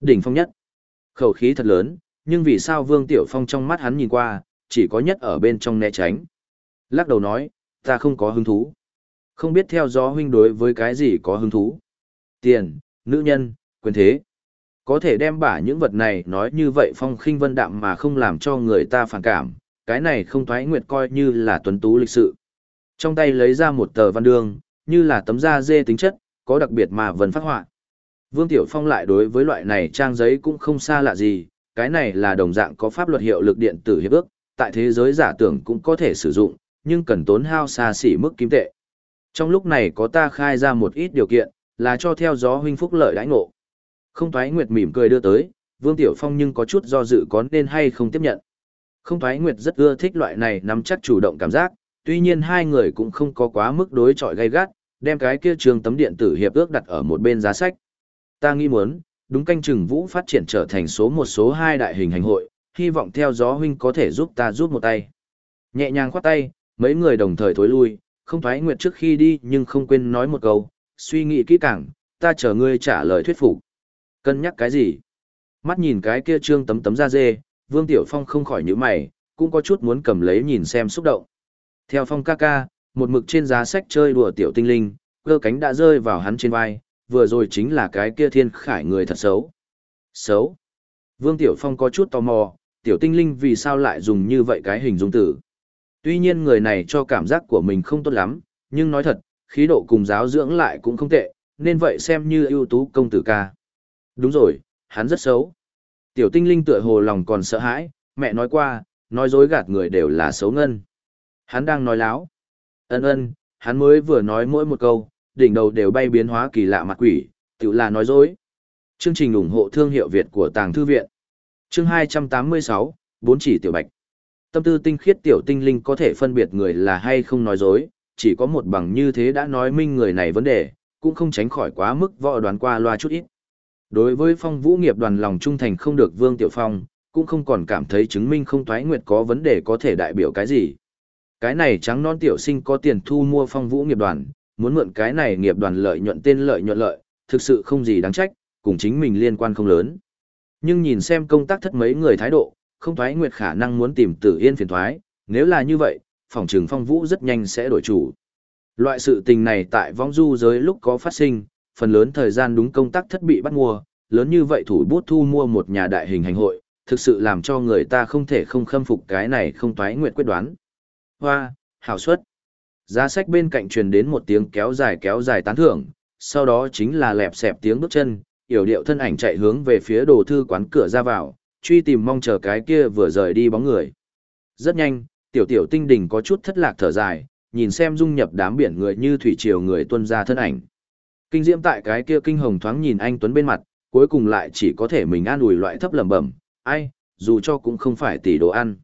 Đỉnh phong nhất. Khẩu khí thật lớn, nhưng vì sao Vương Tiểu Phong trong mắt hắn nhìn qua, chỉ có nhất ở bên trong né tránh. Lắc đầu nói, ta không có hứng thú. Không biết theo gió huynh đối với cái gì có hứng thú. Tiền, nữ nhân, quyền thế. Có thể đem bả những vật này nói như vậy phong khinh vân đạm mà không làm cho người ta phản cảm, cái này không thoái nguyệt coi như là tuấn tú lịch sự. Trong tay lấy ra một tờ văn đường, như là tấm da dê tính chất, có đặc biệt mà vần phát họa. Vương Tiểu Phong lại đối với loại này trang giấy cũng không xa lạ gì, cái này là đồng dạng có pháp luật hiệu lực điện tử hiệp ước, tại thế giới giả tưởng cũng có thể sử dụng, nhưng cần tốn hao xa xỉ mức kim tệ. Trong lúc này có ta khai ra một ít điều kiện, là cho theo gió huynh phúc lợi đãi ngộ. Không thoái nguyệt mỉm cười đưa tới, Vương Tiểu Phong nhưng có chút do dự có nên hay không tiếp nhận. Không thoái nguyệt rất ưa thích loại này nắm chắc chủ động cảm giác, tuy nhiên hai người cũng không có quá mức đối chọi gay gắt, đem cái kia trường tấm điện tử hiệp ước đặt ở một bên giá sách. Ta nghĩ muốn, đúng canh chừng vũ phát triển trở thành số một số hai đại hình hành hội, hy vọng theo gió huynh có thể giúp ta giúp một tay. Nhẹ nhàng khoát tay, mấy người đồng thời thối lui, không thoái nguyệt trước khi đi nhưng không quên nói một câu, suy nghĩ kỹ càng, ta chờ ngươi trả lời thuyết phục. Cân nhắc cái gì? Mắt nhìn cái kia trương tấm tấm da dê, Vương Tiểu Phong không khỏi nhíu mày, cũng có chút muốn cầm lấy nhìn xem xúc động. Theo Phong ca ca, một mực trên giá sách chơi đùa tiểu tinh linh, cơ cánh đã rơi vào hắn trên vai, vừa rồi chính là cái kia thiên khải người thật xấu. Xấu. Vương Tiểu Phong có chút tò mò, tiểu tinh linh vì sao lại dùng như vậy cái hình dung tử. Tuy nhiên người này cho cảm giác của mình không tốt lắm, nhưng nói thật, khí độ cùng giáo dưỡng lại cũng không tệ, nên vậy xem như ưu tú công tử ca. Đúng rồi, hắn rất xấu. Tiểu tinh linh tựa hồ lòng còn sợ hãi, mẹ nói qua, nói dối gạt người đều là xấu ngân. Hắn đang nói láo. Ân ân, hắn mới vừa nói mỗi một câu, đỉnh đầu đều bay biến hóa kỳ lạ mặt quỷ, tự là nói dối. Chương trình ủng hộ thương hiệu Việt của Tàng Thư Viện. Chương 286, bốn chỉ tiểu bạch. Tâm tư tinh khiết tiểu tinh linh có thể phân biệt người là hay không nói dối, chỉ có một bằng như thế đã nói minh người này vấn đề, cũng không tránh khỏi quá mức võ đoán qua loa chút ít. Đối với phong vũ nghiệp đoàn lòng trung thành không được Vương Tiểu Phong, cũng không còn cảm thấy chứng minh không thoái nguyệt có vấn đề có thể đại biểu cái gì. Cái này trắng non tiểu sinh có tiền thu mua phong vũ nghiệp đoàn, muốn mượn cái này nghiệp đoàn lợi nhuận tên lợi nhuận lợi, thực sự không gì đáng trách, cùng chính mình liên quan không lớn. Nhưng nhìn xem công tác thất mấy người thái độ, không thoái nguyệt khả năng muốn tìm tử yên phiền thoái, nếu là như vậy, phòng trường phong vũ rất nhanh sẽ đổi chủ. Loại sự tình này tại vong du giới lúc có phát sinh, phần lớn thời gian đúng công tác thất bị bắt mua, lớn như vậy thủ bút thu mua một nhà đại hình hành hội, thực sự làm cho người ta không thể không khâm phục cái này không thoái nguyệt quyết đoán. Hoa, hảo suất. Giá sách bên cạnh truyền đến một tiếng kéo dài kéo dài tán thưởng, sau đó chính là lẹp xẹp tiếng bước chân, yểu điệu thân ảnh chạy hướng về phía đồ thư quán cửa ra vào, truy tìm mong chờ cái kia vừa rời đi bóng người. Rất nhanh, tiểu tiểu tinh đình có chút thất lạc thở dài, nhìn xem dung nhập đám biển người như thủy triều người tuân ra thân ảnh. Kinh diễm tại cái kia kinh hồng thoáng nhìn anh Tuấn bên mặt, cuối cùng lại chỉ có thể mình an ủi loại thấp lẩm bẩm, ai, dù cho cũng không phải tỷ đồ ăn.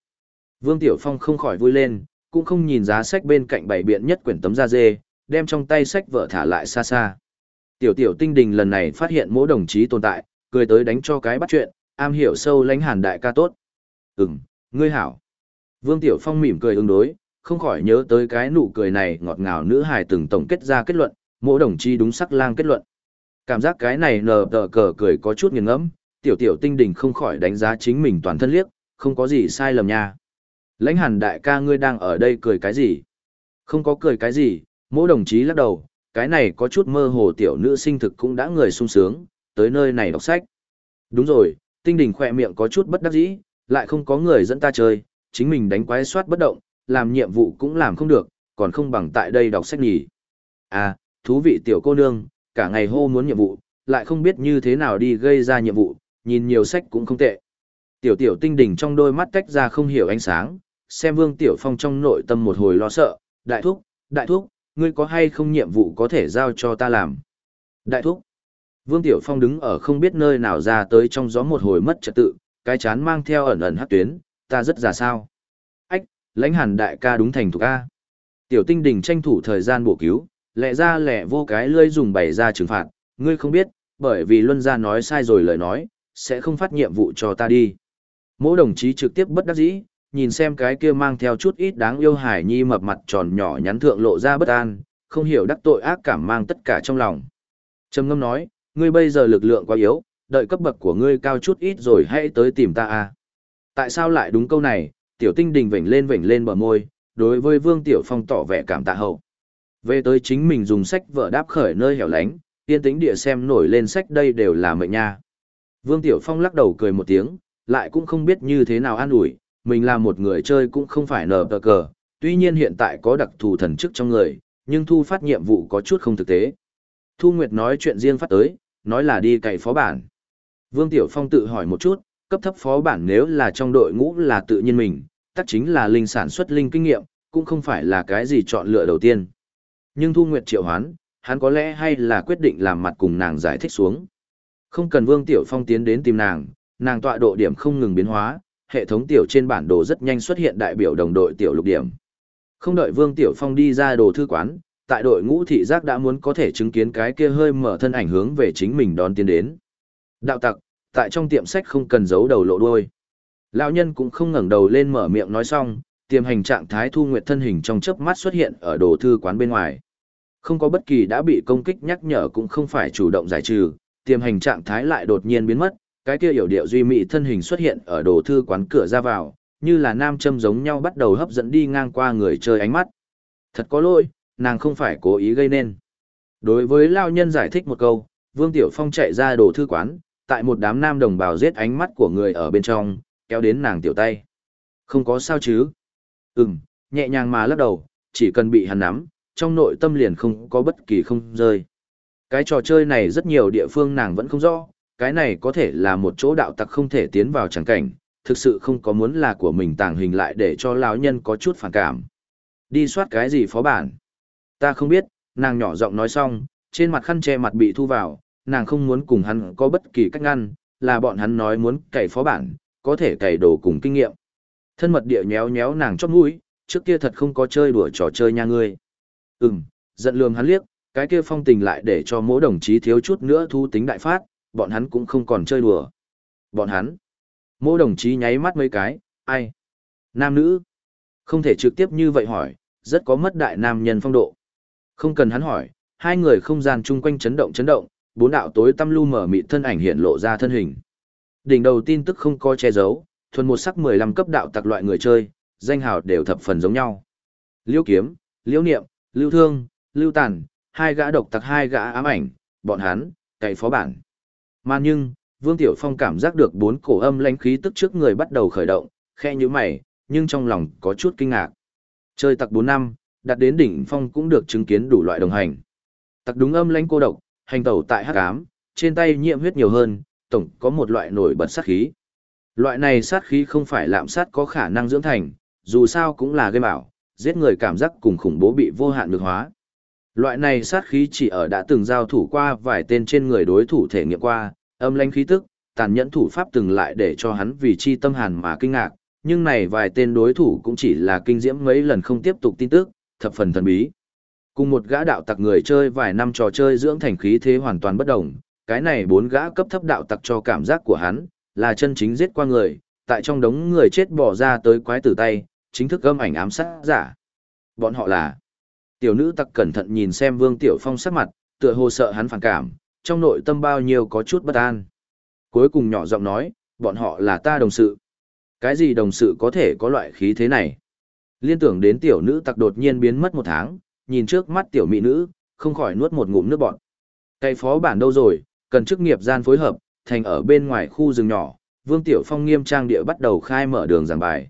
Vương Tiểu Phong không khỏi vui lên, cũng không nhìn giá sách bên cạnh bảy biện nhất quyển tấm da dê, đem trong tay sách vợ thả lại xa xa. Tiểu tiểu tinh đình lần này phát hiện mỗi đồng chí tồn tại, cười tới đánh cho cái bắt chuyện, am hiểu sâu lãnh hàn đại ca tốt. Ừm, ngươi hảo. Vương Tiểu Phong mỉm cười ứng đối, không khỏi nhớ tới cái nụ cười này ngọt ngào nữ hài từng tổng kết ra kết luận, mỗi đồng chí đúng sắc lang kết luận. Cảm giác cái này nở tờ cờ cười có chút nghiền ngẫm, tiểu tiểu tinh đình không khỏi đánh giá chính mình toàn thân liếc, không có gì sai lầm nha. Lãnh hàn đại ca ngươi đang ở đây cười cái gì? Không có cười cái gì, mỗi đồng chí lắc đầu, cái này có chút mơ hồ tiểu nữ sinh thực cũng đã người sung sướng, tới nơi này đọc sách. Đúng rồi, tinh đình khỏe miệng có chút bất đắc dĩ, lại không có người dẫn ta chơi, chính mình đánh quái soát bất động, làm nhiệm vụ cũng làm không được, còn không bằng tại đây đọc sách nhỉ. À, thú vị tiểu cô nương, cả ngày hô muốn nhiệm vụ, lại không biết như thế nào đi gây ra nhiệm vụ, nhìn nhiều sách cũng không tệ. Tiểu tiểu tinh đình trong đôi mắt tách ra không hiểu ánh sáng, xem Vương Tiểu Phong trong nội tâm một hồi lo sợ, đại thúc, đại thúc, ngươi có hay không nhiệm vụ có thể giao cho ta làm? Đại thúc, Vương Tiểu Phong đứng ở không biết nơi nào ra tới trong gió một hồi mất trật tự, cái chán mang theo ẩn ẩn hát tuyến, ta rất già sao. Ách, lãnh hàn đại ca đúng thành thủ ca. Tiểu tinh đình tranh thủ thời gian bổ cứu, lẹ ra lẹ vô cái lươi dùng bày ra trừng phạt, ngươi không biết, bởi vì luân gia nói sai rồi lời nói, sẽ không phát nhiệm vụ cho ta đi. Mỗi đồng chí trực tiếp bất đắc dĩ, nhìn xem cái kia mang theo chút ít đáng yêu hải nhi mập mặt tròn nhỏ nhắn thượng lộ ra bất an, không hiểu đắc tội ác cảm mang tất cả trong lòng. Trầm ngâm nói, ngươi bây giờ lực lượng quá yếu, đợi cấp bậc của ngươi cao chút ít rồi hãy tới tìm ta a. Tại sao lại đúng câu này, tiểu tinh đình vểnh lên vểnh lên bờ môi, đối với Vương Tiểu Phong tỏ vẻ cảm tạ hậu. Về tới chính mình dùng sách vợ đáp khởi nơi hẻo lánh, yên tĩnh địa xem nổi lên sách đây đều là mệnh nha. Vương Tiểu Phong lắc đầu cười một tiếng, lại cũng không biết như thế nào an ủi, mình là một người chơi cũng không phải nờ tờ cờ, tuy nhiên hiện tại có đặc thù thần chức trong người, nhưng thu phát nhiệm vụ có chút không thực tế. Thu Nguyệt nói chuyện riêng phát tới, nói là đi cày phó bản. Vương Tiểu Phong tự hỏi một chút, cấp thấp phó bản nếu là trong đội ngũ là tự nhiên mình, tắc chính là linh sản xuất linh kinh nghiệm, cũng không phải là cái gì chọn lựa đầu tiên. Nhưng Thu Nguyệt triệu hoán, hắn có lẽ hay là quyết định làm mặt cùng nàng giải thích xuống. Không cần Vương Tiểu Phong tiến đến tìm nàng, nàng tọa độ điểm không ngừng biến hóa, hệ thống tiểu trên bản đồ rất nhanh xuất hiện đại biểu đồng đội tiểu lục điểm. Không đợi Vương Tiểu Phong đi ra đồ thư quán, tại đội ngũ thị giác đã muốn có thể chứng kiến cái kia hơi mở thân ảnh hướng về chính mình đón tiến đến. Đạo tặc, tại trong tiệm sách không cần giấu đầu lộ đuôi. Lão nhân cũng không ngẩng đầu lên mở miệng nói xong, tiềm hành trạng thái thu nguyệt thân hình trong chớp mắt xuất hiện ở đồ thư quán bên ngoài. Không có bất kỳ đã bị công kích nhắc nhở cũng không phải chủ động giải trừ, tiềm hành trạng thái lại đột nhiên biến mất, cái kia hiểu điệu duy mỹ thân hình xuất hiện ở đồ thư quán cửa ra vào, như là nam châm giống nhau bắt đầu hấp dẫn đi ngang qua người chơi ánh mắt. Thật có lỗi, nàng không phải cố ý gây nên. Đối với lao nhân giải thích một câu, Vương Tiểu Phong chạy ra đồ thư quán, tại một đám nam đồng bào giết ánh mắt của người ở bên trong, kéo đến nàng tiểu tay. Không có sao chứ? Ừm, nhẹ nhàng mà lắc đầu, chỉ cần bị hắn nắm, trong nội tâm liền không có bất kỳ không rơi. Cái trò chơi này rất nhiều địa phương nàng vẫn không rõ, cái này có thể là một chỗ đạo tặc không thể tiến vào tràng cảnh, thực sự không có muốn là của mình tàng hình lại để cho lão nhân có chút phản cảm. Đi soát cái gì phó bản? Ta không biết, nàng nhỏ giọng nói xong, trên mặt khăn che mặt bị thu vào, nàng không muốn cùng hắn có bất kỳ cách ngăn, là bọn hắn nói muốn cày phó bản, có thể cày đồ cùng kinh nghiệm. Thân mật địa nhéo nhéo nàng chót mũi, trước kia thật không có chơi đùa trò chơi nha ngươi. Ừm, giận lườm hắn liếc, cái kia phong tình lại để cho mỗi đồng chí thiếu chút nữa thu tính đại phát, bọn hắn cũng không còn chơi đùa. Bọn hắn. Mô đồng chí nháy mắt mấy cái, ai? Nam nữ. Không thể trực tiếp như vậy hỏi, rất có mất đại nam nhân phong độ. Không cần hắn hỏi, hai người không gian chung quanh chấn động chấn động, bốn đạo tối tăm lu mở mịt thân ảnh hiện lộ ra thân hình. Đỉnh đầu tin tức không có che giấu, thuần một sắc 15 cấp đạo tặc loại người chơi, danh hào đều thập phần giống nhau. Liễu kiếm, liễu niệm, lưu thương, lưu tàn, hai gã độc tặc hai gã ám ảnh, bọn hắn, cày phó bản. Mà nhưng, Vương Tiểu Phong cảm giác được bốn cổ âm lãnh khí tức trước người bắt đầu khởi động, khe như mày, nhưng trong lòng có chút kinh ngạc. Chơi tặc 4 năm, đạt đến đỉnh phong cũng được chứng kiến đủ loại đồng hành. Tặc đúng âm lãnh cô độc, hành tẩu tại hắc ám, trên tay nhiễm huyết nhiều hơn, tổng có một loại nổi bật sát khí. Loại này sát khí không phải lạm sát có khả năng dưỡng thành, dù sao cũng là gây bảo, giết người cảm giác cùng khủng bố bị vô hạn được hóa. Loại này sát khí chỉ ở đã từng giao thủ qua vài tên trên người đối thủ thể nghiệm qua, âm lãnh khí tức, tàn nhẫn thủ pháp từng lại để cho hắn vì chi tâm hàn mà kinh ngạc, nhưng này vài tên đối thủ cũng chỉ là kinh diễm mấy lần không tiếp tục tin tức, thập phần thần bí. Cùng một gã đạo tặc người chơi vài năm trò chơi dưỡng thành khí thế hoàn toàn bất đồng, cái này bốn gã cấp thấp đạo tặc cho cảm giác của hắn, là chân chính giết qua người, tại trong đống người chết bỏ ra tới quái tử tay, chính thức âm ảnh ám sát giả. Bọn họ là Tiểu nữ tặc cẩn thận nhìn xem Vương Tiểu Phong sắc mặt, tựa hồ sợ hắn phản cảm, trong nội tâm bao nhiêu có chút bất an. Cuối cùng nhỏ giọng nói, bọn họ là ta đồng sự. Cái gì đồng sự có thể có loại khí thế này? Liên tưởng đến tiểu nữ tặc đột nhiên biến mất một tháng, nhìn trước mắt tiểu mỹ nữ, không khỏi nuốt một ngụm nước bọt. Cây phó bản đâu rồi, cần chức nghiệp gian phối hợp, thành ở bên ngoài khu rừng nhỏ, Vương Tiểu Phong nghiêm trang địa bắt đầu khai mở đường giảng bài.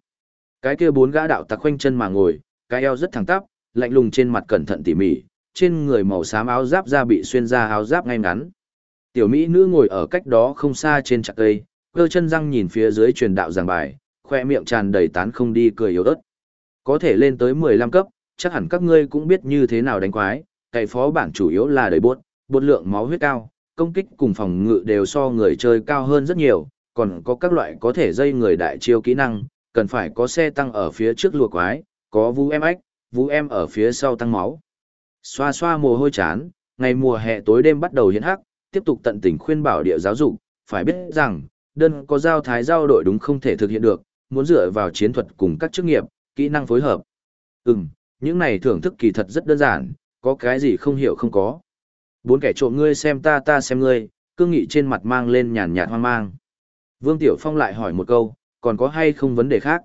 Cái kia bốn gã đạo tặc khoanh chân mà ngồi, cái eo rất thẳng tắp, lạnh lùng trên mặt cẩn thận tỉ mỉ, trên người màu xám áo giáp da bị xuyên ra áo giáp ngay ngắn. Tiểu mỹ nữ ngồi ở cách đó không xa trên chặt cây, cơ chân răng nhìn phía dưới truyền đạo giảng bài, khoe miệng tràn đầy tán không đi cười yếu ớt. Có thể lên tới 15 cấp, chắc hẳn các ngươi cũng biết như thế nào đánh quái, cày phó bản chủ yếu là đầy buốt buốt lượng máu huyết cao, công kích cùng phòng ngự đều so người chơi cao hơn rất nhiều, còn có các loại có thể dây người đại chiêu kỹ năng, cần phải có xe tăng ở phía trước lùa quái, có vũ em ếch, vũ em ở phía sau tăng máu. Xoa xoa mồ hôi chán, ngày mùa hè tối đêm bắt đầu hiện hắc, tiếp tục tận tình khuyên bảo địa giáo dục, phải biết rằng, đơn có giao thái giao đội đúng không thể thực hiện được, muốn dựa vào chiến thuật cùng các chức nghiệp, kỹ năng phối hợp. Ừm, những này thưởng thức kỳ thật rất đơn giản, có cái gì không hiểu không có. Bốn kẻ trộm ngươi xem ta ta xem ngươi, Cương nghị trên mặt mang lên nhàn nhạt hoang mang. Vương Tiểu Phong lại hỏi một câu, còn có hay không vấn đề khác?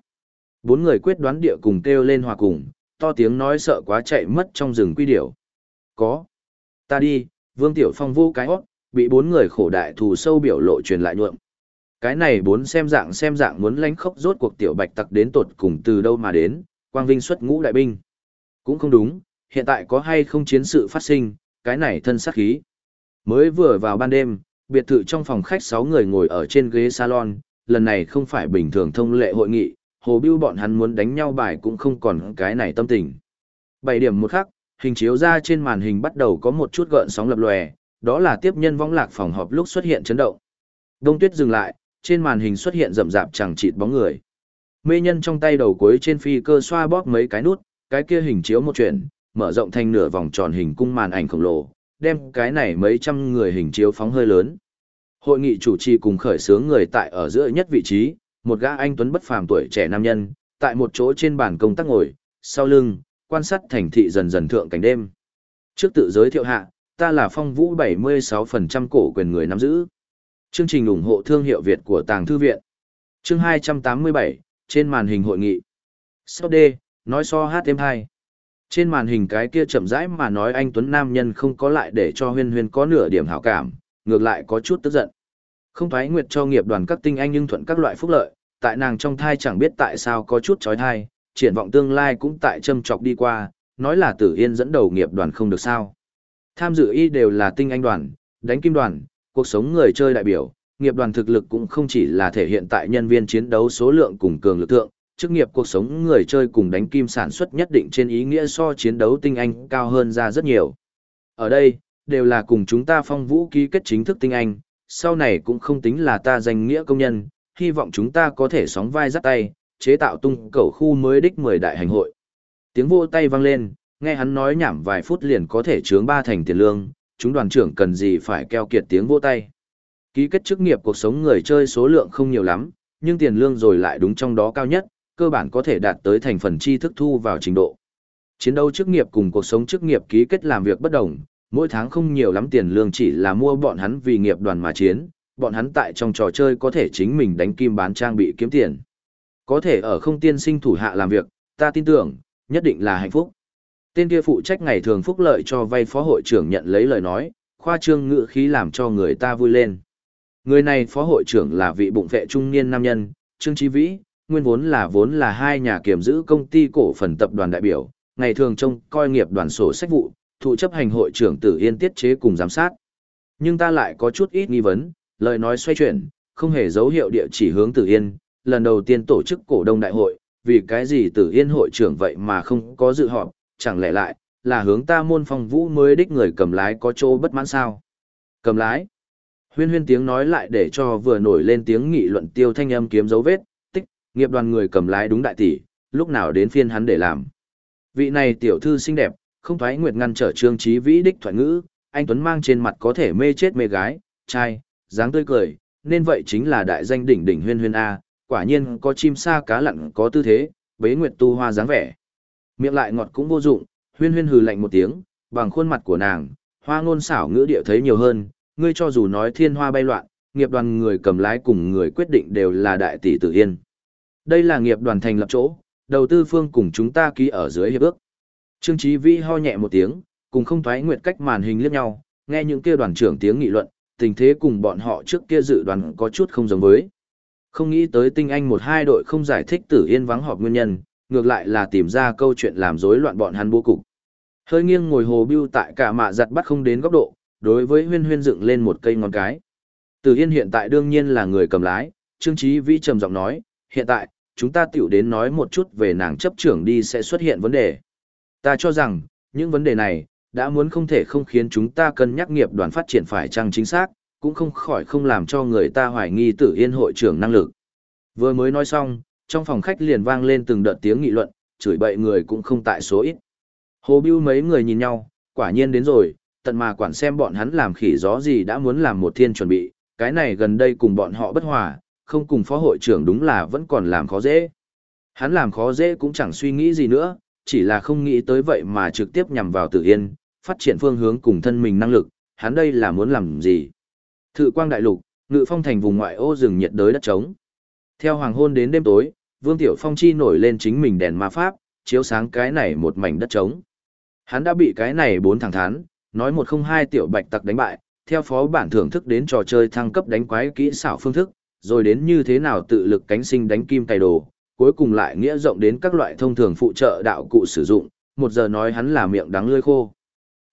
Bốn người quyết đoán địa cùng kêu lên hòa cùng, to tiếng nói sợ quá chạy mất trong rừng quy điểu. Có. Ta đi, Vương Tiểu Phong vô cái hót, bị bốn người khổ đại thù sâu biểu lộ truyền lại nhuộm. Cái này bốn xem dạng xem dạng muốn lánh khốc rốt cuộc tiểu bạch tặc đến tột cùng từ đâu mà đến, quang vinh xuất ngũ đại binh. Cũng không đúng, hiện tại có hay không chiến sự phát sinh, cái này thân sát khí. Mới vừa vào ban đêm, biệt thự trong phòng khách 6 người ngồi ở trên ghế salon, lần này không phải bình thường thông lệ hội nghị, hồ bưu bọn hắn muốn đánh nhau bài cũng không còn cái này tâm tình. Bảy điểm một khắc, hình chiếu ra trên màn hình bắt đầu có một chút gợn sóng lập lòe, đó là tiếp nhân vong lạc phòng họp lúc xuất hiện chấn động. Đông tuyết dừng lại, trên màn hình xuất hiện rậm rạp chẳng chịt bóng người. Mê nhân trong tay đầu cuối trên phi cơ xoa bóp mấy cái nút, cái kia hình chiếu một chuyện, mở rộng thành nửa vòng tròn hình cung màn ảnh khổng lồ, đem cái này mấy trăm người hình chiếu phóng hơi lớn. Hội nghị chủ trì cùng khởi xướng người tại ở giữa nhất vị trí, một gã anh tuấn bất phàm tuổi trẻ nam nhân, tại một chỗ trên bàn công tác ngồi, sau lưng, quan sát thành thị dần dần thượng cảnh đêm. Trước tự giới thiệu hạ, ta là phong vũ 76% cổ quyền người nắm giữ. Chương trình ủng hộ thương hiệu Việt của Tàng Thư Viện. Chương 287, trên màn hình hội nghị. Sau D, nói so hát thêm 2. Trên màn hình cái kia chậm rãi mà nói anh Tuấn Nam Nhân không có lại để cho huyên huyên có nửa điểm hảo cảm, ngược lại có chút tức giận. Không thoái nguyệt cho nghiệp đoàn các tinh anh nhưng thuận các loại phúc lợi, tại nàng trong thai chẳng biết tại sao có chút trói thai, triển vọng tương lai cũng tại châm chọc đi qua, nói là tử yên dẫn đầu nghiệp đoàn không được sao. Tham dự y đều là tinh anh đoàn, đánh kim đoàn, cuộc sống người chơi đại biểu, nghiệp đoàn thực lực cũng không chỉ là thể hiện tại nhân viên chiến đấu số lượng cùng cường lực thượng chức nghiệp cuộc sống người chơi cùng đánh kim sản xuất nhất định trên ý nghĩa so chiến đấu tinh anh cao hơn ra rất nhiều. Ở đây, đều là cùng chúng ta phong vũ ký kết chính thức tinh anh, sau này cũng không tính là ta danh nghĩa công nhân, hy vọng chúng ta có thể sóng vai dắt tay, chế tạo tung cầu khu mới đích 10 đại hành hội. Tiếng vô tay vang lên, nghe hắn nói nhảm vài phút liền có thể chướng ba thành tiền lương, chúng đoàn trưởng cần gì phải keo kiệt tiếng vô tay. Ký kết chức nghiệp cuộc sống người chơi số lượng không nhiều lắm, nhưng tiền lương rồi lại đúng trong đó cao nhất, cơ bản có thể đạt tới thành phần chi thức thu vào trình độ. Chiến đấu chức nghiệp cùng cuộc sống chức nghiệp ký kết làm việc bất đồng, mỗi tháng không nhiều lắm tiền lương chỉ là mua bọn hắn vì nghiệp đoàn mà chiến, bọn hắn tại trong trò chơi có thể chính mình đánh kim bán trang bị kiếm tiền. Có thể ở không tiên sinh thủ hạ làm việc, ta tin tưởng, nhất định là hạnh phúc. Tên kia phụ trách ngày thường phúc lợi cho vay phó hội trưởng nhận lấy lời nói, khoa trương ngữ khí làm cho người ta vui lên. Người này phó hội trưởng là vị bụng vệ trung niên nam nhân, Trương Chí Vĩ, nguyên vốn là vốn là hai nhà kiểm giữ công ty cổ phần tập đoàn đại biểu, ngày thường trông coi nghiệp đoàn sổ sách vụ, thụ chấp hành hội trưởng Tử Yên tiết chế cùng giám sát. Nhưng ta lại có chút ít nghi vấn, lời nói xoay chuyển, không hề dấu hiệu địa chỉ hướng Tử Yên, lần đầu tiên tổ chức cổ đông đại hội, vì cái gì Tử Yên hội trưởng vậy mà không có dự họp, chẳng lẽ lại, là hướng ta môn phong vũ mới đích người cầm lái có chỗ bất mãn sao? Cầm lái. Huyên huyên tiếng nói lại để cho vừa nổi lên tiếng nghị luận tiêu thanh âm kiếm dấu vết, tích, nghiệp đoàn người cầm lái đúng đại tỷ, lúc nào đến phiên hắn để làm. Vị này tiểu thư xinh đẹp, không thoái nguyệt ngăn trở trương trí vĩ đích thoại ngữ, anh Tuấn mang trên mặt có thể mê chết mê gái, trai, dáng tươi cười, nên vậy chính là đại danh đỉnh đỉnh huyên huyên A, quả nhiên có chim sa cá lặn có tư thế, bế nguyệt tu hoa dáng vẻ. Miệng lại ngọt cũng vô dụng, huyên huyên hừ lạnh một tiếng, bằng khuôn mặt của nàng, hoa ngôn xảo ngữ địa thấy nhiều hơn, ngươi cho dù nói thiên hoa bay loạn, nghiệp đoàn người cầm lái cùng người quyết định đều là đại tỷ tử yên. Đây là nghiệp đoàn thành lập chỗ, đầu tư phương cùng chúng ta ký ở dưới hiệp ước. Trương Chí Vĩ ho nhẹ một tiếng, cùng không thoái nguyệt cách màn hình liếc nhau, nghe những kia đoàn trưởng tiếng nghị luận, tình thế cùng bọn họ trước kia dự đoán có chút không giống với. Không nghĩ tới tinh anh một hai đội không giải thích tử yên vắng họp nguyên nhân, ngược lại là tìm ra câu chuyện làm rối loạn bọn hắn bố cục. Hơi nghiêng ngồi hồ bưu tại cả mạ giặt bắt không đến góc độ, đối với huyên huyên dựng lên một cây ngón cái. Tử Yên hiện tại đương nhiên là người cầm lái, Trương Chí Vĩ trầm giọng nói, hiện tại, chúng ta tiểu đến nói một chút về nàng chấp trưởng đi sẽ xuất hiện vấn đề. Ta cho rằng, những vấn đề này, đã muốn không thể không khiến chúng ta cân nhắc nghiệp đoàn phát triển phải chăng chính xác, cũng không khỏi không làm cho người ta hoài nghi Tử Yên hội trưởng năng lực. Vừa mới nói xong, trong phòng khách liền vang lên từng đợt tiếng nghị luận, chửi bậy người cũng không tại số ít. Hồ Bưu mấy người nhìn nhau, quả nhiên đến rồi, tận mà quản xem bọn hắn làm khỉ gió gì đã muốn làm một thiên chuẩn bị, cái này gần đây cùng bọn họ bất hòa, không cùng phó hội trưởng đúng là vẫn còn làm khó dễ. Hắn làm khó dễ cũng chẳng suy nghĩ gì nữa, chỉ là không nghĩ tới vậy mà trực tiếp nhằm vào Tử Yên, phát triển phương hướng cùng thân mình năng lực, hắn đây là muốn làm gì? Thự quang đại lục, ngự phong thành vùng ngoại ô rừng nhiệt đới đất trống. Theo hoàng hôn đến đêm tối, Vương Tiểu Phong chi nổi lên chính mình đèn ma pháp, chiếu sáng cái này một mảnh đất trống. Hắn đã bị cái này bốn thằng thán, nói một không hai tiểu bạch tặc đánh bại, theo phó bản thưởng thức đến trò chơi thăng cấp đánh quái kỹ xảo phương thức, rồi đến như thế nào tự lực cánh sinh đánh kim cày đồ, cuối cùng lại nghĩa rộng đến các loại thông thường phụ trợ đạo cụ sử dụng, một giờ nói hắn là miệng đắng lưỡi khô.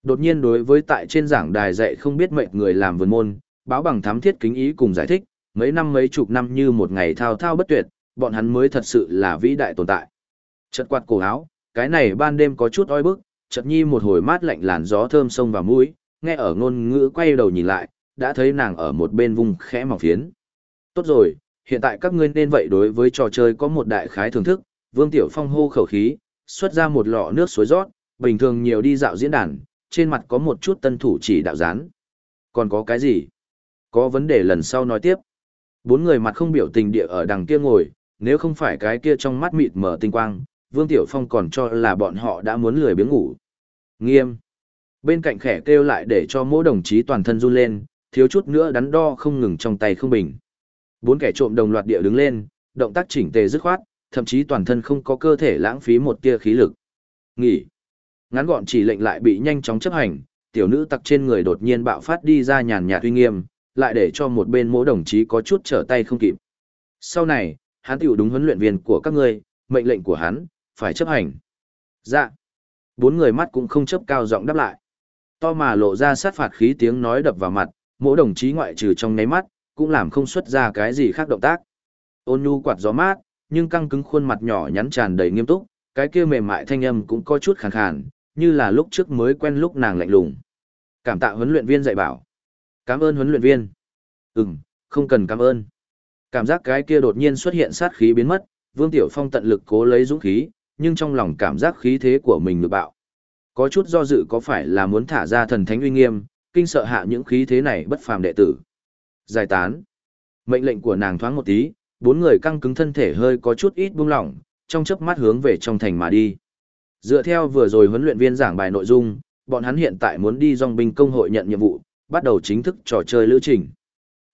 Đột nhiên đối với tại trên giảng đài dạy không biết mệnh người làm vườn môn, báo bằng thám thiết kính ý cùng giải thích, mấy năm mấy chục năm như một ngày thao thao bất tuyệt, bọn hắn mới thật sự là vĩ đại tồn tại. Chật quạt cổ áo, cái này ban đêm có chút oi bức, chợt nhi một hồi mát lạnh làn gió thơm sông vào mũi, nghe ở ngôn ngữ quay đầu nhìn lại, đã thấy nàng ở một bên vùng khẽ mỏng phiến. Tốt rồi, hiện tại các ngươi nên vậy đối với trò chơi có một đại khái thưởng thức, Vương Tiểu Phong hô khẩu khí, xuất ra một lọ nước suối rót, bình thường nhiều đi dạo diễn đàn, trên mặt có một chút tân thủ chỉ đạo dán. Còn có cái gì? Có vấn đề lần sau nói tiếp. Bốn người mặt không biểu tình địa ở đằng kia ngồi, nếu không phải cái kia trong mắt mịt mở tinh quang, Vương Tiểu Phong còn cho là bọn họ đã muốn lười biếng ngủ. Nghiêm. Bên cạnh khẽ kêu lại để cho mỗi đồng chí toàn thân run lên, thiếu chút nữa đắn đo không ngừng trong tay không bình. Bốn kẻ trộm đồng loạt địa đứng lên, động tác chỉnh tề dứt khoát, thậm chí toàn thân không có cơ thể lãng phí một tia khí lực. Nghỉ. Ngắn gọn chỉ lệnh lại bị nhanh chóng chấp hành, tiểu nữ tặc trên người đột nhiên bạo phát đi ra nhàn nhạt uy nghiêm, lại để cho một bên mỗi đồng chí có chút trở tay không kịp. Sau này, hắn tiểu đúng huấn luyện viên của các ngươi, mệnh lệnh của hắn, phải chấp hành. Dạ. Bốn người mắt cũng không chấp cao giọng đáp lại. To mà lộ ra sát phạt khí tiếng nói đập vào mặt, mỗi đồng chí ngoại trừ trong ngáy mắt, cũng làm không xuất ra cái gì khác động tác. Ôn nhu quạt gió mát, nhưng căng cứng khuôn mặt nhỏ nhắn tràn đầy nghiêm túc, cái kia mềm mại thanh âm cũng có chút khàn khàn, như là lúc trước mới quen lúc nàng lạnh lùng. Cảm tạ huấn luyện viên dạy bảo. Cảm ơn huấn luyện viên. Ừm, không cần cảm ơn. Cảm giác cái kia đột nhiên xuất hiện sát khí biến mất, Vương Tiểu Phong tận lực cố lấy dũng khí, nhưng trong lòng cảm giác khí thế của mình ngược bạo. Có chút do dự có phải là muốn thả ra thần thánh uy nghiêm, kinh sợ hạ những khí thế này bất phàm đệ tử. Giải tán. Mệnh lệnh của nàng thoáng một tí, bốn người căng cứng thân thể hơi có chút ít buông lỏng, trong chớp mắt hướng về trong thành mà đi. Dựa theo vừa rồi huấn luyện viên giảng bài nội dung, bọn hắn hiện tại muốn đi dòng binh công hội nhận nhiệm vụ, bắt đầu chính thức trò chơi lữ trình.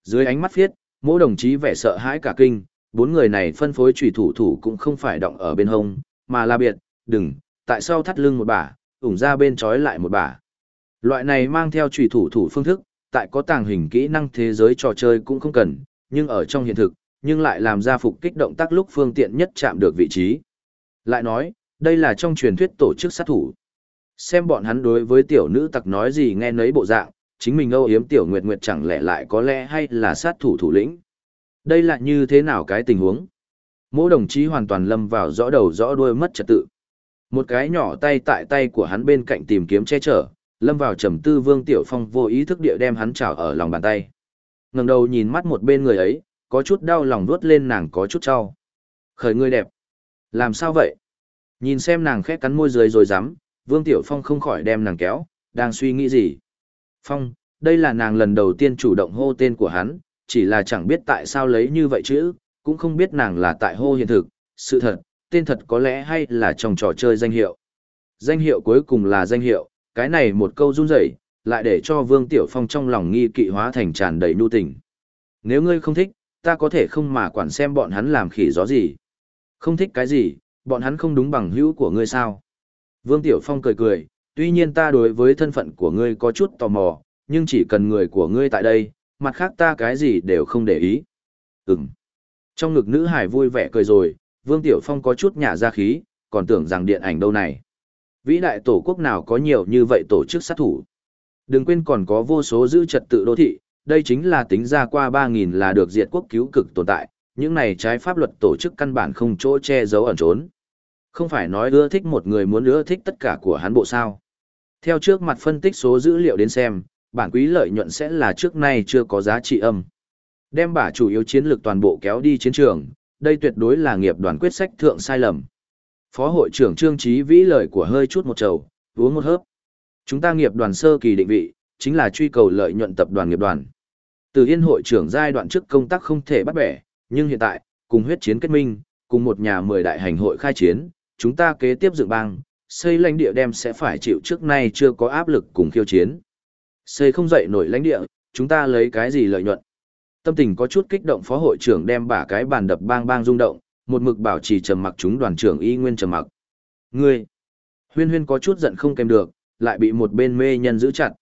Dưới ánh mắt phiết, mỗi đồng chí vẻ sợ hãi cả kinh, bốn người này phân phối trùy thủ thủ cũng không phải động ở bên hông, mà là biệt, đừng, tại sao thắt lưng một bả, ủng ra bên trói lại một bả. Loại này mang theo trùy thủ thủ phương thức, tại có tàng hình kỹ năng thế giới trò chơi cũng không cần, nhưng ở trong hiện thực, nhưng lại làm ra phục kích động tác lúc phương tiện nhất chạm được vị trí. Lại nói, đây là trong truyền thuyết tổ chức sát thủ. Xem bọn hắn đối với tiểu nữ tặc nói gì nghe nấy bộ dạng, chính mình âu yếm tiểu nguyệt nguyệt chẳng lẽ lại có lẽ hay là sát thủ thủ lĩnh. Đây là như thế nào cái tình huống? Mỗi đồng chí hoàn toàn lâm vào rõ đầu rõ đuôi mất trật tự. Một cái nhỏ tay tại tay của hắn bên cạnh tìm kiếm che chở, lâm vào trầm tư Vương Tiểu Phong vô ý thức địa đem hắn trào ở lòng bàn tay. Ngẩng đầu nhìn mắt một bên người ấy, có chút đau lòng vuốt lên nàng có chút trao. Khởi người đẹp. Làm sao vậy? Nhìn xem nàng khét cắn môi dưới rồi dám, Vương Tiểu Phong không khỏi đem nàng kéo, đang suy nghĩ gì. Phong, đây là nàng lần đầu tiên chủ động hô tên của hắn, chỉ là chẳng biết tại sao lấy như vậy chứ, cũng không biết nàng là tại hô hiện thực, sự thật, tên thật có lẽ hay là trong trò chơi danh hiệu. Danh hiệu cuối cùng là danh hiệu, cái này một câu run rẩy, lại để cho Vương Tiểu Phong trong lòng nghi kỵ hóa thành tràn đầy nhu tình. Nếu ngươi không thích, ta có thể không mà quản xem bọn hắn làm khỉ gió gì. Không thích cái gì, bọn hắn không đúng bằng hữu của ngươi sao. Vương Tiểu Phong cười cười, tuy nhiên ta đối với thân phận của ngươi có chút tò mò, nhưng chỉ cần người của ngươi tại đây, mặt khác ta cái gì đều không để ý. Ừm. Trong ngực nữ hải vui vẻ cười rồi, Vương Tiểu Phong có chút nhả ra khí, còn tưởng rằng điện ảnh đâu này. Vĩ đại tổ quốc nào có nhiều như vậy tổ chức sát thủ. Đừng quên còn có vô số giữ trật tự đô thị, đây chính là tính ra qua 3.000 là được diệt quốc cứu cực tồn tại, những này trái pháp luật tổ chức căn bản không chỗ che giấu ẩn trốn. Không phải nói ưa thích một người muốn ưa thích tất cả của hắn bộ sao. Theo trước mặt phân tích số dữ liệu đến xem, bản quý lợi nhuận sẽ là trước nay chưa có giá trị âm. Đem bả chủ yếu chiến lược toàn bộ kéo đi chiến trường, đây tuyệt đối là nghiệp đoàn quyết sách thượng sai lầm. Phó hội trưởng Trương Chí Vĩ lời của hơi chút một trầu, uống một hớp. Chúng ta nghiệp đoàn sơ kỳ định vị, chính là truy cầu lợi nhuận tập đoàn nghiệp đoàn. Từ Yên hội trưởng giai đoạn trước công tác không thể bắt bẻ, nhưng hiện tại, cùng huyết chiến kết minh, cùng một nhà mười đại hành hội khai chiến, chúng ta kế tiếp dựng bang, xây lãnh địa đem sẽ phải chịu trước nay chưa có áp lực cùng khiêu chiến. Xây không dậy nổi lãnh địa, chúng ta lấy cái gì lợi nhuận? Tâm tình có chút kích động phó hội trưởng đem bả cái bàn đập bang bang rung động, một mực bảo trì trầm mặc chúng đoàn trưởng y nguyên trầm mặc. Ngươi! Huyên huyên có chút giận không kèm được, lại bị một bên mê nhân giữ chặt.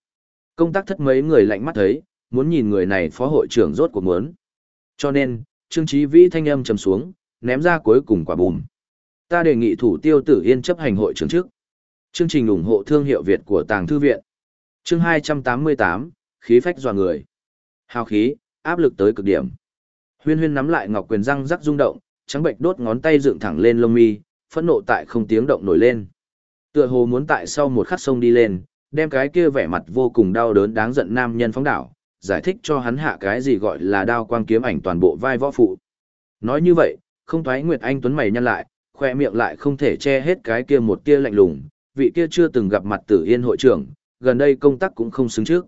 Công tác thất mấy người lạnh mắt thấy, muốn nhìn người này phó hội trưởng rốt cuộc muốn. Cho nên, Trương trí Vĩ thanh âm trầm xuống, ném ra cuối cùng quả bùm. Ta đề nghị thủ tiêu tử yên chấp hành hội trưởng trước. Chương trình ủng hộ thương hiệu Việt của Tàng Thư Viện. Chương 288, khí phách dọa người. Hào khí, áp lực tới cực điểm. Huyên huyên nắm lại ngọc quyền răng rắc rung động, trắng bệnh đốt ngón tay dựng thẳng lên lông mi, phẫn nộ tại không tiếng động nổi lên. Tựa hồ muốn tại sau một khắc sông đi lên, đem cái kia vẻ mặt vô cùng đau đớn đáng giận nam nhân phóng đảo, giải thích cho hắn hạ cái gì gọi là đao quang kiếm ảnh toàn bộ vai võ phụ. Nói như vậy, không thoái Nguyệt Anh Tuấn mày nhăn lại, khoe miệng lại không thể che hết cái kia một tia lạnh lùng, vị kia chưa từng gặp mặt tử yên hội trưởng, gần đây công tác cũng không xứng trước.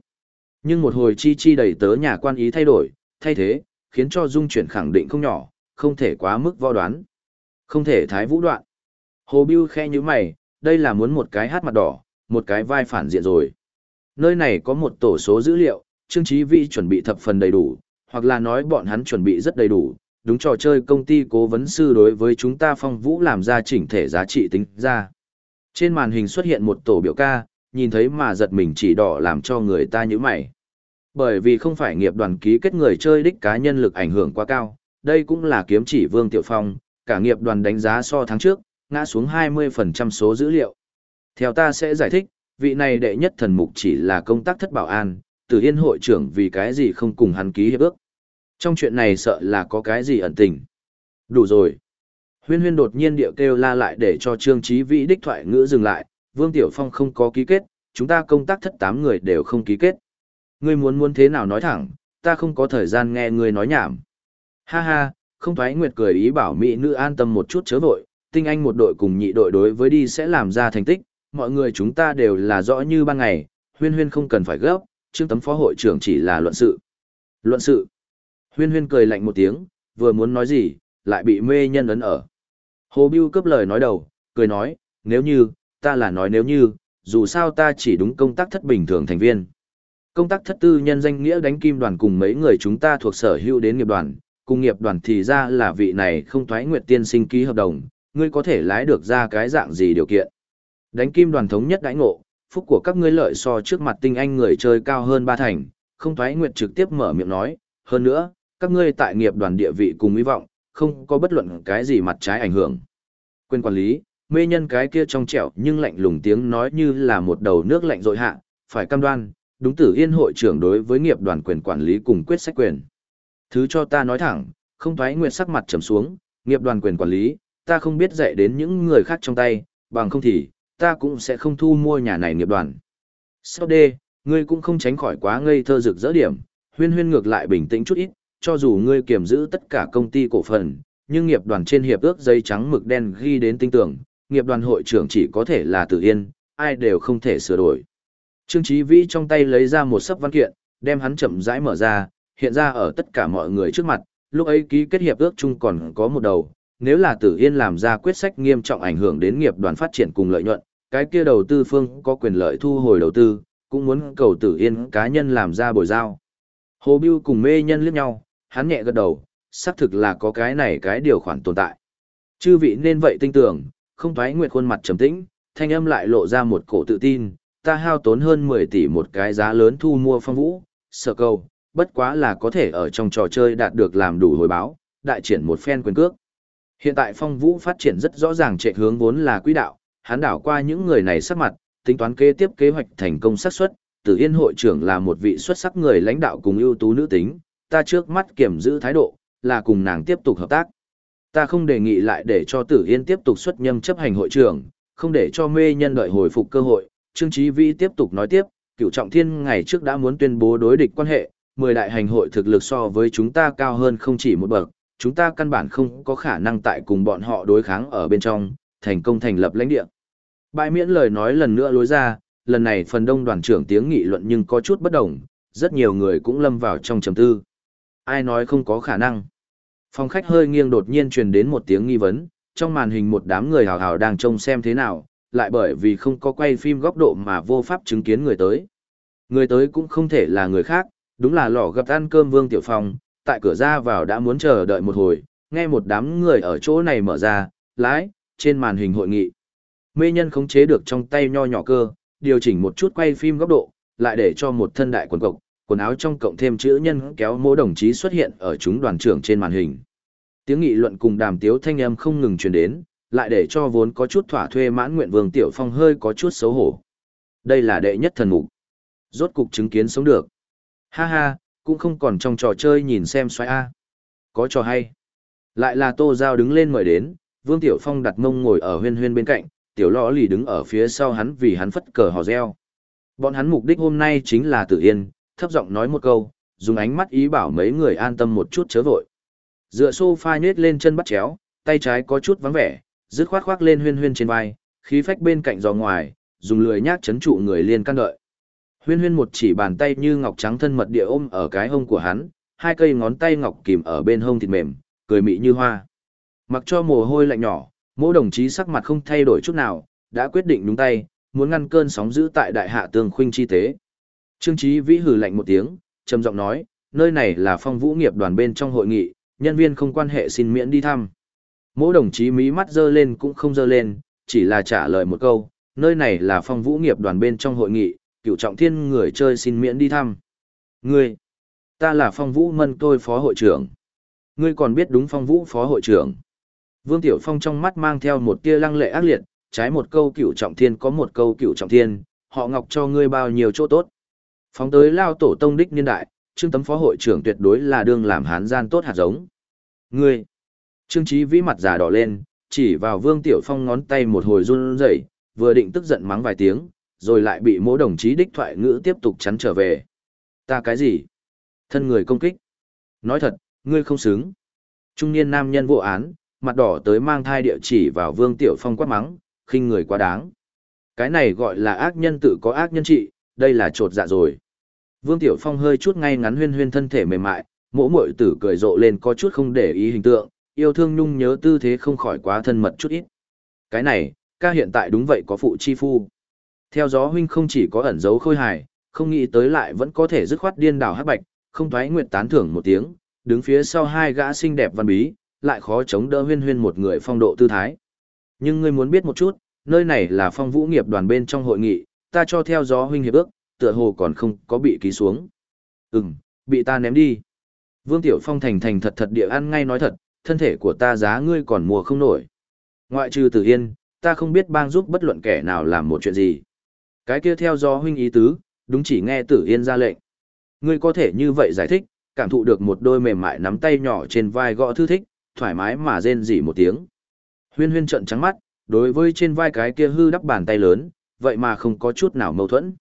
Nhưng một hồi chi chi đầy tớ nhà quan ý thay đổi, thay thế, khiến cho dung chuyển khẳng định không nhỏ, không thể quá mức vo đoán. Không thể thái vũ đoạn. Hồ Biêu khe như mày, đây là muốn một cái hát mặt đỏ, một cái vai phản diện rồi. Nơi này có một tổ số dữ liệu, Trương Chí Vi chuẩn bị thập phần đầy đủ, hoặc là nói bọn hắn chuẩn bị rất đầy đủ, đúng trò chơi công ty cố vấn sư đối với chúng ta phong vũ làm ra chỉnh thể giá trị tính ra. Trên màn hình xuất hiện một tổ biểu ca, nhìn thấy mà giật mình chỉ đỏ làm cho người ta nhíu mày. Bởi vì không phải nghiệp đoàn ký kết người chơi đích cá nhân lực ảnh hưởng quá cao, đây cũng là kiếm chỉ Vương Tiểu Phong, cả nghiệp đoàn đánh giá so tháng trước, ngã xuống 20% số dữ liệu. Theo ta sẽ giải thích, vị này đệ nhất thần mục chỉ là công tác thất bảo an, từ yên hội trưởng vì cái gì không cùng hắn ký hiệp ước. Trong chuyện này sợ là có cái gì ẩn tình. Đủ rồi. Huyên huyên đột nhiên điệu kêu la lại để cho Trương Chí Vĩ đích thoại ngữ dừng lại, Vương Tiểu Phong không có ký kết, chúng ta công tác thất tám người đều không ký kết. Ngươi muốn muốn thế nào nói thẳng, ta không có thời gian nghe ngươi nói nhảm. Ha ha, không thoái nguyệt cười ý bảo mỹ nữ an tâm một chút chớ vội, tinh anh một đội cùng nhị đội đối với đi sẽ làm ra thành tích, mọi người chúng ta đều là rõ như ban ngày, huyên huyên không cần phải gấp, trương tấm phó hội trưởng chỉ là luận sự. Luận sự. Huyên huyên cười lạnh một tiếng, vừa muốn nói gì, lại bị mê nhân ấn ở. Hồ Biêu cướp lời nói đầu, cười nói, nếu như, ta là nói nếu như, dù sao ta chỉ đúng công tác thất bình thường thành viên. Công tác thất tư nhân danh nghĩa đánh kim đoàn cùng mấy người chúng ta thuộc sở hữu đến nghiệp đoàn, cùng nghiệp đoàn thì ra là vị này không thoái nguyệt tiên sinh ký hợp đồng, ngươi có thể lái được ra cái dạng gì điều kiện. Đánh kim đoàn thống nhất đãi ngộ, phúc của các ngươi lợi so trước mặt tinh anh người chơi cao hơn ba thành, không thoái nguyệt trực tiếp mở miệng nói, hơn nữa, các ngươi tại nghiệp đoàn địa vị cùng hy vọng, không có bất luận cái gì mặt trái ảnh hưởng. Quyền quản lý, mê nhân cái kia trong trẻo nhưng lạnh lùng tiếng nói như là một đầu nước lạnh rội hạ, phải cam đoan, đúng tử yên hội trưởng đối với nghiệp đoàn quyền quản lý cùng quyết sách quyền. Thứ cho ta nói thẳng, không thoái nguyệt sắc mặt trầm xuống, nghiệp đoàn quyền quản lý, ta không biết dạy đến những người khác trong tay, bằng không thì, ta cũng sẽ không thu mua nhà này nghiệp đoàn. Sau đê, ngươi cũng không tránh khỏi quá ngây thơ rực rỡ điểm, huyên huyên ngược lại bình tĩnh chút ít, cho dù ngươi kiểm giữ tất cả công ty cổ phần, nhưng nghiệp đoàn trên hiệp ước giấy trắng mực đen ghi đến tinh tưởng, nghiệp đoàn hội trưởng chỉ có thể là tự yên, ai đều không thể sửa đổi. Trương Chí Vĩ trong tay lấy ra một sấp văn kiện, đem hắn chậm rãi mở ra, hiện ra ở tất cả mọi người trước mặt, lúc ấy ký kết hiệp ước chung còn có một đầu, nếu là Tử Yên làm ra quyết sách nghiêm trọng ảnh hưởng đến nghiệp đoàn phát triển cùng lợi nhuận, cái kia đầu tư phương có quyền lợi thu hồi đầu tư, cũng muốn cầu Tử Yên cá nhân làm ra bồi giao. Hồ Bưu cùng mê nhân liếc nhau, hắn nhẹ gật đầu, xác thực là có cái này cái điều khoản tồn tại. Chư vị nên vậy tin tưởng, không thoái nguyệt khuôn mặt trầm tĩnh, thanh âm lại lộ ra một cổ tự tin, ta hao tốn hơn 10 tỷ một cái giá lớn thu mua phong vũ, sở câu, bất quá là có thể ở trong trò chơi đạt được làm đủ hồi báo, đại triển một phen quyền cước. Hiện tại phong vũ phát triển rất rõ ràng chạy hướng vốn là quỹ đạo, hắn đảo qua những người này sắc mặt, tính toán kế tiếp kế hoạch thành công xác suất, Tử Yên hội trưởng là một vị xuất sắc người lãnh đạo cùng ưu tú nữ tính, ta trước mắt kiểm giữ thái độ, là cùng nàng tiếp tục hợp tác. Ta không đề nghị lại để cho Tử Yên tiếp tục xuất nhâm chấp hành hội trưởng, không để cho mê nhân đợi hồi phục cơ hội. Trương Chí Vi tiếp tục nói tiếp, cựu trọng thiên ngày trước đã muốn tuyên bố đối địch quan hệ, mười đại hành hội thực lực so với chúng ta cao hơn không chỉ một bậc, chúng ta căn bản không có khả năng tại cùng bọn họ đối kháng ở bên trong, thành công thành lập lãnh địa. Bãi miễn lời nói lần nữa lối ra, lần này phần đông đoàn trưởng tiếng nghị luận nhưng có chút bất đồng, rất nhiều người cũng lâm vào trong trầm tư. Ai nói không có khả năng? Phòng khách hơi nghiêng đột nhiên truyền đến một tiếng nghi vấn, trong màn hình một đám người hào hào đang trông xem thế nào, lại bởi vì không có quay phim góc độ mà vô pháp chứng kiến người tới. Người tới cũng không thể là người khác, Đúng là lò gặp ăn cơm Vương Tiểu Phong, tại cửa ra vào đã muốn chờ đợi một hồi, nghe một đám người ở chỗ này mở ra, lái, trên màn hình hội nghị. Mê nhân khống chế được trong tay nho nhỏ cơ, điều chỉnh một chút quay phim góc độ, lại để cho một thân đại quần cộc, quần áo trong cộng thêm chữ nhân kéo mỗi đồng chí xuất hiện ở chúng đoàn trưởng trên màn hình. Tiếng nghị luận cùng đàm tiếu thanh âm không ngừng truyền đến, lại để cho vốn có chút thỏa thuê mãn nguyện Vương Tiểu Phong hơi có chút xấu hổ. Đây là đệ nhất thần mục. Rốt cục chứng kiến sống được. Ha ha, cũng không còn trong trò chơi nhìn xem xoay A. Có trò hay. Lại là Tô Giao đứng lên mời đến, Vương Tiểu Phong đặt mông ngồi ở huyên huyên bên cạnh, Tiểu Lõ lì đứng ở phía sau hắn vì hắn phất cờ hò reo. Bọn hắn mục đích hôm nay chính là tự yên, thấp giọng nói một câu, dùng ánh mắt ý bảo mấy người an tâm một chút chớ vội. Dựa sofa nhết lên chân bắt chéo, tay trái có chút vắng vẻ, dứt khoát khoác lên huyên huyên trên vai, khí phách bên cạnh giò ngoài, dùng lười nhác chấn trụ người liên can đợi. Huyên huyên một chỉ bàn tay như ngọc trắng thân mật địa ôm ở cái hông của hắn, hai cây ngón tay ngọc kìm ở bên hông thịt mềm, cười mị như hoa. Mặc cho mồ hôi lạnh nhỏ, mỗi đồng chí sắc mặt không thay đổi chút nào, đã quyết định đúng tay, muốn ngăn cơn sóng dữ tại đại hạ tương khuynh chi tế. Trương Chí Vĩ hừ lạnh một tiếng, trầm giọng nói, nơi này là phong vũ nghiệp đoàn bên trong hội nghị, nhân viên không quan hệ xin miễn đi thăm. Mỗi đồng chí mí mắt dơ lên cũng không dơ lên, chỉ là trả lời một câu, nơi này là phong vũ nghiệp đoàn bên trong hội nghị, cựu trọng thiên người chơi xin miễn đi thăm. Ngươi, ta là phong vũ mân tôi phó hội trưởng. Ngươi còn biết đúng phong vũ phó hội trưởng. Vương Tiểu Phong trong mắt mang theo một tia lăng lệ ác liệt, trái một câu cựu trọng thiên có một câu cựu trọng thiên, họ ngọc cho ngươi bao nhiêu chỗ tốt. Phóng tới lao tổ tông đích niên đại, trương tấm phó hội trưởng tuyệt đối là đương làm hán gian tốt hạt giống. Ngươi, trương trí vĩ mặt già đỏ lên, chỉ vào Vương Tiểu Phong ngón tay một hồi run rẩy, vừa định tức giận mắng vài tiếng, rồi lại bị mỗi đồng chí đích thoại ngữ tiếp tục chắn trở về. Ta cái gì? Thân người công kích. Nói thật, ngươi không xứng. Trung niên nam nhân vô án, mặt đỏ tới mang thai địa chỉ vào Vương Tiểu Phong quát mắng, khinh người quá đáng. Cái này gọi là ác nhân tự có ác nhân trị, đây là trột dạ rồi. Vương Tiểu Phong hơi chút ngay ngắn huyên huyên thân thể mềm mại, mỗ muội tử cười rộ lên có chút không để ý hình tượng, yêu thương nhung nhớ tư thế không khỏi quá thân mật chút ít. Cái này, ca hiện tại đúng vậy có phụ chi phu. Theo gió huynh không chỉ có ẩn giấu khôi hài, không nghĩ tới lại vẫn có thể dứt khoát điên đảo hắc bạch, không thoái nguyện tán thưởng một tiếng, đứng phía sau hai gã xinh đẹp văn bí, lại khó chống đỡ huyên huyên một người phong độ tư thái. Nhưng ngươi muốn biết một chút, nơi này là phong vũ nghiệp đoàn bên trong hội nghị, ta cho theo gió huynh hiệp ước, tựa hồ còn không có bị ký xuống. Ừm, bị ta ném đi. Vương Tiểu Phong thành thành thật thật địa ăn ngay nói thật, thân thể của ta giá ngươi còn mua không nổi. Ngoại trừ Tử Yên, ta không biết bang giúp bất luận kẻ nào làm một chuyện gì. Cái kia theo gió huynh ý tứ, đúng chỉ nghe Tử Yên ra lệnh. Ngươi có thể như vậy giải thích, cảm thụ được một đôi mềm mại nắm tay nhỏ trên vai gõ thư thích, thoải mái mà rên rỉ một tiếng. Huyên huyên trợn trắng mắt, đối với trên vai cái kia hư đắp bàn tay lớn, vậy mà không có chút nào mâu thuẫn.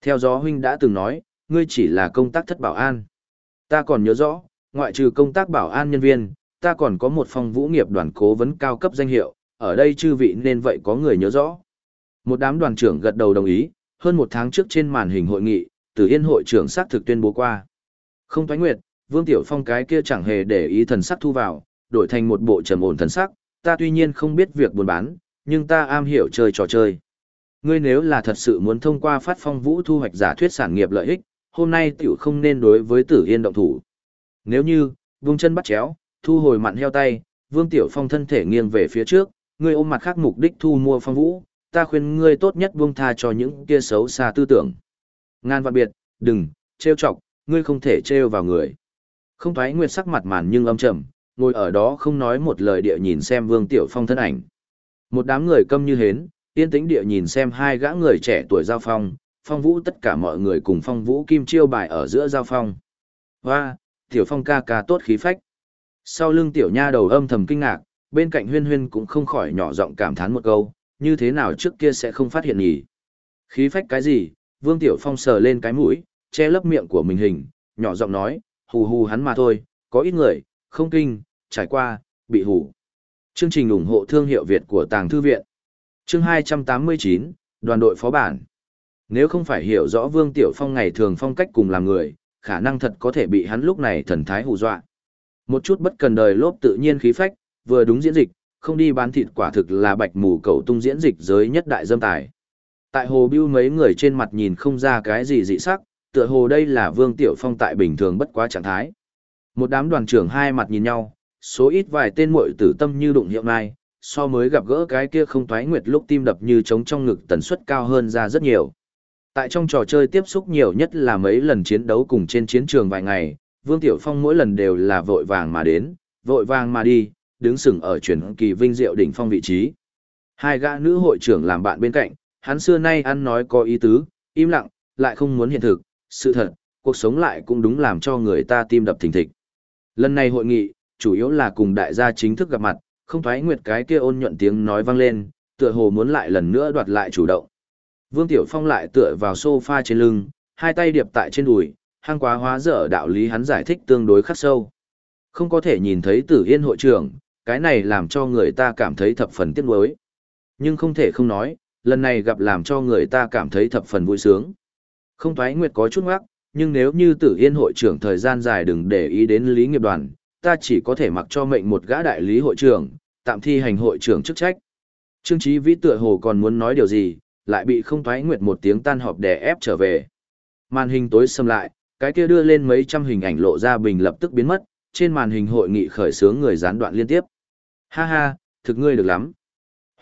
Theo gió huynh đã từng nói, ngươi chỉ là công tác thất bảo an. Ta còn nhớ rõ, ngoại trừ công tác bảo an nhân viên, ta còn có một phong vũ nghiệp đoàn cố vấn cao cấp danh hiệu, ở đây chư vị nên vậy có người nhớ rõ. Một đám đoàn trưởng gật đầu đồng ý, hơn một tháng trước trên màn hình hội nghị, Tử Yên hội trưởng xác thực tuyên bố qua. Không thoái nguyệt, Vương Tiểu Phong cái kia chẳng hề để ý thần sắc thu vào, đổi thành một bộ trầm ổn thần sắc, ta tuy nhiên không biết việc buôn bán, nhưng ta am hiểu chơi trò chơi. Ngươi nếu là thật sự muốn thông qua phát phong vũ thu hoạch giả thuyết sản nghiệp lợi ích, hôm nay tiểu không nên đối với Tử Yên động thủ. Nếu như, vung chân bắt chéo, thu hồi mặn heo tay, Vương Tiểu Phong thân thể nghiêng về phía trước, ngươi ôm mặt khác mục đích thu mua phong vũ, ta khuyên ngươi tốt nhất buông tha cho những kia xấu xa tư tưởng. Ngan vạn biệt, đừng, trêu chọc, ngươi không thể trêu vào người. Không thoái nguyệt sắc mặt màn nhưng âm trầm, ngồi ở đó không nói một lời địa nhìn xem Vương Tiểu Phong thân ảnh. Một đám người câm như hến, yên tĩnh địa nhìn xem hai gã người trẻ tuổi giao phong, phong vũ tất cả mọi người cùng phong vũ kim chiêu bài ở giữa giao phong. Hoa, Tiểu Phong ca ca tốt khí phách. Sau lưng Tiểu Nha đầu âm thầm kinh ngạc, bên cạnh huyên huyên cũng không khỏi nhỏ giọng cảm thán một câu, như thế nào trước kia sẽ không phát hiện nhỉ. Khí phách cái gì, Vương Tiểu Phong sờ lên cái mũi, che lấp miệng của mình hình, nhỏ giọng nói, hù hù hắn mà thôi, có ít người, không kinh, trải qua, bị hù. Chương trình ủng hộ thương hiệu Việt của Tàng Thư Viện. Chương 289, đoàn đội phó bản. Nếu không phải hiểu rõ Vương Tiểu Phong ngày thường phong cách cùng làm người, khả năng thật có thể bị hắn lúc này thần thái hù dọa. Một chút bất cần đời lốp tự nhiên khí phách, vừa đúng diễn dịch, không đi bán thịt quả thực là bạch mù cầu tung diễn dịch giới nhất đại dâm tài. Tại hồ bưu mấy người trên mặt nhìn không ra cái gì dị sắc, tựa hồ đây là Vương Tiểu Phong tại bình thường bất quá trạng thái. Một đám đoàn trưởng hai mặt nhìn nhau, số ít vài tên muội tử tâm như đụng hiệu mai, so mới gặp gỡ cái kia không thoái nguyệt lúc tim đập như trống trong ngực tần suất cao hơn ra rất nhiều. Tại trong trò chơi tiếp xúc nhiều nhất là mấy lần chiến đấu cùng trên chiến trường vài ngày, Vương Tiểu Phong mỗi lần đều là vội vàng mà đến, vội vàng mà đi, đứng sừng ở truyền kỳ vinh diệu đỉnh phong vị trí. Hai gã nữ hội trưởng làm bạn bên cạnh, hắn xưa nay ăn nói có ý tứ, im lặng, lại không muốn hiện thực, sự thật, cuộc sống lại cũng đúng làm cho người ta tim đập thình thịch. Lần này hội nghị, chủ yếu là cùng đại gia chính thức gặp mặt, không thoái nguyệt cái kia ôn nhuận tiếng nói vang lên, tựa hồ muốn lại lần nữa đoạt lại chủ động. Vương Tiểu Phong lại tựa vào sofa trên lưng, hai tay điệp tại trên đùi, hang quá hóa dở đạo lý hắn giải thích tương đối khắc sâu. Không có thể nhìn thấy tử yên hội trưởng, cái này làm cho người ta cảm thấy thập phần tiếc nuối. Nhưng không thể không nói, lần này gặp làm cho người ta cảm thấy thập phần vui sướng. Không thoái nguyệt có chút ngoắc, nhưng nếu như tử yên hội trưởng thời gian dài đừng để ý đến lý nghiệp đoàn, ta chỉ có thể mặc cho mệnh một gã đại lý hội trưởng, tạm thi hành hội trưởng chức trách. Trương Chí Vĩ tựa hồ còn muốn nói điều gì, lại bị không thoái nguyệt một tiếng tan họp đè ép trở về. Màn hình tối xâm lại, cái kia đưa lên mấy trăm hình ảnh lộ ra bình lập tức biến mất, trên màn hình hội nghị khởi sướng người gián đoạn liên tiếp. Ha ha, thực ngươi được lắm.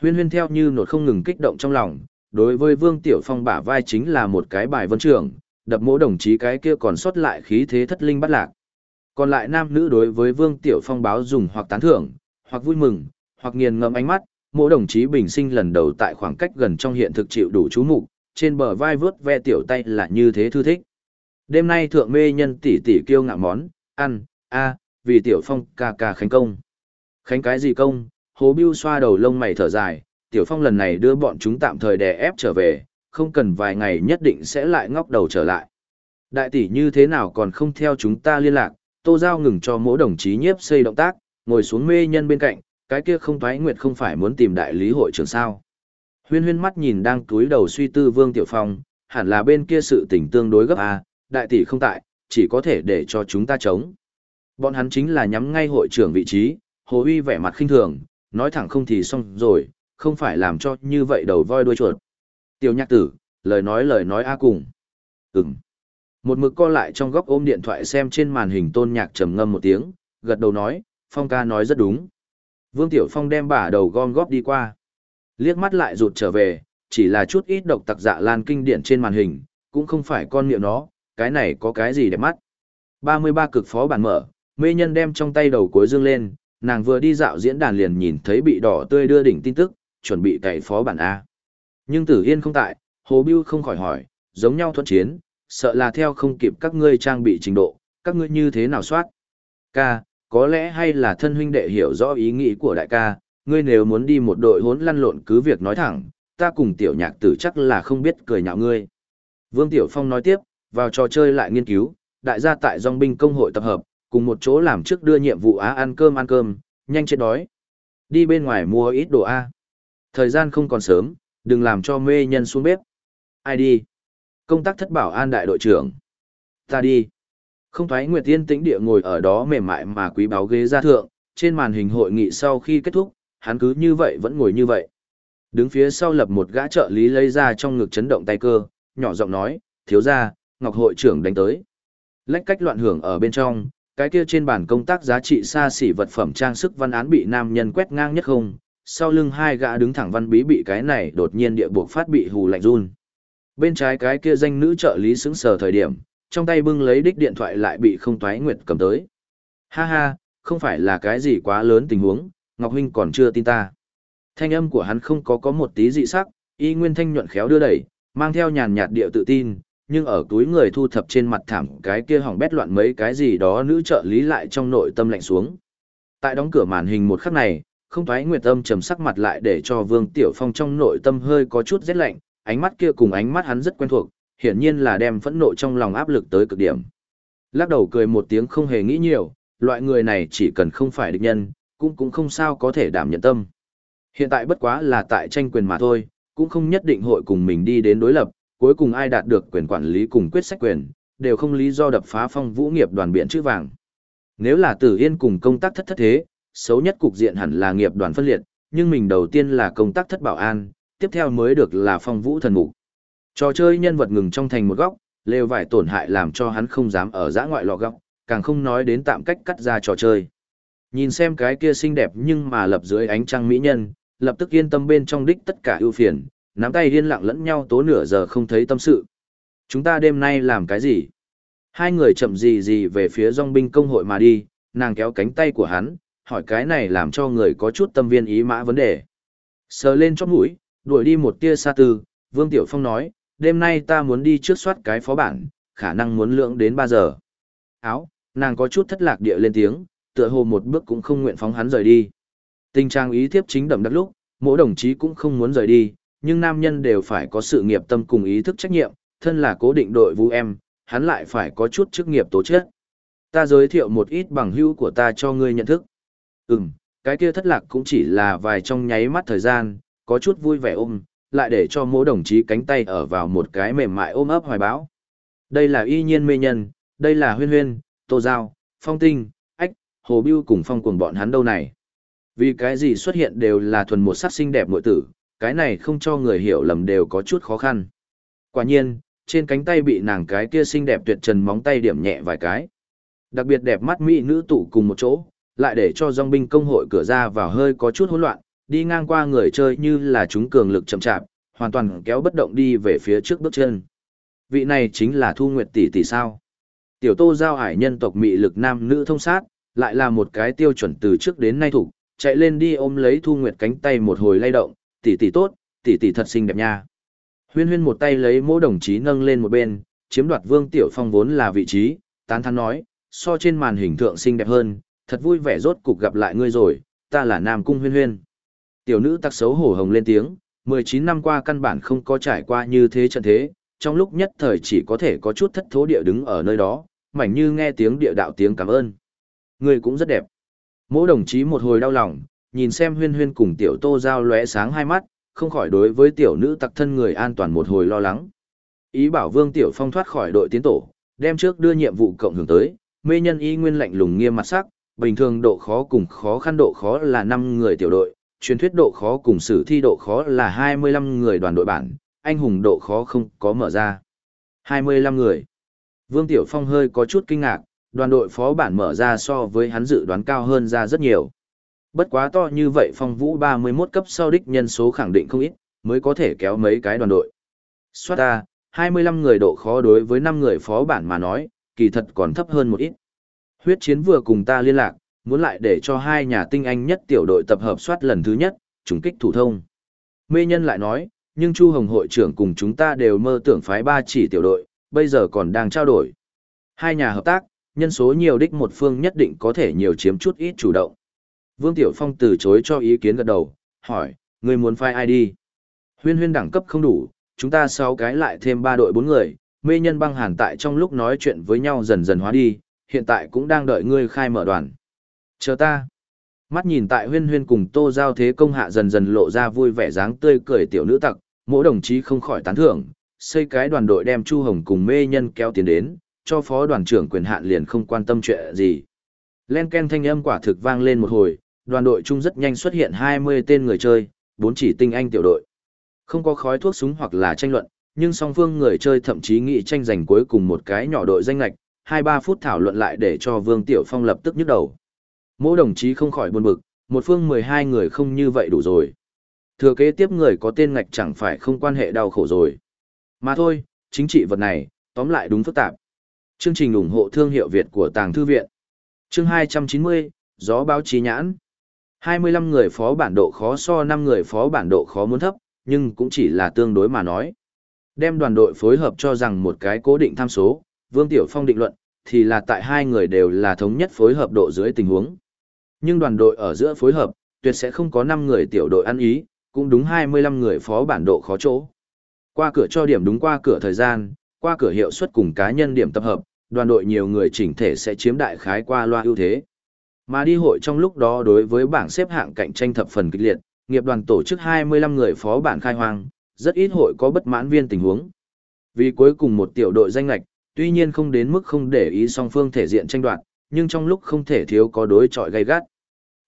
Huyên huyên theo như nột không ngừng kích động trong lòng, đối với Vương Tiểu Phong bả vai chính là một cái bài vân trưởng, đập mỗi đồng chí cái kia còn sót lại khí thế thất linh bắt lạc. Còn lại nam nữ đối với Vương Tiểu Phong báo dùng hoặc tán thưởng, hoặc vui mừng, hoặc nghiền ngẫm ánh mắt, mỗi đồng chí bình sinh lần đầu tại khoảng cách gần trong hiện thực chịu đủ chú mục, trên bờ vai vướt ve tiểu tay là như thế thư thích. Đêm nay thượng mê nhân tỷ tỷ kêu ngạo món, ăn, a, vì tiểu phong ca ca khánh công. Khánh cái gì công? Hồ Bưu xoa đầu lông mày thở dài, tiểu phong lần này đưa bọn chúng tạm thời đè ép trở về, không cần vài ngày nhất định sẽ lại ngóc đầu trở lại. Đại tỷ như thế nào còn không theo chúng ta liên lạc, Tô Giao ngừng cho mỗi đồng chí nhiếp xây động tác, ngồi xuống mê nhân bên cạnh, cái kia không thoái nguyệt không phải muốn tìm đại lý hội trưởng sao. Huyên huyên mắt nhìn đang túi đầu suy tư Vương Tiểu Phong, hẳn là bên kia sự tình tương đối gấp a, đại tỷ không tại, chỉ có thể để cho chúng ta chống. Bọn hắn chính là nhắm ngay hội trưởng vị trí, Hồ Uy vẻ mặt khinh thường, nói thẳng không thì xong rồi, không phải làm cho như vậy đầu voi đuôi chuột. Tiểu nhạc tử, lời nói lời nói a cùng. Ừm. Một mực co lại trong góc ôm điện thoại xem trên màn hình tôn nhạc trầm ngâm một tiếng, gật đầu nói, Phong ca nói rất đúng. Vương Tiểu Phong đem bả đầu gom góp đi qua. Liếc mắt lại rụt trở về, chỉ là chút ít độc tặc dạ lan kinh điển trên màn hình, cũng không phải con miệng nó, cái này có cái gì đẹp mắt. 33 cực phó bản mở, mê nhân đem trong tay đầu cuối dương lên, nàng vừa đi dạo diễn đàn liền nhìn thấy bị đỏ tươi đưa đỉnh tin tức, chuẩn bị cày phó bản A. Nhưng Tử Yên không tại, Hồ Bưu không khỏi hỏi, giống nhau thuận chiến, sợ là theo không kịp các ngươi trang bị trình độ, các ngươi như thế nào soát. Ca, có lẽ hay là thân huynh đệ hiểu rõ ý nghĩ của đại ca, ngươi nếu muốn đi một đội hỗn lăn lộn cứ việc nói thẳng, ta cùng tiểu nhạc tử chắc là không biết cười nhạo ngươi. Vương Tiểu Phong nói tiếp, vào trò chơi lại nghiên cứu, đại gia tại dòng binh công hội tập hợp, cùng một chỗ làm trước đưa nhiệm vụ á ăn cơm ăn cơm, nhanh chết đói. Đi bên ngoài mua ít đồ A. Thời gian không còn sớm, đừng làm cho mê nhân xuống bếp. Ai đi? Công tác thất bảo an đại đội trưởng. Ta đi. Không thoái Nguyệt Tiên tĩnh địa ngồi ở đó mềm mại mà quý báo ghế ra thượng, trên màn hình hội nghị sau khi kết thúc, hắn cứ như vậy vẫn ngồi như vậy. Đứng phía sau lập một gã trợ lý lấy ra trong ngực chấn động tay cơ, nhỏ giọng nói, thiếu ra, Ngọc hội trưởng đánh tới. Lách cách loạn hưởng ở bên trong, cái kia trên bàn công tác giá trị xa xỉ vật phẩm trang sức văn án bị nam nhân quét ngang nhất không, sau lưng hai gã đứng thẳng văn bí bị cái này đột nhiên địa buộc phát bị hù lạnh run. Bên trái cái kia danh nữ trợ lý xứng sờ thời điểm, trong tay bưng lấy đích điện thoại lại bị không toái nguyệt cầm tới. Ha ha, không phải là cái gì quá lớn tình huống, Ngọc Huynh còn chưa tin ta. Thanh âm của hắn không có có một tí dị sắc, y nguyên thanh nhuận khéo đưa đẩy, mang theo nhàn nhạt điệu tự tin, nhưng ở túi người thu thập trên mặt thảm cái kia hỏng bét loạn mấy cái gì đó nữ trợ lý lại trong nội tâm lạnh xuống. Tại đóng cửa màn hình một khắc này, không thoái nguyệt âm trầm sắc mặt lại để cho Vương Tiểu Phong trong nội tâm hơi có chút rét lạnh, ánh mắt kia cùng ánh mắt hắn rất quen thuộc, hiển nhiên là đem phẫn nộ trong lòng áp lực tới cực điểm. Lắc đầu cười một tiếng không hề nghĩ nhiều, loại người này chỉ cần không phải địch nhân, cũng cũng không sao có thể đảm nhận tâm. Hiện tại bất quá là tại tranh quyền mà thôi, cũng không nhất định hội cùng mình đi đến đối lập, cuối cùng ai đạt được quyền quản lý cùng quyết sách quyền, đều không lý do đập phá phong vũ nghiệp đoàn biện chữ vàng. Nếu là Tử Yên cùng công tác thất thất thế, xấu nhất cục diện hẳn là nghiệp đoàn phân liệt, nhưng mình đầu tiên là công tác thất bảo an, tiếp theo mới được là phong vũ thần mục. Trò chơi nhân vật ngừng trong thành một góc, lều vải tổn hại làm cho hắn không dám ở giã ngoại lọ góc, càng không nói đến tạm cách cắt ra trò chơi. Nhìn xem cái kia xinh đẹp nhưng mà lập dưới ánh trăng mỹ nhân, lập tức yên tâm bên trong đích tất cả ưu phiền, nắm tay yên lặng lẫn nhau tố nửa giờ không thấy tâm sự. Chúng ta đêm nay làm cái gì? Hai người chậm gì gì về phía dòng binh công hội mà đi, nàng kéo cánh tay của hắn, hỏi cái này làm cho người có chút tâm viên ý mã vấn đề. Sờ lên chóp mũi, đuổi đi một tia xa tư, Vương Tiểu Phong nói, đêm nay ta muốn đi trước soát cái phó bản, khả năng muốn lượng đến 3 giờ. Áo, nàng có chút thất lạc địa lên tiếng, tựa hồ một bước cũng không nguyện phóng hắn rời đi. Tình trạng ý thiếp chính đậm đắc lúc, mỗi đồng chí cũng không muốn rời đi, nhưng nam nhân đều phải có sự nghiệp tâm cùng ý thức trách nhiệm, thân là cố định đội vũ em, hắn lại phải có chút chức nghiệp tố chất. Ta giới thiệu một ít bằng hữu của ta cho ngươi nhận thức. Ừm, cái kia thất lạc cũng chỉ là vài trong nháy mắt thời gian, có chút vui vẻ ôm, lại để cho mỗi đồng chí cánh tay ở vào một cái mềm mại ôm ấp hoài bão. Đây là y nhiên mê nhân, đây là huyên huyên, tô giao, phong tinh, ách, hồ biêu cùng phong cùng bọn hắn đâu này. Vì cái gì xuất hiện đều là thuần một sắc xinh đẹp nội tử, cái này không cho người hiểu lầm đều có chút khó khăn. Quả nhiên, trên cánh tay bị nàng cái kia xinh đẹp tuyệt trần móng tay điểm nhẹ vài cái. Đặc biệt đẹp mắt mỹ nữ tụ cùng một chỗ, lại để cho dòng binh công hội cửa ra vào hơi có chút hỗn loạn, đi ngang qua người chơi như là chúng cường lực chậm chạp, hoàn toàn kéo bất động đi về phía trước bước chân. Vị này chính là Thu Nguyệt tỷ tỷ sao? Tiểu Tô giao hải nhân tộc mị lực nam nữ thông sát, lại là một cái tiêu chuẩn từ trước đến nay thủ, chạy lên đi ôm lấy Thu Nguyệt cánh tay một hồi lay động, tỷ tỷ tốt, tỷ tỷ thật xinh đẹp nha. Huyên huyên một tay lấy mỗi đồng chí nâng lên một bên, chiếm đoạt Vương Tiểu Phong vốn là vị trí, tán thán nói, so trên màn hình thượng xinh đẹp hơn, thật vui vẻ rốt cục gặp lại ngươi rồi, ta là Nam Cung Huyên Huyên. Tiểu nữ tắc xấu hổ hồng lên tiếng, 19 năm qua căn bản không có trải qua như thế trận thế, trong lúc nhất thời chỉ có thể có chút thất thố địa đứng ở nơi đó, mảnh như nghe tiếng địa đạo tiếng cảm ơn. Ngươi cũng rất đẹp. Mỗi đồng chí một hồi đau lòng, nhìn xem huyên huyên cùng tiểu tô giao lóe sáng hai mắt, không khỏi đối với tiểu nữ tặc thân người an toàn một hồi lo lắng. Ý bảo vương tiểu phong thoát khỏi đội tiến tổ, đem trước đưa nhiệm vụ cộng hưởng tới, mê nhân y nguyên lạnh lùng nghiêm mặt sắc, bình thường độ khó cùng khó khăn độ khó là 5 người tiểu đội, truyền thuyết độ khó cùng sử thi độ khó là 25 người đoàn đội bản, anh hùng độ khó không có mở ra. 25 người. Vương Tiểu Phong hơi có chút kinh ngạc, đoàn đội phó bản mở ra so với hắn dự đoán cao hơn ra rất nhiều. Bất quá to như vậy phong vũ 31 cấp sau đích nhân số khẳng định không ít, mới có thể kéo mấy cái đoàn đội. Xoát ta, 25 người độ khó đối với 5 người phó bản mà nói, kỳ thật còn thấp hơn một ít. Huyết chiến vừa cùng ta liên lạc, muốn lại để cho hai nhà tinh anh nhất tiểu đội tập hợp soát lần thứ nhất, trùng kích thủ thông. Mê nhân lại nói, nhưng Chu Hồng hội trưởng cùng chúng ta đều mơ tưởng phái ba chỉ tiểu đội, bây giờ còn đang trao đổi. Hai nhà hợp tác, nhân số nhiều đích một phương nhất định có thể nhiều chiếm chút ít chủ động. Vương Tiểu Phong từ chối cho ý kiến gật đầu, hỏi, người muốn phai ai đi? Huyên huyên đẳng cấp không đủ, chúng ta sáu cái lại thêm ba đội bốn người, mê nhân băng hàn tại trong lúc nói chuyện với nhau dần dần hóa đi, hiện tại cũng đang đợi ngươi khai mở đoàn. Chờ ta. Mắt nhìn tại huyên huyên cùng tô giao thế công hạ dần dần lộ ra vui vẻ dáng tươi cười tiểu nữ tặc, mỗi đồng chí không khỏi tán thưởng, xây cái đoàn đội đem Chu Hồng cùng mê nhân kéo tiến đến, cho phó đoàn trưởng quyền hạn liền không quan tâm chuyện gì. Len ken thanh âm quả thực vang lên một hồi, đoàn đội chung rất nhanh xuất hiện 20 tên người chơi, bốn chỉ tinh anh tiểu đội. Không có khói thuốc súng hoặc là tranh luận, nhưng song phương người chơi thậm chí nghĩ tranh giành cuối cùng một cái nhỏ đội danh lạch, 2-3 phút thảo luận lại để cho Vương Tiểu Phong lập tức nhức đầu. Mỗi đồng chí không khỏi buồn bực, một phương 12 người không như vậy đủ rồi. Thừa kế tiếp người có tên ngạch chẳng phải không quan hệ đau khổ rồi. Mà thôi, chính trị vật này, tóm lại đúng phức tạp. Chương trình ủng hộ thương hiệu Việt của Tàng Thư Viện. Chương 290, Gió báo chí nhãn. 25 người phó bản độ khó so 5 người phó bản độ khó muốn thấp, nhưng cũng chỉ là tương đối mà nói. Đem đoàn đội phối hợp cho rằng một cái cố định tham số, Vương Tiểu Phong định luận, thì là tại hai người đều là thống nhất phối hợp độ dưới tình huống. Nhưng đoàn đội ở giữa phối hợp, tuyệt sẽ không có 5 người tiểu đội ăn ý, cũng đúng 25 người phó bản độ khó chỗ. Qua cửa cho điểm đúng qua cửa thời gian, qua cửa hiệu suất cùng cá nhân điểm tập hợp, đoàn đội nhiều người chỉnh thể sẽ chiếm đại khái qua loa ưu thế. Mà đi hội trong lúc đó đối với bảng xếp hạng cạnh tranh thập phần kịch liệt, nghiệp đoàn tổ chức 25 người phó bản khai hoang, rất ít hội có bất mãn viên tình huống. Vì cuối cùng một tiểu đội danh lạch, tuy nhiên không đến mức không để ý song phương thể diện tranh đoạt, nhưng trong lúc không thể thiếu có đối chọi gay gắt.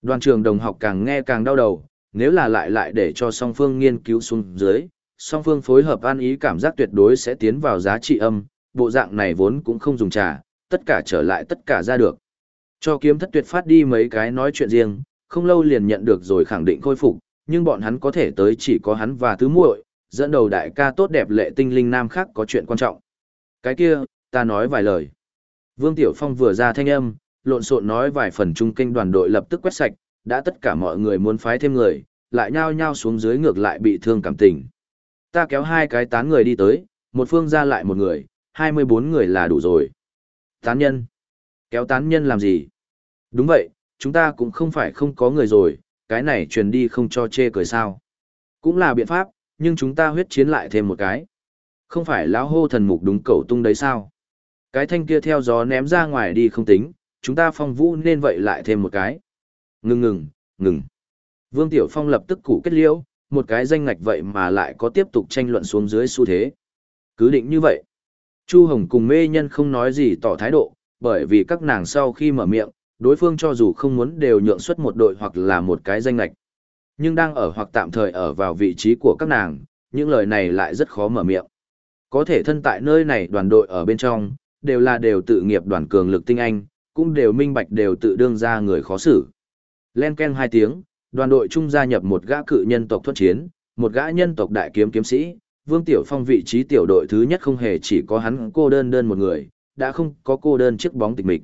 Đoàn trường đồng học càng nghe càng đau đầu, nếu là lại lại để cho song phương nghiên cứu xuống dưới, song phương phối hợp an ý cảm giác tuyệt đối sẽ tiến vào giá trị âm, bộ dạng này vốn cũng không dùng trà, tất cả trở lại tất cả ra được. Cho kiếm thất tuyệt phát đi mấy cái nói chuyện riêng, không lâu liền nhận được rồi khẳng định khôi phục, nhưng bọn hắn có thể tới chỉ có hắn và tứ muội, dẫn đầu đại ca tốt đẹp lệ tinh linh nam khác có chuyện quan trọng. Cái kia, ta nói vài lời. Vương Tiểu Phong vừa ra thanh âm, lộn xộn nói vài phần trung kinh đoàn đội lập tức quét sạch, đã tất cả mọi người muốn phái thêm người, lại nhao nhao xuống dưới ngược lại bị thương cảm tình. Ta kéo hai cái tán người đi tới, một phương ra lại một người, 24 người là đủ rồi. Tán nhân. Kéo tán nhân làm gì? Đúng vậy, chúng ta cũng không phải không có người rồi, cái này truyền đi không cho chê cười sao. Cũng là biện pháp, nhưng chúng ta huyết chiến lại thêm một cái. Không phải lão hô thần mục đúng cầu tung đấy sao? Cái thanh kia theo gió ném ra ngoài đi không tính, chúng ta phong vũ nên vậy lại thêm một cái. Ngừng ngừng, ngừng. Vương Tiểu Phong lập tức củ kết liễu, một cái danh ngạch vậy mà lại có tiếp tục tranh luận xuống dưới xu thế. Cứ định như vậy. Chu Hồng cùng mê nhân không nói gì tỏ thái độ, bởi vì các nàng sau khi mở miệng, đối phương cho dù không muốn đều nhượng xuất một đội hoặc là một cái danh lệch. Nhưng đang ở hoặc tạm thời ở vào vị trí của các nàng, những lời này lại rất khó mở miệng. Có thể thân tại nơi này đoàn đội ở bên trong, đều là đều tự nghiệp đoàn cường lực tinh anh, cũng đều minh bạch đều tự đương ra người khó xử. Len ken hai tiếng, đoàn đội trung gia nhập một gã cự nhân tộc thuất chiến, một gã nhân tộc đại kiếm kiếm sĩ, Vương Tiểu Phong vị trí tiểu đội thứ nhất không hề chỉ có hắn cô đơn đơn một người, đã không có cô đơn chiếc bóng tịch mịch.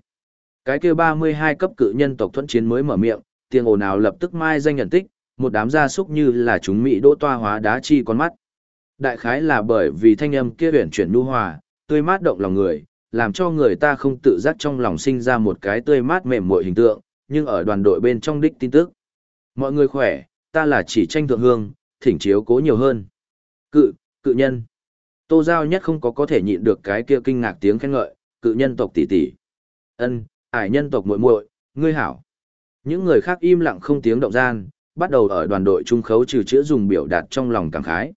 Cái kia 32 cấp cự nhân tộc thuẫn chiến mới mở miệng, tiếng ồn nào lập tức mai danh nhận tích, một đám gia súc như là chúng mỹ đỗ toa hóa đá chi con mắt. Đại khái là bởi vì thanh âm kia huyền chuyển nhu hòa, tươi mát động lòng người, làm cho người ta không tự giác trong lòng sinh ra một cái tươi mát mềm mội hình tượng, nhưng ở đoàn đội bên trong đích tin tức. Mọi người khỏe, ta là chỉ tranh thượng hương, thỉnh chiếu cố nhiều hơn. Cự, cự nhân. Tô Giao nhất không có có thể nhịn được cái kia kinh ngạc tiếng khen ngợi, cự nhân tộc tỷ tỷ. Ân, ải nhân tộc muội muội, ngươi hảo. Những người khác im lặng không tiếng động gian, bắt đầu ở đoàn đội trung khấu trừ chữa dùng biểu đạt trong lòng cảm khái.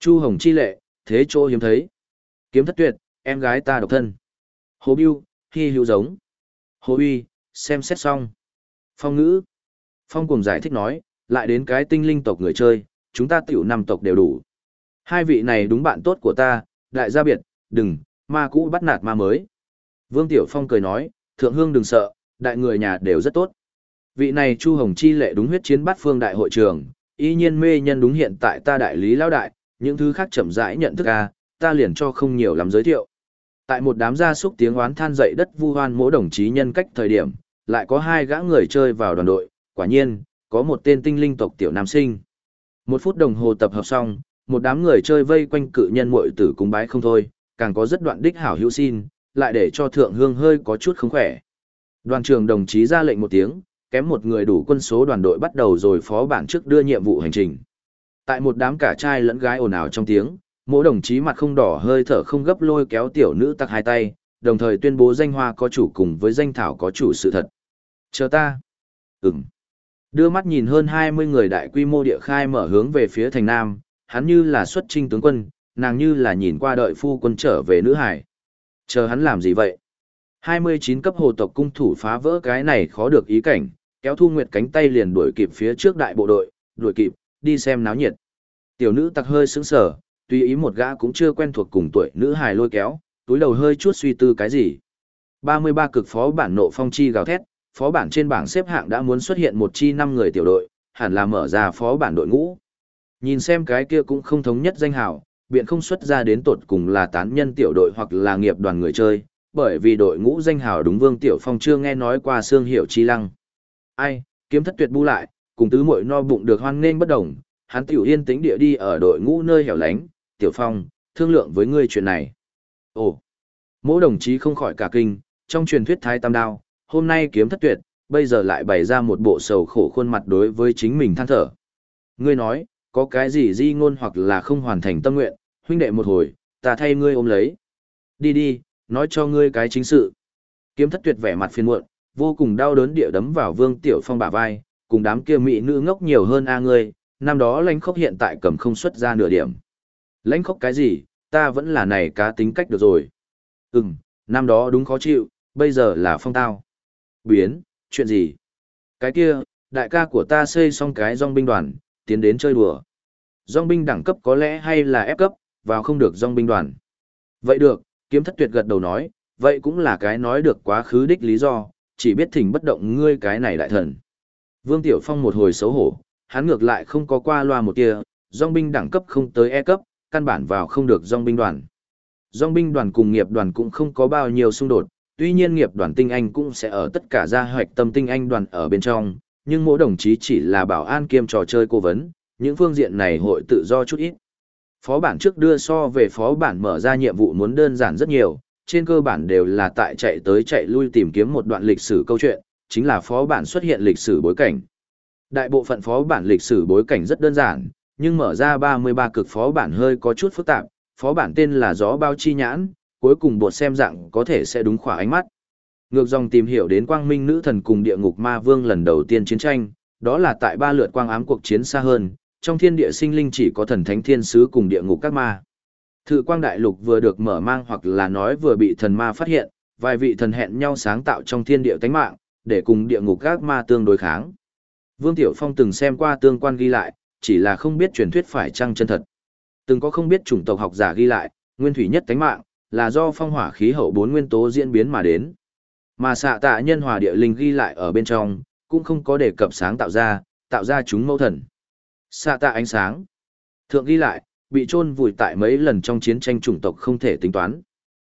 Chu Hồng chi lệ, thế chỗ hiếm thấy. Kiếm thất tuyệt, em gái ta độc thân. Hồ Biêu, hy hữu giống. Hồ Uy, xem xét xong. Phong ngữ. Phong cùng giải thích nói, lại đến cái tinh linh tộc người chơi, chúng ta tiểu năm tộc đều đủ. Hai vị này đúng bạn tốt của ta, đại gia biệt, đừng, ma cũ bắt nạt ma mới. Vương Tiểu Phong cười nói, thượng hương đừng sợ, đại người nhà đều rất tốt. Vị này Chu Hồng Chi lệ đúng huyết chiến bát phương đại hội trường, y nhiên mê nhân đúng hiện tại ta đại lý lão đại, những thứ khác chậm rãi nhận thức a, ta liền cho không nhiều lắm giới thiệu. Tại một đám gia súc tiếng oán than dậy đất vu hoan mỗi đồng chí nhân cách thời điểm, lại có hai gã người chơi vào đoàn đội, quả nhiên, có một tên tinh linh tộc tiểu nam sinh. Một phút đồng hồ tập hợp xong, một đám người chơi vây quanh cự nhân muội tử cung bái không thôi, càng có rất đoạn đích hảo hữu xin, lại để cho thượng hương hơi có chút không khỏe. Đoàn trưởng đồng chí ra lệnh một tiếng, kém một người đủ quân số đoàn đội bắt đầu rồi phó bản trước đưa nhiệm vụ hành trình. Tại một đám cả trai lẫn gái ồn ào trong tiếng, mỗi đồng chí mặt không đỏ hơi thở không gấp lôi kéo tiểu nữ tặc hai tay, đồng thời tuyên bố danh hoa có chủ cùng với danh thảo có chủ sự thật. Chờ ta. Ừm. Đưa mắt nhìn hơn 20 người đại quy mô địa khai mở hướng về phía thành Nam, hắn như là xuất trinh tướng quân, nàng như là nhìn qua đợi phu quân trở về nữ hải. Chờ hắn làm gì vậy? 29 cấp hồ tộc cung thủ phá vỡ cái này khó được ý cảnh, kéo thu nguyệt cánh tay liền đuổi kịp phía trước đại bộ đội, đuổi kịp, đi xem náo nhiệt. Tiểu nữ tặc hơi sững sờ, tùy ý một gã cũng chưa quen thuộc cùng tuổi nữ hài lôi kéo, túi đầu hơi chút suy tư cái gì. 33 cực phó bản nộ phong chi gào thét, phó bản trên bảng xếp hạng đã muốn xuất hiện một chi năm người tiểu đội, hẳn là mở ra phó bản đội ngũ. Nhìn xem cái kia cũng không thống nhất danh hào, biện không xuất ra đến tột cùng là tán nhân tiểu đội hoặc là nghiệp đoàn người chơi, bởi vì đội ngũ danh hào đúng Vương Tiểu Phong chưa nghe nói qua xương hiểu chi lăng. Ai, kiếm thất tuyệt bu lại, cùng tứ muội no bụng được hoan nghênh bất đồng, hắn tiểu yên tĩnh địa đi ở đội ngũ nơi hẻo lánh, Tiểu Phong, thương lượng với ngươi chuyện này. Ồ, mỗi đồng chí không khỏi cả kinh, trong truyền thuyết thái tam đao, hôm nay kiếm thất tuyệt, bây giờ lại bày ra một bộ sầu khổ khuôn mặt đối với chính mình than thở. Ngươi nói, có cái gì di ngôn hoặc là không hoàn thành tâm nguyện, huynh đệ một hồi, ta thay ngươi ôm lấy. Đi đi, nói cho ngươi cái chính sự. Kiếm thất tuyệt vẻ mặt phiền muộn, vô cùng đau đớn địa đấm vào Vương Tiểu Phong bả vai, cùng đám kia mỹ nữ ngốc nhiều hơn a ngươi, năm đó lãnh khốc hiện tại cầm không xuất ra nửa điểm. Lãnh khốc cái gì, ta vẫn là này cá tính cách được rồi. Ừm, năm đó đúng khó chịu, bây giờ là phong tao. Biến, chuyện gì? Cái kia, đại ca của ta xây xong cái dòng binh đoàn, tiến đến chơi đùa. Dòng binh đẳng cấp có lẽ hay là ép cấp, vào không được dòng binh đoàn. Vậy được, Kiếm thất tuyệt gật đầu nói, vậy cũng là cái nói được quá khứ đích lý do, chỉ biết thỉnh bất động ngươi cái này đại thần. Vương Tiểu Phong một hồi xấu hổ, hắn ngược lại không có qua loa một tia, dòng binh đẳng cấp không tới E cấp, căn bản vào không được dòng binh đoàn. Dòng binh đoàn cùng nghiệp đoàn cũng không có bao nhiêu xung đột, tuy nhiên nghiệp đoàn tinh anh cũng sẽ ở tất cả gia hoạch tâm tinh anh đoàn ở bên trong, nhưng mỗi đồng chí chỉ là bảo an kiêm trò chơi cố vấn, những phương diện này hội tự do chút ít. Phó bản trước đưa so về phó bản mở ra nhiệm vụ muốn đơn giản rất nhiều, trên cơ bản đều là tại chạy tới chạy lui tìm kiếm một đoạn lịch sử câu chuyện, chính là phó bản xuất hiện lịch sử bối cảnh. Đại bộ phận phó bản lịch sử bối cảnh rất đơn giản, nhưng mở ra 33 cực phó bản hơi có chút phức tạp, phó bản tên là gió bao chi nhãn, cuối cùng bột xem dạng có thể sẽ đúng khỏa ánh mắt. Ngược dòng tìm hiểu đến quang minh nữ thần cùng địa ngục ma vương lần đầu tiên chiến tranh, đó là tại ba lượt quang ám cuộc chiến xa hơn, trong thiên địa sinh linh chỉ có thần thánh thiên sứ cùng địa ngục các ma. Thự quang đại lục vừa được mở mang hoặc là nói vừa bị thần ma phát hiện, vài vị thần hẹn nhau sáng tạo trong thiên địa tánh mạng, để cùng địa ngục các ma tương đối kháng. Vương Tiểu Phong từng xem qua tương quan ghi lại, chỉ là không biết truyền thuyết phải chăng chân thật. Từng có không biết chủng tộc học giả ghi lại, nguyên thủy nhất tánh mạng, là do phong hỏa khí hậu bốn nguyên tố diễn biến mà đến. Mà xạ tạ nhân hòa địa linh ghi lại ở bên trong, cũng không có đề cập sáng tạo ra, tạo ra chúng mẫu thần. Xạ tạ ánh sáng. Thượng ghi lại, bị chôn vùi tại mấy lần trong chiến tranh chủng tộc không thể tính toán.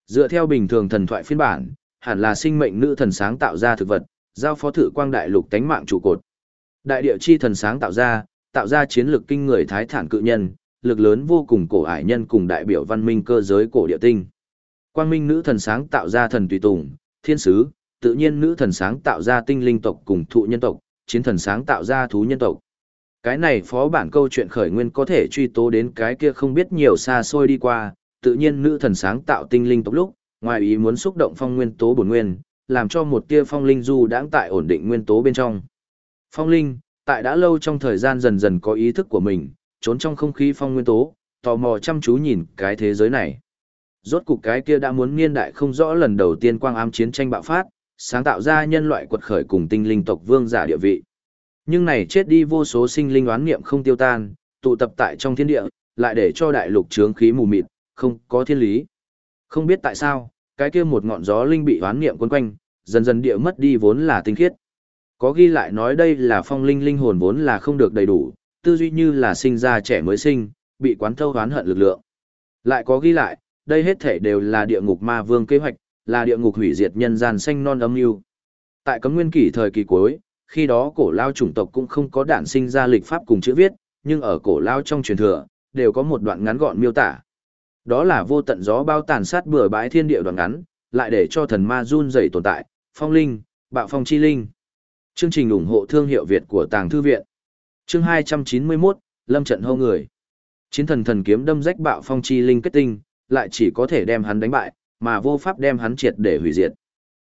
Dựa theo bình thường thần thoại phiên bản, hẳn là sinh mệnh nữ thần sáng tạo ra thực vật, giao phó thử quang đại lục tánh mạng trụ cột. Đại địa chi thần sáng tạo ra, tạo ra chiến lược kinh người thái thản cự nhân, lực lớn vô cùng cổ ải nhân cùng đại biểu văn minh cơ giới cổ địa tinh. Quang minh nữ thần sáng tạo ra thần tùy tùng, thiên sứ, tự nhiên nữ thần sáng tạo ra tinh linh tộc cùng thụ nhân tộc, chiến thần sáng tạo ra thú nhân tộc. Cái này phó bản câu chuyện khởi nguyên có thể truy tố đến cái kia không biết nhiều xa xôi đi qua, tự nhiên nữ thần sáng tạo tinh linh tộc lúc, ngoài ý muốn xúc động phong nguyên tố bổn nguyên, làm cho một tia phong linh du đãng tại ổn định nguyên tố bên trong. Phong linh, tại đã lâu trong thời gian dần dần có ý thức của mình, trốn trong không khí phong nguyên tố, tò mò chăm chú nhìn cái thế giới này. Rốt cục cái kia đã muốn niên đại không rõ lần đầu tiên quang ám chiến tranh bạo phát, sáng tạo ra nhân loại quật khởi cùng tinh linh tộc vương giả địa vị. Nhưng này chết đi vô số sinh linh oán niệm không tiêu tan, tụ tập tại trong thiên địa, lại để cho đại lục chướng khí mù mịt, không có thiên lý. Không biết tại sao, cái kia một ngọn gió linh bị oán niệm quấn quanh, dần dần địa mất đi vốn là tinh khiết. Có ghi lại nói đây là phong linh linh hồn vốn là không được đầy đủ, tư duy như là sinh ra trẻ mới sinh, bị quán thâu oán hận lực lượng. Lại có ghi lại, đây hết thể đều là địa ngục ma vương kế hoạch, là địa ngục hủy diệt nhân gian xanh non âm mưu. Tại cấm nguyên kỷ thời kỳ cuối, khi đó cổ lao chủng tộc cũng không có đản sinh ra lịch pháp cùng chữ viết, nhưng ở cổ lao trong truyền thừa, đều có một đoạn ngắn gọn miêu tả. Đó là vô tận gió bao tàn sát bừa bãi thiên địa đoạn ngắn, lại để cho thần ma run rẩy tồn tại, phong linh, bạo phong chi linh. Chương trình ủng hộ thương hiệu Việt của Tàng Thư Viện. Chương 291, Lâm trận Hâu người. Chiến thần thần kiếm đâm rách bạo phong chi linh kết tinh, lại chỉ có thể đem hắn đánh bại, mà vô pháp đem hắn triệt để hủy diệt.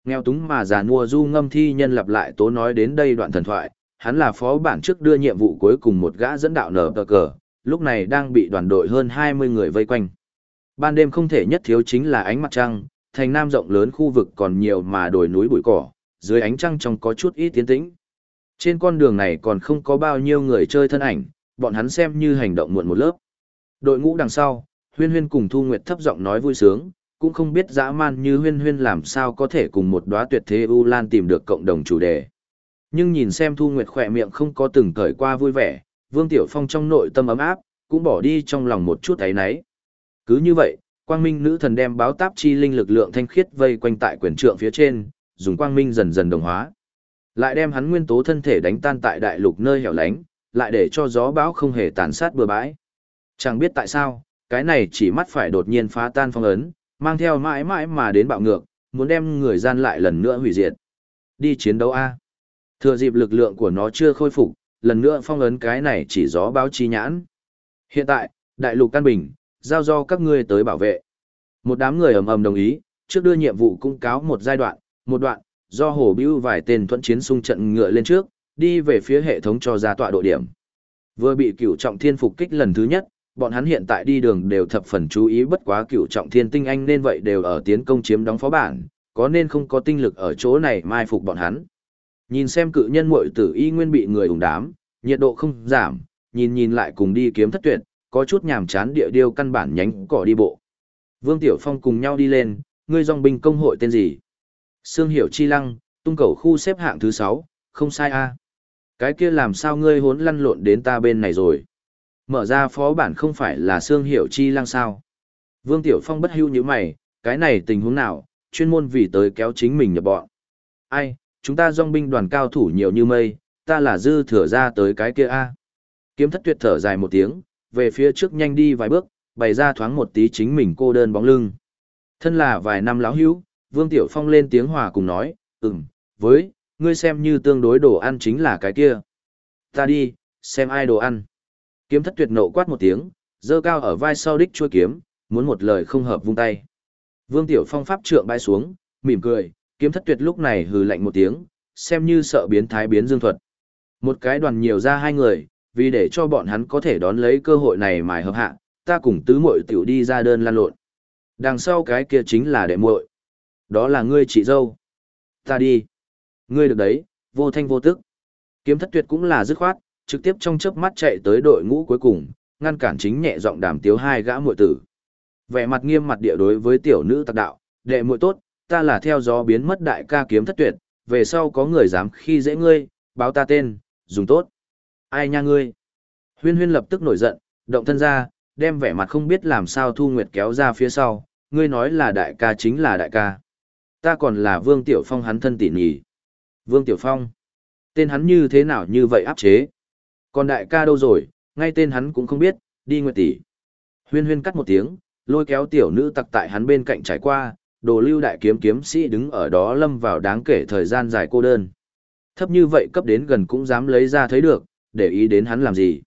Nghèo túng mà già nua du ngâm thi nhân lặp lại tố nói đến đây đoạn thần thoại, hắn là phó bản trước đưa nhiệm vụ cuối cùng một gã dẫn đạo nở cờ cờ, lúc này đang bị đoàn đội hơn 20 người vây quanh. Ban đêm không thể nhất thiếu chính là ánh mặt trăng, thành nam rộng lớn khu vực còn nhiều mà đồi núi bụi cỏ, dưới ánh trăng trong có chút ít tiến tĩnh. Trên con đường này còn không có bao nhiêu người chơi thân ảnh, bọn hắn xem như hành động muộn một lớp. Đội ngũ đằng sau, Huyên Huyên cùng Thu Nguyệt thấp giọng nói vui sướng, cũng không biết dã man như Huyên Huyên làm sao có thể cùng một đóa tuyệt thế U Lan tìm được cộng đồng chủ đề. Nhưng nhìn xem Thu Nguyệt khỏe miệng không có từng cởi qua vui vẻ, Vương Tiểu Phong trong nội tâm ấm áp, cũng bỏ đi trong lòng một chút áy nấy. Cứ như vậy, quang minh nữ thần đem báo táp chi linh lực lượng thanh khiết vây quanh tại quyền trượng phía trên, dùng quang minh dần dần đồng hóa. Lại đem hắn nguyên tố thân thể đánh tan tại đại lục nơi hẻo lánh, lại để cho gió bão không hề tàn sát bừa bãi. Chẳng biết tại sao, cái này chỉ mắt phải đột nhiên phá tan phong ấn, mang theo mãi mãi mà đến bạo ngược, muốn đem người gian lại lần nữa hủy diệt. Đi chiến đấu A. Thừa dịp lực lượng của nó chưa khôi phục, lần nữa phong ấn cái này chỉ gió báo chi nhãn. Hiện tại, đại lục căn bình, giao do các ngươi tới bảo vệ. Một đám người ầm ầm đồng ý, trước đưa nhiệm vụ cung cáo một giai đoạn, một đoạn, do Hồ Bưu vài tên thuẫn chiến xung trận ngựa lên trước, đi về phía hệ thống cho ra tọa độ điểm. Vừa bị cửu trọng thiên phục kích lần thứ nhất, bọn hắn hiện tại đi đường đều thập phần chú ý bất quá cửu trọng thiên tinh anh nên vậy đều ở tiến công chiếm đóng phó bản, có nên không có tinh lực ở chỗ này mai phục bọn hắn. Nhìn xem cự nhân muội tử y nguyên bị người ủng đám, nhiệt độ không giảm, nhìn nhìn lại cùng đi kiếm thất tuyệt, có chút nhàm chán địa điêu căn bản nhánh cỏ đi bộ. Vương Tiểu Phong cùng nhau đi lên, ngươi dòng binh công hội tên gì? Sương Hiểu Chi Lăng, tung cầu khu xếp hạng thứ 6, không sai a. Cái kia làm sao ngươi hốn lăn lộn đến ta bên này rồi? Mở ra phó bản không phải là Sương Hiểu Chi Lăng sao? Vương Tiểu Phong bất hưu như mày, cái này tình huống nào, chuyên môn vì tới kéo chính mình nhập bọn. Ai, chúng ta dòng binh đoàn cao thủ nhiều như mây, ta là dư thừa ra tới cái kia a. Kiếm thất tuyệt thở dài một tiếng, về phía trước nhanh đi vài bước, bày ra thoáng một tí chính mình cô đơn bóng lưng. Thân là vài năm láo hữu, Vương Tiểu Phong lên tiếng hòa cùng nói, ừm, với, ngươi xem như tương đối đồ ăn chính là cái kia. Ta đi, xem ai đồ ăn. Kiếm thất tuyệt nộ quát một tiếng, dơ cao ở vai sau đích chua kiếm, muốn một lời không hợp vung tay. Vương Tiểu Phong pháp trượng bay xuống, mỉm cười, kiếm thất tuyệt lúc này hừ lạnh một tiếng, xem như sợ biến thái biến dương thuật. Một cái đoàn nhiều ra hai người, vì để cho bọn hắn có thể đón lấy cơ hội này mài hợp hạ, ta cùng tứ muội tiểu đi ra đơn lan lộn. Đằng sau cái kia chính là đệ muội. Đó là ngươi chị dâu. Ta đi. Ngươi được đấy, vô thanh vô tức. Kiếm thất tuyệt cũng là dứt khoát, trực tiếp trong chớp mắt chạy tới đội ngũ cuối cùng, ngăn cản chính nhẹ giọng đàm tiếu hai gã muội tử. Vẻ mặt nghiêm mặt địa đối với tiểu nữ tặc đạo, đệ muội tốt, ta là theo gió biến mất đại ca kiếm thất tuyệt, về sau có người dám khi dễ ngươi, báo ta tên, dùng tốt. Ai nha ngươi? Huyên huyên lập tức nổi giận, động thân ra, đem vẻ mặt không biết làm sao Thu Nguyệt kéo ra phía sau, ngươi nói là đại ca chính là đại ca. Ta còn là Vương Tiểu Phong hắn thân tỉ nhỉ. Vương Tiểu Phong. Tên hắn như thế nào như vậy áp chế. Còn đại ca đâu rồi, ngay tên hắn cũng không biết, đi Nguyệt tỷ. Huyên huyên cắt một tiếng, lôi kéo tiểu nữ tặc tại hắn bên cạnh trải qua, đồ lưu đại kiếm kiếm sĩ đứng ở đó lâm vào đáng kể thời gian dài cô đơn. Thấp như vậy cấp đến gần cũng dám lấy ra thấy được, để ý đến hắn làm gì.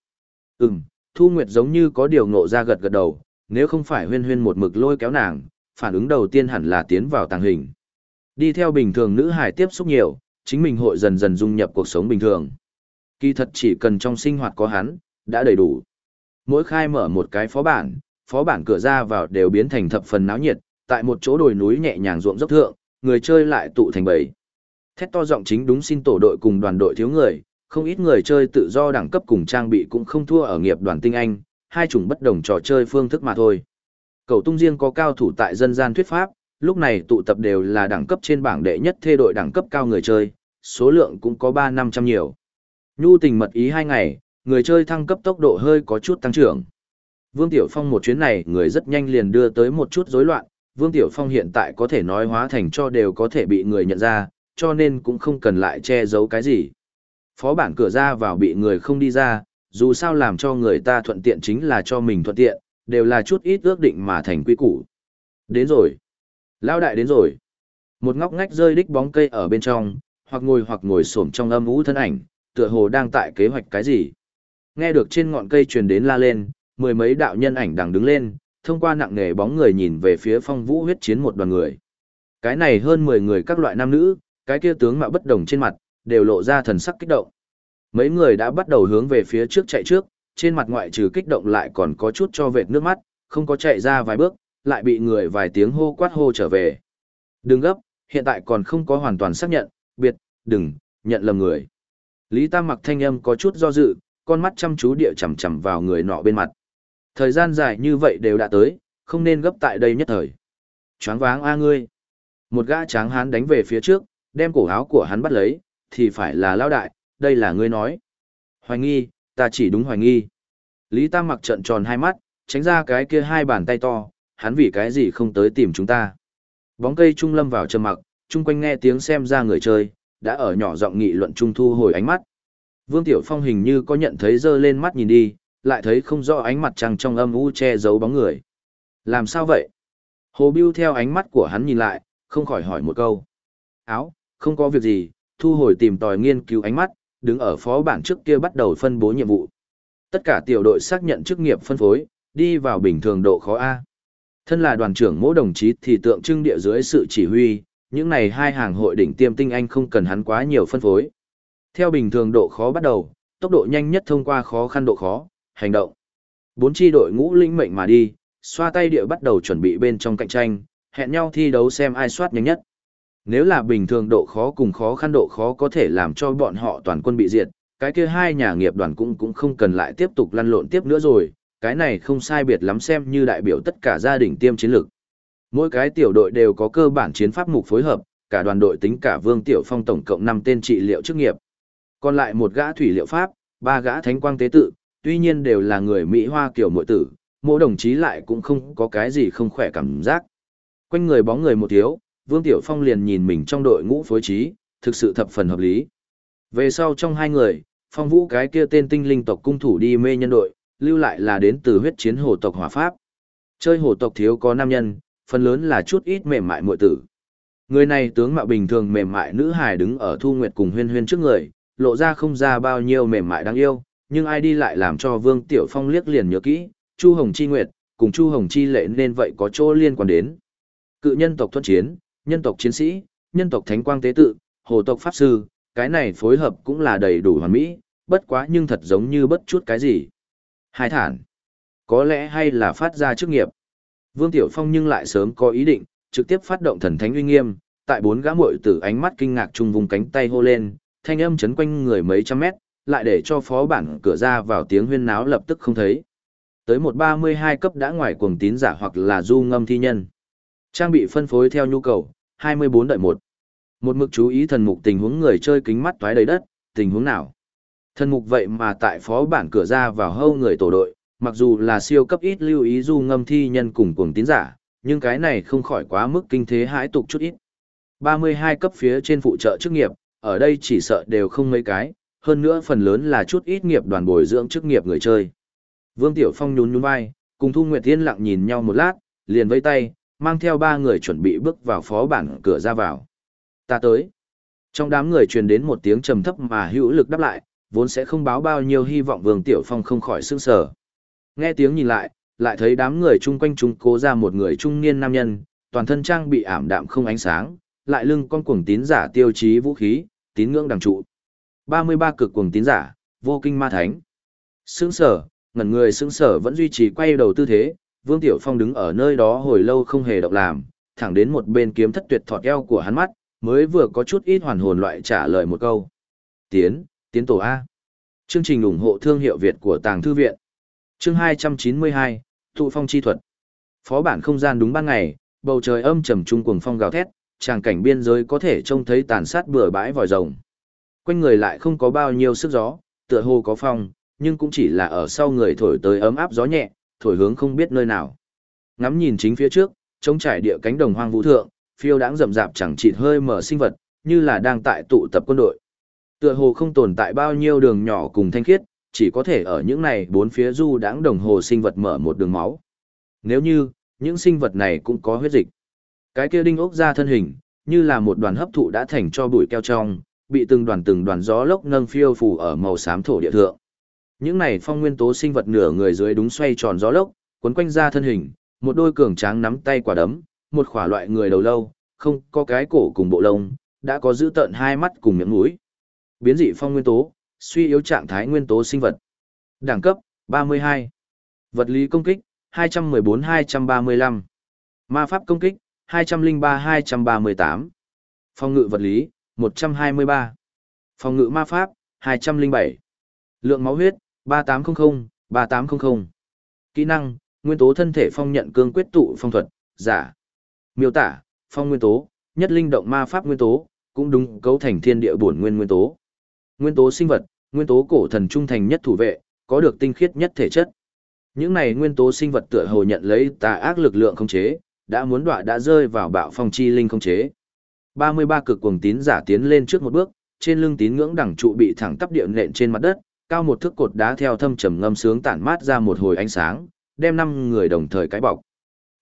Ừm, Thu Nguyệt giống như có điều ngộ ra gật gật đầu, nếu không phải huyên huyên một mực lôi kéo nàng, phản ứng đầu tiên hẳn là tiến vào tàng hình. Đi theo bình thường nữ hải tiếp xúc nhiều, chính mình hội dần dần dung nhập cuộc sống bình thường. Kỳ thật chỉ cần trong sinh hoạt có hắn, đã đầy đủ. Mỗi khai mở một cái phó bản, phó bản cửa ra vào đều biến thành thập phần náo nhiệt, tại một chỗ đồi núi nhẹ nhàng ruộng dốc thượng, người chơi lại tụ thành bầy. Thét to giọng chính đúng xin tổ đội cùng đoàn đội thiếu người, không ít người chơi tự do đẳng cấp cùng trang bị cũng không thua ở nghiệp đoàn tinh anh, hai chủng bất đồng trò chơi phương thức mà thôi. Cầu tung riêng có cao thủ tại dân gian thuyết pháp, lúc này tụ tập đều là đẳng cấp trên bảng đệ nhất thê đội đẳng cấp cao người chơi, số lượng cũng có 3 năm trăm nhiều. Nhu tình mật ý hai ngày, người chơi thăng cấp tốc độ hơi có chút tăng trưởng. Vương Tiểu Phong một chuyến này người rất nhanh liền đưa tới một chút rối loạn, Vương Tiểu Phong hiện tại có thể nói hóa thành cho đều có thể bị người nhận ra, cho nên cũng không cần lại che giấu cái gì. Phó bản cửa ra vào bị người không đi ra, dù sao làm cho người ta thuận tiện chính là cho mình thuận tiện, đều là chút ít ước định mà thành quy củ. Đến rồi. Lao đại đến rồi. Một ngóc ngách rơi đích bóng cây ở bên trong, hoặc ngồi hoặc ngồi xổm trong âm ú thân ảnh, tựa hồ đang tại kế hoạch cái gì. Nghe được trên ngọn cây truyền đến la lên, mười mấy đạo nhân ảnh đang đứng lên, thông qua nặng nề bóng người nhìn về phía phong vũ huyết chiến một đoàn người. Cái này hơn 10 người các loại nam nữ, cái kia tướng mạo bất đồng trên mặt, đều lộ ra thần sắc kích động. Mấy người đã bắt đầu hướng về phía trước chạy trước, trên mặt ngoại trừ kích động lại còn có chút cho vệt nước mắt, không có chạy ra vài bước, lại bị người vài tiếng hô quát hô trở về. Đừng gấp, hiện tại còn không có hoàn toàn xác nhận, biệt, đừng, nhận lầm người. Lý Tam mặc thanh âm có chút do dự, con mắt chăm chú địa chầm chầm vào người nọ bên mặt. Thời gian dài như vậy đều đã tới, không nên gấp tại đây nhất thời. Choáng váng a ngươi. Một gã tráng hán đánh về phía trước, đem cổ áo của hắn bắt lấy, thì phải là lao đại, đây là ngươi nói. Hoài nghi, ta chỉ đúng hoài nghi. Lý Tam mặc trận tròn hai mắt, tránh ra cái kia hai bàn tay to, hắn vì cái gì không tới tìm chúng ta. Bóng cây trung lâm vào trầm mặc, chung quanh nghe tiếng xem ra người chơi, đã ở nhỏ giọng nghị luận trung thu hồi ánh mắt. Vương Tiểu Phong hình như có nhận thấy dơ lên mắt nhìn đi, lại thấy không rõ ánh mặt trăng trong âm u che giấu bóng người. Làm sao vậy? Hồ Biêu theo ánh mắt của hắn nhìn lại, không khỏi hỏi một câu. Áo, không có việc gì, thu hồi tìm tòi nghiên cứu ánh mắt, đứng ở phó bản trước kia bắt đầu phân bố nhiệm vụ. Tất cả tiểu đội xác nhận chức nghiệp phân phối, đi vào bình thường độ khó A. Thân là đoàn trưởng mỗi đồng chí thì tượng trưng địa dưới sự chỉ huy, những này hai hàng hội đỉnh tiêm tinh anh không cần hắn quá nhiều phân phối. Theo bình thường độ khó bắt đầu, tốc độ nhanh nhất thông qua khó khăn độ khó, hành động. Bốn chi đội ngũ linh mệnh mà đi, xoa tay địa bắt đầu chuẩn bị bên trong cạnh tranh, hẹn nhau thi đấu xem ai soát nhanh nhất. Nếu là bình thường độ khó cùng khó khăn độ khó có thể làm cho bọn họ toàn quân bị diệt, cái kia hai nhà nghiệp đoàn cũng cũng không cần lại tiếp tục lăn lộn tiếp nữa rồi, cái này không sai biệt lắm xem như đại biểu tất cả gia đình tiêm chiến lược. Mỗi cái tiểu đội đều có cơ bản chiến pháp mục phối hợp, cả đoàn đội tính cả Vương Tiểu Phong tổng cộng 5 tên trị liệu chức nghiệp. Còn lại một gã thủy liệu pháp, ba gã thánh quang tế tự, tuy nhiên đều là người Mỹ Hoa kiểu muội tử, mỗi đồng chí lại cũng không có cái gì không khỏe cảm giác. Quanh người bóng người một thiếu, Vương Tiểu Phong liền nhìn mình trong đội ngũ phối trí, thực sự thập phần hợp lý. Về sau trong hai người, Phong Vũ cái kia tên tinh linh tộc cung thủ đi mê nhân đội, lưu lại là đến từ huyết chiến hồ tộc hỏa pháp. Chơi hồ tộc thiếu có nam nhân, phần lớn là chút ít mềm mại muội tử. Người này tướng mạo bình thường mềm mại nữ hài đứng ở Thu Nguyệt cùng Huyên Huyên trước người, lộ ra không ra bao nhiêu mềm mại đáng yêu, nhưng ai đi lại làm cho Vương Tiểu Phong liếc liền nhớ kỹ, Chu Hồng Chi Nguyệt, cùng Chu Hồng Chi lệ nên vậy có chỗ liên quan đến. Cự nhân tộc thuận chiến, nhân tộc chiến sĩ, nhân tộc thánh quang tế tự, hồ tộc pháp sư, cái này phối hợp cũng là đầy đủ hoàn mỹ, bất quá nhưng thật giống như bất chút cái gì. Hai thản. Có lẽ hay là phát ra chức nghiệp. Vương Tiểu Phong nhưng lại sớm có ý định, trực tiếp phát động thần thánh uy nghiêm, tại bốn gã muội tử ánh mắt kinh ngạc chung vùng cánh tay hô lên, thanh âm chấn quanh người mấy trăm mét, lại để cho phó bản cửa ra vào tiếng huyên náo lập tức không thấy. Tới một ba mươi hai cấp đã ngoài cuồng tín giả hoặc là du ngâm thi nhân. Trang bị phân phối theo nhu cầu, hai mươi bốn đợi một. Một mực chú ý thần mục tình huống người chơi kính mắt toái đầy đất, tình huống nào? Thần mục vậy mà tại phó bản cửa ra vào hâu người tổ đội, mặc dù là siêu cấp ít lưu ý du ngâm thi nhân cùng cuồng tín giả, nhưng cái này không khỏi quá mức kinh thế hãi tục chút ít. 32 cấp phía trên phụ trợ chức nghiệp, ở đây chỉ sợ đều không mấy cái, hơn nữa phần lớn là chút ít nghiệp đoàn bồi dưỡng chức nghiệp người chơi. Vương Tiểu Phong nhún nhún vai, cùng Thu Nguyệt Tiên lặng nhìn nhau một lát, liền vẫy tay, mang theo ba người chuẩn bị bước vào phó bản cửa ra vào. Ta tới. Trong đám người truyền đến một tiếng trầm thấp mà hữu lực đáp lại, vốn sẽ không báo bao nhiêu hy vọng Vương Tiểu Phong không khỏi sững sờ. Nghe tiếng nhìn lại, lại thấy đám người chung quanh chúng cố ra một người trung niên nam nhân, toàn thân trang bị ảm đạm không ánh sáng, lại lưng con cuồng tín giả tiêu chí vũ khí, tín ngưỡng đằng trụ. 33 cực cuồng tín giả, vô kinh ma thánh. Sướng sở, ngẩn người sướng sở vẫn duy trì quay đầu tư thế, Vương Tiểu Phong đứng ở nơi đó hồi lâu không hề động làm, thẳng đến một bên kiếm thất tuyệt thọt eo của hắn mắt, mới vừa có chút ít hoàn hồn loại trả lời một câu. Tiến, tiến tổ A. Chương trình ủng hộ thương hiệu Việt của Tàng Thư Viện. Chương 292, Tụ phong chi thuật. Phó bản không gian đúng ban ngày, bầu trời âm trầm trung cuồng phong gào thét, tràng cảnh biên giới có thể trông thấy tàn sát bừa bãi vòi rồng. Quanh người lại không có bao nhiêu sức gió, tựa hồ có phong, nhưng cũng chỉ là ở sau người thổi tới ấm áp gió nhẹ, thổi hướng không biết nơi nào. Ngắm nhìn chính phía trước, trông trải địa cánh đồng hoang vũ thượng, phiêu đãng rậm rạp chẳng chịt hơi mở sinh vật, như là đang tại tụ tập quân đội. Tựa hồ không tồn tại bao nhiêu đường nhỏ cùng thanh khiết, chỉ có thể ở những này bốn phía du đãng đồng hồ sinh vật mở một đường máu. Nếu như, những sinh vật này cũng có huyết dịch. Cái kia đinh ốc ra thân hình, như là một đoàn hấp thụ đã thành cho bụi keo trong, bị từng đoàn từng đoàn gió lốc nâng phiêu phù ở màu xám thổ địa thượng. Những này phong nguyên tố sinh vật nửa người dưới đúng xoay tròn gió lốc, cuốn quanh ra thân hình, một đôi cường tráng nắm tay quả đấm, một khỏa loại người đầu lâu, không có cái cổ cùng bộ lông, đã có giữ tận hai mắt cùng miệng mũi. Biến dị phong nguyên tố, suy yếu trạng thái nguyên tố sinh vật. Đẳng cấp, 32. Vật lý công kích, 214-235. Ma pháp công kích, 203-238. Phòng ngự vật lý, 123. Phòng ngự ma pháp, 207. Lượng máu huyết, 3800-3800. Kỹ năng, nguyên tố thân thể phong nhận cương quyết tụ phong thuật, giả. Miêu tả, phong nguyên tố, nhất linh động ma pháp nguyên tố, cũng đúng cấu thành thiên địa bổn nguyên nguyên tố. Nguyên tố sinh vật, nguyên tố cổ thần trung thành nhất thủ vệ, có được tinh khiết nhất thể chất. Những này nguyên tố sinh vật tựa hồ nhận lấy tà ác lực lượng không chế, đã muốn đọa đã rơi vào bạo phong chi linh không chế. 33 cực cuồng tín giả tiến lên trước một bước, trên lưng tín ngưỡng đẳng trụ bị thẳng tắp điện nện trên mặt đất, cao một thước cột đá theo thâm trầm ngâm sướng tản mát ra một hồi ánh sáng, đem năm người đồng thời cái bọc.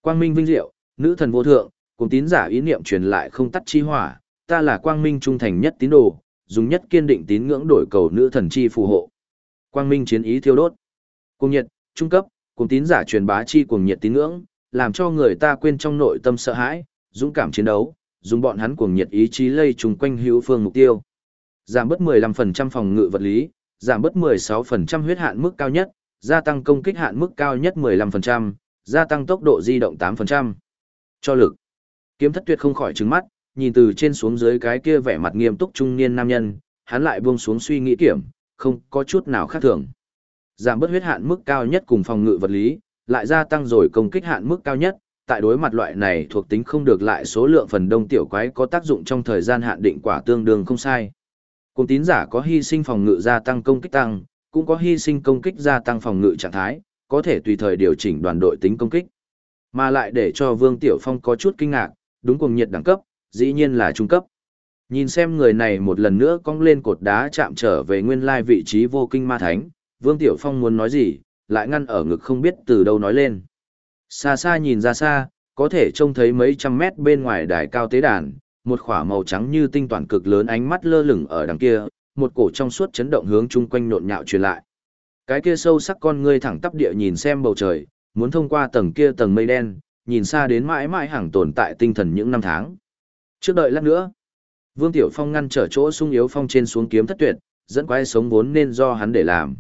Quang minh vinh diệu, nữ thần vô thượng, cùng tín giả ý niệm truyền lại không tắt chi hỏa, ta là quang minh trung thành nhất tín đồ, dùng nhất kiên định tín ngưỡng đổi cầu nữ thần chi phù hộ. Quang minh chiến ý thiêu đốt. Cùng nhiệt, trung cấp, cùng tín giả truyền bá chi cuồng nhiệt tín ngưỡng, làm cho người ta quên trong nội tâm sợ hãi, dũng cảm chiến đấu, dùng bọn hắn cuồng nhiệt ý chí lây trùng quanh hữu phương mục tiêu. Giảm bớt 15% phòng ngự vật lý, giảm bớt 16% huyết hạn mức cao nhất, gia tăng công kích hạn mức cao nhất 15%, gia tăng tốc độ di động 8%. Cho lực. Kiếm thất tuyệt không khỏi trứng mắt, nhìn từ trên xuống dưới cái kia vẻ mặt nghiêm túc trung niên nam nhân, hắn lại buông xuống suy nghĩ kiểm, không có chút nào khác thường. Giảm bớt huyết hạn mức cao nhất cùng phòng ngự vật lý, lại gia tăng rồi công kích hạn mức cao nhất, tại đối mặt loại này thuộc tính không được lại số lượng phần đông tiểu quái có tác dụng trong thời gian hạn định quả tương đương không sai. Cùng tín giả có hy sinh phòng ngự gia tăng công kích tăng, cũng có hy sinh công kích gia tăng phòng ngự trạng thái, có thể tùy thời điều chỉnh đoàn đội tính công kích. Mà lại để cho Vương Tiểu Phong có chút kinh ngạc, đúng cùng nhiệt đẳng cấp, dĩ nhiên là trung cấp. Nhìn xem người này một lần nữa cong lên cột đá chạm trở về nguyên lai vị trí vô kinh ma thánh, Vương Tiểu Phong muốn nói gì, lại ngăn ở ngực không biết từ đâu nói lên. Xa xa nhìn ra xa, có thể trông thấy mấy trăm mét bên ngoài đài cao tế đàn, một khỏa màu trắng như tinh toàn cực lớn ánh mắt lơ lửng ở đằng kia, một cổ trong suốt chấn động hướng chung quanh nộn nhạo truyền lại. Cái kia sâu sắc con ngươi thẳng tắp địa nhìn xem bầu trời, muốn thông qua tầng kia tầng mây đen, nhìn xa đến mãi mãi hàng tồn tại tinh thần những năm tháng. Trước đợi lát nữa, Vương Tiểu Phong ngăn trở chỗ sung yếu phong trên xuống kiếm thất tuyệt, dẫn quái sống vốn nên do hắn để làm.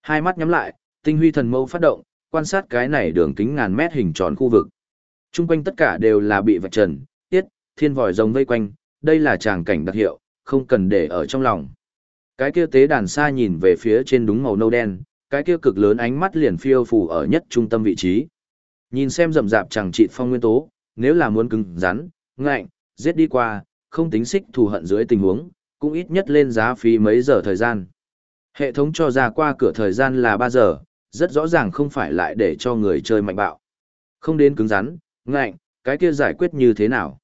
Hai mắt nhắm lại, tinh huy thần mâu phát động, quan sát cái này đường kính ngàn mét hình tròn khu vực. Trung quanh tất cả đều là bị vạch trần, tiết, thiên vòi rồng vây quanh, đây là tràng cảnh đặc hiệu, không cần để ở trong lòng. Cái kia tế đàn xa nhìn về phía trên đúng màu nâu đen, cái kia cực lớn ánh mắt liền phiêu phù ở nhất trung tâm vị trí. Nhìn xem rậm rạp chẳng trị phong nguyên tố, nếu là muốn cứng rắn, ngạnh, giết đi qua, không tính xích thù hận dưới tình huống, cũng ít nhất lên giá phí mấy giờ thời gian. Hệ thống cho ra qua cửa thời gian là 3 giờ, rất rõ ràng không phải lại để cho người chơi mạnh bạo. Không đến cứng rắn, ngạnh, cái kia giải quyết như thế nào?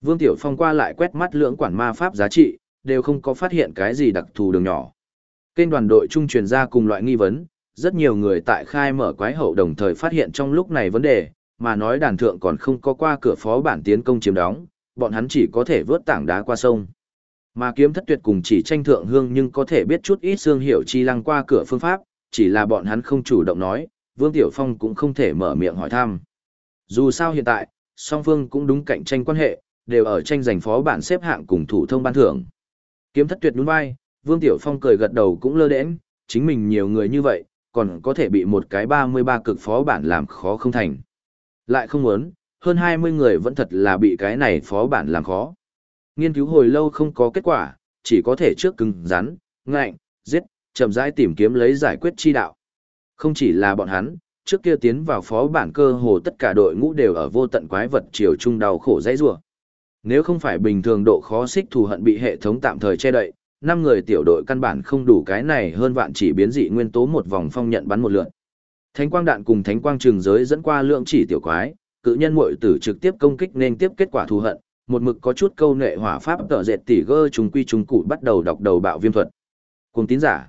Vương Tiểu Phong qua lại quét mắt lưỡng quản ma pháp giá trị, đều không có phát hiện cái gì đặc thù đường nhỏ. Kênh đoàn đội trung truyền ra cùng loại nghi vấn, rất nhiều người tại khai mở quái hậu đồng thời phát hiện trong lúc này vấn đề, mà nói đàn thượng còn không có qua cửa phó bản tiến công chiếm đóng, bọn hắn chỉ có thể vớt tảng đá qua sông. Mà kiếm thất tuyệt cùng chỉ tranh thượng hương nhưng có thể biết chút ít xương hiểu chi lăng qua cửa phương pháp, chỉ là bọn hắn không chủ động nói, Vương Tiểu Phong cũng không thể mở miệng hỏi thăm. Dù sao hiện tại, song phương cũng đúng cạnh tranh quan hệ, đều ở tranh giành phó bản xếp hạng cùng thủ thông ban thưởng. Kiếm thất tuyệt đúng vai, Vương Tiểu Phong cười gật đầu cũng lơ đễnh, chính mình nhiều người như vậy, còn có thể bị một cái 33 cực phó bản làm khó không thành. Lại không muốn, hơn 20 người vẫn thật là bị cái này phó bản làm khó. Nghiên cứu hồi lâu không có kết quả, chỉ có thể trước cứng rắn, ngạnh, giết, chậm rãi tìm kiếm lấy giải quyết chi đạo. Không chỉ là bọn hắn, trước kia tiến vào phó bản cơ hồ tất cả đội ngũ đều ở vô tận quái vật chiều trung đau khổ dãy rủa. Nếu không phải bình thường độ khó xích thù hận bị hệ thống tạm thời che đậy, năm người tiểu đội căn bản không đủ cái này hơn vạn chỉ biến dị nguyên tố một vòng phong nhận bắn một lượt. Thánh quang đạn cùng thánh quang trường giới dẫn qua lượng chỉ tiểu quái, cự nhân muội tử trực tiếp công kích nên tiếp kết quả thù hận, một mực có chút câu nệ hỏa pháp tợ dệt tỉ gơ trùng quy trùng cụ bắt đầu đọc đầu bạo viêm thuật. Cùng tín giả.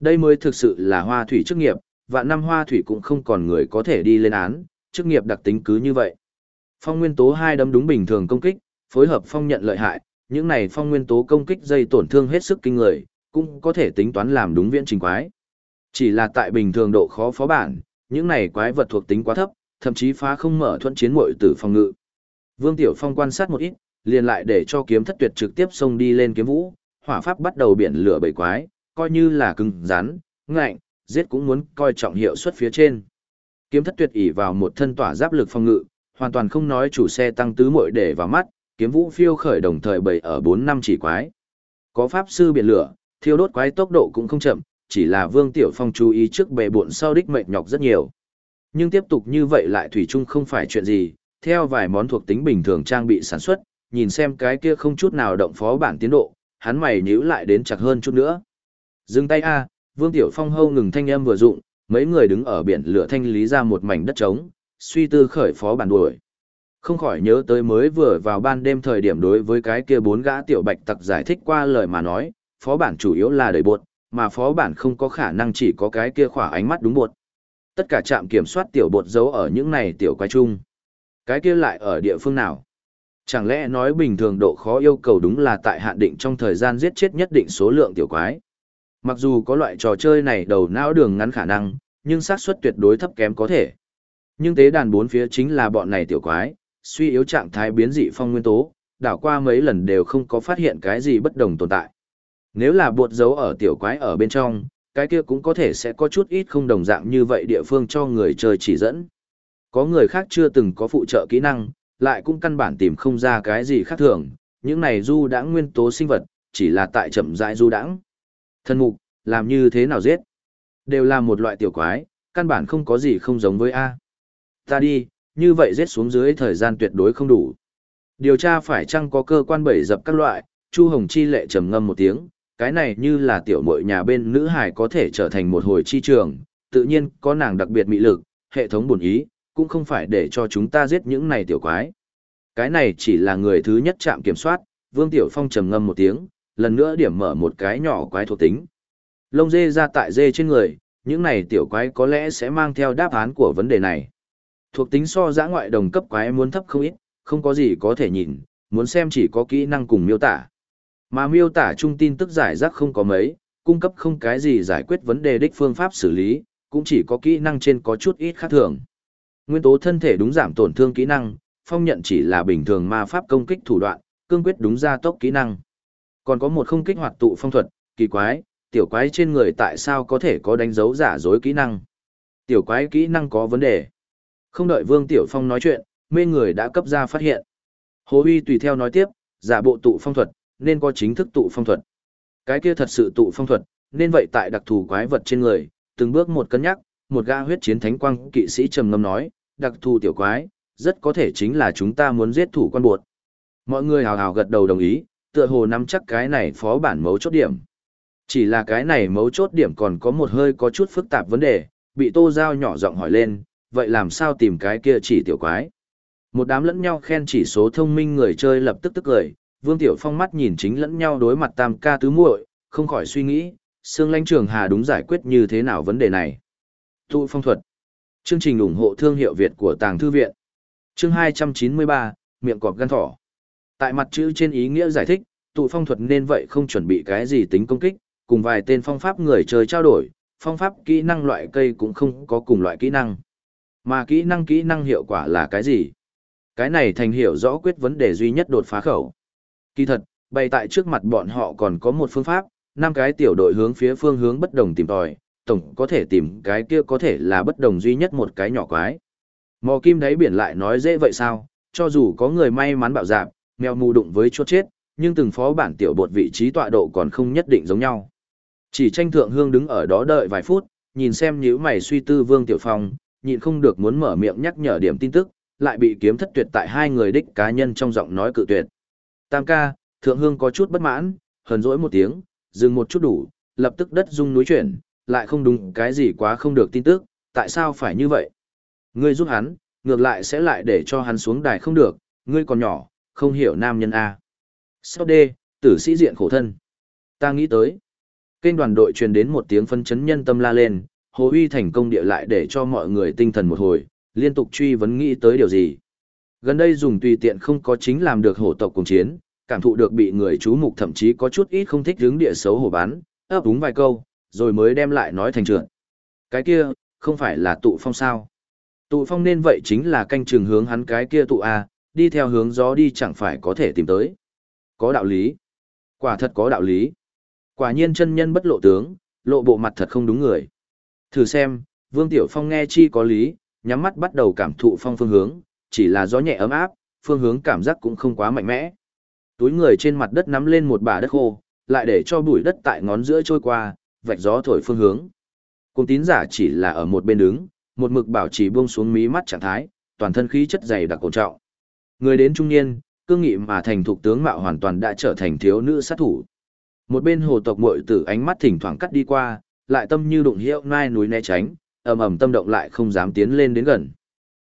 Đây mới thực sự là hoa thủy chức nghiệp, và năm hoa thủy cũng không còn người có thể đi lên án, chức nghiệp đặc tính cứ như vậy. Phong nguyên tố hai đấm đúng bình thường công kích, phối hợp phong nhận lợi hại, những này phong nguyên tố công kích dây tổn thương hết sức kinh người, cũng có thể tính toán làm đúng viễn trình quái. Chỉ là tại bình thường độ khó phó bản, những này quái vật thuộc tính quá thấp, thậm chí phá không mở thuận chiến mội tử phòng ngự. Vương Tiểu Phong quan sát một ít, liền lại để cho kiếm thất tuyệt trực tiếp xông đi lên kiếm vũ, hỏa pháp bắt đầu biển lửa bầy quái, coi như là cứng rắn, ngạnh, giết cũng muốn coi trọng hiệu suất phía trên. Kiếm thất tuyệt ỉ vào một thân tỏa giáp lực phòng ngự, hoàn toàn không nói chủ xe tăng tứ muội để vào mắt, kiếm vũ phiêu khởi đồng thời bày ở 4 năm chỉ quái. Có pháp sư biển lửa, thiêu đốt quái tốc độ cũng không chậm, chỉ là Vương Tiểu Phong chú ý trước bề buộn sau đích mệt nhọc rất nhiều. Nhưng tiếp tục như vậy lại thủy chung không phải chuyện gì, theo vài món thuộc tính bình thường trang bị sản xuất, nhìn xem cái kia không chút nào động phó bản tiến độ, hắn mày nhíu lại đến chặt hơn chút nữa. Dừng tay a, Vương Tiểu Phong hâu ngừng thanh âm vừa dụng, mấy người đứng ở biển lửa thanh lý ra một mảnh đất trống, suy tư khởi phó bản đuổi. Không khỏi nhớ tới mới vừa vào ban đêm thời điểm đối với cái kia bốn gã tiểu bạch tặc giải thích qua lời mà nói, phó bản chủ yếu là đầy bột, mà phó bản không có khả năng chỉ có cái kia khỏa ánh mắt đúng bột. Tất cả trạm kiểm soát tiểu bột giấu ở những này tiểu quái chung. Cái kia lại ở địa phương nào? Chẳng lẽ nói bình thường độ khó yêu cầu đúng là tại hạn định trong thời gian giết chết nhất định số lượng tiểu quái? Mặc dù có loại trò chơi này đầu não đường ngắn khả năng, nhưng xác suất tuyệt đối thấp kém có thể. Nhưng tế đàn bốn phía chính là bọn này tiểu quái, suy yếu trạng thái biến dị phong nguyên tố, đảo qua mấy lần đều không có phát hiện cái gì bất đồng tồn tại. Nếu là buột dấu ở tiểu quái ở bên trong, cái kia cũng có thể sẽ có chút ít không đồng dạng như vậy địa phương cho người chơi chỉ dẫn. Có người khác chưa từng có phụ trợ kỹ năng, lại cũng căn bản tìm không ra cái gì khác thường, những này du đã nguyên tố sinh vật, chỉ là tại chậm rãi du đãng. Thân mục, làm như thế nào giết? Đều là một loại tiểu quái, căn bản không có gì không giống với A. Ta đi, như vậy giết xuống dưới thời gian tuyệt đối không đủ. Điều tra phải chăng có cơ quan bẩy dập các loại, Chu Hồng Chi lệ trầm ngâm một tiếng, cái này như là tiểu muội nhà bên nữ hải có thể trở thành một hồi chi trường, tự nhiên có nàng đặc biệt mị lực, hệ thống buồn ý, cũng không phải để cho chúng ta giết những này tiểu quái. Cái này chỉ là người thứ nhất chạm kiểm soát, Vương Tiểu Phong trầm ngâm một tiếng, lần nữa điểm mở một cái nhỏ quái thuộc tính. Lông dê ra tại dê trên người, những này tiểu quái có lẽ sẽ mang theo đáp án của vấn đề này. Thuộc tính so giã ngoại đồng cấp quái muốn thấp không ít, không có gì có thể nhìn, muốn xem chỉ có kỹ năng cùng miêu tả. Mà miêu tả trung tin tức giải rác không có mấy, cung cấp không cái gì giải quyết vấn đề đích phương pháp xử lý, cũng chỉ có kỹ năng trên có chút ít khác thường. Nguyên tố thân thể đúng giảm tổn thương kỹ năng, phong nhận chỉ là bình thường ma pháp công kích thủ đoạn, cương quyết đúng gia tốc kỹ năng. Còn có một không kích hoạt tụ phong thuật, kỳ quái, tiểu quái trên người tại sao có thể có đánh dấu giả dối kỹ năng. Tiểu quái kỹ năng có vấn đề. Không đợi Vương Tiểu Phong nói chuyện, mê người đã cấp ra phát hiện. Hồ Huy tùy theo nói tiếp, giả bộ tụ phong thuật, nên có chính thức tụ phong thuật. Cái kia thật sự tụ phong thuật, nên vậy tại đặc thù quái vật trên người, từng bước một cân nhắc, một ga huyết chiến thánh quang kỵ sĩ trầm ngâm nói, đặc thù tiểu quái, rất có thể chính là chúng ta muốn giết thủ quan buộc. Mọi người hào hào gật đầu đồng ý, tựa hồ nắm chắc cái này phó bản mấu chốt điểm. Chỉ là cái này mấu chốt điểm còn có một hơi có chút phức tạp vấn đề, bị tô giao nhỏ giọng hỏi lên, vậy làm sao tìm cái kia chỉ tiểu quái? Một đám lẫn nhau khen chỉ số thông minh người chơi lập tức tức cười, Vương Tiểu Phong mắt nhìn chính lẫn nhau đối mặt tam ca tứ muội, không khỏi suy nghĩ, Sương Lãnh Trường Hà đúng giải quyết như thế nào vấn đề này. Tụ phong thuật. Chương trình ủng hộ thương hiệu Việt của Tàng Thư Viện. Chương 293, miệng cọp gan thỏ. Tại mặt chữ trên ý nghĩa giải thích, tụ phong thuật nên vậy không chuẩn bị cái gì tính công kích, cùng vài tên phong pháp người chơi trao đổi, phong pháp kỹ năng loại cây cũng không có cùng loại kỹ năng. Mà kỹ năng kỹ năng hiệu quả là cái gì? Cái này thành hiểu rõ quyết vấn đề duy nhất đột phá khẩu. Kỳ thật, bày tại trước mặt bọn họ còn có một phương pháp, năm cái tiểu đội hướng phía phương hướng bất đồng tìm tòi, tổng có thể tìm cái kia có thể là bất đồng duy nhất một cái nhỏ quái. Mò kim đáy biển lại nói dễ vậy sao, cho dù có người may mắn bạo dạp, mèo mù đụng với chốt chết, nhưng từng phó bản tiểu bột vị trí tọa độ còn không nhất định giống nhau. Chỉ tranh thượng hương đứng ở đó đợi vài phút, nhìn xem nhíu mày suy tư Vương Tiểu Phong, nhịn không được muốn mở miệng nhắc nhở điểm tin tức, lại bị kiếm thất tuyệt tại hai người đích cá nhân trong giọng nói cự tuyệt. Tam ca, thượng hương có chút bất mãn, hờn dỗi một tiếng, dừng một chút đủ, lập tức đất rung núi chuyển, lại không đúng cái gì quá không được tin tức, tại sao phải như vậy? Ngươi giúp hắn, ngược lại sẽ lại để cho hắn xuống đài không được, ngươi còn nhỏ, không hiểu nam nhân A. Sau đê, tử sĩ diện khổ thân. Ta nghĩ tới. Kênh đoàn đội truyền đến một tiếng phân chấn nhân tâm la lên, Hồ Uy thành công địa lại để cho mọi người tinh thần một hồi, liên tục truy vấn nghĩ tới điều gì. Gần đây dùng tùy tiện không có chính làm được hổ tộc cùng chiến, cảm thụ được bị người chú mục thậm chí có chút ít không thích hướng địa xấu hổ bán, ấp úng vài câu, rồi mới đem lại nói thành trượt. Cái kia, không phải là tụ phong sao. Tụ phong nên vậy chính là canh trường hướng hắn cái kia tụ A, đi theo hướng gió đi chẳng phải có thể tìm tới. Có đạo lý. Quả thật có đạo lý. Quả nhiên chân nhân bất lộ tướng, lộ bộ mặt thật không đúng người. Thử xem, Vương Tiểu Phong nghe chi có lý, nhắm mắt bắt đầu cảm thụ phong phương hướng, chỉ là gió nhẹ ấm áp, phương hướng cảm giác cũng không quá mạnh mẽ. Túi người trên mặt đất nắm lên một bả đất khô, lại để cho bụi đất tại ngón giữa trôi qua, vạch gió thổi phương hướng. cung tín giả chỉ là ở một bên đứng, một mực bảo trì buông xuống mí mắt trạng thái, toàn thân khí chất dày đặc cổ trọng. Người đến trung niên, cương nghị mà thành thục tướng mạo hoàn toàn đã trở thành thiếu nữ sát thủ. Một bên hồ tộc muội tử ánh mắt thỉnh thoảng cắt đi qua, lại tâm như đụng hiệu nai núi né tránh, ầm ầm tâm động lại không dám tiến lên đến gần.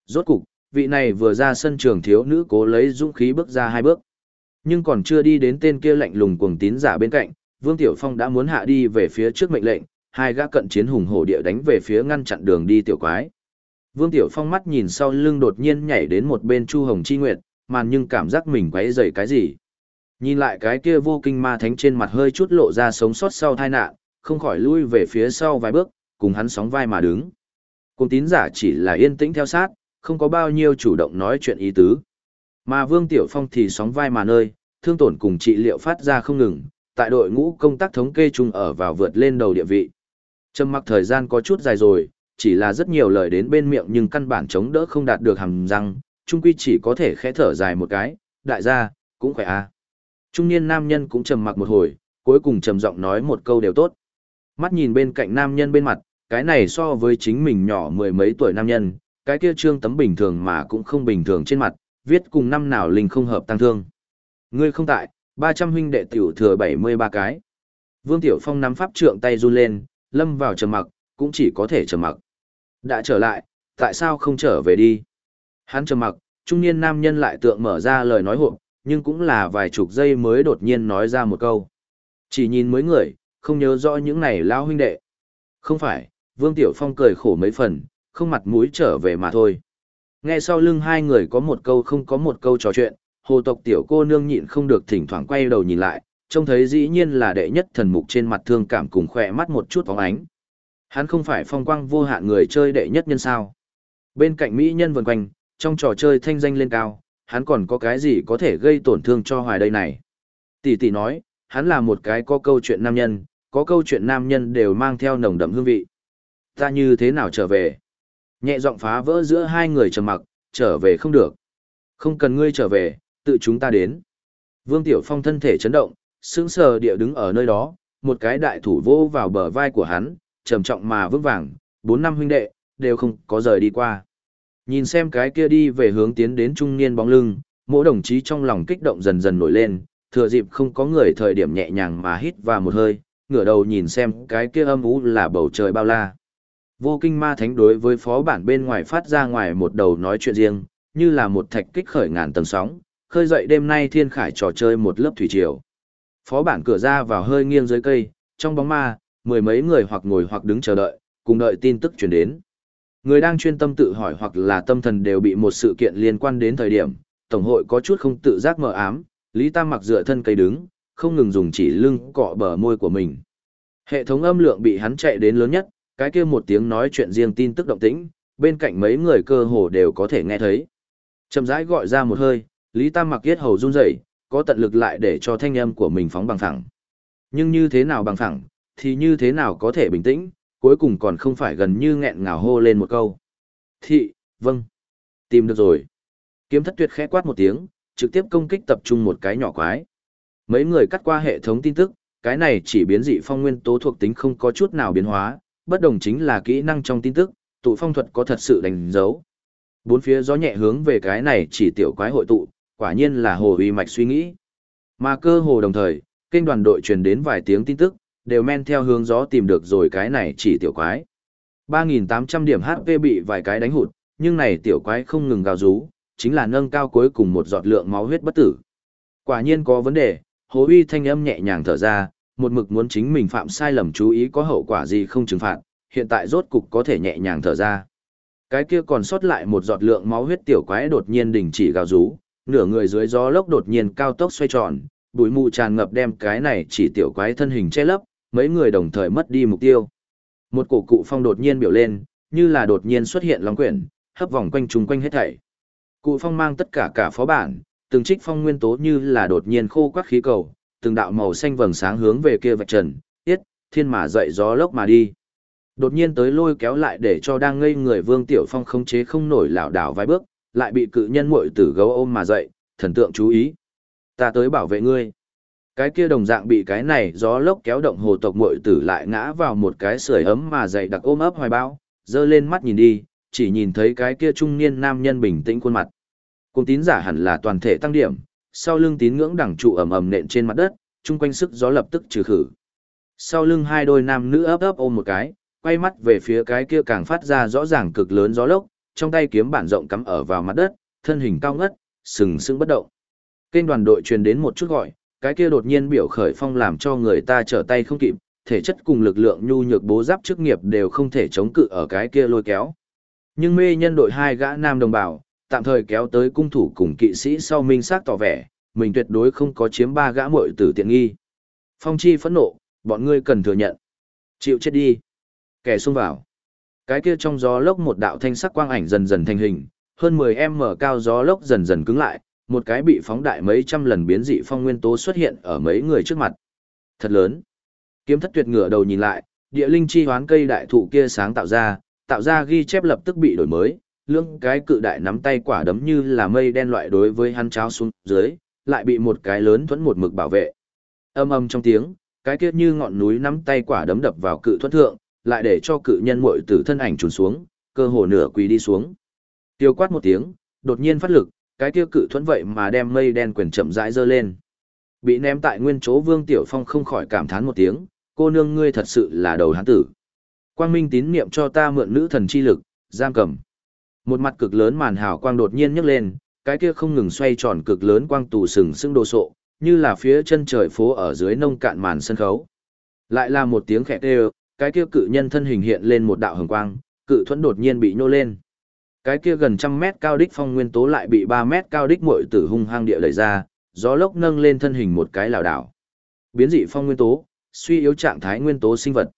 Rốt cục, vị này vừa ra sân trường thiếu nữ cố lấy dũng khí bước ra hai bước. Nhưng còn chưa đi đến tên kia lạnh lùng cuồng tín giả bên cạnh, Vương Tiểu Phong đã muốn hạ đi về phía trước mệnh lệnh, hai gã cận chiến hùng hổ địa đánh về phía ngăn chặn đường đi tiểu quái. Vương Tiểu Phong mắt nhìn sau lưng đột nhiên nhảy đến một bên Chu Hồng Chi Nguyệt, màn nhưng cảm giác mình quấy rầy cái gì. Nhìn lại cái kia vô kinh ma thánh trên mặt hơi chút lộ ra sống sót sau tai nạn, không khỏi lui về phía sau vài bước, cùng hắn sóng vai mà đứng. Cùng tín giả chỉ là yên tĩnh theo sát, không có bao nhiêu chủ động nói chuyện ý tứ. Mà Vương Tiểu Phong thì sóng vai mà nơi, thương tổn cùng trị liệu phát ra không ngừng, tại đội ngũ công tác thống kê chung ở vào vượt lên đầu địa vị. Trầm mặc thời gian có chút dài rồi, chỉ là rất nhiều lời đến bên miệng nhưng căn bản chống đỡ không đạt được hàm răng, trung quy chỉ có thể khẽ thở dài một cái, đại gia, cũng khỏe à? Trung niên nam nhân cũng trầm mặc một hồi, cuối cùng trầm giọng nói một câu đều tốt. Mắt nhìn bên cạnh nam nhân bên mặt, cái này so với chính mình nhỏ mười mấy tuổi nam nhân, cái kia trương tấm bình thường mà cũng không bình thường trên mặt, viết cùng năm nào linh không hợp tăng thương. Ngươi không tại, 300 huynh đệ tiểu thừa 73 cái. Vương Tiểu Phong nắm pháp trượng tay run lên, lâm vào trầm mặc, cũng chỉ có thể trầm mặc. Đã trở lại, tại sao không trở về đi? Hắn trầm mặc, trung niên nam nhân lại tượng mở ra lời nói hộp, nhưng cũng là vài chục giây mới đột nhiên nói ra một câu. Chỉ nhìn mấy người, không nhớ rõ những này lao huynh đệ. Không phải, Vương Tiểu Phong cười khổ mấy phần, không mặt mũi trở về mà thôi. Nghe sau lưng hai người có một câu không có một câu trò chuyện, hồ tộc tiểu cô nương nhịn không được thỉnh thoảng quay đầu nhìn lại, trông thấy dĩ nhiên là đệ nhất thần mục trên mặt thương cảm cùng khỏe mắt một chút phóng ánh. Hắn không phải phong quang vô hạn người chơi đệ nhất nhân sao. Bên cạnh Mỹ nhân vần quanh, trong trò chơi thanh danh lên cao, hắn còn có cái gì có thể gây tổn thương cho hoài đây này. Tỷ tỷ nói, hắn là một cái có câu chuyện nam nhân, có câu chuyện nam nhân đều mang theo nồng đậm hương vị. Ta như thế nào trở về? Nhẹ giọng phá vỡ giữa hai người trầm mặc, trở về không được. Không cần ngươi trở về, tự chúng ta đến. Vương Tiểu Phong thân thể chấn động, sững sờ địa đứng ở nơi đó, một cái đại thủ vô vào bờ vai của hắn, trầm trọng mà vững vàng, bốn năm huynh đệ, đều không có rời đi qua. Nhìn xem cái kia đi về hướng tiến đến trung niên bóng lưng, mỗi đồng chí trong lòng kích động dần dần nổi lên, thừa dịp không có người thời điểm nhẹ nhàng mà hít vào một hơi, ngửa đầu nhìn xem cái kia âm ú là bầu trời bao la. Vô kinh ma thánh đối với phó bản bên ngoài phát ra ngoài một đầu nói chuyện riêng, như là một thạch kích khởi ngàn tầng sóng, khơi dậy đêm nay thiên khải trò chơi một lớp thủy triều. Phó bản cửa ra vào hơi nghiêng dưới cây, trong bóng ma, mười mấy người hoặc ngồi hoặc đứng chờ đợi, cùng đợi tin tức truyền đến. Người đang chuyên tâm tự hỏi hoặc là tâm thần đều bị một sự kiện liên quan đến thời điểm, Tổng hội có chút không tự giác mờ ám, Lý Tam mặc dựa thân cây đứng, không ngừng dùng chỉ lưng cọ bờ môi của mình. Hệ thống âm lượng bị hắn chạy đến lớn nhất, cái kia một tiếng nói chuyện riêng tin tức động tĩnh, bên cạnh mấy người cơ hồ đều có thể nghe thấy. Chậm rãi gọi ra một hơi, Lý Tam mặc Kiết hầu run rẩy, có tận lực lại để cho thanh âm của mình phóng bằng phẳng. Nhưng như thế nào bằng phẳng, thì như thế nào có thể bình tĩnh, cuối cùng còn không phải gần như nghẹn ngào hô lên một câu. Thị, vâng. Tìm được rồi. Kiếm thất tuyệt khẽ quát một tiếng, trực tiếp công kích tập trung một cái nhỏ quái. Mấy người cắt qua hệ thống tin tức, cái này chỉ biến dị phong nguyên tố thuộc tính không có chút nào biến hóa, bất đồng chính là kỹ năng trong tin tức, tụ phong thuật có thật sự đánh dấu. Bốn phía gió nhẹ hướng về cái này chỉ tiểu quái hội tụ, quả nhiên là hồ uy mạch suy nghĩ. Mà cơ hồ đồng thời, kênh đoàn đội truyền đến vài tiếng tin tức, đều men theo hướng gió tìm được rồi cái này chỉ tiểu quái. 3.800 điểm HP bị vài cái đánh hụt, nhưng này tiểu quái không ngừng gào rú, chính là nâng cao cuối cùng một giọt lượng máu huyết bất tử. Quả nhiên có vấn đề, hồ uy thanh âm nhẹ nhàng thở ra, một mực muốn chính mình phạm sai lầm chú ý có hậu quả gì không trừng phạt, hiện tại rốt cục có thể nhẹ nhàng thở ra. Cái kia còn sót lại một giọt lượng máu huyết tiểu quái đột nhiên đình chỉ gào rú, nửa người dưới gió lốc đột nhiên cao tốc xoay tròn, bụi mù tràn ngập đem cái này chỉ tiểu quái thân hình che lấp, mấy người đồng thời mất đi mục tiêu. Một cổ cụ phong đột nhiên biểu lên, như là đột nhiên xuất hiện long quyển, hấp vòng quanh chúng quanh hết thảy. Cụ phong mang tất cả cả phó bản, từng trích phong nguyên tố như là đột nhiên khô quắc khí cầu, từng đạo màu xanh vầng sáng hướng về kia vạch trần, tiết, thiên mà dậy gió lốc mà đi. Đột nhiên tới lôi kéo lại để cho đang ngây người Vương Tiểu Phong khống chế không nổi lảo đảo vài bước, lại bị cự nhân muội tử gấu ôm mà dậy, thần tượng chú ý. Ta tới bảo vệ ngươi. Cái kia đồng dạng bị cái này gió lốc kéo động hồ tộc muội tử lại ngã vào một cái sưởi ấm mà dậy đặc ôm ấp hoài bao, dơ lên mắt nhìn đi, chỉ nhìn thấy cái kia trung niên nam nhân bình tĩnh khuôn mặt. Cùng tín giả hẳn là toàn thể tăng điểm, sau lưng tín ngưỡng đẳng trụ ầm ầm nện trên mặt đất, chung quanh sức gió lập tức trừ khử. Sau lưng hai đôi nam nữ ấp ấp ôm một cái, quay mắt về phía cái kia càng phát ra rõ ràng cực lớn gió lốc, trong tay kiếm bản rộng cắm ở vào mặt đất, thân hình cao ngất, sừng sững bất động. Kênh đoàn đội truyền đến một chút gọi, cái kia đột nhiên biểu khởi phong làm cho người ta trở tay không kịp, thể chất cùng lực lượng nhu nhược bố giáp chức nghiệp đều không thể chống cự ở cái kia lôi kéo. Nhưng mê nhân đội hai gã nam đồng bào, tạm thời kéo tới cung thủ cùng kỵ sĩ sau minh xác tỏ vẻ, mình tuyệt đối không có chiếm ba gã muội tử tiện nghi. Phong chi phẫn nộ, bọn ngươi cần thừa nhận. Chịu chết đi. Kẻ xông vào. Cái kia trong gió lốc một đạo thanh sắc quang ảnh dần dần thành hình, hơn 10 m cao gió lốc dần dần cứng lại, một cái bị phóng đại mấy trăm lần biến dị phong nguyên tố xuất hiện ở mấy người trước mặt. Thật lớn. Kiếm thất tuyệt ngửa đầu nhìn lại, địa linh chi hoán cây đại thụ kia sáng tạo ra, tạo ra ghi chép lập tức bị đổi mới, lưỡng cái cự đại nắm tay quả đấm như là mây đen loại đối với hắn cháo xuống dưới, lại bị một cái lớn thuẫn một mực bảo vệ. Âm âm trong tiếng, cái kia như ngọn núi nắm tay quả đấm đập vào cự thuẫn thượng, lại để cho cự nhân muội tử thân ảnh trùn xuống, cơ hồ nửa quỳ đi xuống. Tiêu quát một tiếng, đột nhiên phát lực, cái kia cự thuẫn vậy mà đem mây đen quyền chậm rãi dơ lên. Bị ném tại nguyên chỗ Vương Tiểu Phong không khỏi cảm thán một tiếng, cô nương ngươi thật sự là đầu hán tử. Quang Minh tín niệm cho ta mượn nữ thần chi lực, giam cầm. Một mặt cực lớn màn hào quang đột nhiên nhấc lên, cái kia không ngừng xoay tròn cực lớn quang tù sừng sững đồ sộ, như là phía chân trời phố ở dưới nông cạn màn sân khấu. Lại là một tiếng khẽ kêu, cái kia cự nhân thân hình hiện lên một đạo hồng quang, cự thuẫn đột nhiên bị nhô lên. Cái kia gần trăm mét cao đích phong nguyên tố lại bị 3 mét cao đích muội tử hung hăng địa đẩy ra, gió lốc nâng lên thân hình một cái lảo đảo. Biến dị phong nguyên tố, suy yếu trạng thái nguyên tố sinh vật.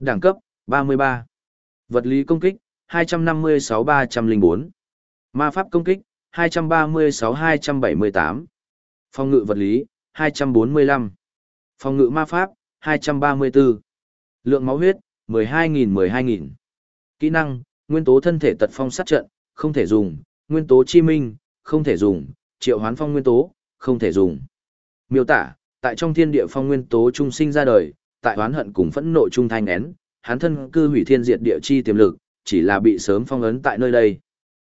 Đẳng cấp 33. Vật lý công kích 256-304. Ma pháp công kích 236-278. Phòng ngự vật lý 245. Phòng ngự ma pháp 234. Lượng máu huyết 12.000-12.000. Kỹ năng, nguyên tố thân thể tật phong sát trận, không thể dùng, nguyên tố chi minh, không thể dùng, triệu hoán phong nguyên tố, không thể dùng. Miêu tả, tại trong thiên địa phong nguyên tố trung sinh ra đời, tại hoán hận cùng phẫn nộ trung thanh én, hắn thân cư hủy thiên diệt địa chi tiềm lực, chỉ là bị sớm phong ấn tại nơi đây.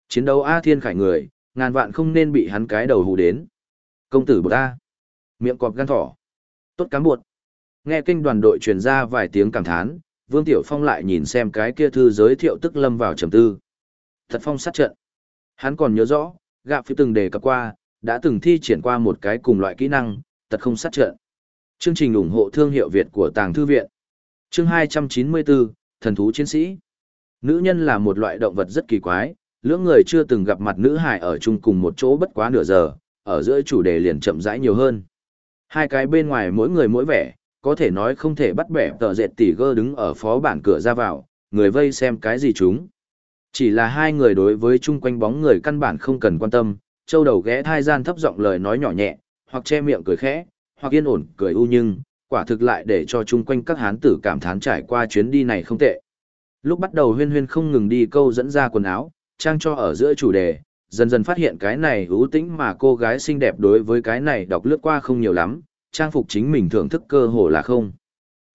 Chiến đấu A thiên khải người, ngàn vạn không nên bị hắn cái đầu hù đến. Công tử bột A. Miệng cọp gan thỏ. Tốt cám buột. Nghe kinh đoàn đội truyền ra vài tiếng cảm thán, Vương Tiểu Phong lại nhìn xem cái kia thư giới thiệu tức lâm vào trầm tư. Thật phong sát trận. Hắn còn nhớ rõ, gạ phi từng đề cập qua, đã từng thi triển qua một cái cùng loại kỹ năng, tật không sát trận. Chương trình ủng hộ thương hiệu Việt của Tàng Thư Viện. Chương 294, Thần thú chiến sĩ. Nữ nhân là một loại động vật rất kỳ quái, lưỡng người chưa từng gặp mặt nữ hải ở chung cùng một chỗ bất quá nửa giờ, ở giữa chủ đề liền chậm rãi nhiều hơn. Hai cái bên ngoài mỗi người mỗi vẻ, có thể nói không thể bắt bẻ tờ dệt tỉ gơ đứng ở phó bản cửa ra vào, người vây xem cái gì chúng. Chỉ là hai người đối với chung quanh bóng người căn bản không cần quan tâm, châu đầu ghé thai gian thấp giọng lời nói nhỏ nhẹ, hoặc che miệng cười khẽ, hoặc yên ổn cười u nhưng, quả thực lại để cho chung quanh các hán tử cảm thán trải qua chuyến đi này không tệ. Lúc bắt đầu huyên huyên không ngừng đi câu dẫn ra quần áo, trang cho ở giữa chủ đề, dần dần phát hiện cái này ưu tĩnh mà cô gái xinh đẹp đối với cái này đọc lướt qua không nhiều lắm, trang phục chính mình thưởng thức cơ hồ là không.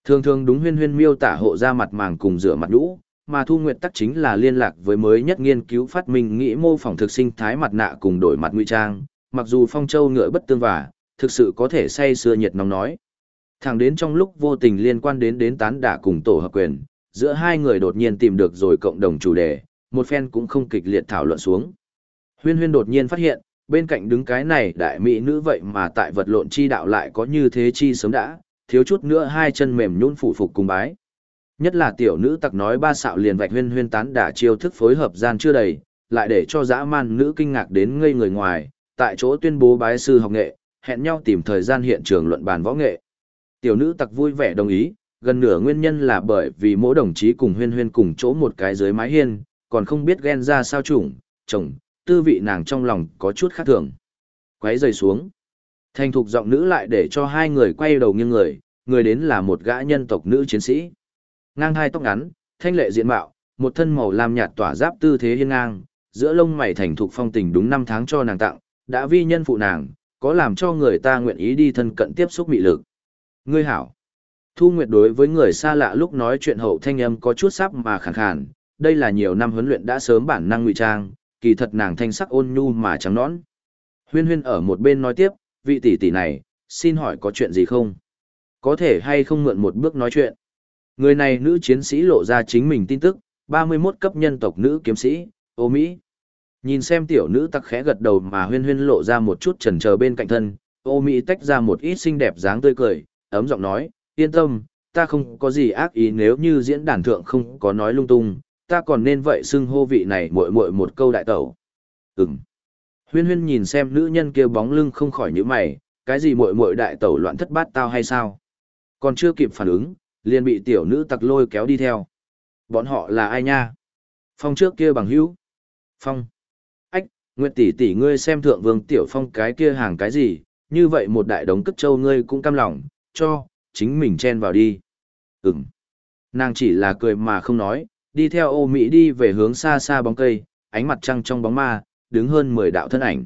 Thường thường đúng huyên huyên miêu tả hộ ra mặt màng cùng rửa mặt đũ, mà Thu Nguyệt tắc chính là liên lạc với mới nhất nghiên cứu phát minh nghĩ mô phỏng thực sinh thái mặt nạ cùng đổi mặt ngụy trang, mặc dù phong châu ngựa bất tương vả, thực sự có thể say sưa nhiệt nóng nói. Thẳng đến trong lúc vô tình liên quan đến đến tán đả cùng tổ hợp quyền, giữa hai người đột nhiên tìm được rồi cộng đồng chủ đề, một phen cũng không kịch liệt thảo luận xuống. Huyên huyên đột nhiên phát hiện, bên cạnh đứng cái này đại mỹ nữ vậy mà tại vật lộn chi đạo lại có như thế chi sớm đã, thiếu chút nữa hai chân mềm nhũn phủ phục cùng bái. Nhất là tiểu nữ tặc nói ba xạo liền vạch huyên huyên tán đả chiêu thức phối hợp gian chưa đầy, lại để cho dã man nữ kinh ngạc đến ngây người ngoài, tại chỗ tuyên bố bái sư học nghệ, hẹn nhau tìm thời gian hiện trường luận bàn võ nghệ. Tiểu nữ tặc vui vẻ đồng ý, gần nửa nguyên nhân là bởi vì mỗi đồng chí cùng huyên huyên cùng chỗ một cái dưới mái hiên, còn không biết ghen ra sao chủng, chồng, tư vị nàng trong lòng có chút khác thường. Quấy rời xuống. Thành thục giọng nữ lại để cho hai người quay đầu nghiêng người, người đến là một gã nhân tộc nữ chiến sĩ. Ngang hai tóc ngắn, thanh lệ diện mạo, một thân màu lam nhạt tỏa giáp tư thế hiên ngang, giữa lông mày thành thục phong tình đúng năm tháng cho nàng tặng, đã vi nhân phụ nàng, có làm cho người ta nguyện ý đi thân cận tiếp xúc mị lực. Ngươi hảo. Thu Nguyệt đối với người xa lạ lúc nói chuyện hậu thanh âm có chút sắp mà khàn khàn, đây là nhiều năm huấn luyện đã sớm bản năng ngụy trang, kỳ thật nàng thanh sắc ôn nhu mà trắng nõn. Huyên Huyên ở một bên nói tiếp, vị tỷ tỷ này, xin hỏi có chuyện gì không? Có thể hay không mượn một bước nói chuyện? Người này nữ chiến sĩ lộ ra chính mình tin tức, 31 cấp nhân tộc nữ kiếm sĩ, ô Mỹ. Nhìn xem tiểu nữ tắc khẽ gật đầu mà huyên huyên lộ ra một chút trần chờ bên cạnh thân, ô Mỹ tách ra một ít xinh đẹp dáng tươi cười, ấm giọng nói, yên tâm, ta không có gì ác ý nếu như diễn đàn thượng không có nói lung tung, ta còn nên vậy xưng hô vị này muội muội một câu đại tẩu. Ừm. Huyên huyên nhìn xem nữ nhân kia bóng lưng không khỏi nhíu mày, cái gì muội muội đại tẩu loạn thất bát tao hay sao? Còn chưa kịp phản ứng, liền bị tiểu nữ tặc lôi kéo đi theo. Bọn họ là ai nha? Phong trước kia bằng hữu. Phong. Ách, Nguyệt tỷ tỷ ngươi xem thượng vương tiểu phong cái kia hàng cái gì, như vậy một đại đống cất châu ngươi cũng cam lòng, cho, chính mình chen vào đi. Ừm. Nàng chỉ là cười mà không nói, đi theo ô Mỹ đi về hướng xa xa bóng cây, ánh mặt trăng trong bóng ma, đứng hơn 10 đạo thân ảnh.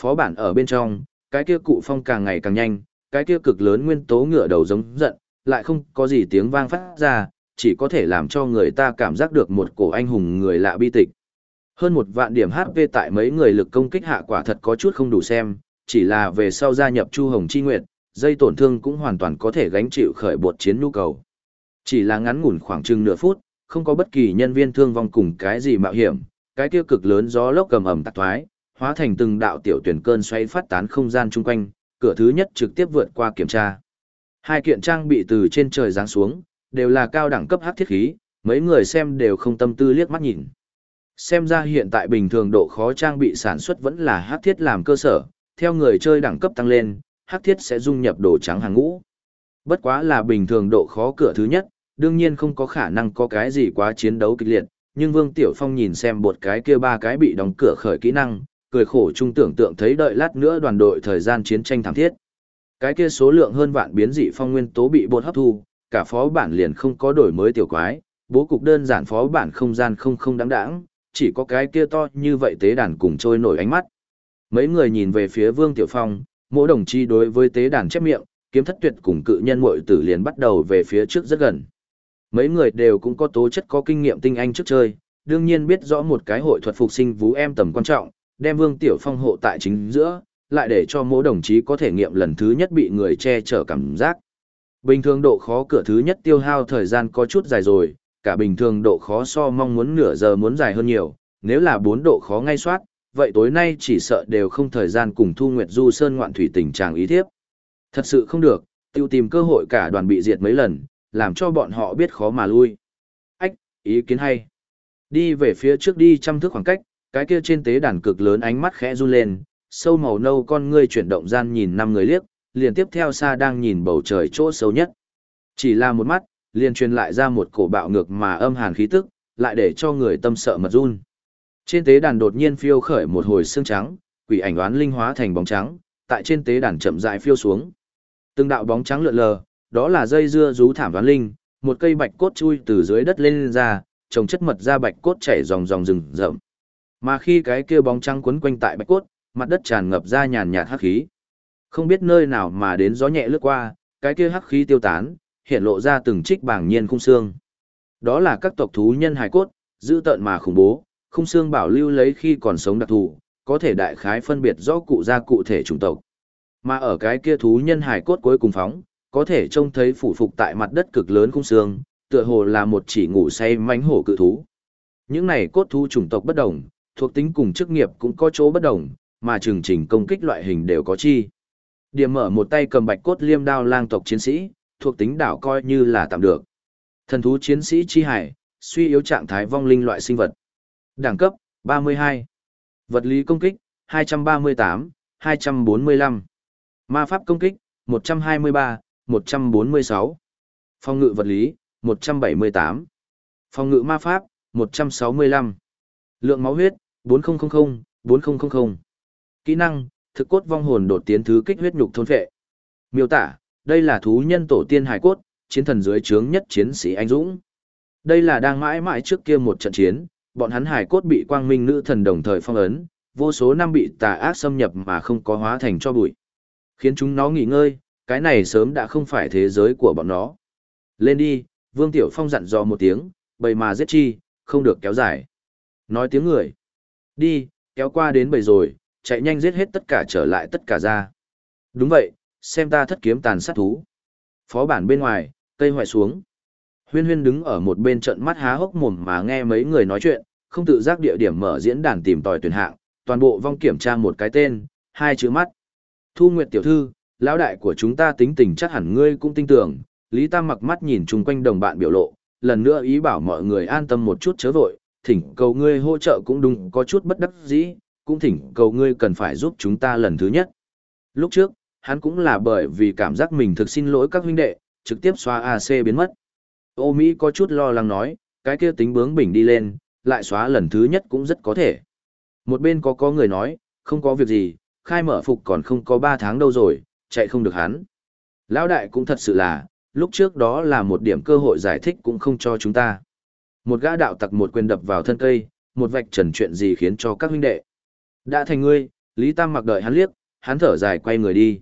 Phó bản ở bên trong, cái kia cụ phong càng ngày càng nhanh, cái kia cực lớn nguyên tố ngựa đầu giống giận, lại không có gì tiếng vang phát ra, chỉ có thể làm cho người ta cảm giác được một cổ anh hùng người lạ bi tịch. Hơn một vạn điểm HP tại mấy người lực công kích hạ quả thật có chút không đủ xem, chỉ là về sau gia nhập Chu Hồng Chi Nguyệt, dây tổn thương cũng hoàn toàn có thể gánh chịu khởi bột chiến nhu cầu. Chỉ là ngắn ngủn khoảng chừng nửa phút, không có bất kỳ nhân viên thương vong cùng cái gì mạo hiểm, cái kia cực lớn gió lốc cầm ẩm tạc thoái, hóa thành từng đạo tiểu tuyển cơn xoay phát tán không gian chung quanh, cửa thứ nhất trực tiếp vượt qua kiểm tra. Hai kiện trang bị từ trên trời giáng xuống, đều là cao đẳng cấp hắc thiết khí, mấy người xem đều không tâm tư liếc mắt nhìn. Xem ra hiện tại bình thường độ khó trang bị sản xuất vẫn là hắc thiết làm cơ sở, theo người chơi đẳng cấp tăng lên, hắc thiết sẽ dung nhập đồ trắng hàng ngũ. Bất quá là bình thường độ khó cửa thứ nhất, đương nhiên không có khả năng có cái gì quá chiến đấu kịch liệt, nhưng Vương Tiểu Phong nhìn xem bột cái kia ba cái bị đóng cửa khởi kỹ năng, cười khổ trung tưởng tượng thấy đợi lát nữa đoàn đội thời gian chiến tranh thảm thiết. Cái kia số lượng hơn vạn biến dị phong nguyên tố bị bột hấp thu, cả phó bản liền không có đổi mới tiểu quái, bố cục đơn giản phó bản không gian không không đáng đáng, chỉ có cái kia to như vậy tế đàn cùng trôi nổi ánh mắt. Mấy người nhìn về phía Vương Tiểu Phong, mỗi đồng chí đối với tế đàn chép miệng, kiếm thất tuyệt cùng cự nhân muội tử liền bắt đầu về phía trước rất gần. Mấy người đều cũng có tố chất có kinh nghiệm tinh anh trước chơi, đương nhiên biết rõ một cái hội thuật phục sinh vú em tầm quan trọng, đem Vương Tiểu Phong hộ tại chính giữa, lại để cho mỗi đồng chí có thể nghiệm lần thứ nhất bị người che chở cảm giác. Bình thường độ khó cửa thứ nhất tiêu hao thời gian có chút dài rồi, cả bình thường độ khó so mong muốn nửa giờ muốn dài hơn nhiều, nếu là 4 độ khó ngay soát, vậy tối nay chỉ sợ đều không thời gian cùng Thu Nguyệt Du Sơn ngoạn thủy tình trạng ý thiếp. Thật sự không được, tiêu tìm cơ hội cả đoàn bị diệt mấy lần, làm cho bọn họ biết khó mà lui. Ách, ý kiến hay. Đi về phía trước đi trăm thước khoảng cách, cái kia trên tế đàn cực lớn ánh mắt khẽ run lên, sâu màu nâu con ngươi chuyển động gian nhìn năm người liếc, liền tiếp theo xa đang nhìn bầu trời chỗ sâu nhất. Chỉ là một mắt, liền truyền lại ra một cổ bạo ngược mà âm hàn khí tức, lại để cho người tâm sợ mật run. Trên tế đàn đột nhiên phiêu khởi một hồi xương trắng, quỷ ảnh oán linh hóa thành bóng trắng, tại trên tế đàn chậm rãi phiêu xuống. Từng đạo bóng trắng lượn lờ, đó là dây dưa rú thảm đoán linh, một cây bạch cốt chui từ dưới đất lên, lên ra, trồng chất mật ra bạch cốt chảy dòng dòng rừng rậm. Mà khi cái kia bóng trắng quấn quanh tại bạch cốt, mặt đất tràn ngập ra nhàn nhạt hắc khí. Không biết nơi nào mà đến gió nhẹ lướt qua, cái kia hắc khí tiêu tán, hiện lộ ra từng trích bảng nhiên khung xương. Đó là các tộc thú nhân hài cốt, dữ tợn mà khủng bố, khung xương bảo lưu lấy khi còn sống đặc thù, có thể đại khái phân biệt rõ cụ gia cụ thể chủng tộc. Mà ở cái kia thú nhân hải cốt cuối cùng phóng, có thể trông thấy phủ phục tại mặt đất cực lớn khung xương, tựa hồ là một chỉ ngủ say mánh hổ cự thú. Những này cốt thú chủng tộc bất đồng, thuộc tính cùng chức nghiệp cũng có chỗ bất đồng, mà trường trình công kích loại hình đều có chi. Điểm mở một tay cầm bạch cốt liêm đao lang tộc chiến sĩ, thuộc tính đảo coi như là tạm được. Thần thú chiến sĩ chi hải, suy yếu trạng thái vong linh loại sinh vật. Đẳng cấp, 32. Vật lý công kích, 238, 245. Ma pháp công kích, 123, 146. Phòng ngự vật lý, 178. Phòng ngự ma pháp, 165. Lượng máu huyết, 4000, 4000. Kỹ năng, thực cốt vong hồn đột tiến thứ kích huyết nhục thôn phệ. Miêu tả, đây là thú nhân tổ tiên hải cốt, chiến thần dưới trướng nhất chiến sĩ anh dũng. Đây là đang mãi mãi trước kia một trận chiến, bọn hắn hải cốt bị quang minh nữ thần đồng thời phong ấn, vô số năm bị tà ác xâm nhập mà không có hóa thành cho bụi. Khiến chúng nó nghỉ ngơi, cái này sớm đã không phải thế giới của bọn nó. Lên đi, Vương Tiểu Phong dặn dò một tiếng, bầy mà giết chi, không được kéo dài. Nói tiếng người. Đi, kéo qua đến bầy rồi, chạy nhanh giết hết tất cả trở lại tất cả ra. Đúng vậy, xem ta thất kiếm tàn sát thú. Phó bản bên ngoài, cây hoại xuống. Huyên huyên đứng ở một bên trận mắt há hốc mồm mà nghe mấy người nói chuyện, không tự giác địa điểm mở diễn đàn tìm tòi tuyển hạng, toàn bộ vong kiểm tra một cái tên, hai chữ mắt. Thu Nguyệt tiểu thư, lão đại của chúng ta tính tình chắc hẳn ngươi cũng tin tưởng, Lý Tam mặc mắt nhìn chung quanh đồng bạn biểu lộ, lần nữa ý bảo mọi người an tâm một chút chớ vội, thỉnh cầu ngươi hỗ trợ cũng đúng có chút bất đắc dĩ, cũng thỉnh cầu ngươi cần phải giúp chúng ta lần thứ nhất. Lúc trước, hắn cũng là bởi vì cảm giác mình thực xin lỗi các huynh đệ, trực tiếp xóa AC biến mất. Ô Mỹ có chút lo lắng nói, cái kia tính bướng bỉnh đi lên, lại xóa lần thứ nhất cũng rất có thể. Một bên có có người nói, không có việc gì, khai mở phục còn không có 3 tháng đâu rồi, chạy không được hắn. Lão đại cũng thật sự là, lúc trước đó là một điểm cơ hội giải thích cũng không cho chúng ta. Một gã đạo tặc một quyền đập vào thân cây, một vạch trần chuyện gì khiến cho các huynh đệ. Đã thành ngươi, Lý Tam mặc đợi hắn liếc, hắn thở dài quay người đi.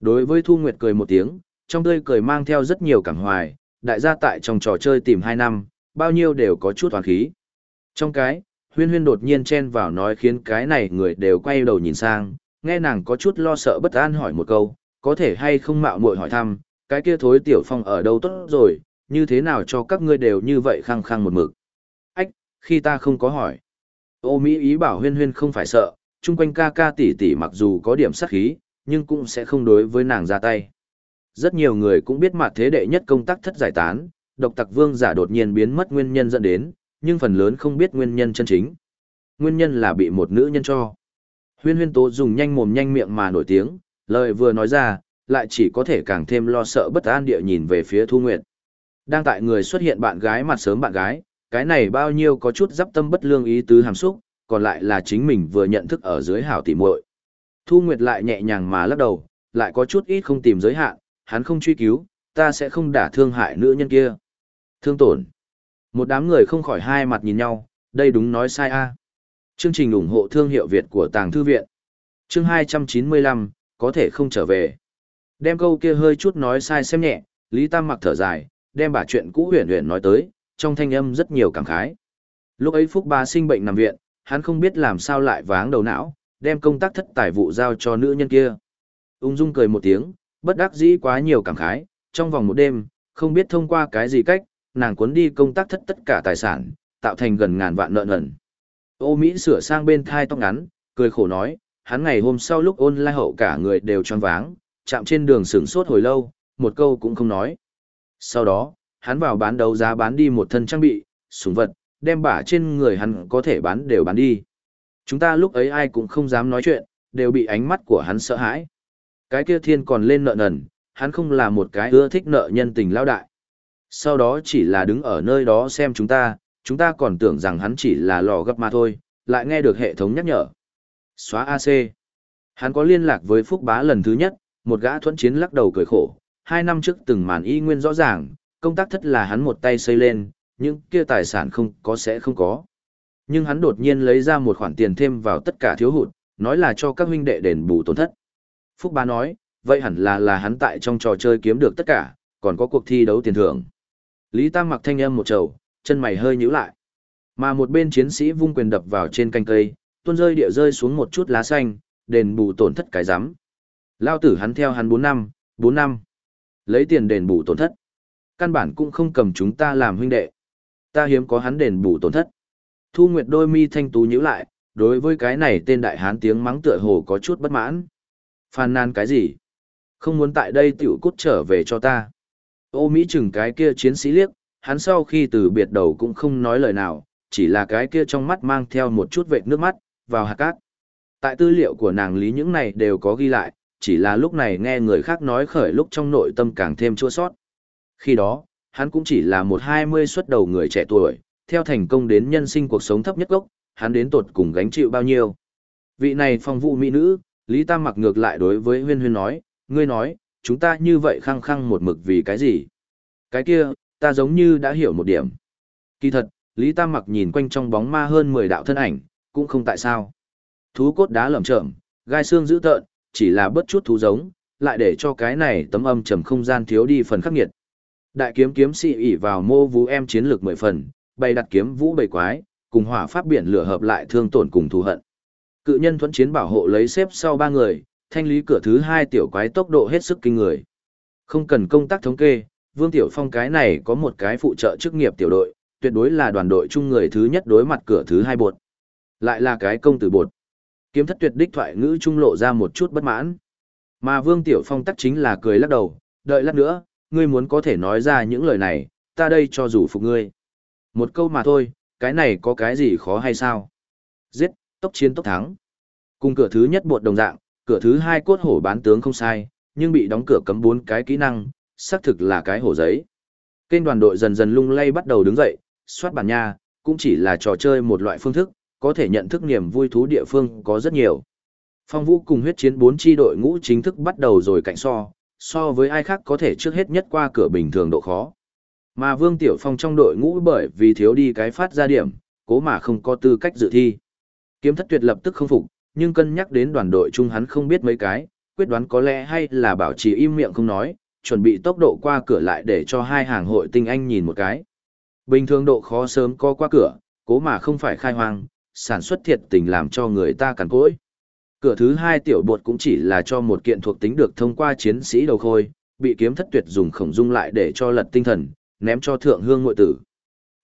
Đối với Thu Nguyệt cười một tiếng, trong tươi cười mang theo rất nhiều cảm hoài, đại gia tại trong trò chơi tìm 2 năm, bao nhiêu đều có chút toàn khí. Trong cái, huyên huyên đột nhiên chen vào nói khiến cái này người đều quay đầu nhìn sang, nghe nàng có chút lo sợ bất an hỏi một câu, có thể hay không mạo muội hỏi thăm, cái kia thối tiểu phong ở đâu tốt rồi, như thế nào cho các ngươi đều như vậy khăng khăng một mực. Ách, khi ta không có hỏi. Ô Mỹ ý bảo huyên huyên không phải sợ, chung quanh ca ca tỷ tỷ mặc dù có điểm sát khí, nhưng cũng sẽ không đối với nàng ra tay. Rất nhiều người cũng biết mặt thế đệ nhất công tác thất giải tán, độc tặc vương giả đột nhiên biến mất nguyên nhân dẫn đến, nhưng phần lớn không biết nguyên nhân chân chính. Nguyên nhân là bị một nữ nhân cho. Huyên huyên tố dùng nhanh mồm nhanh miệng mà nổi tiếng, lời vừa nói ra, lại chỉ có thể càng thêm lo sợ bất an địa nhìn về phía Thu Nguyệt. Đang tại người xuất hiện bạn gái mặt sớm bạn gái, cái này bao nhiêu có chút dắp tâm bất lương ý tứ hàm xúc, còn lại là chính mình vừa nhận thức ở dưới hảo tỉ muội. Thu Nguyệt lại nhẹ nhàng mà lắc đầu, lại có chút ít không tìm giới hạn, hắn không truy cứu, ta sẽ không đả thương hại nữ nhân kia. Thương tổn. Một đám người không khỏi hai mặt nhìn nhau, đây đúng nói sai a. Chương trình ủng hộ thương hiệu Việt của Tàng Thư Viện. Chương 295, có thể không trở về. Đem câu kia hơi chút nói sai xem nhẹ, Lý Tam mặc thở dài, đem bà chuyện cũ huyền huyền nói tới, trong thanh âm rất nhiều cảm khái. Lúc ấy Phúc Ba sinh bệnh nằm viện, hắn không biết làm sao lại váng đầu não, đem công tác thất tài vụ giao cho nữ nhân kia. Ung dung cười một tiếng, bất đắc dĩ quá nhiều cảm khái, trong vòng một đêm, không biết thông qua cái gì cách, nàng cuốn đi công tác thất tất cả tài sản, tạo thành gần ngàn vạn nợ nần. Ô Mỹ sửa sang bên thai tóc ngắn, cười khổ nói, hắn ngày hôm sau lúc ôn lai hậu cả người đều tròn váng, chạm trên đường sửng sốt hồi lâu, một câu cũng không nói. Sau đó, hắn vào bán đấu giá bán đi một thân trang bị, súng vật, đem bả trên người hắn có thể bán đều bán đi. Chúng ta lúc ấy ai cũng không dám nói chuyện, đều bị ánh mắt của hắn sợ hãi. Cái kia thiên còn lên nợ nần, hắn không là một cái ưa thích nợ nhân tình lao đại. Sau đó chỉ là đứng ở nơi đó xem chúng ta, chúng ta còn tưởng rằng hắn chỉ là lò gấp mà thôi, lại nghe được hệ thống nhắc nhở. Xóa AC. Hắn có liên lạc với Phúc Bá lần thứ nhất, một gã thuẫn chiến lắc đầu cười khổ. Hai năm trước từng màn y nguyên rõ ràng, công tác thất là hắn một tay xây lên, nhưng kia tài sản không có sẽ không có. Nhưng hắn đột nhiên lấy ra một khoản tiền thêm vào tất cả thiếu hụt, nói là cho các huynh đệ đền bù tổn thất. Phúc Bá nói, vậy hẳn là là hắn tại trong trò chơi kiếm được tất cả, còn có cuộc thi đấu tiền thưởng. Lý Tam mặc thanh âm một trầu, chân mày hơi nhíu lại. Mà một bên chiến sĩ vung quyền đập vào trên canh cây, tuôn rơi địa rơi xuống một chút lá xanh, đền bù tổn thất cái rắm Lao tử hắn theo hắn 4 năm, 4 năm. Lấy tiền đền bù tổn thất. Căn bản cũng không cầm chúng ta làm huynh đệ. Ta hiếm có hắn đền bù tổn thất. Thu Nguyệt đôi mi thanh tú nhíu lại, đối với cái này tên đại hán tiếng mắng tựa hồ có chút bất mãn. Phàn nan cái gì? Không muốn tại đây tiểu cút trở về cho ta. Ô Mỹ chừng cái kia chiến sĩ liếc, hắn sau khi từ biệt đầu cũng không nói lời nào, chỉ là cái kia trong mắt mang theo một chút vệt nước mắt, vào hạt cát. Tại tư liệu của nàng lý những này đều có ghi lại, chỉ là lúc này nghe người khác nói khởi lúc trong nội tâm càng thêm chua sót. Khi đó, hắn cũng chỉ là một hai mươi xuất đầu người trẻ tuổi, theo thành công đến nhân sinh cuộc sống thấp nhất gốc, hắn đến tột cùng gánh chịu bao nhiêu. Vị này phong vụ mỹ nữ, Lý Tam mặc ngược lại đối với huyên huyên nói, ngươi nói, chúng ta như vậy khăng khăng một mực vì cái gì? Cái kia, ta giống như đã hiểu một điểm. Kỳ thật, Lý Tam mặc nhìn quanh trong bóng ma hơn 10 đạo thân ảnh, cũng không tại sao. Thú cốt đá lởm chởm, gai xương dữ tợn, chỉ là bớt chút thú giống, lại để cho cái này tấm âm trầm không gian thiếu đi phần khắc nghiệt. Đại kiếm kiếm sĩ ỉ vào mô vũ em chiến lược 10 phần, bày đặt kiếm vũ bầy quái, cùng hỏa pháp biển lửa hợp lại thương tổn cùng thù hận. Cự nhân thuẫn chiến bảo hộ lấy xếp sau ba người, thanh lý cửa thứ hai tiểu quái tốc độ hết sức kinh người. Không cần công tác thống kê, Vương Tiểu Phong cái này có một cái phụ trợ chức nghiệp tiểu đội, tuyệt đối là đoàn đội chung người thứ nhất đối mặt cửa thứ hai bột. Lại là cái công tử bột. Kiếm thất tuyệt đích thoại ngữ trung lộ ra một chút bất mãn. Mà Vương Tiểu Phong tắc chính là cười lắc đầu, đợi lát nữa, ngươi muốn có thể nói ra những lời này, ta đây cho dù phục ngươi. Một câu mà thôi, cái này có cái gì khó hay sao? Giết, tốc chiến tốc thắng. Cùng cửa thứ nhất bột đồng dạng, cửa thứ hai cốt hổ bán tướng không sai, nhưng bị đóng cửa cấm bốn cái kỹ năng, xác thực là cái hổ giấy. Kênh đoàn đội dần dần lung lay bắt đầu đứng dậy, soát bản nha, cũng chỉ là trò chơi một loại phương thức, có thể nhận thức niềm vui thú địa phương có rất nhiều. Phong Vũ cùng huyết chiến bốn chi đội ngũ chính thức bắt đầu rồi cạnh so, so với ai khác có thể trước hết nhất qua cửa bình thường độ khó. Mà Vương Tiểu Phong trong đội ngũ bởi vì thiếu đi cái phát ra điểm, cố mà không có tư cách dự thi. Kiếm thất tuyệt lập tức không phục, nhưng cân nhắc đến đoàn đội chung hắn không biết mấy cái, quyết đoán có lẽ hay là bảo trì im miệng không nói, chuẩn bị tốc độ qua cửa lại để cho hai hàng hội tinh anh nhìn một cái. Bình thường độ khó sớm có qua cửa, cố mà không phải khai hoang, sản xuất thiệt tình làm cho người ta cằn cỗi. Cửa thứ hai tiểu bột cũng chỉ là cho một kiện thuộc tính được thông qua chiến sĩ đầu khôi, bị kiếm thất tuyệt dùng khổng dung lại để cho lật tinh thần, ném cho thượng hương ngội tử.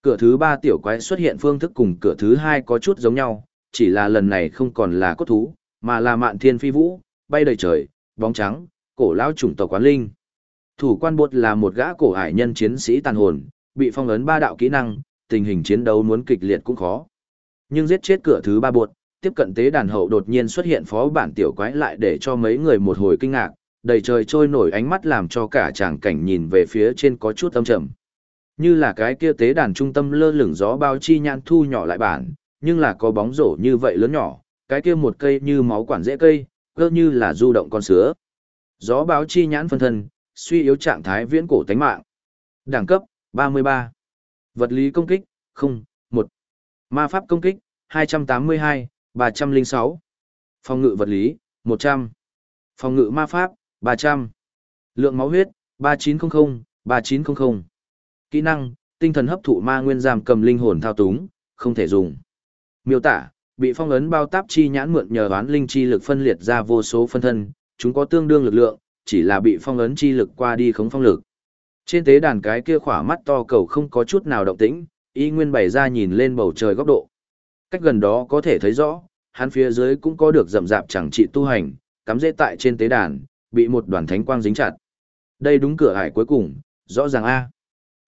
Cửa thứ ba tiểu quái xuất hiện phương thức cùng cửa thứ hai có chút giống nhau, chỉ là lần này không còn là cốt thú, mà là mạn thiên phi vũ, bay đầy trời, bóng trắng, cổ lão chủng tộc quán linh. Thủ quan bột là một gã cổ hải nhân chiến sĩ tàn hồn, bị phong ấn ba đạo kỹ năng, tình hình chiến đấu muốn kịch liệt cũng khó. Nhưng giết chết cửa thứ ba bột, tiếp cận tế đàn hậu đột nhiên xuất hiện phó bản tiểu quái lại để cho mấy người một hồi kinh ngạc, đầy trời trôi nổi ánh mắt làm cho cả tràng cảnh nhìn về phía trên có chút âm trầm. Như là cái kia tế đàn trung tâm lơ lửng gió bao chi nhãn thu nhỏ lại bản, nhưng là có bóng rổ như vậy lớn nhỏ, cái kia một cây như máu quản dễ cây, cơ như là du động con sứa. Gió báo chi nhãn phân thân, suy yếu trạng thái viễn cổ tánh mạng. Đẳng cấp, 33. Vật lý công kích, 0, 1. Ma pháp công kích, 282, 306. Phòng ngự vật lý, 100. Phòng ngự ma pháp, 300. Lượng máu huyết, 3900, 3900. Kỹ năng, tinh thần hấp thụ ma nguyên giảm cầm linh hồn thao túng, không thể dùng. Miêu tả, bị phong ấn bao táp chi nhãn mượn nhờ oán linh chi lực phân liệt ra vô số phân thân, chúng có tương đương lực lượng, chỉ là bị phong ấn chi lực qua đi khống phong lực. Trên tế đàn cái kia khỏa mắt to cầu không có chút nào động tĩnh, y nguyên bày ra nhìn lên bầu trời góc độ. Cách gần đó có thể thấy rõ, hắn phía dưới cũng có được rậm rạp chẳng trị tu hành, cắm dễ tại trên tế đàn, bị một đoàn thánh quang dính chặt. Đây đúng cửa hải cuối cùng, rõ ràng a.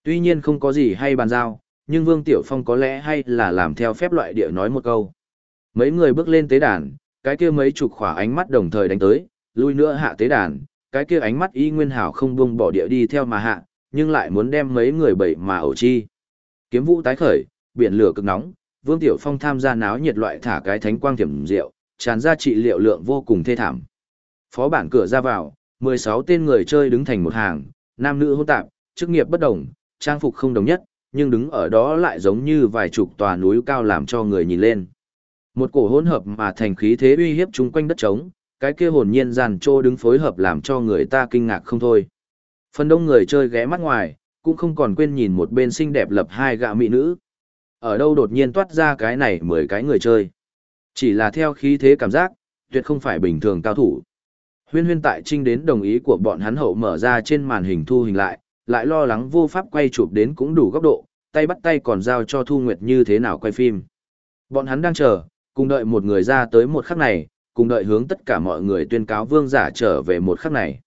Tuy nhiên không có gì hay bàn giao, nhưng Vương Tiểu Phong có lẽ hay là làm theo phép loại địa nói một câu. Mấy người bước lên tế đàn, cái kia mấy chục khỏa ánh mắt đồng thời đánh tới, lui nữa hạ tế đàn, cái kia ánh mắt y nguyên hảo không buông bỏ địa đi theo mà hạ, nhưng lại muốn đem mấy người bậy mà ẩu chi. Kiếm vũ tái khởi, biển lửa cực nóng, Vương Tiểu Phong tham gia náo nhiệt loại thả cái thánh quang thiểm rượu, tràn ra trị liệu lượng vô cùng thê thảm. Phó bản cửa ra vào, 16 tên người chơi đứng thành một hàng, nam nữ hỗn tạp, chức nghiệp bất đồng, trang phục không đồng nhất, nhưng đứng ở đó lại giống như vài chục tòa núi cao làm cho người nhìn lên. Một cổ hỗn hợp mà thành khí thế uy hiếp chung quanh đất trống, cái kia hồn nhiên giàn trô đứng phối hợp làm cho người ta kinh ngạc không thôi. Phần đông người chơi ghé mắt ngoài, cũng không còn quên nhìn một bên xinh đẹp lập hai gạ mỹ nữ. Ở đâu đột nhiên toát ra cái này mười cái người chơi. Chỉ là theo khí thế cảm giác, tuyệt không phải bình thường cao thủ. Huyên huyên tại trinh đến đồng ý của bọn hắn hậu mở ra trên màn hình thu hình lại, lại lo lắng vô pháp quay chụp đến cũng đủ góc độ, tay bắt tay còn giao cho Thu Nguyệt như thế nào quay phim. Bọn hắn đang chờ, cùng đợi một người ra tới một khắc này, cùng đợi hướng tất cả mọi người tuyên cáo vương giả trở về một khắc này.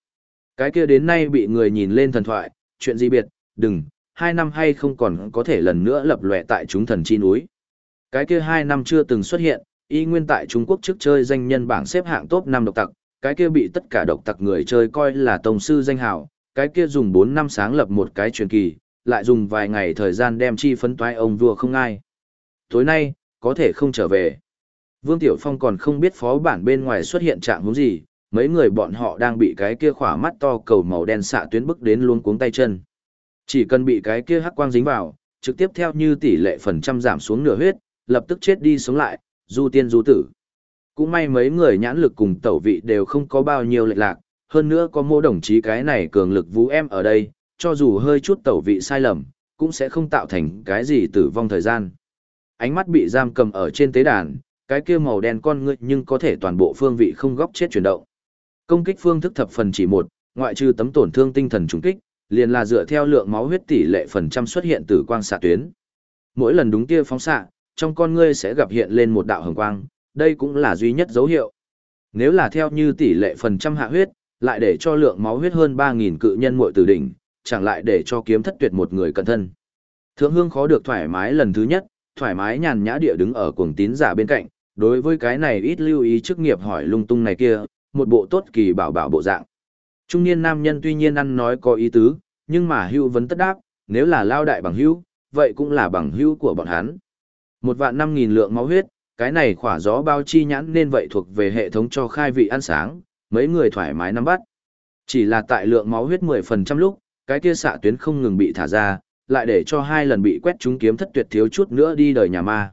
Cái kia đến nay bị người nhìn lên thần thoại, chuyện gì biệt, đừng, hai năm hay không còn có thể lần nữa lập lòe tại chúng thần chi núi. Cái kia hai năm chưa từng xuất hiện, y nguyên tại Trung Quốc trước chơi danh nhân bảng xếp hạng top 5 độc tặc, cái kia bị tất cả độc tặc người chơi coi là tổng sư danh hào, cái kia dùng 4 năm sáng lập một cái truyền kỳ, lại dùng vài ngày thời gian đem chi phấn toái ông vua không ai. Tối nay, có thể không trở về. Vương Tiểu Phong còn không biết phó bản bên ngoài xuất hiện trạng hướng gì, mấy người bọn họ đang bị cái kia khỏa mắt to cầu màu đen xạ tuyến bức đến luôn cuống tay chân. Chỉ cần bị cái kia hắc quang dính vào, trực tiếp theo như tỷ lệ phần trăm giảm xuống nửa huyết, lập tức chết đi sống lại, du tiên du tử. Cũng may mấy người nhãn lực cùng tẩu vị đều không có bao nhiêu lệch lạc, hơn nữa có mô đồng chí cái này cường lực vũ em ở đây, cho dù hơi chút tẩu vị sai lầm, cũng sẽ không tạo thành cái gì tử vong thời gian. Ánh mắt bị giam cầm ở trên tế đàn, cái kia màu đen con ngươi nhưng có thể toàn bộ phương vị không góc chết chuyển động. Công kích phương thức thập phần chỉ một, ngoại trừ tấm tổn thương tinh thần trùng kích, liền là dựa theo lượng máu huyết tỷ lệ phần trăm xuất hiện từ quang xạ tuyến. Mỗi lần đúng kia phóng xạ, trong con ngươi sẽ gặp hiện lên một đạo hồng quang, đây cũng là duy nhất dấu hiệu. Nếu là theo như tỷ lệ phần trăm hạ huyết, lại để cho lượng máu huyết hơn 3000 cự nhân muội tử đỉnh, chẳng lại để cho kiếm thất tuyệt một người cẩn thân. Thượng hương khó được thoải mái lần thứ nhất, thoải mái nhàn nhã địa đứng ở cuồng tín giả bên cạnh, đối với cái này ít lưu ý chức nghiệp hỏi lung tung này kia, một bộ tốt kỳ bảo bảo bộ dạng. Trung niên nam nhân tuy nhiên ăn nói có ý tứ, nhưng mà hưu vấn tất đáp, nếu là lao đại bằng hưu, vậy cũng là bằng hưu của bọn hắn. Một vạn năm nghìn lượng máu huyết, cái này khỏa gió bao chi nhãn nên vậy thuộc về hệ thống cho khai vị ăn sáng, mấy người thoải mái nắm bắt. Chỉ là tại lượng máu huyết 10% lúc, cái kia xạ tuyến không ngừng bị thả ra, lại để cho hai lần bị quét trúng kiếm thất tuyệt thiếu chút nữa đi đời nhà ma.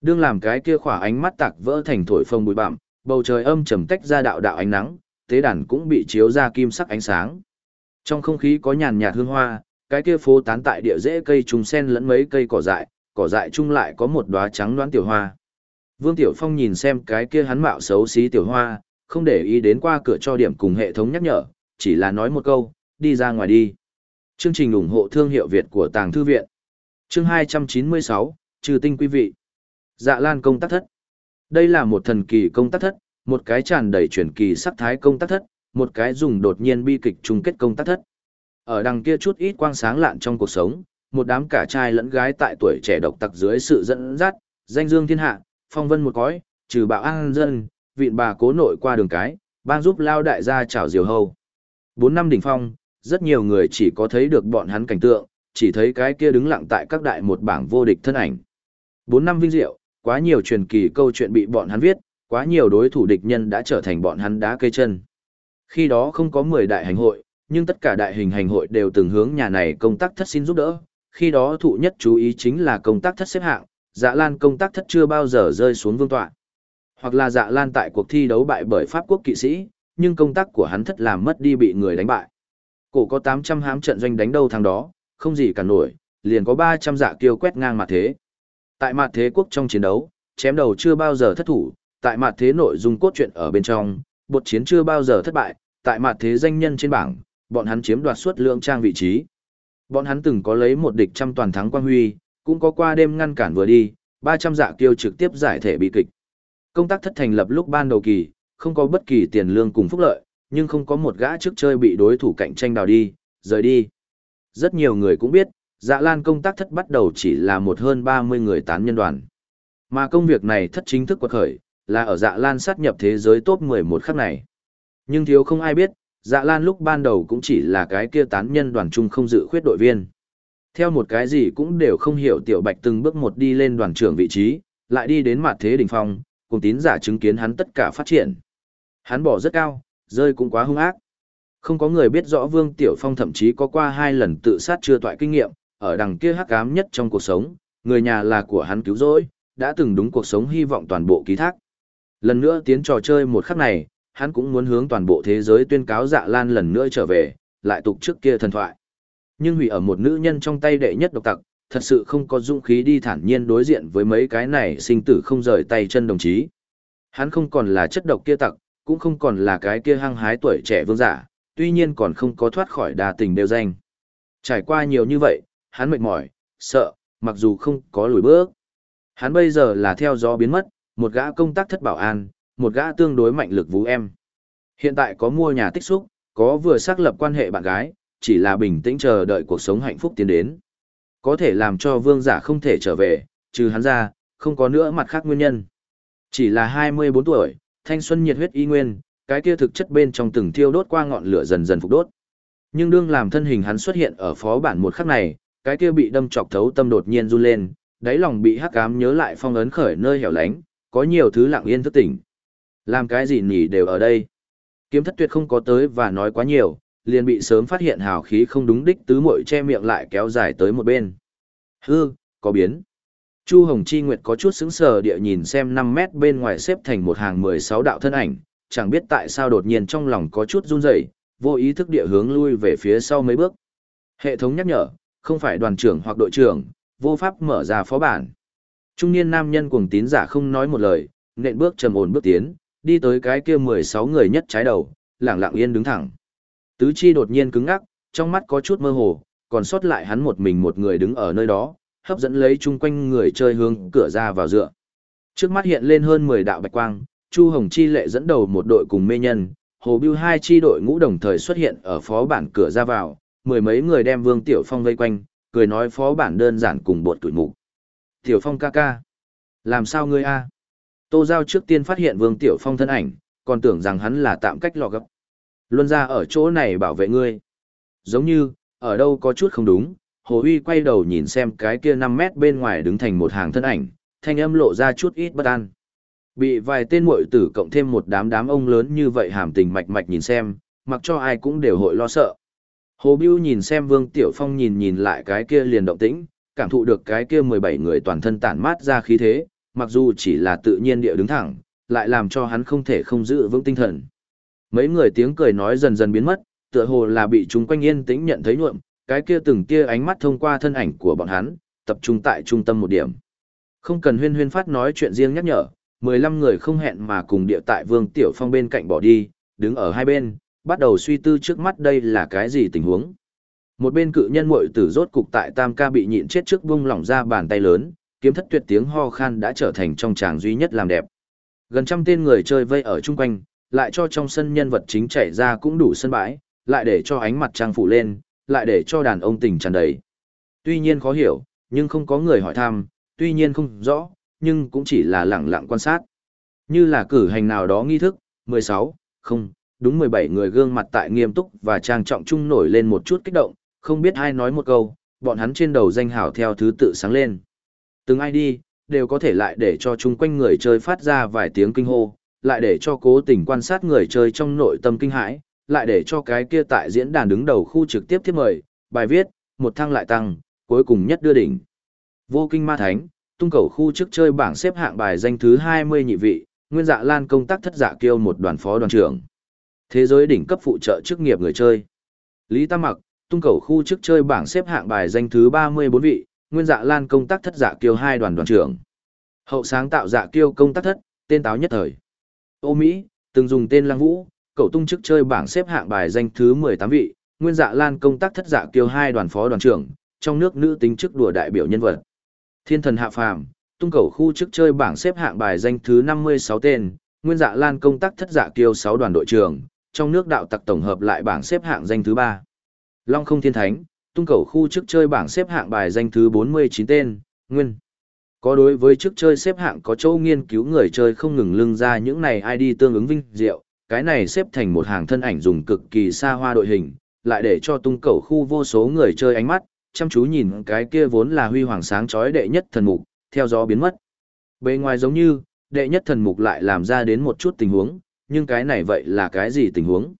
Đương làm cái kia khỏa ánh mắt tạc vỡ thành thổi phồng bụi bặm, bầu trời âm trầm tách ra đạo đạo ánh nắng, tế đàn cũng bị chiếu ra kim sắc ánh sáng. Trong không khí có nhàn nhạt hương hoa, cái kia phố tán tại địa rễ cây trùng sen lẫn mấy cây cỏ dại, cỏ dại chung lại có một đóa trắng đoán tiểu hoa. Vương Tiểu Phong nhìn xem cái kia hắn mạo xấu xí tiểu hoa, không để ý đến qua cửa cho điểm cùng hệ thống nhắc nhở, chỉ là nói một câu, đi ra ngoài đi. Chương trình ủng hộ thương hiệu Việt của Tàng Thư Viện. Chương 296, Trừ tinh quý vị. Dạ Lan công tác thất. Đây là một thần kỳ công tác thất, một cái tràn đầy truyền kỳ sắc thái công tác thất, một cái dùng đột nhiên bi kịch chung kết công tác thất. Ở đằng kia chút ít quang sáng lạn trong cuộc sống, một đám cả trai lẫn gái tại tuổi trẻ độc tặc dưới sự dẫn dắt, danh dương thiên hạ, phong vân một cõi, trừ bạo an dân, vịn bà cố nội qua đường cái, bang giúp lao đại gia chào diều hâu. Bốn năm đỉnh phong, rất nhiều người chỉ có thấy được bọn hắn cảnh tượng, chỉ thấy cái kia đứng lặng tại các đại một bảng vô địch thân ảnh. Bốn năm vinh diệu, quá nhiều truyền kỳ câu chuyện bị bọn hắn viết, quá nhiều đối thủ địch nhân đã trở thành bọn hắn đá cây chân. Khi đó không có 10 đại hành hội, nhưng tất cả đại hình hành hội đều từng hướng nhà này công tác thất xin giúp đỡ. Khi đó thụ nhất chú ý chính là công tác thất xếp hạng, dạ lan công tác thất chưa bao giờ rơi xuống vương tọa. Hoặc là dạ lan tại cuộc thi đấu bại bởi Pháp quốc kỵ sĩ, nhưng công tác của hắn thất làm mất đi bị người đánh bại. Cổ có 800 hám trận doanh đánh đâu thằng đó, không gì cả nổi, liền có 300 dạ kiêu quét ngang mặt thế. Tại mặt thế quốc trong chiến đấu, chém đầu chưa bao giờ thất thủ, tại mặt thế nội dung cốt truyện ở bên trong, bột chiến chưa bao giờ thất bại, tại mặt thế danh nhân trên bảng, bọn hắn chiếm đoạt suốt lượng trang vị trí. Bọn hắn từng có lấy một địch trăm toàn thắng quang huy, cũng có qua đêm ngăn cản vừa đi, 300 dạ kiêu trực tiếp giải thể bị kịch. Công tác thất thành lập lúc ban đầu kỳ, không có bất kỳ tiền lương cùng phúc lợi, nhưng không có một gã trước chơi bị đối thủ cạnh tranh đào đi, rời đi. Rất nhiều người cũng biết, dạ lan công tác thất bắt đầu chỉ là một hơn 30 người tán nhân đoàn. Mà công việc này thất chính thức quật khởi, là ở dạ lan sát nhập thế giới top 11 khắc này. Nhưng thiếu không ai biết, dạ lan lúc ban đầu cũng chỉ là cái kia tán nhân đoàn chung không dự khuyết đội viên. Theo một cái gì cũng đều không hiểu tiểu bạch từng bước một đi lên đoàn trưởng vị trí, lại đi đến mặt thế đỉnh phong, cùng tín giả chứng kiến hắn tất cả phát triển. Hắn bỏ rất cao, rơi cũng quá hung ác. Không có người biết rõ Vương Tiểu Phong thậm chí có qua hai lần tự sát chưa toại kinh nghiệm, ở đằng kia hắc ám nhất trong cuộc sống, người nhà là của hắn cứu rỗi, đã từng đúng cuộc sống hy vọng toàn bộ ký thác. Lần nữa tiến trò chơi một khắc này, hắn cũng muốn hướng toàn bộ thế giới tuyên cáo dạ lan lần nữa trở về, lại tục trước kia thần thoại. Nhưng hủy ở một nữ nhân trong tay đệ nhất độc tặc, thật sự không có dũng khí đi thản nhiên đối diện với mấy cái này sinh tử không rời tay chân đồng chí. Hắn không còn là chất độc kia tặc, cũng không còn là cái kia hăng hái tuổi trẻ vương giả, tuy nhiên còn không có thoát khỏi đa tình đều danh. Trải qua nhiều như vậy, hắn mệt mỏi, sợ, mặc dù không có lùi bước. Hắn bây giờ là theo gió biến mất, một gã công tác thất bảo an, một gã tương đối mạnh lực vũ em. Hiện tại có mua nhà tích xúc, có vừa xác lập quan hệ bạn gái, chỉ là bình tĩnh chờ đợi cuộc sống hạnh phúc tiến đến. Có thể làm cho vương giả không thể trở về, trừ hắn ra, không có nữa mặt khác nguyên nhân. Chỉ là 24 tuổi, thanh xuân nhiệt huyết y nguyên, cái kia thực chất bên trong từng thiêu đốt qua ngọn lửa dần dần phục đốt. Nhưng đương làm thân hình hắn xuất hiện ở phó bản một khắc này, cái kia bị đâm chọc thấu tâm đột nhiên run lên, đáy lòng bị hắc ám nhớ lại phong ấn khởi nơi hẻo lánh, có nhiều thứ lặng yên thức tỉnh. Làm cái gì nhỉ đều ở đây. Kiếm thất tuyệt không có tới và nói quá nhiều, liền bị sớm phát hiện hào khí không đúng đích tứ muội che miệng lại kéo dài tới một bên. Hư, có biến. Chu Hồng Chi Nguyệt có chút sững sờ địa nhìn xem 5 mét bên ngoài xếp thành một hàng 16 đạo thân ảnh, chẳng biết tại sao đột nhiên trong lòng có chút run rẩy, vô ý thức địa hướng lui về phía sau mấy bước. Hệ thống nhắc nhở, không phải đoàn trưởng hoặc đội trưởng, vô pháp mở ra phó bản. Trung niên nam nhân cuồng tín giả không nói một lời, nện bước trầm ổn bước tiến, đi tới cái kia 16 người nhất trái đầu, lặng lặng yên đứng thẳng. Tứ chi đột nhiên cứng ngắc, trong mắt có chút mơ hồ, còn sót lại hắn một mình một người đứng ở nơi đó, hấp dẫn lấy chung quanh người chơi hướng cửa ra vào dựa. Trước mắt hiện lên hơn 10 đạo bạch quang, Chu Hồng Chi lệ dẫn đầu một đội cùng mê nhân, Hồ Bưu hai chi đội ngũ đồng thời xuất hiện ở phó bản cửa ra vào, mười mấy người đem Vương Tiểu Phong vây quanh, cười nói phó bản đơn giản cùng bột tuổi mục. Tiểu Phong ca ca. Làm sao ngươi a? Tô Giao trước tiên phát hiện Vương Tiểu Phong thân ảnh, còn tưởng rằng hắn là tạm cách lò gấp. Luân ra ở chỗ này bảo vệ ngươi. Giống như, ở đâu có chút không đúng, Hồ Uy quay đầu nhìn xem cái kia 5 mét bên ngoài đứng thành một hàng thân ảnh, thanh âm lộ ra chút ít bất an. Bị vài tên muội tử cộng thêm một đám đám ông lớn như vậy hàm tình mạch mạch nhìn xem, mặc cho ai cũng đều hội lo sợ. Hồ Biêu nhìn xem Vương Tiểu Phong nhìn nhìn lại cái kia liền động tĩnh, cảm thụ được cái kia 17 người toàn thân tản mát ra khí thế, mặc dù chỉ là tự nhiên địa đứng thẳng, lại làm cho hắn không thể không giữ vững tinh thần. Mấy người tiếng cười nói dần dần biến mất, tựa hồ là bị chúng quanh yên tĩnh nhận thấy nhuộm, cái kia từng kia ánh mắt thông qua thân ảnh của bọn hắn, tập trung tại trung tâm một điểm. Không cần huyên huyên phát nói chuyện riêng nhắc nhở, 15 người không hẹn mà cùng địa tại Vương Tiểu Phong bên cạnh bỏ đi, đứng ở hai bên, bắt đầu suy tư trước mắt đây là cái gì tình huống. Một bên cự nhân muội tử rốt cục tại Tam ca bị nhịn chết trước bung lỏng ra bàn tay lớn, kiếm thất tuyệt tiếng ho khan đã trở thành trong tràng duy nhất làm đẹp. Gần trăm tên người chơi vây ở chung quanh, lại cho trong sân nhân vật chính chảy ra cũng đủ sân bãi, lại để cho ánh mặt trăng phủ lên, lại để cho đàn ông tình tràn đầy. Tuy nhiên khó hiểu, nhưng không có người hỏi thăm, tuy nhiên không rõ, nhưng cũng chỉ là lẳng lặng quan sát. Như là cử hành nào đó nghi thức, 16, không, đúng 17 người gương mặt tại nghiêm túc và trang trọng chung nổi lên một chút kích động, không biết ai nói một câu, bọn hắn trên đầu danh hảo theo thứ tự sáng lên. Từng ai đi, đều có thể lại để cho chung quanh người chơi phát ra vài tiếng kinh hô, lại để cho cố tình quan sát người chơi trong nội tâm kinh hãi, lại để cho cái kia tại diễn đàn đứng đầu khu trực tiếp tiếp mời, bài viết, một thăng lại tăng, cuối cùng nhất đưa đỉnh. Vô kinh ma thánh, tung cầu khu trước chơi bảng xếp hạng bài danh thứ 20 nhị vị, nguyên dạ lan công tác thất dạ kiêu một đoàn phó đoàn trưởng. Thế giới đỉnh cấp phụ trợ chức nghiệp người chơi. Lý Tam Mặc, tung cầu khu trước chơi bảng xếp hạng bài danh thứ 34 vị, nguyên dạ lan công tác thất dạ kiêu hai đoàn đoàn trưởng. Hậu sáng tạo dạ kiêu công tác thất, tên táo nhất thời. Ô Mỹ, từng dùng tên Lăng Vũ, cậu tung chức chơi bảng xếp hạng bài danh thứ 18 vị, nguyên dạ lan công tác thất dạ kiêu hai đoàn phó đoàn trưởng, trong nước nữ tính chức đùa đại biểu nhân vật. Thiên thần hạ phàm, tung cầu khu chức chơi bảng xếp hạng bài danh thứ 56 tên, nguyên dạ lan công tác thất dạ kiêu 6 đoàn đội trưởng, trong nước đạo tặc tổng hợp lại bảng xếp hạng danh thứ 3. Long không thiên thánh, tung cầu khu chức chơi bảng xếp hạng bài danh thứ 49 tên, nguyên. Có đối với chức chơi xếp hạng có chỗ nghiên cứu người chơi không ngừng lưng ra những này ID tương ứng vinh diệu, cái này xếp thành một hàng thân ảnh dùng cực kỳ xa hoa đội hình, lại để cho tung cầu khu vô số người chơi ánh mắt, chăm chú nhìn cái kia vốn là huy hoàng sáng chói đệ nhất thần mục, theo gió biến mất. Bề ngoài giống như, đệ nhất thần mục lại làm ra đến một chút tình huống, nhưng cái này vậy là cái gì tình huống?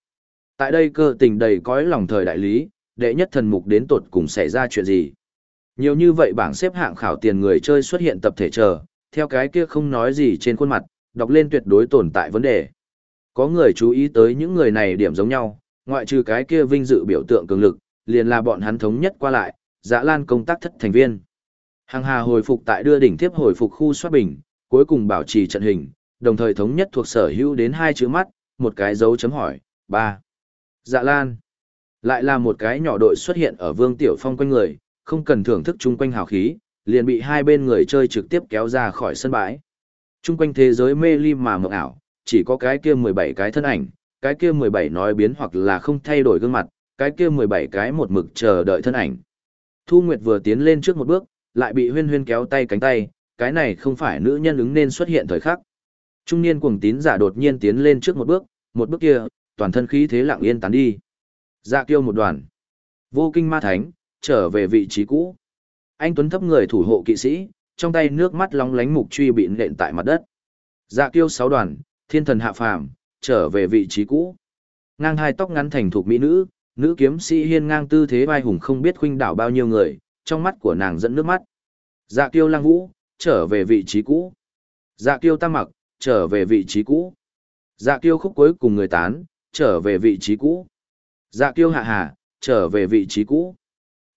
Tại đây cơ tình đầy cõi lòng thời đại lý, đệ nhất thần mục đến tột cùng xảy ra chuyện gì? Nhiều như vậy bảng xếp hạng khảo tiền người chơi xuất hiện tập thể chờ, theo cái kia không nói gì trên khuôn mặt, đọc lên tuyệt đối tồn tại vấn đề. Có người chú ý tới những người này điểm giống nhau, ngoại trừ cái kia vinh dự biểu tượng cường lực, liền là bọn hắn thống nhất qua lại, dã lan công tác thất thành viên. Hàng hà hồi phục tại đưa đỉnh tiếp hồi phục khu soát bình, cuối cùng bảo trì trận hình, đồng thời thống nhất thuộc sở hữu đến hai chữ mắt, một cái dấu chấm hỏi, ba. Dạ lan. Lại là một cái nhỏ đội xuất hiện ở vương tiểu phong quanh người, không cần thưởng thức chung quanh hào khí, liền bị hai bên người chơi trực tiếp kéo ra khỏi sân bãi. Chung quanh thế giới mê ly mà mộng ảo, chỉ có cái kia 17 cái thân ảnh, cái kia 17 nói biến hoặc là không thay đổi gương mặt, cái kia 17 cái một mực chờ đợi thân ảnh. Thu Nguyệt vừa tiến lên trước một bước, lại bị huyên huyên kéo tay cánh tay, cái này không phải nữ nhân ứng nên xuất hiện thời khắc. Trung niên cuồng tín giả đột nhiên tiến lên trước một bước, một bước kia, toàn thân khí thế lặng yên tán đi. Dạ kiêu một đoàn. Vô kinh ma thánh, trở về vị trí cũ. Anh Tuấn thấp người thủ hộ kỵ sĩ, trong tay nước mắt long lánh mục truy bị nện tại mặt đất. Dạ kiêu sáu đoàn, thiên thần hạ phàm, trở về vị trí cũ. Ngang hai tóc ngắn thành thuộc mỹ nữ, nữ kiếm sĩ hiên ngang tư thế vai hùng không biết khuynh đảo bao nhiêu người, trong mắt của nàng dẫn nước mắt. Dạ kiêu lang vũ, trở về vị trí cũ. Dạ kiêu tam mặc, trở về vị trí cũ. Dạ kiêu khúc cuối cùng người tán, trở về vị trí cũ. Dạ kiêu hạ hà, trở về vị trí cũ.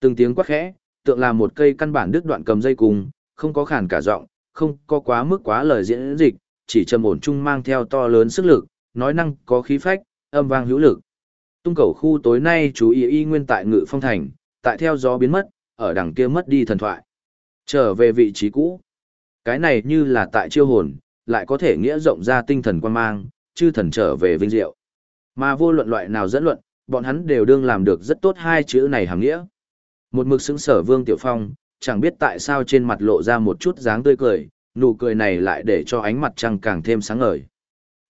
Từng tiếng quát khẽ, tượng là một cây căn bản đứt đoạn cầm dây cùng, không có khản cả giọng, không có quá mức quá lời diễn dịch, chỉ trầm ổn chung mang theo to lớn sức lực, nói năng có khí phách, âm vang hữu lực. Tung cầu khu tối nay chú ý y nguyên tại ngự phong thành, tại theo gió biến mất, ở đằng kia mất đi thần thoại. Trở về vị trí cũ. Cái này như là tại chiêu hồn, lại có thể nghĩa rộng ra tinh thần quan mang, chư thần trở về vinh diệu. Mà vô luận loại nào dẫn luận, bọn hắn đều đương làm được rất tốt hai chữ này hàm nghĩa. Một mực xứng sở Vương Tiểu Phong, chẳng biết tại sao trên mặt lộ ra một chút dáng tươi cười, nụ cười này lại để cho ánh mặt trăng càng thêm sáng ngời.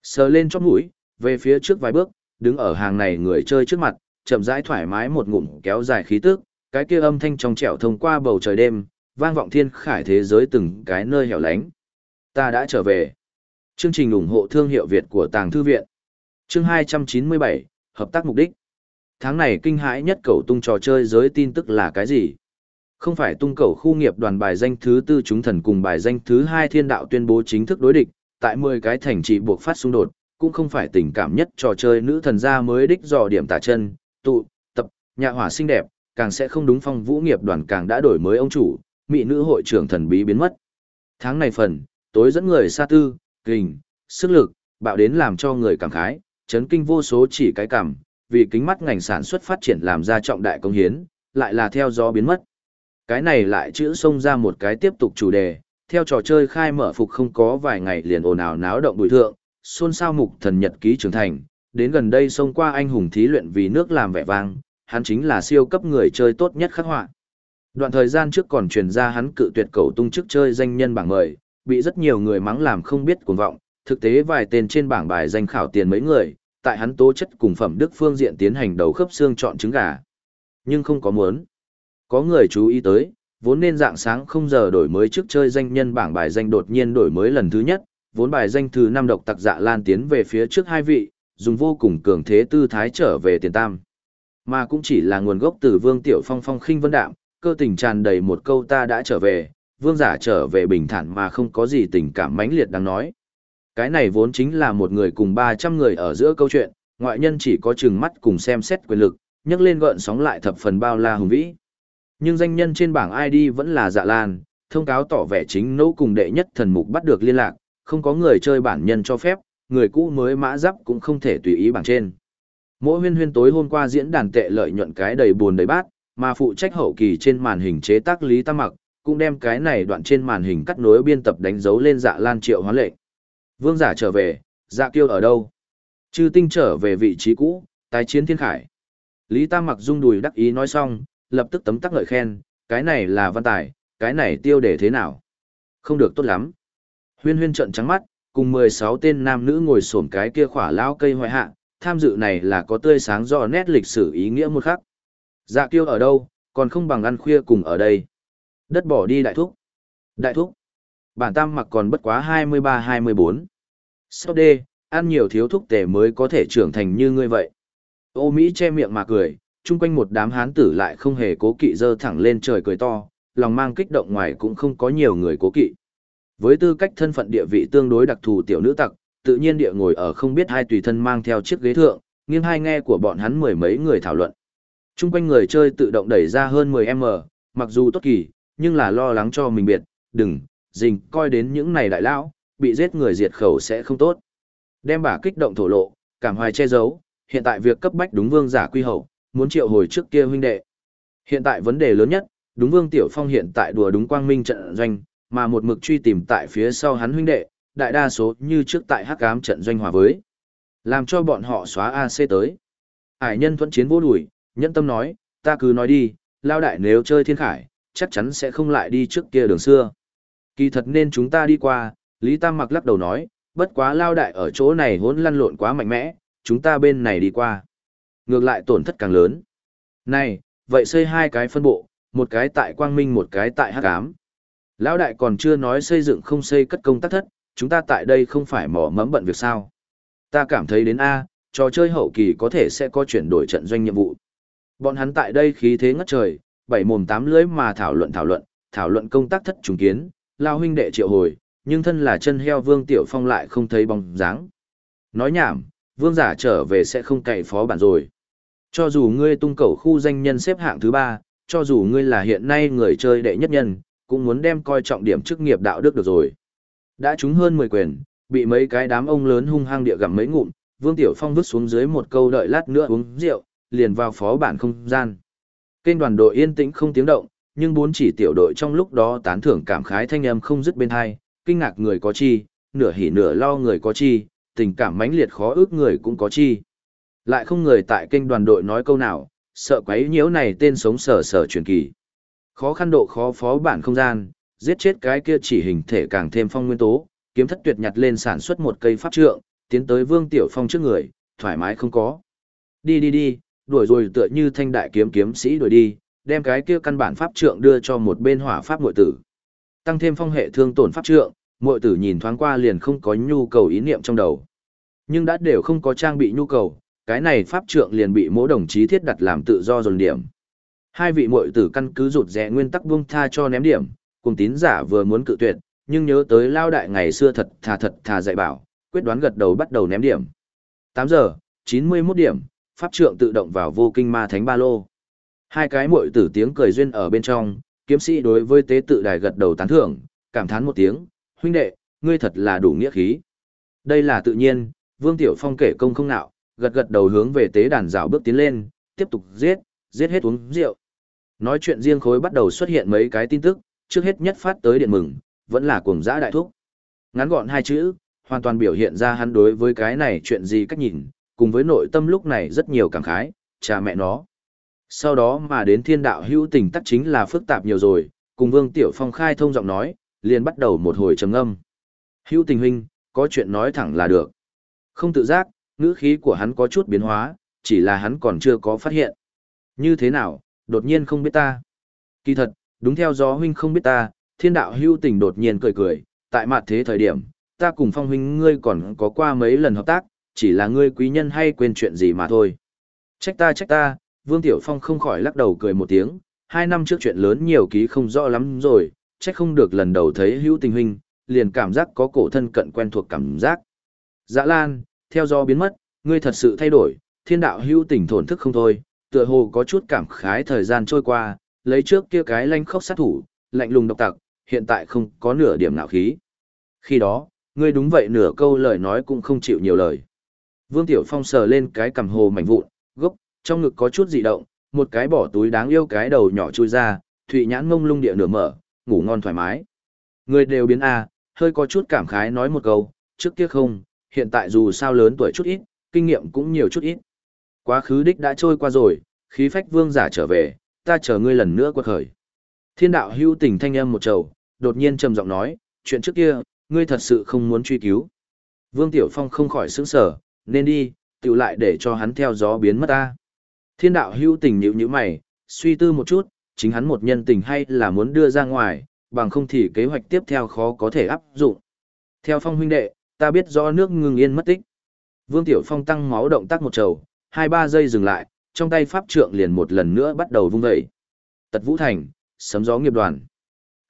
Sờ lên chóp mũi, về phía trước vài bước, đứng ở hàng này người chơi trước mặt, chậm rãi thoải mái một ngụm kéo dài khí tức, cái kia âm thanh trong trẻo thông qua bầu trời đêm, vang vọng thiên khải thế giới từng cái nơi hẻo lánh. Ta đã trở về. Chương trình ủng hộ thương hiệu Việt của Tàng Thư Viện. Chương 297, Hợp tác mục đích. Tháng này kinh hãi nhất cầu tung trò chơi giới tin tức là cái gì? Không phải tung cầu khu nghiệp đoàn bài danh thứ tư chúng thần cùng bài danh thứ hai thiên đạo tuyên bố chính thức đối địch, tại 10 cái thành trì buộc phát xung đột, cũng không phải tình cảm nhất trò chơi nữ thần gia mới đích dò điểm tả chân, tụ, tập, nhà hỏa xinh đẹp, càng sẽ không đúng phong vũ nghiệp đoàn càng đã đổi mới ông chủ, mỹ nữ hội trưởng thần bí biến mất. Tháng này phần, tối dẫn người xa tư, kình, sức lực, bạo đến làm cho người cảm khái, chấn kinh vô số chỉ cái cảm, vì kính mắt ngành sản xuất phát triển làm ra trọng đại công hiến, lại là theo gió biến mất. Cái này lại chữ xông ra một cái tiếp tục chủ đề, theo trò chơi khai mở phục không có vài ngày liền ồn ào náo động bùi thượng, xôn xao mục thần nhật ký trưởng thành, đến gần đây xông qua anh hùng thí luyện vì nước làm vẻ vang, hắn chính là siêu cấp người chơi tốt nhất khắc họa. Đoạn thời gian trước còn truyền ra hắn cự tuyệt cầu tung chức chơi danh nhân bảng mời, bị rất nhiều người mắng làm không biết cuồng vọng, thực tế vài tên trên bảng bài danh khảo tiền mấy người, tại hắn tố chất cùng phẩm đức phương diện tiến hành đầu khớp xương chọn trứng gà. Nhưng không có muốn. Có người chú ý tới, vốn nên dạng sáng không giờ đổi mới trước chơi danh nhân bảng bài danh đột nhiên đổi mới lần thứ nhất, vốn bài danh thứ năm độc tặc dạ lan tiến về phía trước hai vị, dùng vô cùng cường thế tư thái trở về tiền tam. Mà cũng chỉ là nguồn gốc từ Vương Tiểu Phong phong khinh vân đạm, cơ tình tràn đầy một câu ta đã trở về, vương giả trở về bình thản mà không có gì tình cảm mãnh liệt đang nói. Cái này vốn chính là một người cùng 300 người ở giữa câu chuyện, ngoại nhân chỉ có chừng mắt cùng xem xét quyền lực, nhấc lên gợn sóng lại thập phần bao la hùng vĩ. Nhưng danh nhân trên bảng ID vẫn là dạ lan, thông cáo tỏ vẻ chính nỗ cùng đệ nhất thần mục bắt được liên lạc, không có người chơi bản nhân cho phép, người cũ mới mã giáp cũng không thể tùy ý bảng trên. Mỗi huyên huyên tối hôm qua diễn đàn tệ lợi nhuận cái đầy buồn đầy bát, mà phụ trách hậu kỳ trên màn hình chế tác Lý Tam Mặc, cũng đem cái này đoạn trên màn hình cắt nối biên tập đánh dấu lên dạ lan triệu hóa lệnh. Vương giả trở về, dạ kiêu ở đâu? Chư tinh trở về vị trí cũ, tái chiến thiên khải. Lý Tam Mặc rung đùi đắc ý nói xong, lập tức tấm tắc ngợi khen, cái này là văn tài, cái này tiêu để thế nào? Không được tốt lắm. Huyên huyên trận trắng mắt, cùng 16 tên nam nữ ngồi xổm cái kia khỏa lao cây hoại hạ, tham dự này là có tươi sáng rõ nét lịch sử ý nghĩa một khắc. Dạ kiêu ở đâu, còn không bằng ăn khuya cùng ở đây. Đất bỏ đi đại thúc. Đại thúc. Bản tam mặc còn bất quá 23-24. Sau đê, ăn nhiều thiếu thúc tể mới có thể trưởng thành như ngươi vậy. Ô Mỹ che miệng mà cười, chung quanh một đám hán tử lại không hề cố kỵ dơ thẳng lên trời cười to, lòng mang kích động ngoài cũng không có nhiều người cố kỵ. Với tư cách thân phận địa vị tương đối đặc thù tiểu nữ tặc, tự nhiên địa ngồi ở không biết hai tùy thân mang theo chiếc ghế thượng, nghiêng hai nghe của bọn hắn mười mấy người thảo luận. Chung quanh người chơi tự động đẩy ra hơn 10m, mặc dù tốt kỳ, nhưng là lo lắng cho mình biệt, đừng, dình, coi đến những này đại lão, bị giết người diệt khẩu sẽ không tốt. Đem bà kích động thổ lộ, cảm hoài che giấu, hiện tại việc cấp bách đúng vương giả quy hậu, muốn triệu hồi trước kia huynh đệ. Hiện tại vấn đề lớn nhất, đúng vương tiểu phong hiện tại đùa đúng quang minh trận doanh, mà một mực truy tìm tại phía sau hắn huynh đệ, đại đa số như trước tại hắc ám trận doanh hòa với. Làm cho bọn họ xóa AC tới. Hải nhân thuẫn chiến vô đuổi, nhẫn tâm nói, ta cứ nói đi, lao đại nếu chơi thiên khải, chắc chắn sẽ không lại đi trước kia đường xưa. Kỳ thật nên chúng ta đi qua, Lý Tam mặc lắc đầu nói, bất quá lao đại ở chỗ này hỗn lăn lộn quá mạnh mẽ, chúng ta bên này đi qua. Ngược lại tổn thất càng lớn. Này, vậy xây hai cái phân bộ, một cái tại Quang Minh một cái tại Hắc Ám. Lão đại còn chưa nói xây dựng không xây cất công tác thất, chúng ta tại đây không phải mỏ mẫm bận việc sao. Ta cảm thấy đến A, trò chơi hậu kỳ có thể sẽ có chuyển đổi trận doanh nhiệm vụ. Bọn hắn tại đây khí thế ngất trời, bảy mồm tám lưỡi mà thảo luận thảo luận, thảo luận công tác thất trùng kiến, lao huynh đệ triệu hồi, nhưng thân là chân heo Vương Tiểu Phong lại không thấy bóng dáng. Nói nhảm, Vương giả trở về sẽ không cậy phó bản rồi. Cho dù ngươi tung cầu khu danh nhân xếp hạng thứ ba, cho dù ngươi là hiện nay người chơi đệ nhất nhân, cũng muốn đem coi trọng điểm chức nghiệp đạo đức được rồi. Đã trúng hơn 10 quyền, bị mấy cái đám ông lớn hung hăng địa gặm mấy ngụm, Vương Tiểu Phong vứt xuống dưới một câu đợi lát nữa uống rượu, liền vào phó bản không gian. Kênh đoàn đội yên tĩnh không tiếng động, nhưng bốn chỉ tiểu đội trong lúc đó tán thưởng cảm khái thanh âm không dứt bên hai, kinh ngạc người có chi, nửa hỉ nửa lo người có chi, tình cảm mãnh liệt khó ước người cũng có chi. Lại không người tại kênh đoàn đội nói câu nào, sợ quấy nhiễu này tên sống sở sở truyền kỳ. Khó khăn độ khó phó bản không gian, giết chết cái kia chỉ hình thể càng thêm phong nguyên tố, kiếm thất tuyệt nhặt lên sản xuất một cây pháp trượng, tiến tới Vương Tiểu Phong trước người, thoải mái không có. Đi đi đi, đuổi rồi tựa như thanh đại kiếm kiếm sĩ đuổi đi, đem cái kia căn bản pháp trượng đưa cho một bên hỏa pháp muội tử. Tăng thêm phong hệ thương tổn pháp trượng, muội tử nhìn thoáng qua liền không có nhu cầu ý niệm trong đầu. Nhưng đã đều không có trang bị nhu cầu, cái này pháp trượng liền bị mỗi đồng chí thiết đặt làm tự do dồn điểm. Hai vị muội tử căn cứ rụt rẽ nguyên tắc buông tha cho ném điểm, cùng tín giả vừa muốn cự tuyệt, nhưng nhớ tới lao đại ngày xưa thật thà thật thà dạy bảo, quyết đoán gật đầu bắt đầu ném điểm. 8 giờ, 91 điểm, pháp trượng tự động vào vô kinh ma thánh ba lô. Hai cái muội tử tiếng cười duyên ở bên trong, kiếm sĩ đối với tế tự đài gật đầu tán thưởng, cảm thán một tiếng, huynh đệ, ngươi thật là đủ nghĩa khí. Đây là tự nhiên, Vương Tiểu Phong kể công không nạo, gật gật đầu hướng về tế đàn rào bước tiến lên, tiếp tục giết, giết hết uống rượu. Nói chuyện riêng khối bắt đầu xuất hiện mấy cái tin tức, trước hết nhất phát tới điện mừng, vẫn là cuồng dã đại thúc. Ngắn gọn hai chữ, hoàn toàn biểu hiện ra hắn đối với cái này chuyện gì cách nhìn, cùng với nội tâm lúc này rất nhiều cảm khái, cha mẹ nó. Sau đó mà đến thiên đạo hữu tình tắc chính là phức tạp nhiều rồi, cùng Vương Tiểu Phong khai thông giọng nói, liền bắt đầu một hồi trầm âm. Hữu tình huynh, có chuyện nói thẳng là được. Không tự giác, ngữ khí của hắn có chút biến hóa, chỉ là hắn còn chưa có phát hiện. Như thế nào, đột nhiên không biết ta. Kỳ thật, đúng theo gió huynh không biết ta, thiên đạo hưu tình đột nhiên cười cười, tại mặt thế thời điểm, ta cùng phong huynh ngươi còn có qua mấy lần hợp tác, chỉ là ngươi quý nhân hay quên chuyện gì mà thôi. Trách ta trách ta, Vương Tiểu Phong không khỏi lắc đầu cười một tiếng, hai năm trước chuyện lớn nhiều ký không rõ lắm rồi, chắc không được lần đầu thấy hữu tình huynh, liền cảm giác có cổ thân cận quen thuộc cảm giác. Dạ Lan, theo do biến mất, ngươi thật sự thay đổi, thiên đạo hữu tình thổn thức không thôi, tựa hồ có chút cảm khái thời gian trôi qua, lấy trước kia cái lanh khóc sát thủ, lạnh lùng độc tặc, hiện tại không có nửa điểm nào khí. Khi đó, ngươi đúng vậy nửa câu lời nói cũng không chịu nhiều lời. Vương Tiểu Phong sờ lên cái cầm hồ mảnh vụn, trong ngực có chút dị động, một cái bỏ túi đáng yêu cái đầu nhỏ chui ra, thụy nhãn ngông lung địa nửa mở, ngủ ngon thoải mái. Người đều biến a, hơi có chút cảm khái nói một câu, trước kia không, hiện tại dù sao lớn tuổi chút ít, kinh nghiệm cũng nhiều chút ít. Quá khứ đích đã trôi qua rồi, khí phách vương giả trở về, ta chờ ngươi lần nữa quật khởi. Thiên đạo hưu tình thanh âm một trầu, đột nhiên trầm giọng nói, chuyện trước kia, ngươi thật sự không muốn truy cứu. Vương Tiểu Phong không khỏi sững sở, nên đi, tự lại để cho hắn theo gió biến mất ta. Thiên đạo hưu tình nhữ nhíu mày, suy tư một chút, chính hắn một nhân tình hay là muốn đưa ra ngoài, bằng không thì kế hoạch tiếp theo khó có thể áp dụng. Theo phong huynh đệ, ta biết rõ nước ngừng yên mất tích. Vương Tiểu Phong tăng máu động tác một trầu, hai ba giây dừng lại, trong tay pháp trượng liền một lần nữa bắt đầu vung dậy. Tật Vũ Thành, sấm gió nghiệp đoàn.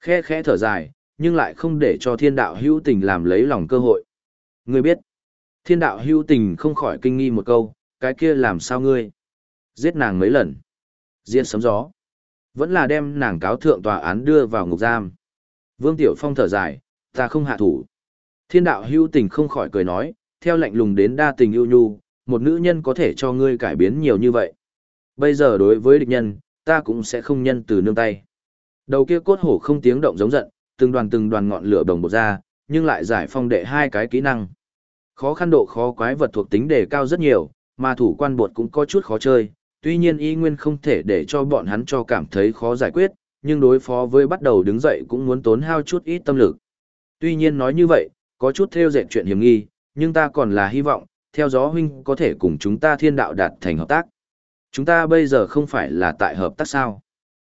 Khe khẽ thở dài, nhưng lại không để cho thiên đạo hữu tình làm lấy lòng cơ hội. Ngươi biết, thiên đạo hữu tình không khỏi kinh nghi một câu, cái kia làm sao ngươi? Giết nàng mấy lần. Diễn sấm gió. Vẫn là đem nàng cáo thượng tòa án đưa vào ngục giam. Vương Tiểu Phong thở dài, ta không hạ thủ. Thiên đạo Hưu tình không khỏi cười nói, theo lệnh lùng đến đa tình yêu nhu, một nữ nhân có thể cho ngươi cải biến nhiều như vậy. Bây giờ đối với địch nhân, ta cũng sẽ không nhân từ nương tay. Đầu kia cốt hổ không tiếng động giống giận, từng đoàn từng đoàn ngọn lửa đồng bột ra, nhưng lại giải phong đệ hai cái kỹ năng. Khó khăn độ khó quái vật thuộc tính đề cao rất nhiều, mà thủ quan bột cũng có chút khó chơi, tuy nhiên y nguyên không thể để cho bọn hắn cho cảm thấy khó giải quyết, nhưng đối phó với bắt đầu đứng dậy cũng muốn tốn hao chút ít tâm lực. Tuy nhiên nói như vậy, có chút theo dệt chuyện hiểm nghi, nhưng ta còn là hy vọng, theo gió huynh có thể cùng chúng ta thiên đạo đạt thành hợp tác. Chúng ta bây giờ không phải là tại hợp tác sao.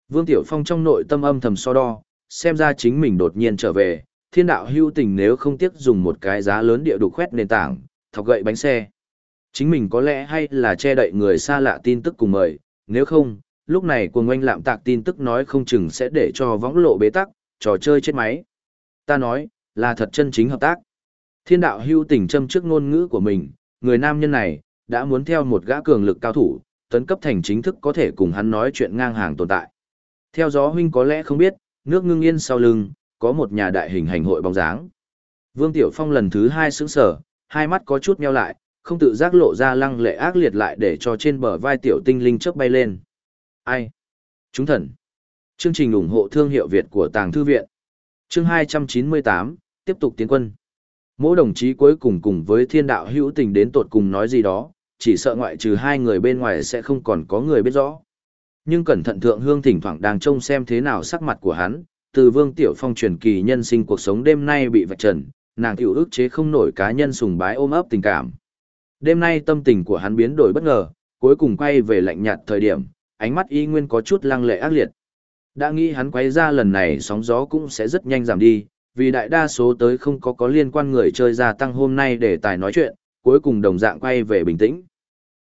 Vương Tiểu Phong trong nội tâm âm thầm so đo, xem ra chính mình đột nhiên trở về, thiên đạo hưu tình nếu không tiếc dùng một cái giá lớn địa đục khoét nền tảng, thọc gậy bánh xe. Chính mình có lẽ hay là che đậy người xa lạ tin tức cùng mời, nếu không, lúc này cuồng oanh lạm tạc tin tức nói không chừng sẽ để cho võng lộ bế tắc, trò chơi chết máy. Ta nói, là thật chân chính hợp tác. Thiên đạo hưu tình châm trước ngôn ngữ của mình, người nam nhân này, đã muốn theo một gã cường lực cao thủ, tấn cấp thành chính thức có thể cùng hắn nói chuyện ngang hàng tồn tại. Theo gió huynh có lẽ không biết, nước ngưng yên sau lưng, có một nhà đại hình hành hội bóng dáng. Vương Tiểu Phong lần thứ hai sững sở, hai mắt có chút meo lại, không tự giác lộ ra lăng lệ ác liệt lại để cho trên bờ vai Tiểu tinh linh chớp bay lên. Ai? Chúng thần. Chương trình ủng hộ thương hiệu Việt của Tàng Thư Viện. Chương 298, tiếp tục tiến quân. Mỗi đồng chí cuối cùng cùng với thiên đạo hữu tình đến tột cùng nói gì đó, chỉ sợ ngoại trừ hai người bên ngoài sẽ không còn có người biết rõ. Nhưng cẩn thận thượng hương thỉnh thoảng đang trông xem thế nào sắc mặt của hắn, từ vương tiểu phong truyền kỳ nhân sinh cuộc sống đêm nay bị vạch trần, nàng tiểu ức chế không nổi cá nhân sùng bái ôm ấp tình cảm. Đêm nay tâm tình của hắn biến đổi bất ngờ, cuối cùng quay về lạnh nhạt thời điểm, ánh mắt y nguyên có chút lăng lệ ác liệt. Đã nghĩ hắn quay ra lần này sóng gió cũng sẽ rất nhanh giảm đi, vì đại đa số tới không có có liên quan người chơi gia tăng hôm nay để tài nói chuyện, cuối cùng đồng dạng quay về bình tĩnh.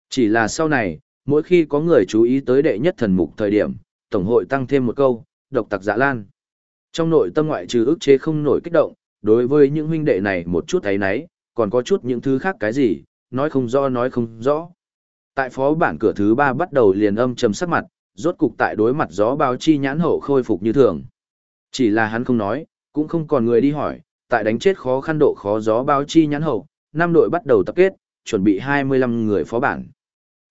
Chỉ là sau này, mỗi khi có người chú ý tới đệ nhất thần mục thời điểm, Tổng hội tăng thêm một câu, độc tặc dạ lan. Trong nội tâm ngoại trừ ức chế không nổi kích động, đối với những huynh đệ này một chút thấy nấy, còn có chút những thứ khác cái gì, nói không rõ nói không rõ. Tại phó bản cửa thứ ba bắt đầu liền âm trầm sắc mặt, rốt cục tại đối mặt gió báo chi nhãn hậu khôi phục như thường. Chỉ là hắn không nói, cũng không còn người đi hỏi, tại đánh chết khó khăn độ khó gió báo chi nhãn hậu, năm đội bắt đầu tập kết, chuẩn bị 25 người phó bản.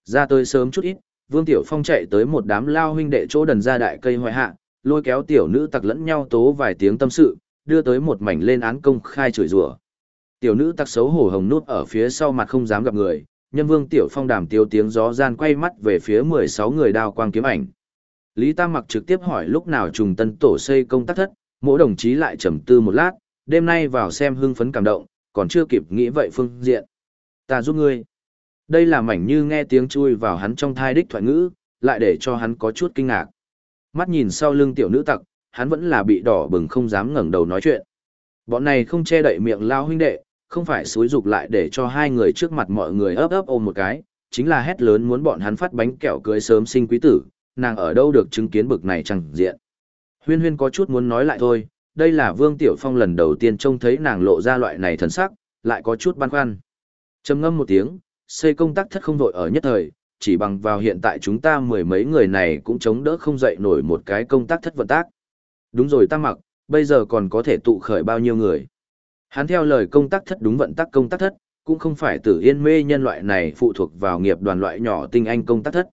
Ra tới sớm chút ít, Vương Tiểu Phong chạy tới một đám lao huynh đệ chỗ đần ra đại cây hoài hạ, lôi kéo tiểu nữ tặc lẫn nhau tố vài tiếng tâm sự, đưa tới một mảnh lên án công khai chửi rủa. Tiểu nữ tặc xấu hổ hồng nút ở phía sau mặt không dám gặp người, nhân Vương Tiểu Phong đàm tiêu tiếng gió gian quay mắt về phía 16 người đao quang kiếm ảnh. Lý Tam Mặc trực tiếp hỏi lúc nào trùng tân tổ xây công tác thất, mỗi đồng chí lại trầm tư một lát, đêm nay vào xem hưng phấn cảm động, còn chưa kịp nghĩ vậy phương diện. Ta giúp ngươi. Đây là mảnh như nghe tiếng chui vào hắn trong thai đích thoại ngữ, lại để cho hắn có chút kinh ngạc. Mắt nhìn sau lưng tiểu nữ tặc, hắn vẫn là bị đỏ bừng không dám ngẩng đầu nói chuyện. Bọn này không che đậy miệng lao huynh đệ, không phải xúi dục lại để cho hai người trước mặt mọi người ấp ấp ôm một cái, chính là hét lớn muốn bọn hắn phát bánh kẹo cưới sớm sinh quý tử, nàng ở đâu được chứng kiến bực này chẳng diện. Huyên huyên có chút muốn nói lại thôi, đây là Vương Tiểu Phong lần đầu tiên trông thấy nàng lộ ra loại này thần sắc, lại có chút băn khoăn. trầm ngâm một tiếng, xây công tác thất không vội ở nhất thời, chỉ bằng vào hiện tại chúng ta mười mấy người này cũng chống đỡ không dậy nổi một cái công tác thất vận tác. Đúng rồi ta mặc, bây giờ còn có thể tụ khởi bao nhiêu người. Hắn theo lời công tác thất đúng vận tắc công tác thất, cũng không phải tử yên mê nhân loại này phụ thuộc vào nghiệp đoàn loại nhỏ tinh anh công tác thất.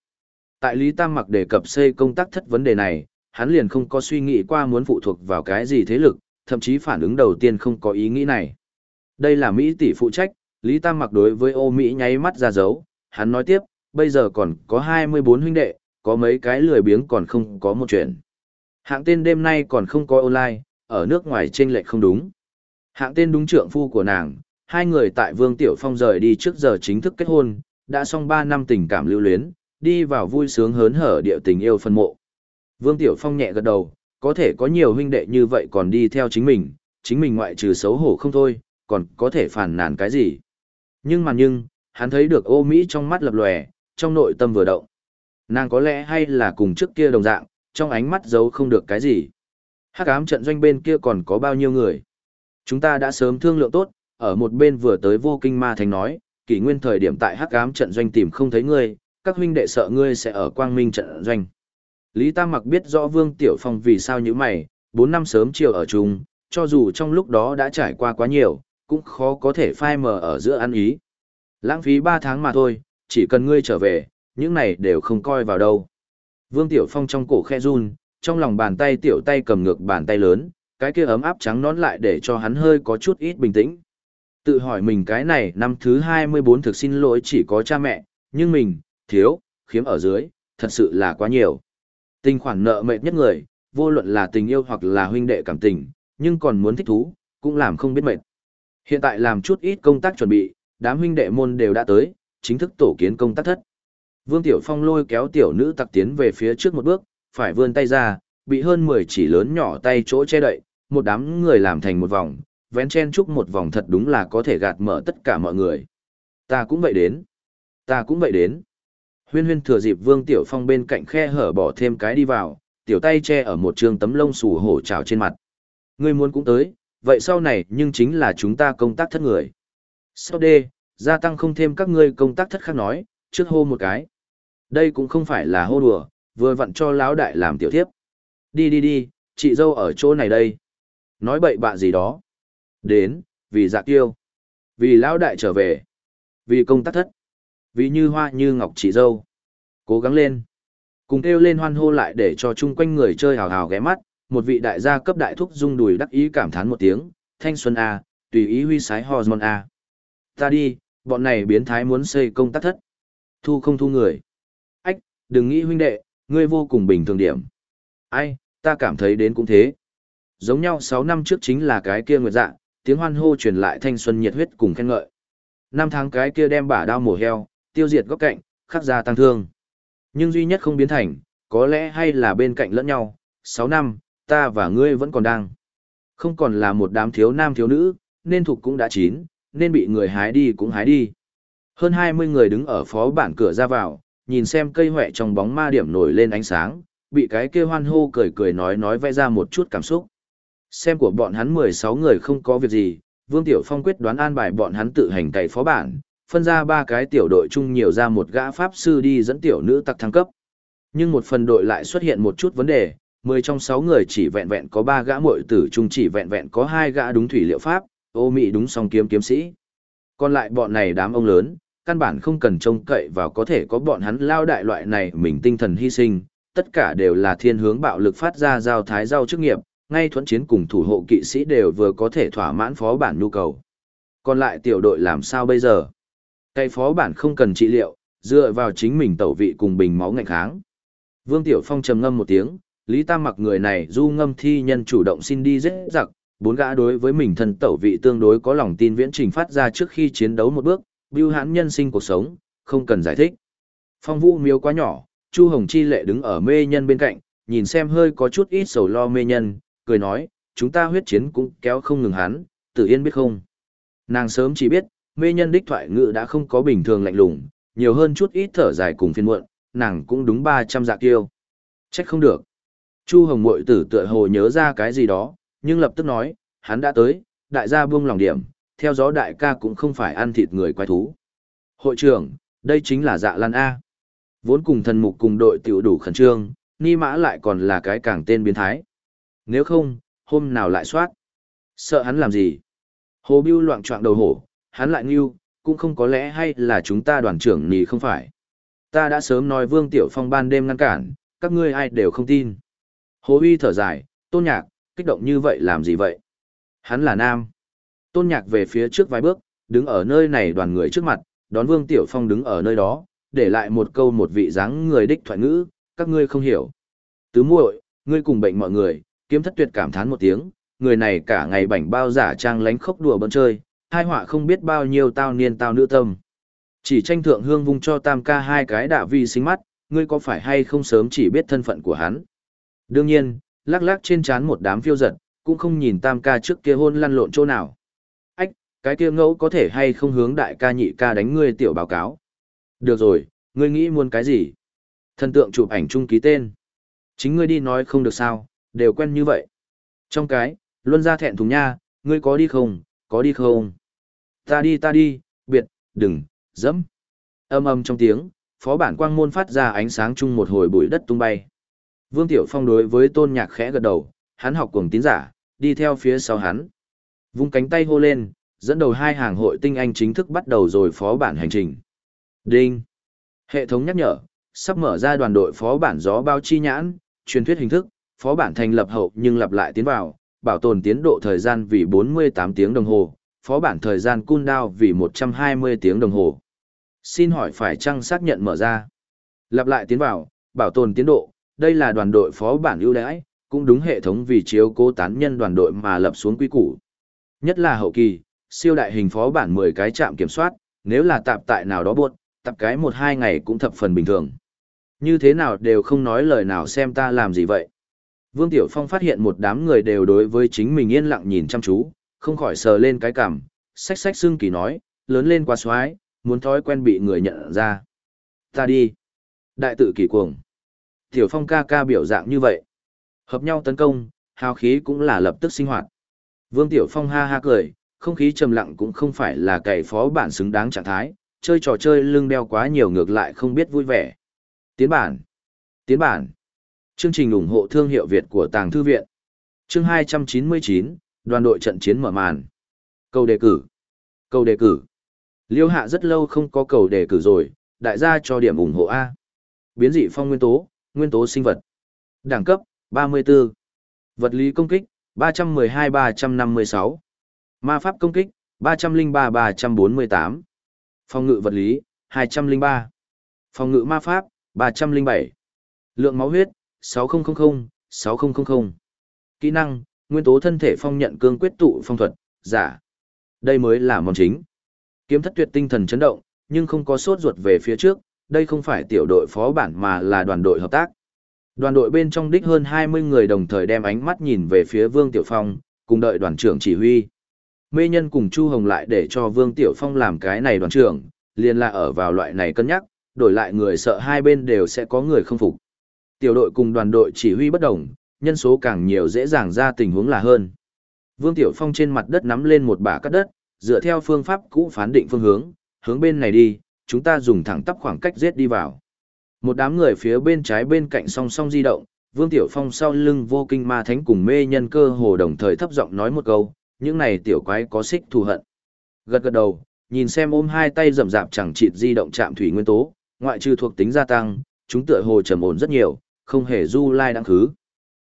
Tại Lý Tam Mặc đề cập xây công tác thất vấn đề này, hắn liền không có suy nghĩ qua muốn phụ thuộc vào cái gì thế lực, thậm chí phản ứng đầu tiên không có ý nghĩ này. Đây là Mỹ tỷ phụ trách, Lý Tam mặc đối với ô Mỹ nháy mắt ra dấu, hắn nói tiếp, bây giờ còn có 24 huynh đệ, có mấy cái lười biếng còn không có một chuyện. Hạng tên đêm nay còn không có online, ở nước ngoài trên lệch không đúng. Hạng tên đúng trượng phu của nàng, hai người tại Vương Tiểu Phong rời đi trước giờ chính thức kết hôn, đã xong 3 năm tình cảm lưu luyến, đi vào vui sướng hớn hở địa tình yêu phân mộ. Vương Tiểu Phong nhẹ gật đầu, có thể có nhiều huynh đệ như vậy còn đi theo chính mình, chính mình ngoại trừ xấu hổ không thôi, còn có thể phản nàn cái gì. Nhưng mà nhưng, hắn thấy được ô Mỹ trong mắt lập lòe, trong nội tâm vừa động. Nàng có lẽ hay là cùng trước kia đồng dạng, trong ánh mắt giấu không được cái gì. Hắc ám trận doanh bên kia còn có bao nhiêu người. Chúng ta đã sớm thương lượng tốt, ở một bên vừa tới vô kinh ma thành nói, kỷ nguyên thời điểm tại hắc ám trận doanh tìm không thấy ngươi, các huynh đệ sợ ngươi sẽ ở quang minh trận doanh. Lý Tam Mặc biết rõ Vương Tiểu Phong vì sao như mày, 4 năm sớm chiều ở chung, cho dù trong lúc đó đã trải qua quá nhiều, cũng khó có thể phai mờ ở giữa ăn ý. Lãng phí 3 tháng mà thôi, chỉ cần ngươi trở về, những này đều không coi vào đâu. Vương Tiểu Phong trong cổ khe run, trong lòng bàn tay tiểu tay cầm ngược bàn tay lớn, cái kia ấm áp trắng nón lại để cho hắn hơi có chút ít bình tĩnh. Tự hỏi mình cái này năm thứ 24 thực xin lỗi chỉ có cha mẹ, nhưng mình, thiếu, khiếm ở dưới, thật sự là quá nhiều. Tình khoản nợ mệt nhất người, vô luận là tình yêu hoặc là huynh đệ cảm tình, nhưng còn muốn thích thú, cũng làm không biết mệt. Hiện tại làm chút ít công tác chuẩn bị, đám huynh đệ môn đều đã tới, chính thức tổ kiến công tác thất. Vương Tiểu Phong lôi kéo tiểu nữ tặc tiến về phía trước một bước, phải vươn tay ra, bị hơn 10 chỉ lớn nhỏ tay chỗ che đậy, một đám người làm thành một vòng, vén chen chúc một vòng thật đúng là có thể gạt mở tất cả mọi người. Ta cũng vậy đến. Ta cũng vậy đến. Huyên huyên thừa dịp Vương Tiểu Phong bên cạnh khe hở bỏ thêm cái đi vào, tiểu tay che ở một trường tấm lông xù hổ trào trên mặt. Ngươi muốn cũng tới, vậy sau này nhưng chính là chúng ta công tác thất người. Sau đê, gia tăng không thêm các ngươi công tác thất khác nói, trước hô một cái. Đây cũng không phải là hô đùa, vừa vặn cho lão đại làm tiểu thiếp. Đi đi đi, chị dâu ở chỗ này đây. Nói bậy bạ gì đó. Đến, vì dạ tiêu. Vì lão đại trở về. Vì công tác thất vì như hoa như ngọc chị dâu. Cố gắng lên. Cùng kêu lên hoan hô lại để cho chung quanh người chơi hào hào ghé mắt, một vị đại gia cấp đại thúc rung đùi đắc ý cảm thán một tiếng, thanh xuân A, tùy ý huy sái hormone A. Ta đi, bọn này biến thái muốn xây công tác thất. Thu không thu người. Ách, đừng nghĩ huynh đệ, ngươi vô cùng bình thường điểm. Ai, ta cảm thấy đến cũng thế. Giống nhau 6 năm trước chính là cái kia nguyệt dạ, tiếng hoan hô truyền lại thanh xuân nhiệt huyết cùng khen ngợi. Năm tháng cái kia đem bả đao mổ heo, tiêu diệt góc cạnh, khắc ra tăng thương. Nhưng duy nhất không biến thành, có lẽ hay là bên cạnh lẫn nhau, 6 năm, ta và ngươi vẫn còn đang. Không còn là một đám thiếu nam thiếu nữ, nên thuộc cũng đã chín, nên bị người hái đi cũng hái đi. Hơn 20 người đứng ở phó bản cửa ra vào, nhìn xem cây hỏe trong bóng ma điểm nổi lên ánh sáng, bị cái kia hoan hô cười cười nói nói vẽ ra một chút cảm xúc. Xem của bọn hắn 16 người không có việc gì, Vương Tiểu Phong quyết đoán an bài bọn hắn tự hành cày phó bản, phân ra ba cái tiểu đội chung nhiều ra một gã pháp sư đi dẫn tiểu nữ tặc thăng cấp. Nhưng một phần đội lại xuất hiện một chút vấn đề, mười trong sáu người chỉ vẹn vẹn có ba gã muội tử chung chỉ vẹn vẹn có hai gã đúng thủy liệu pháp, ô mị đúng song kiếm kiếm sĩ. Còn lại bọn này đám ông lớn, căn bản không cần trông cậy vào có thể có bọn hắn lao đại loại này mình tinh thần hy sinh, tất cả đều là thiên hướng bạo lực phát ra giao thái giao chức nghiệp, ngay thuẫn chiến cùng thủ hộ kỵ sĩ đều vừa có thể thỏa mãn phó bản nhu cầu. Còn lại tiểu đội làm sao bây giờ? Cây phó bản không cần trị liệu, dựa vào chính mình tẩu vị cùng bình máu ngạnh kháng. Vương Tiểu Phong trầm ngâm một tiếng, Lý Tam mặc người này du ngâm thi nhân chủ động xin đi dễ dặc, bốn gã đối với mình thân tẩu vị tương đối có lòng tin viễn trình phát ra trước khi chiến đấu một bước, bưu hãn nhân sinh cuộc sống, không cần giải thích. Phong vũ miếu quá nhỏ, Chu Hồng Chi lệ đứng ở mê nhân bên cạnh, nhìn xem hơi có chút ít sầu lo mê nhân, cười nói, chúng ta huyết chiến cũng kéo không ngừng hắn, tự yên biết không. Nàng sớm chỉ biết, mê nhân đích thoại ngữ đã không có bình thường lạnh lùng, nhiều hơn chút ít thở dài cùng phiên muộn, nàng cũng đúng 300 dạ kiêu. Trách không được. Chu Hồng Mội tử tựa hồ nhớ ra cái gì đó, nhưng lập tức nói, hắn đã tới, đại gia buông lòng điểm, theo gió đại ca cũng không phải ăn thịt người quái thú. Hội trưởng, đây chính là dạ lan A. Vốn cùng thần mục cùng đội tiểu đủ khẩn trương, ni mã lại còn là cái càng tên biến thái. Nếu không, hôm nào lại soát. Sợ hắn làm gì? Hồ Biêu loạn trọng đầu hổ, hắn lại nghiêu, cũng không có lẽ hay là chúng ta đoàn trưởng nì không phải. Ta đã sớm nói Vương Tiểu Phong ban đêm ngăn cản, các ngươi ai đều không tin. Hồ Uy thở dài, tôn nhạc, kích động như vậy làm gì vậy? Hắn là nam. Tôn nhạc về phía trước vài bước, đứng ở nơi này đoàn người trước mặt, đón Vương Tiểu Phong đứng ở nơi đó, để lại một câu một vị dáng người đích thoại ngữ, các ngươi không hiểu. Tứ muội, ngươi cùng bệnh mọi người, kiếm thất tuyệt cảm thán một tiếng, người này cả ngày bảnh bao giả trang lánh khốc đùa bỡn chơi, hai họa không biết bao nhiêu tao niên tao nữ tâm. Chỉ tranh thượng hương vung cho tam ca hai cái đạ vi xinh mắt, ngươi có phải hay không sớm chỉ biết thân phận của hắn. Đương nhiên, lắc lắc trên trán một đám phiêu giật, cũng không nhìn tam ca trước kia hôn lăn lộn chỗ nào. Ách, cái kia ngẫu có thể hay không hướng đại ca nhị ca đánh ngươi tiểu báo cáo. Được rồi, ngươi nghĩ muốn cái gì? Thần tượng chụp ảnh chung ký tên. Chính ngươi đi nói không được sao, đều quen như vậy. Trong cái, luân ra thẹn thùng nha, ngươi có đi không, có đi không? Ta đi ta đi, biệt, đừng, dẫm. Âm âm trong tiếng, phó bản quang môn phát ra ánh sáng chung một hồi bụi đất tung bay. Vương Tiểu Phong đối với tôn nhạc khẽ gật đầu, hắn học cùng tín giả, đi theo phía sau hắn. Vung cánh tay hô lên, dẫn đầu hai hàng hội tinh anh chính thức bắt đầu rồi phó bản hành trình. Đinh! Hệ thống nhắc nhở, sắp mở ra đoàn đội phó bản gió bao chi nhãn, truyền thuyết hình thức, phó bản thành lập hậu nhưng lặp lại tiến vào, bảo tồn tiến độ thời gian vì 48 tiếng đồng hồ, phó bản thời gian cooldown vì 120 tiếng đồng hồ. Xin hỏi phải chăng xác nhận mở ra? Lặp lại tiến vào, bảo tồn tiến độ, đây là đoàn đội phó bản ưu đãi, cũng đúng hệ thống vì chiếu cố tán nhân đoàn đội mà lập xuống quy củ. Nhất là hậu kỳ, siêu đại hình phó bản 10 cái trạm kiểm soát, nếu là tạp tại nào đó buộc, tập cái 1-2 ngày cũng thập phần bình thường. Như thế nào đều không nói lời nào xem ta làm gì vậy. Vương Tiểu Phong phát hiện một đám người đều đối với chính mình yên lặng nhìn chăm chú, không khỏi sờ lên cái cằm, sách sách xương kỳ nói, lớn lên quá xoái, muốn thói quen bị người nhận ra. Ta đi. Đại tự kỳ cuồng. Tiểu Phong ca ca biểu dạng như vậy. Hợp nhau tấn công, hào khí cũng là lập tức sinh hoạt. Vương Tiểu Phong ha ha cười, không khí trầm lặng cũng không phải là cày phó bản xứng đáng trạng thái, chơi trò chơi lưng đeo quá nhiều ngược lại không biết vui vẻ. Tiến bản. Tiến bản. Chương trình ủng hộ thương hiệu Việt của Tàng Thư Viện. Chương 299, đoàn đội trận chiến mở màn. Câu đề cử. Câu đề cử. Liêu hạ rất lâu không có cầu đề cử rồi, đại gia cho điểm ủng hộ A. Biến dị phong nguyên tố, nguyên tố sinh vật. Đẳng cấp, 34. Vật lý công kích, 312-356. Ma pháp công kích, 303-348. Phòng ngự vật lý, 203. Phòng ngự ma pháp, 307. Lượng máu huyết, 6000, 6000. Kỹ năng, nguyên tố thân thể phong nhận cương quyết tụ phong thuật, giả. Đây mới là món chính. Kiếm thất tuyệt tinh thần chấn động, nhưng không có sốt ruột về phía trước, đây không phải tiểu đội phó bản mà là đoàn đội hợp tác. Đoàn đội bên trong đích hơn 20 người đồng thời đem ánh mắt nhìn về phía Vương Tiểu Phong, cùng đợi đoàn trưởng chỉ huy. Mê nhân cùng Chu Hồng lại để cho Vương Tiểu Phong làm cái này đoàn trưởng, liền là ở vào loại này cân nhắc, đổi lại người sợ hai bên đều sẽ có người không phục. Tiểu đội cùng đoàn đội chỉ huy bất đồng, nhân số càng nhiều dễ dàng ra tình huống là hơn. Vương Tiểu Phong trên mặt đất nắm lên một bả cắt đất, dựa theo phương pháp cũ phán định phương hướng, hướng bên này đi, chúng ta dùng thẳng tắp khoảng cách giết đi vào. Một đám người phía bên trái bên cạnh song song di động, Vương Tiểu Phong sau lưng vô kinh ma thánh cùng mê nhân cơ hồ đồng thời thấp giọng nói một câu, những này tiểu quái có xích thù hận. Gật gật đầu, nhìn xem ôm hai tay rậm rạp chẳng chịt di động chạm thủy nguyên tố, ngoại trừ thuộc tính gia tăng, chúng tựa hồ trầm ổn rất nhiều, không hề du lai đáng khứ.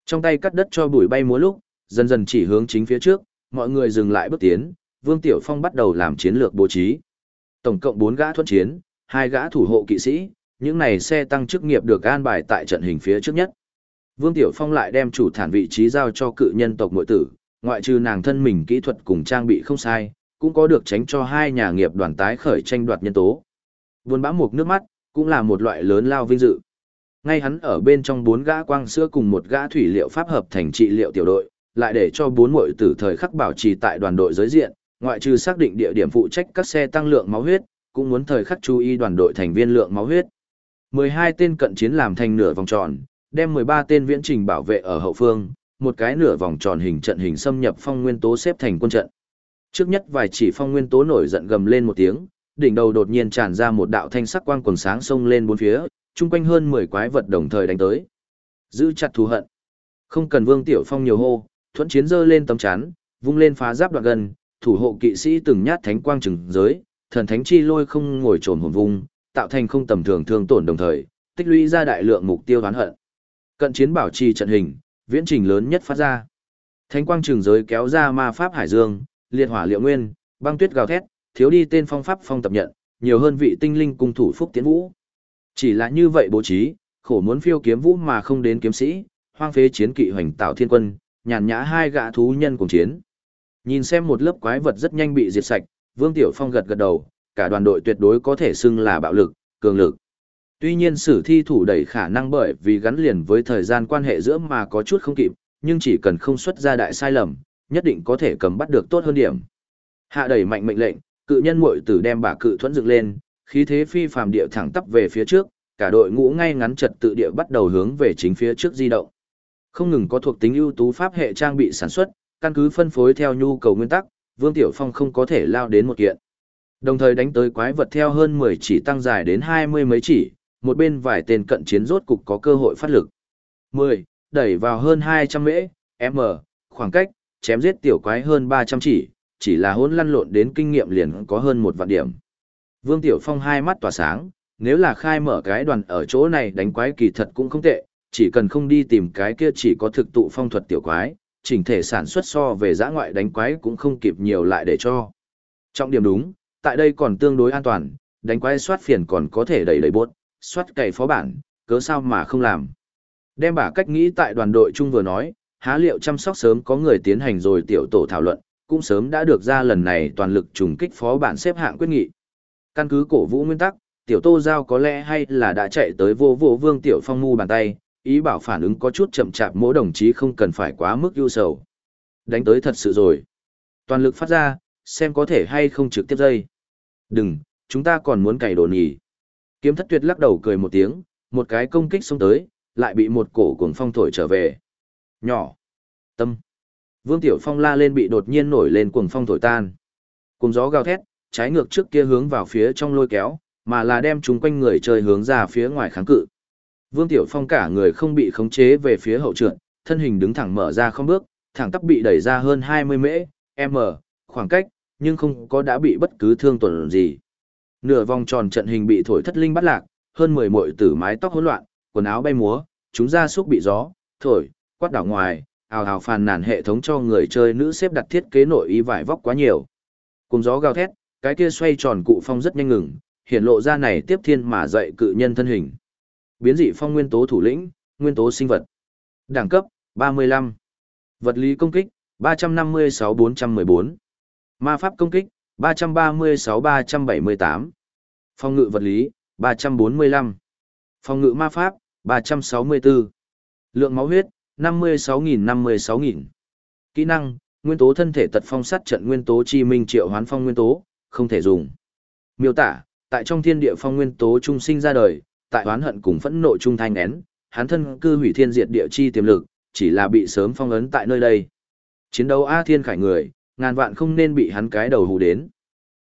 Trong tay cắt đất cho bụi bay múa lúc, dần dần chỉ hướng chính phía trước, mọi người dừng lại bước tiến, Vương Tiểu Phong bắt đầu làm chiến lược bố trí. Tổng cộng 4 gã thuận chiến, hai gã thủ hộ kỵ sĩ, những này xe tăng chức nghiệp được an bài tại trận hình phía trước nhất. Vương Tiểu Phong lại đem chủ thản vị trí giao cho cự nhân tộc muội tử, ngoại trừ nàng thân mình kỹ thuật cùng trang bị không sai, cũng có được tránh cho hai nhà nghiệp đoàn tái khởi tranh đoạt nhân tố. Buôn bã mục nước mắt, cũng là một loại lớn lao vinh dự. Ngay hắn ở bên trong bốn gã quang sữa cùng một gã thủy liệu pháp hợp thành trị liệu tiểu đội, lại để cho bốn muội tử thời khắc bảo trì tại đoàn đội giới diện, ngoại trừ xác định địa điểm phụ trách các xe tăng lượng máu huyết, cũng muốn thời khắc chú ý đoàn đội thành viên lượng máu huyết. 12 tên cận chiến làm thành nửa vòng tròn, đem 13 tên viễn trình bảo vệ ở hậu phương, một cái nửa vòng tròn hình trận hình xâm nhập phong nguyên tố xếp thành quân trận. Trước nhất vài chỉ phong nguyên tố nổi giận gầm lên một tiếng, đỉnh đầu đột nhiên tràn ra một đạo thanh sắc quang quần sáng xông lên bốn phía, chung quanh hơn 10 quái vật đồng thời đánh tới. Giữ chặt thù hận. Không cần Vương Tiểu Phong nhiều hô, thuẫn chiến giơ lên tấm chắn, vung lên phá giáp đoạn gần, thủ hộ kỵ sĩ từng nhát thánh quang trừng giới, thần thánh chi lôi không ngồi trồn hồn vung, tạo thành không tầm thường thương tổn đồng thời, tích lũy ra đại lượng mục tiêu oán hận. Cận chiến bảo trì trận hình, viễn trình lớn nhất phát ra. Thánh quang trường giới kéo ra ma pháp hải dương, liệt hỏa liệu nguyên, băng tuyết gào thét, thiếu đi tên phong pháp phong tập nhận, nhiều hơn vị tinh linh cung thủ phúc tiến vũ. Chỉ là như vậy bố trí, khổ muốn phiêu kiếm vũ mà không đến kiếm sĩ, hoang phế chiến kỵ hoành tạo thiên quân, nhàn nhã hai gã thú nhân cùng chiến. Nhìn xem một lớp quái vật rất nhanh bị diệt sạch, Vương Tiểu Phong gật gật đầu, cả đoàn đội tuyệt đối có thể xưng là bạo lực, cường lực. Tuy nhiên sử thi thủ đẩy khả năng bởi vì gắn liền với thời gian quan hệ giữa mà có chút không kịp, nhưng chỉ cần không xuất ra đại sai lầm, nhất định có thể cầm bắt được tốt hơn điểm. Hạ đẩy mạnh mệnh lệnh, cự nhân muội tử đem bà cự thuẫn dựng lên, khí thế phi phàm địa thẳng tắp về phía trước, cả đội ngũ ngay ngắn trật tự địa bắt đầu hướng về chính phía trước di động. Không ngừng có thuộc tính ưu tú pháp hệ trang bị sản xuất, căn cứ phân phối theo nhu cầu nguyên tắc, Vương Tiểu Phong không có thể lao đến một kiện. Đồng thời đánh tới quái vật theo hơn 10 chỉ tăng dài đến 20 mấy chỉ, một bên vài tên cận chiến rốt cục có cơ hội phát lực. 10. Đẩy vào hơn 200 mễ, m, khoảng cách, chém giết tiểu quái hơn 300 chỉ, chỉ là hỗn lăn lộn đến kinh nghiệm liền có hơn một vạn điểm. Vương Tiểu Phong hai mắt tỏa sáng, nếu là khai mở cái đoàn ở chỗ này đánh quái kỳ thật cũng không tệ, chỉ cần không đi tìm cái kia chỉ có thực tụ phong thuật tiểu quái, chỉnh thể sản xuất so về giã ngoại đánh quái cũng không kịp nhiều lại để cho. Trọng điểm đúng, tại đây còn tương đối an toàn, đánh quái soát phiền còn có thể đẩy đẩy bốt, soát cày phó bản, cớ sao mà không làm. Đem bả cách nghĩ tại đoàn đội chung vừa nói, há liệu chăm sóc sớm có người tiến hành rồi tiểu tổ thảo luận, cũng sớm đã được ra lần này toàn lực trùng kích phó bản xếp hạng quyết nghị. Căn cứ cổ vũ nguyên tắc, tiểu tô giao có lẽ hay là đã chạy tới vô vô vương tiểu phong mu bàn tay, ý bảo phản ứng có chút chậm chạp mỗi đồng chí không cần phải quá mức ưu sầu. Đánh tới thật sự rồi. Toàn lực phát ra, xem có thể hay không trực tiếp dây. Đừng, chúng ta còn muốn cày đồ nhỉ. Kiếm thất tuyệt lắc đầu cười một tiếng, một cái công kích xông tới, lại bị một cổ cuồng phong thổi trở về. Nhỏ. Tâm. Vương Tiểu Phong la lên bị đột nhiên nổi lên cuồng phong thổi tan. Cùng gió gào thét, trái ngược trước kia hướng vào phía trong lôi kéo, mà là đem chúng quanh người chơi hướng ra phía ngoài kháng cự. Vương Tiểu Phong cả người không bị khống chế về phía hậu trượt, thân hình đứng thẳng mở ra không bước, thẳng tắp bị đẩy ra hơn 20 mễ, m, khoảng cách, nhưng không có đã bị bất cứ thương tổn gì. Nửa vòng tròn trận hình bị thổi thất linh bắt lạc, hơn 10 muội tử mái tóc hỗn loạn, quần áo bay múa, chúng ra xúc bị gió, thổi, quát đảo ngoài, ào ào phàn nàn hệ thống cho người chơi nữ xếp đặt thiết kế nội y vải vóc quá nhiều. Cùng gió gào thét, cái kia xoay tròn cụ phong rất nhanh ngừng, hiện lộ ra này tiếp thiên mà dậy cự nhân thân hình. Biến dị phong nguyên tố thủ lĩnh, nguyên tố sinh vật. Đẳng cấp, 35. Vật lý công kích, 356-414. Ma pháp công kích, 336-378. Phong ngự vật lý, 345. Phong ngự ma pháp, 364. Lượng máu huyết, 56.000-56.000. Kỹ năng, nguyên tố thân thể tật phong sát trận nguyên tố chi minh triệu hoán phong nguyên tố, không thể dùng. Miêu tả, tại trong thiên địa phong nguyên tố trung sinh ra đời, tại oán hận cùng phẫn nộ trung thanh én, hắn thân cư hủy thiên diệt địa chi tiềm lực, chỉ là bị sớm phong ấn tại nơi đây. Chiến đấu A Thiên Khải người, ngàn vạn không nên bị hắn cái đầu hù đến.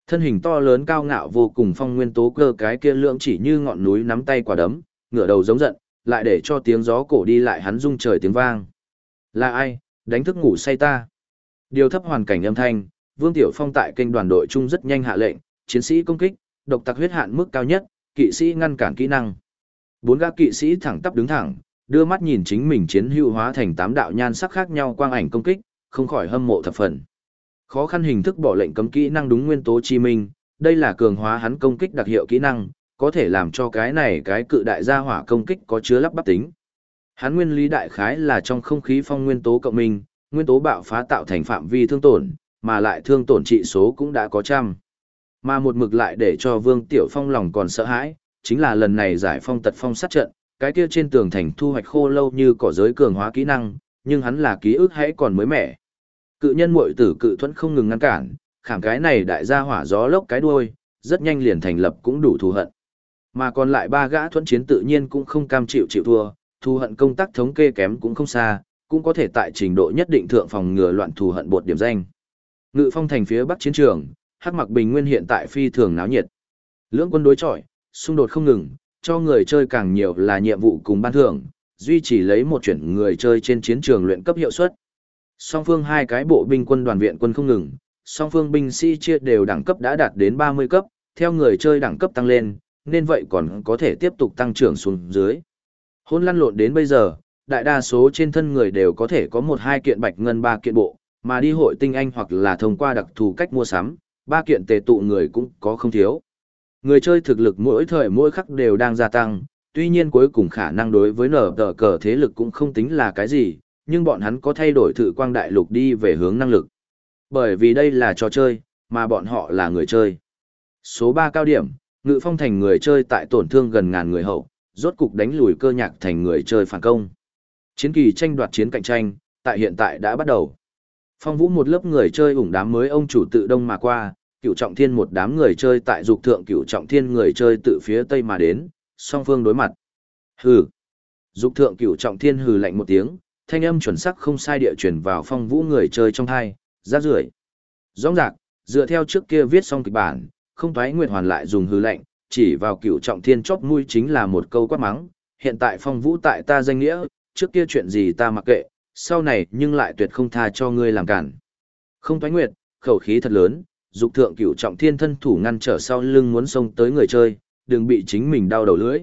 Thân hình to lớn cao ngạo vô cùng phong nguyên tố cơ cái kia lượng chỉ như ngọn núi nắm tay quả đấm, ngửa đầu giống giận, lại để cho tiếng gió cổ đi lại hắn rung trời tiếng vang. Là ai, đánh thức ngủ say ta? Điều thấp hoàn cảnh âm thanh, Vương Tiểu Phong tại kênh đoàn đội chung rất nhanh hạ lệnh, chiến sĩ công kích, độc tặc huyết hạn mức cao nhất, kỵ sĩ ngăn cản kỹ năng. Bốn gã kỵ sĩ thẳng tắp đứng thẳng, đưa mắt nhìn chính mình chiến hữu hóa thành tám đạo nhan sắc khác nhau quang ảnh công kích, không khỏi hâm mộ thập phần. Khó khăn hình thức bỏ lệnh cấm kỹ năng đúng nguyên tố chi minh, đây là cường hóa hắn công kích đặc hiệu kỹ năng, có thể làm cho cái này cái cự đại gia hỏa công kích có chứa lắp bắp tính. Hắn nguyên lý đại khái là trong không khí phong nguyên tố cộng minh, nguyên tố bạo phá tạo thành phạm vi thương tổn, mà lại thương tổn trị số cũng đã có trăm. Mà một mực lại để cho Vương Tiểu Phong lòng còn sợ hãi, chính là lần này giải phong tật phong sát trận, cái kia trên tường thành thu hoạch khô lâu như cỏ giới cường hóa kỹ năng, nhưng hắn là ký ức hãy còn mới mẻ. Cự nhân muội tử cự thuẫn không ngừng ngăn cản, khảm cái này đại gia hỏa gió lốc cái đuôi, rất nhanh liền thành lập cũng đủ thù hận. Mà còn lại ba gã thuẫn chiến tự nhiên cũng không cam chịu chịu thua, thù hận công tác thống kê kém cũng không xa, cũng có thể tại trình độ nhất định thượng phòng ngừa loạn thù hận bột điểm danh. Ngự phong thành phía bắc chiến trường, hắc mặc bình nguyên hiện tại phi thường náo nhiệt. Lưỡng quân đối chọi, xung đột không ngừng, cho người chơi càng nhiều là nhiệm vụ cùng ban thưởng, duy trì lấy một chuyển người chơi trên chiến trường luyện cấp hiệu suất. Song phương hai cái bộ binh quân đoàn viện quân không ngừng, song phương binh sĩ chia đều đẳng cấp đã đạt đến 30 cấp, theo người chơi đẳng cấp tăng lên, nên vậy còn có thể tiếp tục tăng trưởng xuống dưới. Hôn lăn lộn đến bây giờ, đại đa số trên thân người đều có thể có một hai kiện bạch ngân ba kiện bộ, mà đi hội tinh anh hoặc là thông qua đặc thù cách mua sắm, ba kiện tề tụ người cũng có không thiếu. Người chơi thực lực mỗi thời mỗi khắc đều đang gia tăng, tuy nhiên cuối cùng khả năng đối với nở tờ cờ thế lực cũng không tính là cái gì, nhưng bọn hắn có thay đổi thử quang đại lục đi về hướng năng lực. Bởi vì đây là trò chơi, mà bọn họ là người chơi. Số 3 cao điểm, ngự phong thành người chơi tại tổn thương gần ngàn người hậu, rốt cục đánh lùi cơ nhạc thành người chơi phản công. Chiến kỳ tranh đoạt chiến cạnh tranh, tại hiện tại đã bắt đầu. Phong vũ một lớp người chơi ủng đám mới ông chủ tự đông mà qua, cửu trọng thiên một đám người chơi tại dục thượng cửu trọng thiên người chơi tự phía tây mà đến, song phương đối mặt. Hừ. Dục thượng cửu trọng thiên hừ lạnh một tiếng, thanh âm chuẩn sắc không sai địa chuyển vào phong vũ người chơi trong thai, rác rưởi. Rõ rạc, dựa theo trước kia viết xong kịch bản, không thoái nguyệt hoàn lại dùng hư lệnh, chỉ vào cựu trọng thiên chóp mũi chính là một câu quát mắng, hiện tại phong vũ tại ta danh nghĩa, trước kia chuyện gì ta mặc kệ, sau này nhưng lại tuyệt không tha cho ngươi làm cản. Không thoái nguyệt, khẩu khí thật lớn, dục thượng cửu trọng thiên thân thủ ngăn trở sau lưng muốn xông tới người chơi, đừng bị chính mình đau đầu lưỡi.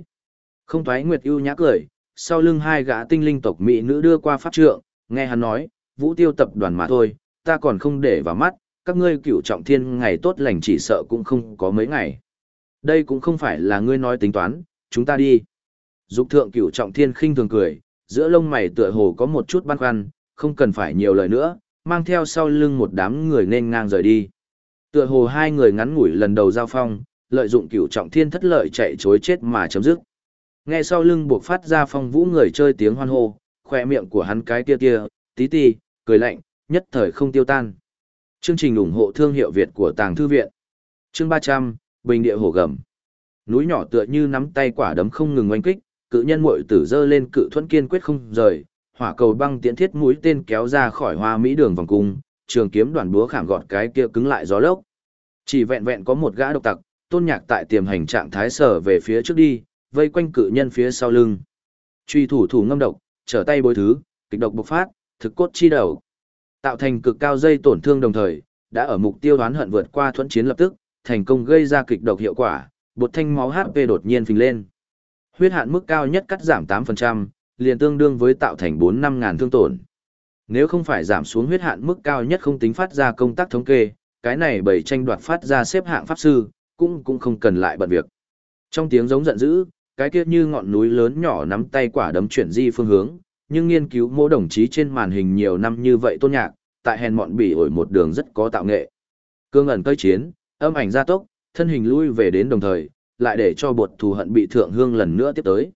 Không thoái nguyệt ưu nhã cười, sau lưng hai gã tinh linh tộc mỹ nữ đưa qua pháp trượng, nghe hắn nói, vũ tiêu tập đoàn mà thôi, ta còn không để vào mắt, các ngươi cửu trọng thiên ngày tốt lành chỉ sợ cũng không có mấy ngày. Đây cũng không phải là ngươi nói tính toán, chúng ta đi. Dục thượng cửu trọng thiên khinh thường cười, giữa lông mày tựa hồ có một chút băn khoăn, không cần phải nhiều lời nữa, mang theo sau lưng một đám người nên ngang rời đi. Tựa hồ hai người ngắn ngủi lần đầu giao phong, lợi dụng cửu trọng thiên thất lợi chạy chối chết mà chấm dứt. Nghe sau lưng buộc phát ra phong vũ người chơi tiếng hoan hô, khỏe miệng của hắn cái kia kia, tí tì, cười lạnh, nhất thời không tiêu tan. Chương trình ủng hộ thương hiệu Việt của Tàng Thư Viện. Chương 300, Bình địa hổ gầm. Núi nhỏ tựa như nắm tay quả đấm không ngừng oanh kích, cự nhân muội tử dơ lên cự thuẫn kiên quyết không rời, hỏa cầu băng tiễn thiết mũi tên kéo ra khỏi hoa mỹ đường vòng cung, trường kiếm đoàn búa khảm gọt cái kia cứng lại gió lốc. Chỉ vẹn vẹn có một gã độc tặc, tôn nhạc tại tiềm hành trạng thái sở về phía trước đi, vây quanh cự nhân phía sau lưng. Truy thủ thủ ngâm độc, trở tay bối thứ, kịch độc bộc phát, thực cốt chi đầu. Tạo thành cực cao dây tổn thương đồng thời, đã ở mục tiêu đoán hận vượt qua thuẫn chiến lập tức, thành công gây ra kịch độc hiệu quả, bột thanh máu HP đột nhiên phình lên. Huyết hạn mức cao nhất cắt giảm 8%, liền tương đương với tạo thành 4-5 ngàn thương tổn. Nếu không phải giảm xuống huyết hạn mức cao nhất không tính phát ra công tác thống kê, cái này bởi tranh đoạt phát ra xếp hạng pháp sư, cũng cũng không cần lại bận việc. Trong tiếng giống giận dữ, cái kia như ngọn núi lớn nhỏ nắm tay quả đấm chuyển di phương hướng, nhưng nghiên cứu mỗi đồng chí trên màn hình nhiều năm như vậy tôn nhạc, tại hèn mọn bỉ ổi một đường rất có tạo nghệ. Cương ẩn cơi chiến, âm ảnh gia tốc, thân hình lui về đến đồng thời, lại để cho bột thù hận bị thượng hương lần nữa tiếp tới.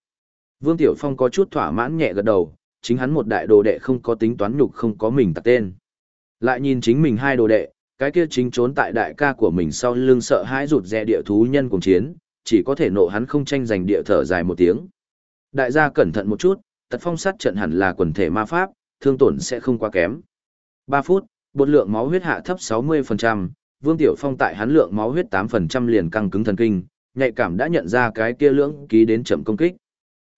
Vương Tiểu Phong có chút thỏa mãn nhẹ gật đầu, chính hắn một đại đồ đệ không có tính toán nhục không có mình tặc tên. Lại nhìn chính mình hai đồ đệ, cái kia chính trốn tại đại ca của mình sau lưng sợ hãi rụt rè địa thú nhân cùng chiến, chỉ có thể nộ hắn không tranh giành địa thở dài một tiếng. Đại gia cẩn thận một chút, tật phong sát trận hẳn là quần thể ma pháp, thương tổn sẽ không quá kém. 3 phút, bột lượng máu huyết hạ thấp 60%, Vương Tiểu Phong tại hắn lượng máu huyết 8% liền căng cứng thần kinh, nhạy cảm đã nhận ra cái kia lưỡng ký đến chậm công kích.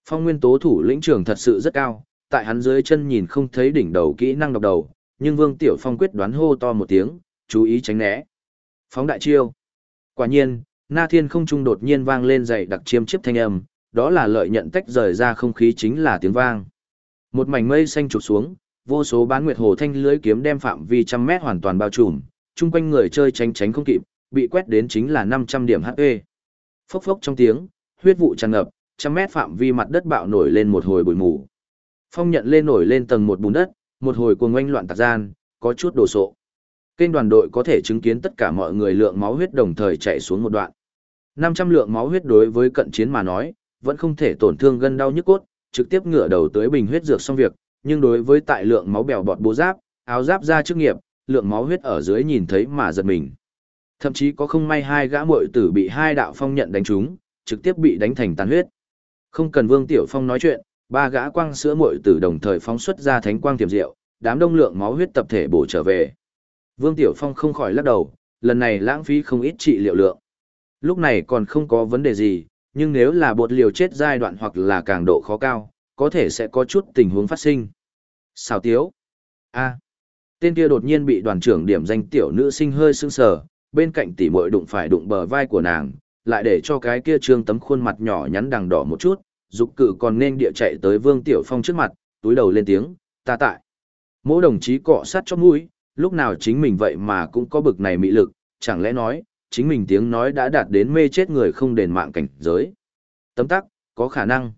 Phong nguyên tố thủ lĩnh trưởng thật sự rất cao, tại hắn dưới chân nhìn không thấy đỉnh đầu kỹ năng độc đầu, nhưng Vương Tiểu Phong quyết đoán hô to một tiếng, chú ý tránh né. Phóng đại chiêu. Quả nhiên, Na Thiên không trung đột nhiên vang lên dày đặc chiêm chiếp thanh âm, đó là lợi nhận tách rời ra không khí chính là tiếng vang. Một mảnh mây xanh trục xuống, vô số bán nguyệt hồ thanh lưới kiếm đem phạm vi trăm mét hoàn toàn bao trùm, chung quanh người chơi tránh tránh không kịp, bị quét đến chính là 500 điểm HP. Phốc phốc trong tiếng, huyết vụ tràn ngập, trăm mét phạm vi mặt đất bạo nổi lên một hồi bụi mù. Phong nhận lên nổi lên tầng một bùn đất, một hồi cuồng oanh loạn tạc gian, có chút đồ sộ. Kênh đoàn đội có thể chứng kiến tất cả mọi người lượng máu huyết đồng thời chạy xuống một đoạn. 500 lượng máu huyết đối với cận chiến mà nói, vẫn không thể tổn thương gân đau nhức cốt, trực tiếp ngửa đầu tới bình huyết dược xong việc, nhưng đối với tại lượng máu bèo bọt bố giáp, áo giáp ra chức nghiệp, lượng máu huyết ở dưới nhìn thấy mà giật mình. Thậm chí có không may hai gã muội tử bị hai đạo phong nhận đánh trúng, trực tiếp bị đánh thành tàn huyết. Không cần Vương Tiểu Phong nói chuyện, ba gã quang sữa muội tử đồng thời phóng xuất ra thánh quang tiềm diệu, đám đông lượng máu huyết tập thể bổ trở về. Vương Tiểu Phong không khỏi lắc đầu, lần này lãng phí không ít trị liệu lượng. Lúc này còn không có vấn đề gì, nhưng nếu là bột liều chết giai đoạn hoặc là càng độ khó cao, có thể sẽ có chút tình huống phát sinh. Xào tiếu. a tên kia đột nhiên bị đoàn trưởng điểm danh tiểu nữ sinh hơi sưng sờ, bên cạnh tỉ muội đụng phải đụng bờ vai của nàng, lại để cho cái kia trương tấm khuôn mặt nhỏ nhắn đằng đỏ một chút, dục cự còn nên địa chạy tới Vương Tiểu Phong trước mặt, túi đầu lên tiếng, ta tại. Mỗi đồng chí cọ sát cho mũi, lúc nào chính mình vậy mà cũng có bực này mị lực, chẳng lẽ nói, chính mình tiếng nói đã đạt đến mê chết người không đền mạng cảnh giới. Tấm tắc, có khả năng.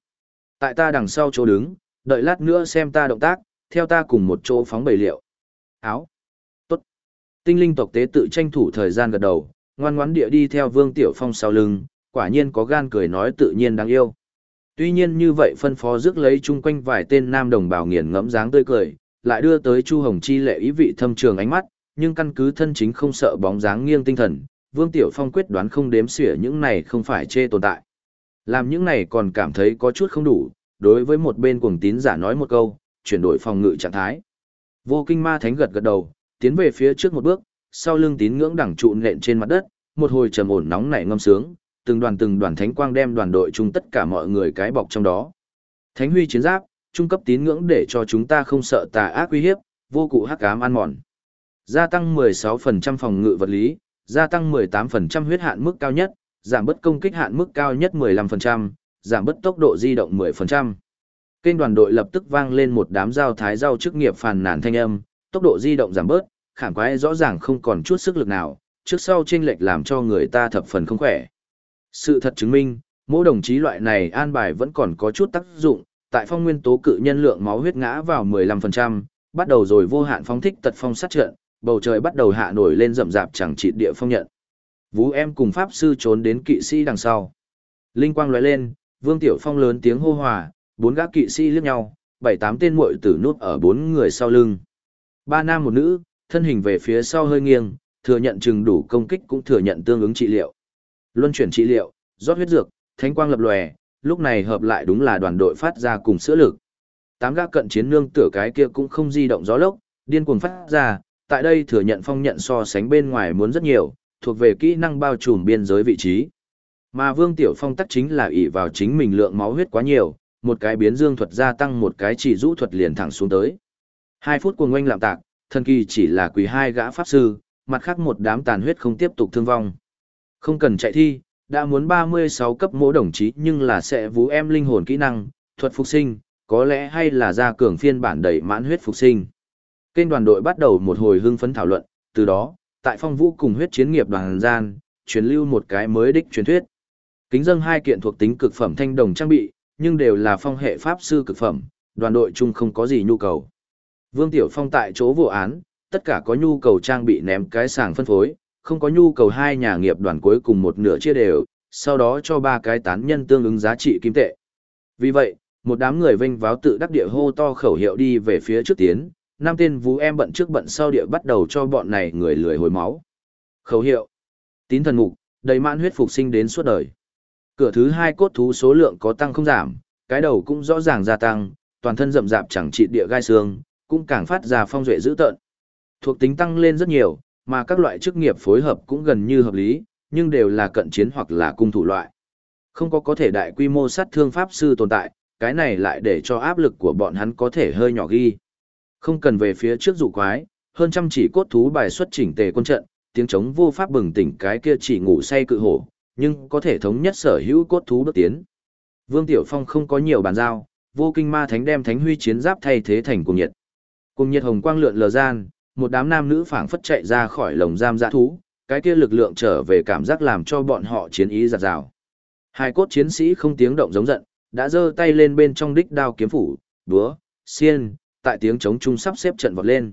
Tại ta đằng sau chỗ đứng, đợi lát nữa xem ta động tác, theo ta cùng một chỗ phóng bầy liệu. Áo. Tốt. Tinh linh tộc tế tự tranh thủ thời gian gật đầu, ngoan ngoãn địa đi theo Vương Tiểu Phong sau lưng, quả nhiên có gan cười nói tự nhiên đáng yêu. Tuy nhiên như vậy phân phó rước lấy chung quanh vài tên nam đồng bào nghiền ngẫm dáng tươi cười, lại đưa tới Chu Hồng Chi lệ ý vị thâm trường ánh mắt, nhưng căn cứ thân chính không sợ bóng dáng nghiêng tinh thần, Vương Tiểu Phong quyết đoán không đếm xỉa những này không phải chê tồn tại. Làm những này còn cảm thấy có chút không đủ, đối với một bên cuồng tín giả nói một câu, chuyển đổi phòng ngự trạng thái. Vô kinh ma thánh gật gật đầu, tiến về phía trước một bước, sau lưng tín ngưỡng đẳng trụ nện trên mặt đất, một hồi trầm ổn nóng nảy ngâm sướng, từng đoàn từng đoàn thánh quang đem đoàn đội chung tất cả mọi người cái bọc trong đó. Thánh huy chiến giáp, trung cấp tín ngưỡng để cho chúng ta không sợ tà ác uy hiếp, vô cụ hắc ám ăn mòn. Gia tăng 16% phòng ngự vật lý, gia tăng 18% huyết hạn mức cao nhất, giảm bớt công kích hạn mức cao nhất 15%, giảm bớt tốc độ di động 10%. Kênh đoàn đội lập tức vang lên một đám giao thái giao chức nghiệp phàn nàn thanh âm, tốc độ di động giảm bớt, khảm quái rõ ràng không còn chút sức lực nào, trước sau chênh lệch làm cho người ta thập phần không khỏe. Sự thật chứng minh, mỗi đồng chí loại này an bài vẫn còn có chút tác dụng, tại phong nguyên tố cự nhân lượng máu huyết ngã vào 15%, bắt đầu rồi vô hạn phóng thích tật phong sát trận, bầu trời bắt đầu hạ nổi lên rậm rạp chẳng trị địa phong nhận. Vũ em cùng pháp sư trốn đến kỵ sĩ đằng sau. Linh quang lóe lên, Vương Tiểu Phong lớn tiếng hô hòa, bốn gã kỵ sĩ liếc nhau, bảy tám tên muội tử núp ở bốn người sau lưng. Ba nam một nữ, thân hình về phía sau hơi nghiêng, thừa nhận chừng đủ công kích cũng thừa nhận tương ứng trị liệu. Luân chuyển trị liệu, rót huyết dược, thánh quang lập lòe, lúc này hợp lại đúng là đoàn đội phát ra cùng sữa lực. Tám gã cận chiến nương tựa cái kia cũng không di động gió lốc, điên cuồng phát ra, tại đây thừa nhận phong nhận so sánh bên ngoài muốn rất nhiều, thuộc về kỹ năng bao trùm biên giới vị trí. Mà Vương Tiểu Phong tắc chính là ỷ vào chính mình lượng máu huyết quá nhiều, một cái biến dương thuật gia tăng một cái chỉ rũ thuật liền thẳng xuống tới. Hai phút cuồng oanh lạm tạc, thần kỳ chỉ là quỳ hai gã pháp sư, mặt khác một đám tàn huyết không tiếp tục thương vong. Không cần chạy thi, đã muốn 36 cấp mỗi đồng chí nhưng là sẽ vũ em linh hồn kỹ năng, thuật phục sinh, có lẽ hay là ra cường phiên bản đẩy mãn huyết phục sinh. Kênh đoàn đội bắt đầu một hồi hưng phấn thảo luận, từ đó, tại phong vũ cùng huyết chiến nghiệp đoàn gian, truyền lưu một cái mới đích truyền thuyết. Kính dâng hai kiện thuộc tính cực phẩm thanh đồng trang bị, nhưng đều là phong hệ pháp sư cực phẩm, đoàn đội chung không có gì nhu cầu. Vương Tiểu Phong tại chỗ vụ án, tất cả có nhu cầu trang bị ném cái sàng phân phối, không có nhu cầu hai nhà nghiệp đoàn cuối cùng một nửa chia đều, sau đó cho ba cái tán nhân tương ứng giá trị kim tệ. Vì vậy, một đám người vinh váo tự đắc địa hô to khẩu hiệu đi về phía trước tiến, năm tên vú em bận trước bận sau địa bắt đầu cho bọn này người lười hồi máu. Khẩu hiệu. Tín thần mục, đầy mãn huyết phục sinh đến suốt đời. Cửa thứ hai cốt thú số lượng có tăng không giảm, cái đầu cũng rõ ràng gia tăng, toàn thân rậm rạp chẳng trị địa gai xương, cũng càng phát ra phong duệ dữ tợn. Thuộc tính tăng lên rất nhiều, mà các loại chức nghiệp phối hợp cũng gần như hợp lý, nhưng đều là cận chiến hoặc là cung thủ loại. Không có có thể đại quy mô sát thương pháp sư tồn tại, cái này lại để cho áp lực của bọn hắn có thể hơi nhỏ ghi. Không cần về phía trước dụ quái, hơn trăm chỉ cốt thú bài xuất chỉnh tề quân trận, tiếng trống vô pháp bừng tỉnh cái kia chỉ ngủ say cự hổ, nhưng có thể thống nhất sở hữu cốt thú bước tiến. Vương Tiểu Phong không có nhiều bàn giao, vô kinh ma thánh đem thánh huy chiến giáp thay thế thành cùng nhiệt. Cùng nhiệt hồng quang lượn lờ gian, một đám nam nữ phảng phất chạy ra khỏi lồng giam dã thú, cái kia lực lượng trở về cảm giác làm cho bọn họ chiến ý giật rào. Hai cốt chiến sĩ không tiếng động giống giận, đã giơ tay lên bên trong đích đao kiếm phủ, búa, xiên, tại tiếng chống trung sắp xếp trận vọt lên.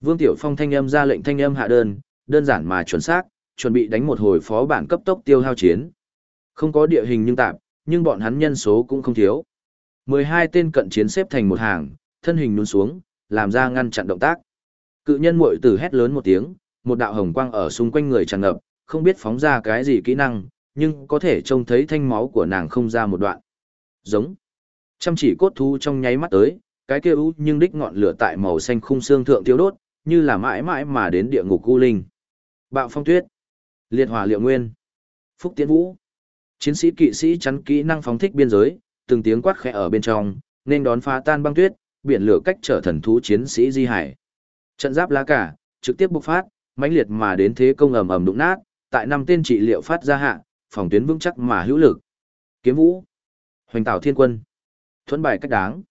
Vương Tiểu Phong thanh âm ra lệnh thanh âm hạ đơn, đơn giản mà chuẩn xác, chuẩn bị đánh một hồi phó bản cấp tốc tiêu hao chiến. Không có địa hình nhưng tạm, nhưng bọn hắn nhân số cũng không thiếu. 12 tên cận chiến xếp thành một hàng, thân hình nhún xuống, làm ra ngăn chặn động tác. Cự nhân muội tử hét lớn một tiếng, một đạo hồng quang ở xung quanh người tràn ngập, không biết phóng ra cái gì kỹ năng, nhưng có thể trông thấy thanh máu của nàng không ra một đoạn. Giống. Chăm chỉ cốt thú trong nháy mắt tới, cái kia ú nhưng đích ngọn lửa tại màu xanh khung xương thượng tiêu đốt, như là mãi mãi mà đến địa ngục cu linh. Bạo phong tuyết. Liệt hỏa liệu nguyên. Phúc tiến vũ. Chiến sĩ kỵ sĩ chắn kỹ năng phóng thích biên giới, từng tiếng quát khẽ ở bên trong, nên đón phá tan băng tuyết, biển lửa cách trở thần thú chiến sĩ di hải. Trận giáp lá cả, trực tiếp bộc phát, mãnh liệt mà đến thế công ầm ầm đụng nát, tại năm tên trị liệu phát ra hạ, phòng tuyến vững chắc mà hữu lực. Kiếm vũ, hoành tạo thiên quân, thuẫn bài cách đáng.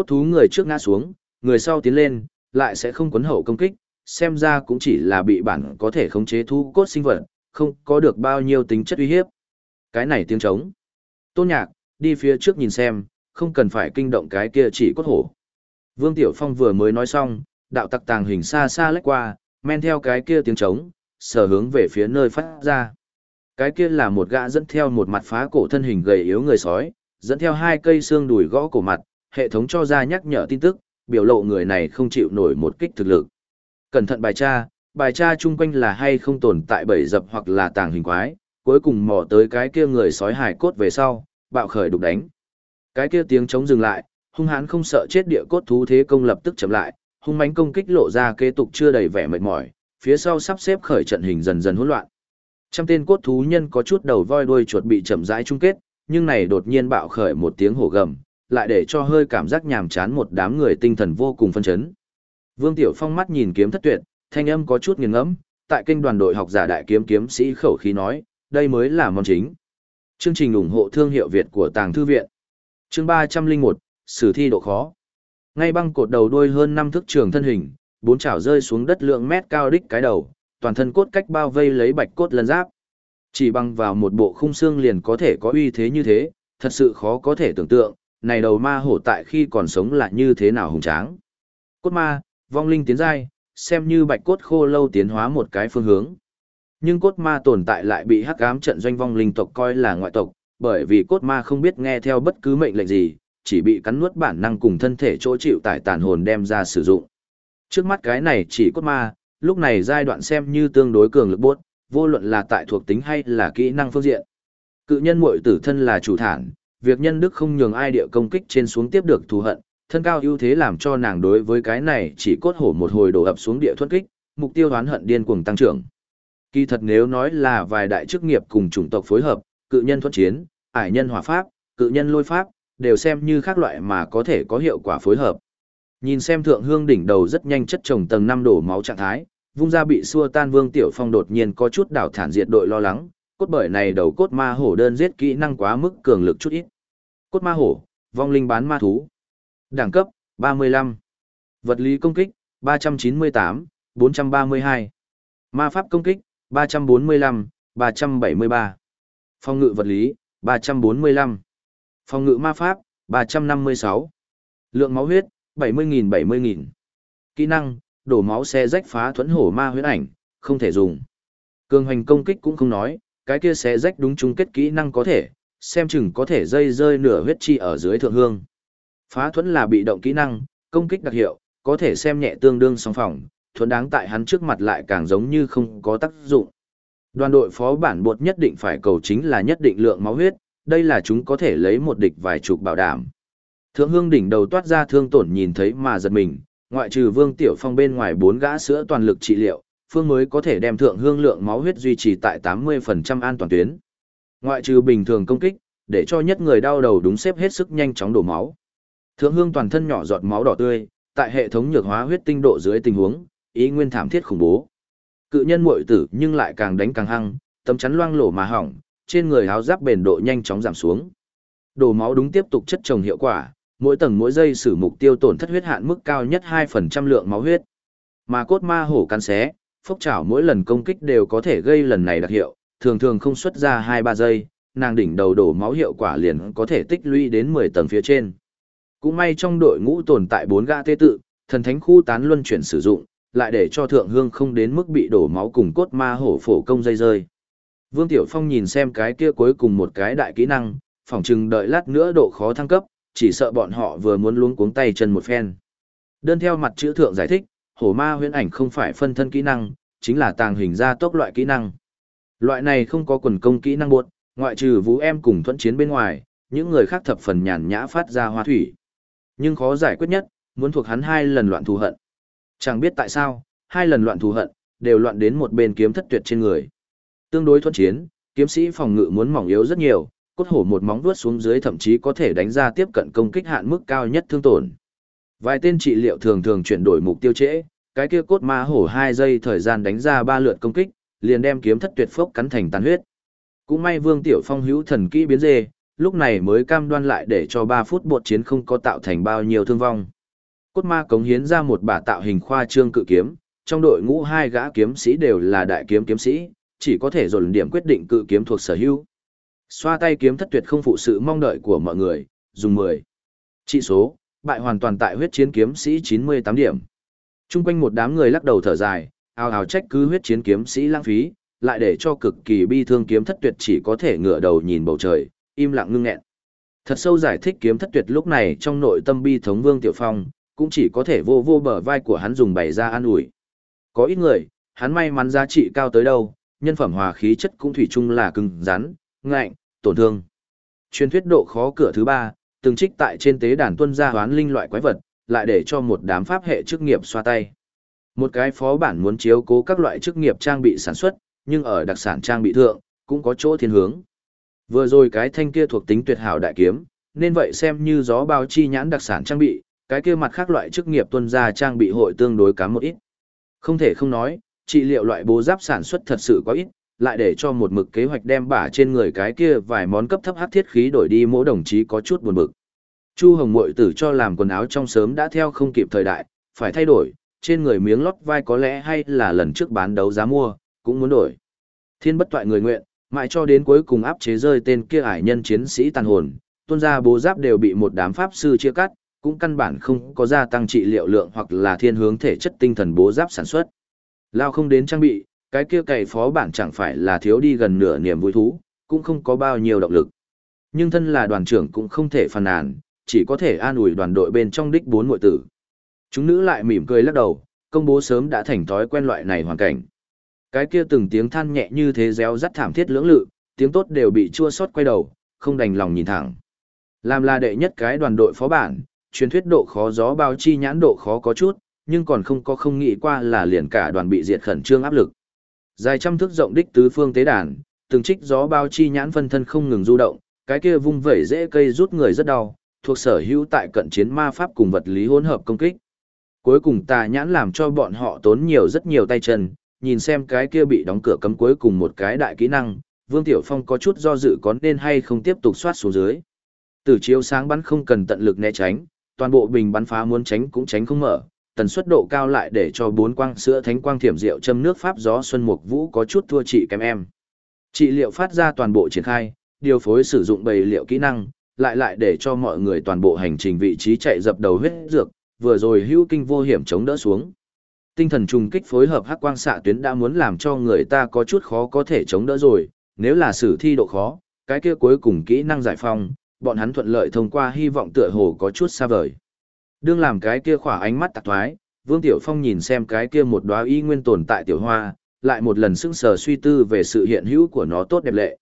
Cốt thú người trước ngã xuống, người sau tiến lên, lại sẽ không quấn hậu công kích, xem ra cũng chỉ là bị bản có thể khống chế thu cốt sinh vật, không có được bao nhiêu tính chất uy hiếp. Cái này tiếng trống. Tôn nhạc, đi phía trước nhìn xem, không cần phải kinh động cái kia chỉ cốt hổ. Vương Tiểu Phong vừa mới nói xong, đạo tặc tàng hình xa xa lách qua, men theo cái kia tiếng trống, sở hướng về phía nơi phát ra. Cái kia là một gã dẫn theo một mặt phá cổ thân hình gầy yếu người sói, dẫn theo hai cây xương đùi gõ cổ mặt, hệ thống cho ra nhắc nhở tin tức, biểu lộ người này không chịu nổi một kích thực lực. Cẩn thận bài tra, bài tra chung quanh là hay không tồn tại bẫy dập hoặc là tàng hình quái, cuối cùng mò tới cái kia người sói hải cốt về sau, bạo khởi đục đánh. Cái kia tiếng chống dừng lại, hung hãn không sợ chết địa cốt thú thế công lập tức chậm lại, hung mãnh công kích lộ ra kế tục chưa đầy vẻ mệt mỏi, phía sau sắp xếp khởi trận hình dần dần hỗn loạn. Trăm tên cốt thú nhân có chút đầu voi đuôi chuột bị chậm rãi chung kết, nhưng này đột nhiên bạo khởi một tiếng hổ gầm, lại để cho hơi cảm giác nhàm chán một đám người tinh thần vô cùng phân chấn. Vương Tiểu Phong mắt nhìn kiếm thất tuyệt, thanh âm có chút nghiền ngẫm, tại kênh đoàn đội học giả đại kiếm kiếm sĩ khẩu khí nói, đây mới là món chính. Chương trình ủng hộ thương hiệu Việt của Tàng Thư Viện. Chương 301, Sử thi độ khó. Ngay băng cột đầu đuôi hơn năm thước trường thân hình, bốn chảo rơi xuống đất lượng mét cao đích cái đầu, toàn thân cốt cách bao vây lấy bạch cốt lân giáp. Chỉ băng vào một bộ khung xương liền có thể có uy thế như thế, thật sự khó có thể tưởng tượng, này đầu ma hổ tại khi còn sống là như thế nào hùng tráng. Cốt ma, vong linh tiến giai, xem như bạch cốt khô lâu tiến hóa một cái phương hướng. Nhưng cốt ma tồn tại lại bị hắc ám trận doanh vong linh tộc coi là ngoại tộc, bởi vì cốt ma không biết nghe theo bất cứ mệnh lệnh gì, chỉ bị cắn nuốt bản năng cùng thân thể chỗ chịu tải tàn hồn đem ra sử dụng. Trước mắt cái này chỉ cốt ma, lúc này giai đoạn xem như tương đối cường lực bốt, vô luận là tại thuộc tính hay là kỹ năng phương diện. Cự nhân muội tử thân là chủ thản, việc nhân đức không nhường ai địa công kích trên xuống tiếp được thù hận, thân cao ưu thế làm cho nàng đối với cái này chỉ cốt hổ một hồi đổ ập xuống địa thuật kích, mục tiêu đoán hận điên cuồng tăng trưởng. Kỳ thật nếu nói là vài đại chức nghiệp cùng chủng tộc phối hợp, cự nhân thuật chiến, ải nhân hỏa pháp, cự nhân lôi pháp, đều xem như khác loại mà có thể có hiệu quả phối hợp. Nhìn xem thượng hương đỉnh đầu rất nhanh chất trồng tầng năm đổ máu trạng thái, vung ra bị xua tan vương tiểu phong đột nhiên có chút đảo thản diệt đội lo lắng, cốt bởi này đầu cốt ma hổ đơn giết kỹ năng quá mức cường lực chút ít. Cốt ma hổ, vong linh bán ma thú. Đẳng cấp, 35. Vật lý công kích, 398, 432. Ma pháp công kích, 345, 373. Phong ngự vật lý, 345. Phong ngự ma pháp, 356. Lượng máu huyết, 70.000 70.000. Kỹ năng, đổ máu xe rách phá thuẫn hổ ma huyết ảnh, không thể dùng. Cường hành công kích cũng không nói, cái kia sẽ rách đúng chung kết kỹ năng có thể, xem chừng có thể dây rơi nửa huyết chi ở dưới thượng hương. Phá thuẫn là bị động kỹ năng, công kích đặc hiệu, có thể xem nhẹ tương đương song phòng, thuẫn đáng tại hắn trước mặt lại càng giống như không có tác dụng. Đoàn đội phó bản bột nhất định phải cầu chính là nhất định lượng máu huyết, đây là chúng có thể lấy một địch vài chục bảo đảm. Thượng hương đỉnh đầu toát ra thương tổn nhìn thấy mà giật mình, ngoại trừ Vương Tiểu Phong bên ngoài bốn gã sữa toàn lực trị liệu, phương mới có thể đem thượng hương lượng máu huyết duy trì tại 80% an toàn tuyến. Ngoại trừ bình thường công kích, để cho nhất người đau đầu đúng xếp hết sức nhanh chóng đổ máu. Thượng hương toàn thân nhỏ giọt máu đỏ tươi, tại hệ thống nhược hóa huyết tinh độ dưới tình huống, ý nguyên thảm thiết khủng bố. Cự nhân muội tử nhưng lại càng đánh càng hăng, tấm chắn loang lổ mà hỏng, trên người áo giáp bền độ nhanh chóng giảm xuống. Đổ máu đúng tiếp tục chất trồng hiệu quả, mỗi tầng mỗi giây sử mục tiêu tổn thất huyết hạn mức cao nhất 2% lượng máu huyết. Mà cốt ma hổ cắn xé, phốc chảo mỗi lần công kích đều có thể gây lần này đặc hiệu, thường thường không xuất ra 2-3 giây, nàng đỉnh đầu đổ máu hiệu quả liền có thể tích lũy đến 10 tầng phía trên. Cũng may trong đội ngũ tồn tại 4 gã tế tự, thần thánh khu tán luân chuyển sử dụng, lại để cho thượng hương không đến mức bị đổ máu cùng cốt ma hổ phổ công dây rơi. Vương Tiểu Phong nhìn xem cái kia cuối cùng một cái đại kỹ năng, phỏng chừng đợi lát nữa độ khó thăng cấp, chỉ sợ bọn họ vừa muốn luống cuống tay chân một phen. Đơn theo mặt chữ thượng giải thích, hổ ma huyễn ảnh không phải phân thân kỹ năng, chính là tàng hình ra tốc loại kỹ năng. Loại này không có quần công kỹ năng buộc, ngoại trừ vũ em cùng thuẫn chiến bên ngoài, những người khác thập phần nhàn nhã phát ra hoa thủy. Nhưng khó giải quyết nhất, muốn thuộc hắn hai lần loạn thù hận. Chẳng biết tại sao, hai lần loạn thù hận, đều loạn đến một bên kiếm thất tuyệt trên người. Tương đối thuận chiến, kiếm sĩ phòng ngự muốn mỏng yếu rất nhiều, cốt hổ một móng vuốt xuống dưới thậm chí có thể đánh ra tiếp cận công kích hạn mức cao nhất thương tổn. Vài tên trị liệu thường thường chuyển đổi mục tiêu trễ, cái kia cốt ma hổ hai giây thời gian đánh ra ba lượt công kích, liền đem kiếm thất tuyệt phốc cắn thành tàn huyết. Cũng may Vương Tiểu Phong hữu thần kỹ biến dê, lúc này mới cam đoan lại để cho 3 phút bột chiến không có tạo thành bao nhiêu thương vong. Cốt ma cống hiến ra một bả tạo hình khoa trương cự kiếm, trong đội ngũ hai gã kiếm sĩ đều là đại kiếm kiếm sĩ, chỉ có thể dồn điểm quyết định cự kiếm thuộc sở hữu. Xoa tay kiếm thất tuyệt không phụ sự mong đợi của mọi người, dùng 10. Trị số, bại hoàn toàn tại huyết chiến kiếm sĩ 98 điểm. Trung quanh một đám người lắc đầu thở dài, ào ào trách cứ huyết chiến kiếm sĩ lãng phí, lại để cho cực kỳ bi thương kiếm thất tuyệt chỉ có thể ngửa đầu nhìn bầu trời, im lặng ngưng nghẹn. Thật sâu giải thích kiếm thất tuyệt lúc này trong nội tâm bi thống Vương Tiểu Phong, cũng chỉ có thể vô vô bờ vai của hắn dùng bày ra an ủi. Có ít người, hắn may mắn giá trị cao tới đâu, nhân phẩm hòa khí chất cũng thủy chung là cứng rắn, ngạnh, tổn thương. Truyền thuyết độ khó cửa thứ ba, từng trích tại trên tế đàn tuân ra hoán linh loại quái vật, lại để cho một đám pháp hệ chức nghiệp xoa tay. Một cái phó bản muốn chiếu cố các loại chức nghiệp trang bị sản xuất, nhưng ở đặc sản trang bị thượng, cũng có chỗ thiên hướng. Vừa rồi cái thanh kia thuộc tính tuyệt hảo đại kiếm, nên vậy xem như gió bao chi nhãn đặc sản trang bị, cái kia mặt khác loại chức nghiệp tuân ra trang bị hội tương đối kém một ít. Không thể không nói, trị liệu loại bố giáp sản xuất thật sự có ít, lại để cho một mực kế hoạch đem bả trên người cái kia vài món cấp thấp hắc thiết khí đổi đi mỗi đồng chí có chút buồn bực. Chu Hồng Mội tử cho làm quần áo trong sớm đã theo không kịp thời đại, phải thay đổi, trên người miếng lót vai có lẽ hay là lần trước bán đấu giá mua, cũng muốn đổi. Thiên bất toại người nguyện, mãi cho đến cuối cùng áp chế rơi tên kia ải nhân chiến sĩ tàn hồn, tuôn ra bố giáp đều bị một đám pháp sư chia cắt, cũng căn bản không có gia tăng trị liệu lượng hoặc là thiên hướng thể chất tinh thần bố giáp sản xuất. Lao không đến trang bị, cái kia cày phó bản chẳng phải là thiếu đi gần nửa niềm vui thú, cũng không có bao nhiêu động lực. Nhưng thân là đoàn trưởng cũng không thể phàn nàn, chỉ có thể an ủi đoàn đội bên trong đích bốn muội tử. Chúng nữ lại mỉm cười lắc đầu, công bố sớm đã thành thói quen loại này hoàn cảnh. Cái kia từng tiếng than nhẹ như thế réo rắt thảm thiết lưỡng lự, tiếng tốt đều bị chua xót quay đầu, không đành lòng nhìn thẳng. Làm là đệ nhất cái đoàn đội phó bản, truyền thuyết độ khó gió bao chi nhãn độ khó có chút, nhưng còn không có không nghĩ qua là liền cả đoàn bị diệt khẩn trương áp lực. Dài trăm thước rộng đích tứ phương tế đàn, từng trích gió bao chi nhãn phân thân không ngừng du động, cái kia vung vẩy dễ cây rút người rất đau, thuộc sở hữu tại cận chiến ma pháp cùng vật lý hỗn hợp công kích. Cuối cùng tà nhãn làm cho bọn họ tốn nhiều rất nhiều tay chân, nhìn xem cái kia bị đóng cửa cấm cuối cùng một cái đại kỹ năng, Vương Tiểu Phong có chút do dự có nên hay không tiếp tục soát xuống dưới. Từ chiếu sáng bắn không cần tận lực né tránh, toàn bộ bình bắn phá muốn tránh cũng tránh không mở, tần suất độ cao lại để cho bốn quang sữa thánh quang thiểm rượu châm nước pháp gió xuân mục vũ có chút thua trị kém em. Trị liệu phát ra toàn bộ triển khai, điều phối sử dụng bầy liệu kỹ năng, lại lại để cho mọi người toàn bộ hành trình vị trí chạy dập đầu huyết dược, vừa rồi hữu kinh vô hiểm chống đỡ xuống. Tinh thần trùng kích phối hợp hắc quang xạ tuyến đã muốn làm cho người ta có chút khó có thể chống đỡ rồi, nếu là sử thi độ khó, cái kia cuối cùng kỹ năng giải phong, bọn hắn thuận lợi thông qua hy vọng tựa hồ có chút xa vời. Đương làm cái kia khỏa ánh mắt tạc thoái, Vương Tiểu Phong nhìn xem cái kia một đóa y nguyên tồn tại tiểu hoa, lại một lần sững sờ suy tư về sự hiện hữu của nó tốt đẹp lệ.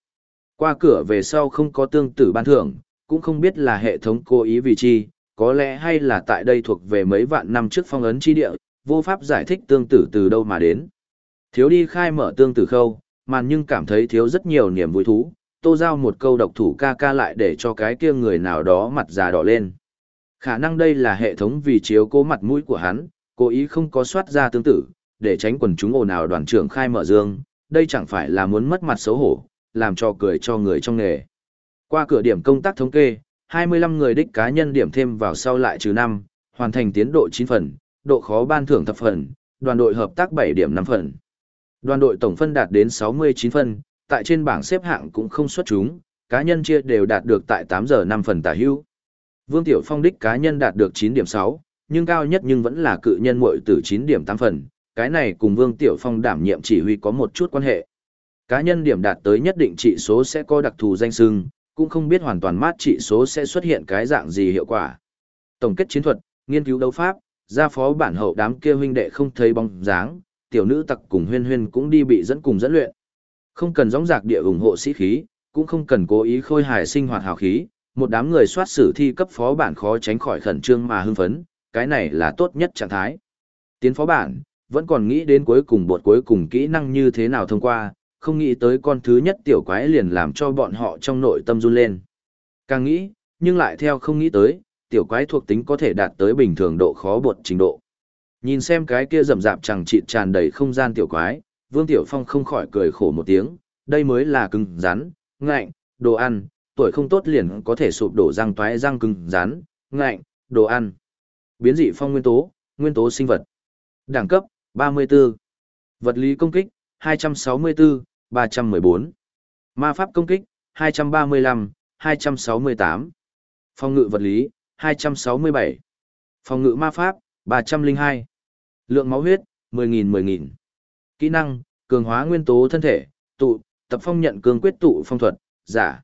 Qua cửa về sau không có tương tử ban thưởng, cũng không biết là hệ thống cố ý vì chi, có lẽ hay là tại đây thuộc về mấy vạn năm trước phong ấn chi địa, vô pháp giải thích tương tử từ đâu mà đến. Thiếu đi khai mở tương tử khâu, màn nhưng cảm thấy thiếu rất nhiều niềm vui thú, tô giao một câu độc thủ ca ca lại để cho cái kia người nào đó mặt già đỏ lên. Khả năng đây là hệ thống vì chiếu cố mặt mũi của hắn, cố ý không có soát ra tương tự để tránh quần chúng ồn ào đoàn trưởng khai mở dương, đây chẳng phải là muốn mất mặt xấu hổ, làm cho cười cho người trong nghề. Qua cửa điểm công tác thống kê, 25 người đích cá nhân điểm thêm vào sau lại trừ 5, hoàn thành tiến độ 9 phần, độ khó ban thưởng thập phần, đoàn đội hợp tác 7 điểm 5 phần. Đoàn đội tổng phân đạt đến 69 phân, tại trên bảng xếp hạng cũng không xuất chúng, cá nhân chia đều đạt được tại 8 giờ 5 phần tả hữu. Vương Tiểu Phong đích cá nhân đạt được 9 điểm 6, nhưng cao nhất nhưng vẫn là cự nhân muội Tử 9 điểm 8 phần, cái này cùng Vương Tiểu Phong đảm nhiệm chỉ huy có một chút quan hệ. Cá nhân điểm đạt tới nhất định trị số sẽ có đặc thù danh xưng, cũng không biết hoàn toàn mát trị số sẽ xuất hiện cái dạng gì hiệu quả. Tổng kết chiến thuật, nghiên cứu đấu pháp, gia phó bản hậu đám kia huynh đệ không thấy bóng dáng, tiểu nữ tặc cùng huyên huyên cũng đi bị dẫn cùng dẫn luyện. Không cần gióng giạc địa ủng hộ sĩ khí, cũng không cần cố ý khôi hài sinh hoạt hào khí, một đám người soát sử thi cấp phó bản khó tránh khỏi khẩn trương mà hưng phấn, cái này là tốt nhất trạng thái. Tiến phó bản, vẫn còn nghĩ đến cuối cùng bột cuối cùng kỹ năng như thế nào thông qua, không nghĩ tới con thứ nhất tiểu quái liền làm cho bọn họ trong nội tâm run lên. Càng nghĩ, nhưng lại theo không nghĩ tới, tiểu quái thuộc tính có thể đạt tới bình thường độ khó bột trình độ. Nhìn xem cái kia rậm rạp chẳng chịt tràn đầy không gian tiểu quái, Vương Tiểu Phong không khỏi cười khổ một tiếng, đây mới là cứng rắn, ngạnh, đồ ăn, tuổi không tốt liền có thể sụp đổ răng toái răng cứng rắn, ngạnh, đồ ăn. Biến dị phong nguyên tố, nguyên tố sinh vật. Đẳng cấp, 34. Vật lý công kích, 264, 314. Ma pháp công kích, 235, 268. Phòng ngự vật lý, 267. Phòng ngự ma pháp, 302. Lượng máu huyết, 10.000 10.000. Kỹ năng, cường hóa nguyên tố thân thể, tụ, tập phong nhận cường quyết tụ phong thuật, giả.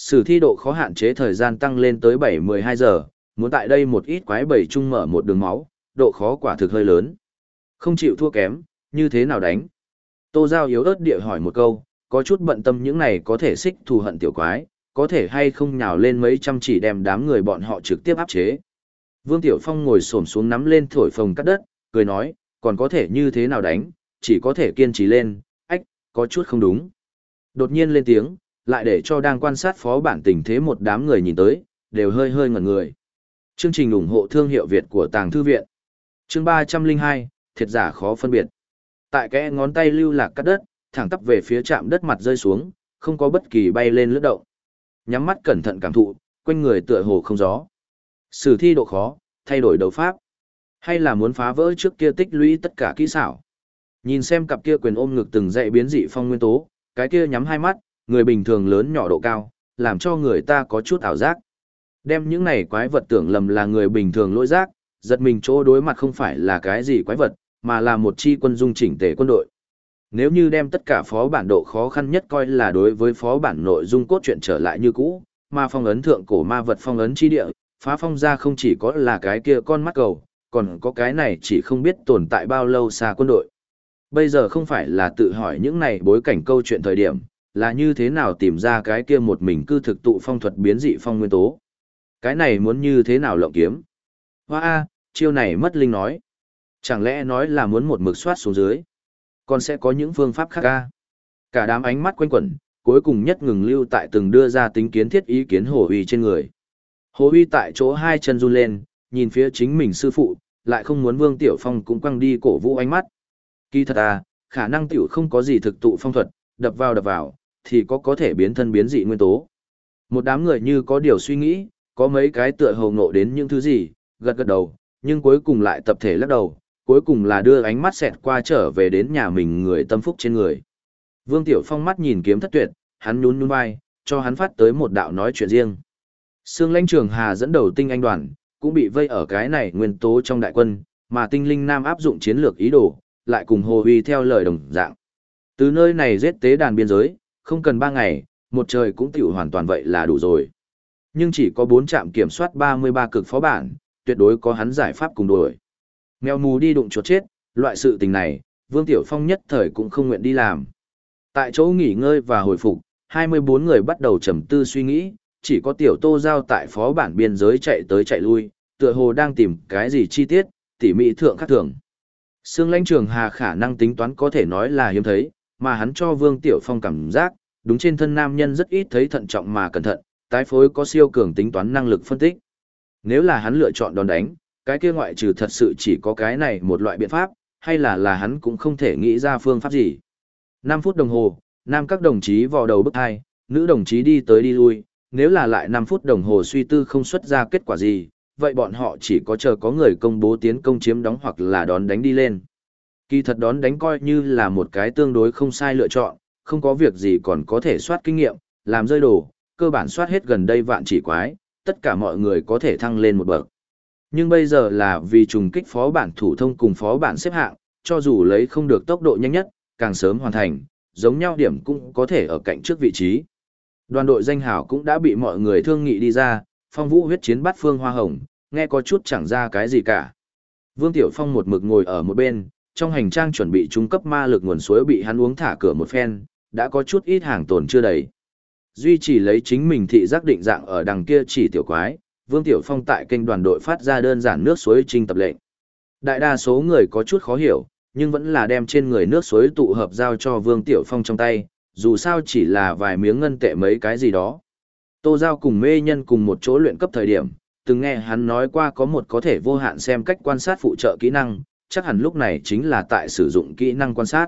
Sử thi độ khó hạn chế thời gian tăng lên tới 7-12 giờ, muốn tại đây một ít quái bầy chung mở một đường máu, độ khó quả thực hơi lớn. Không chịu thua kém, như thế nào đánh? Tô Giao yếu ớt địa hỏi một câu, có chút bận tâm những này có thể xích thù hận tiểu quái, có thể hay không nhào lên mấy trăm chỉ đem đám người bọn họ trực tiếp áp chế. Vương Tiểu Phong ngồi xổm xuống nắm lên thổi phồng cắt đất, cười nói, còn có thể như thế nào đánh, chỉ có thể kiên trì lên, ách, có chút không đúng. Đột nhiên lên tiếng, lại để cho đang quan sát phó bản tình thế một đám người nhìn tới, đều hơi hơi ngẩn người. Chương trình ủng hộ thương hiệu Việt của Tàng Thư Viện. Chương 302, thiệt giả khó phân biệt. Tại kẽ ngón tay lưu lạc cắt đất, thẳng tắp về phía chạm đất mặt rơi xuống, không có bất kỳ bay lên lướt động. Nhắm mắt cẩn thận cảm thụ, quanh người tựa hồ không gió. Sử thi độ khó, thay đổi đấu pháp. Hay là muốn phá vỡ trước kia tích lũy tất cả kỹ xảo. Nhìn xem cặp kia quyền ôm ngực từng dậy biến dị phong nguyên tố, cái kia nhắm hai mắt, người bình thường lớn nhỏ độ cao, làm cho người ta có chút ảo giác. Đem những này quái vật tưởng lầm là người bình thường lỗi giác, giật mình chỗ đối mặt không phải là cái gì quái vật, mà là một chi quân dung chỉnh tề quân đội. Nếu như đem tất cả phó bản độ khó khăn nhất coi là đối với phó bản nội dung cốt truyện trở lại như cũ, mà phong ấn thượng cổ ma vật phong ấn chi địa, phá phong ra không chỉ có là cái kia con mắt cầu, còn có cái này chỉ không biết tồn tại bao lâu xa quân đội. Bây giờ không phải là tự hỏi những này bối cảnh câu chuyện thời điểm, là như thế nào tìm ra cái kia một mình cư thực tụ phong thuật biến dị phong nguyên tố. Cái này muốn như thế nào lộng kiếm. Hoa A, chiêu này mất linh nói. Chẳng lẽ nói là muốn một mực soát xuống dưới. Còn sẽ có những phương pháp khác ca. Cả đám ánh mắt quanh quẩn, cuối cùng nhất ngừng lưu tại từng đưa ra tính kiến thiết ý kiến hồ uy trên người. Hồ uy tại chỗ hai chân run lên, nhìn phía chính mình sư phụ, lại không muốn Vương Tiểu Phong cũng quăng đi cổ vũ ánh mắt. Kỳ thật à, khả năng tiểu không có gì thực tụ phong thuật, đập vào đập vào, thì có có thể biến thân biến dị nguyên tố. Một đám người như có điều suy nghĩ, có mấy cái tựa hồ ngộ đến những thứ gì, gật gật đầu, nhưng cuối cùng lại tập thể lắc đầu, cuối cùng là đưa ánh mắt xẹt qua trở về đến nhà mình người tâm phúc trên người. Vương Tiểu Phong mắt nhìn kiếm thất tuyệt, hắn nhún nhún vai, cho hắn phát tới một đạo nói chuyện riêng. Sương lãnh trường Hà dẫn đầu tinh anh đoàn, cũng bị vây ở cái này nguyên tố trong đại quân, mà tinh linh nam áp dụng chiến lược ý đồ, lại cùng Hồ Huy theo lời đồng dạng. Từ nơi này giết tế đàn biên giới, không cần ba ngày, một trời cũng tiểu hoàn toàn vậy là đủ rồi. Nhưng chỉ có bốn trạm kiểm soát 33 cực phó bản, tuyệt đối có hắn giải pháp cùng đuổi. Mèo mù đi đụng chuột chết, loại sự tình này, Vương Tiểu Phong nhất thời cũng không nguyện đi làm. Tại chỗ nghỉ ngơi và hồi phục, 24 người bắt đầu trầm tư suy nghĩ, chỉ có Tiểu Tô Giao tại phó bản biên giới chạy tới chạy lui, tựa hồ đang tìm cái gì chi tiết, tỉ mỉ thượng khắc thường. Sương lãnh trường hà khả năng tính toán có thể nói là hiếm thấy, mà hắn cho Vương Tiểu Phong cảm giác, đúng trên thân nam nhân rất ít thấy thận trọng mà cẩn thận, tái phối có siêu cường tính toán năng lực phân tích. Nếu là hắn lựa chọn đòn đánh, cái kia ngoại trừ thật sự chỉ có cái này một loại biện pháp, hay là là hắn cũng không thể nghĩ ra phương pháp gì. 5 phút đồng hồ, nam các đồng chí vào đầu bức hai, nữ đồng chí đi tới đi lui, nếu là lại 5 phút đồng hồ suy tư không xuất ra kết quả gì, vậy bọn họ chỉ có chờ có người công bố tiến công chiếm đóng hoặc là đón đánh đi lên. Kỳ thật đón đánh coi như là một cái tương đối không sai lựa chọn, không có việc gì còn có thể soát kinh nghiệm, làm rơi đồ, cơ bản soát hết gần đây vạn chỉ quái, tất cả mọi người có thể thăng lên một bậc. Nhưng bây giờ là vì trùng kích phó bản thủ thông cùng phó bản xếp hạng, cho dù lấy không được tốc độ nhanh nhất, càng sớm hoàn thành, giống nhau điểm cũng có thể ở cạnh trước vị trí. Đoàn đội danh hảo cũng đã bị mọi người thương nghị đi ra, phong vũ huyết chiến bắt phương hoa hồng, nghe có chút chẳng ra cái gì cả. Vương Tiểu Phong một mực ngồi ở một bên, trong hành trang chuẩn bị trung cấp ma lực nguồn suối bị hắn uống thả cửa một phen, đã có chút ít hàng tồn chưa đầy. Duy chỉ lấy chính mình thị giác định dạng ở đằng kia chỉ tiểu quái, Vương Tiểu Phong tại kênh đoàn đội phát ra đơn giản nước suối trinh tập lệnh. Đại đa số người có chút khó hiểu, nhưng vẫn là đem trên người nước suối tụ hợp giao cho Vương Tiểu Phong trong tay, dù sao chỉ là vài miếng ngân tệ mấy cái gì đó. Tô Giao cùng mê nhân cùng một chỗ luyện cấp thời điểm, từng nghe hắn nói qua có một có thể vô hạn xem cách quan sát phụ trợ kỹ năng, chắc hẳn lúc này chính là tại sử dụng kỹ năng quan sát.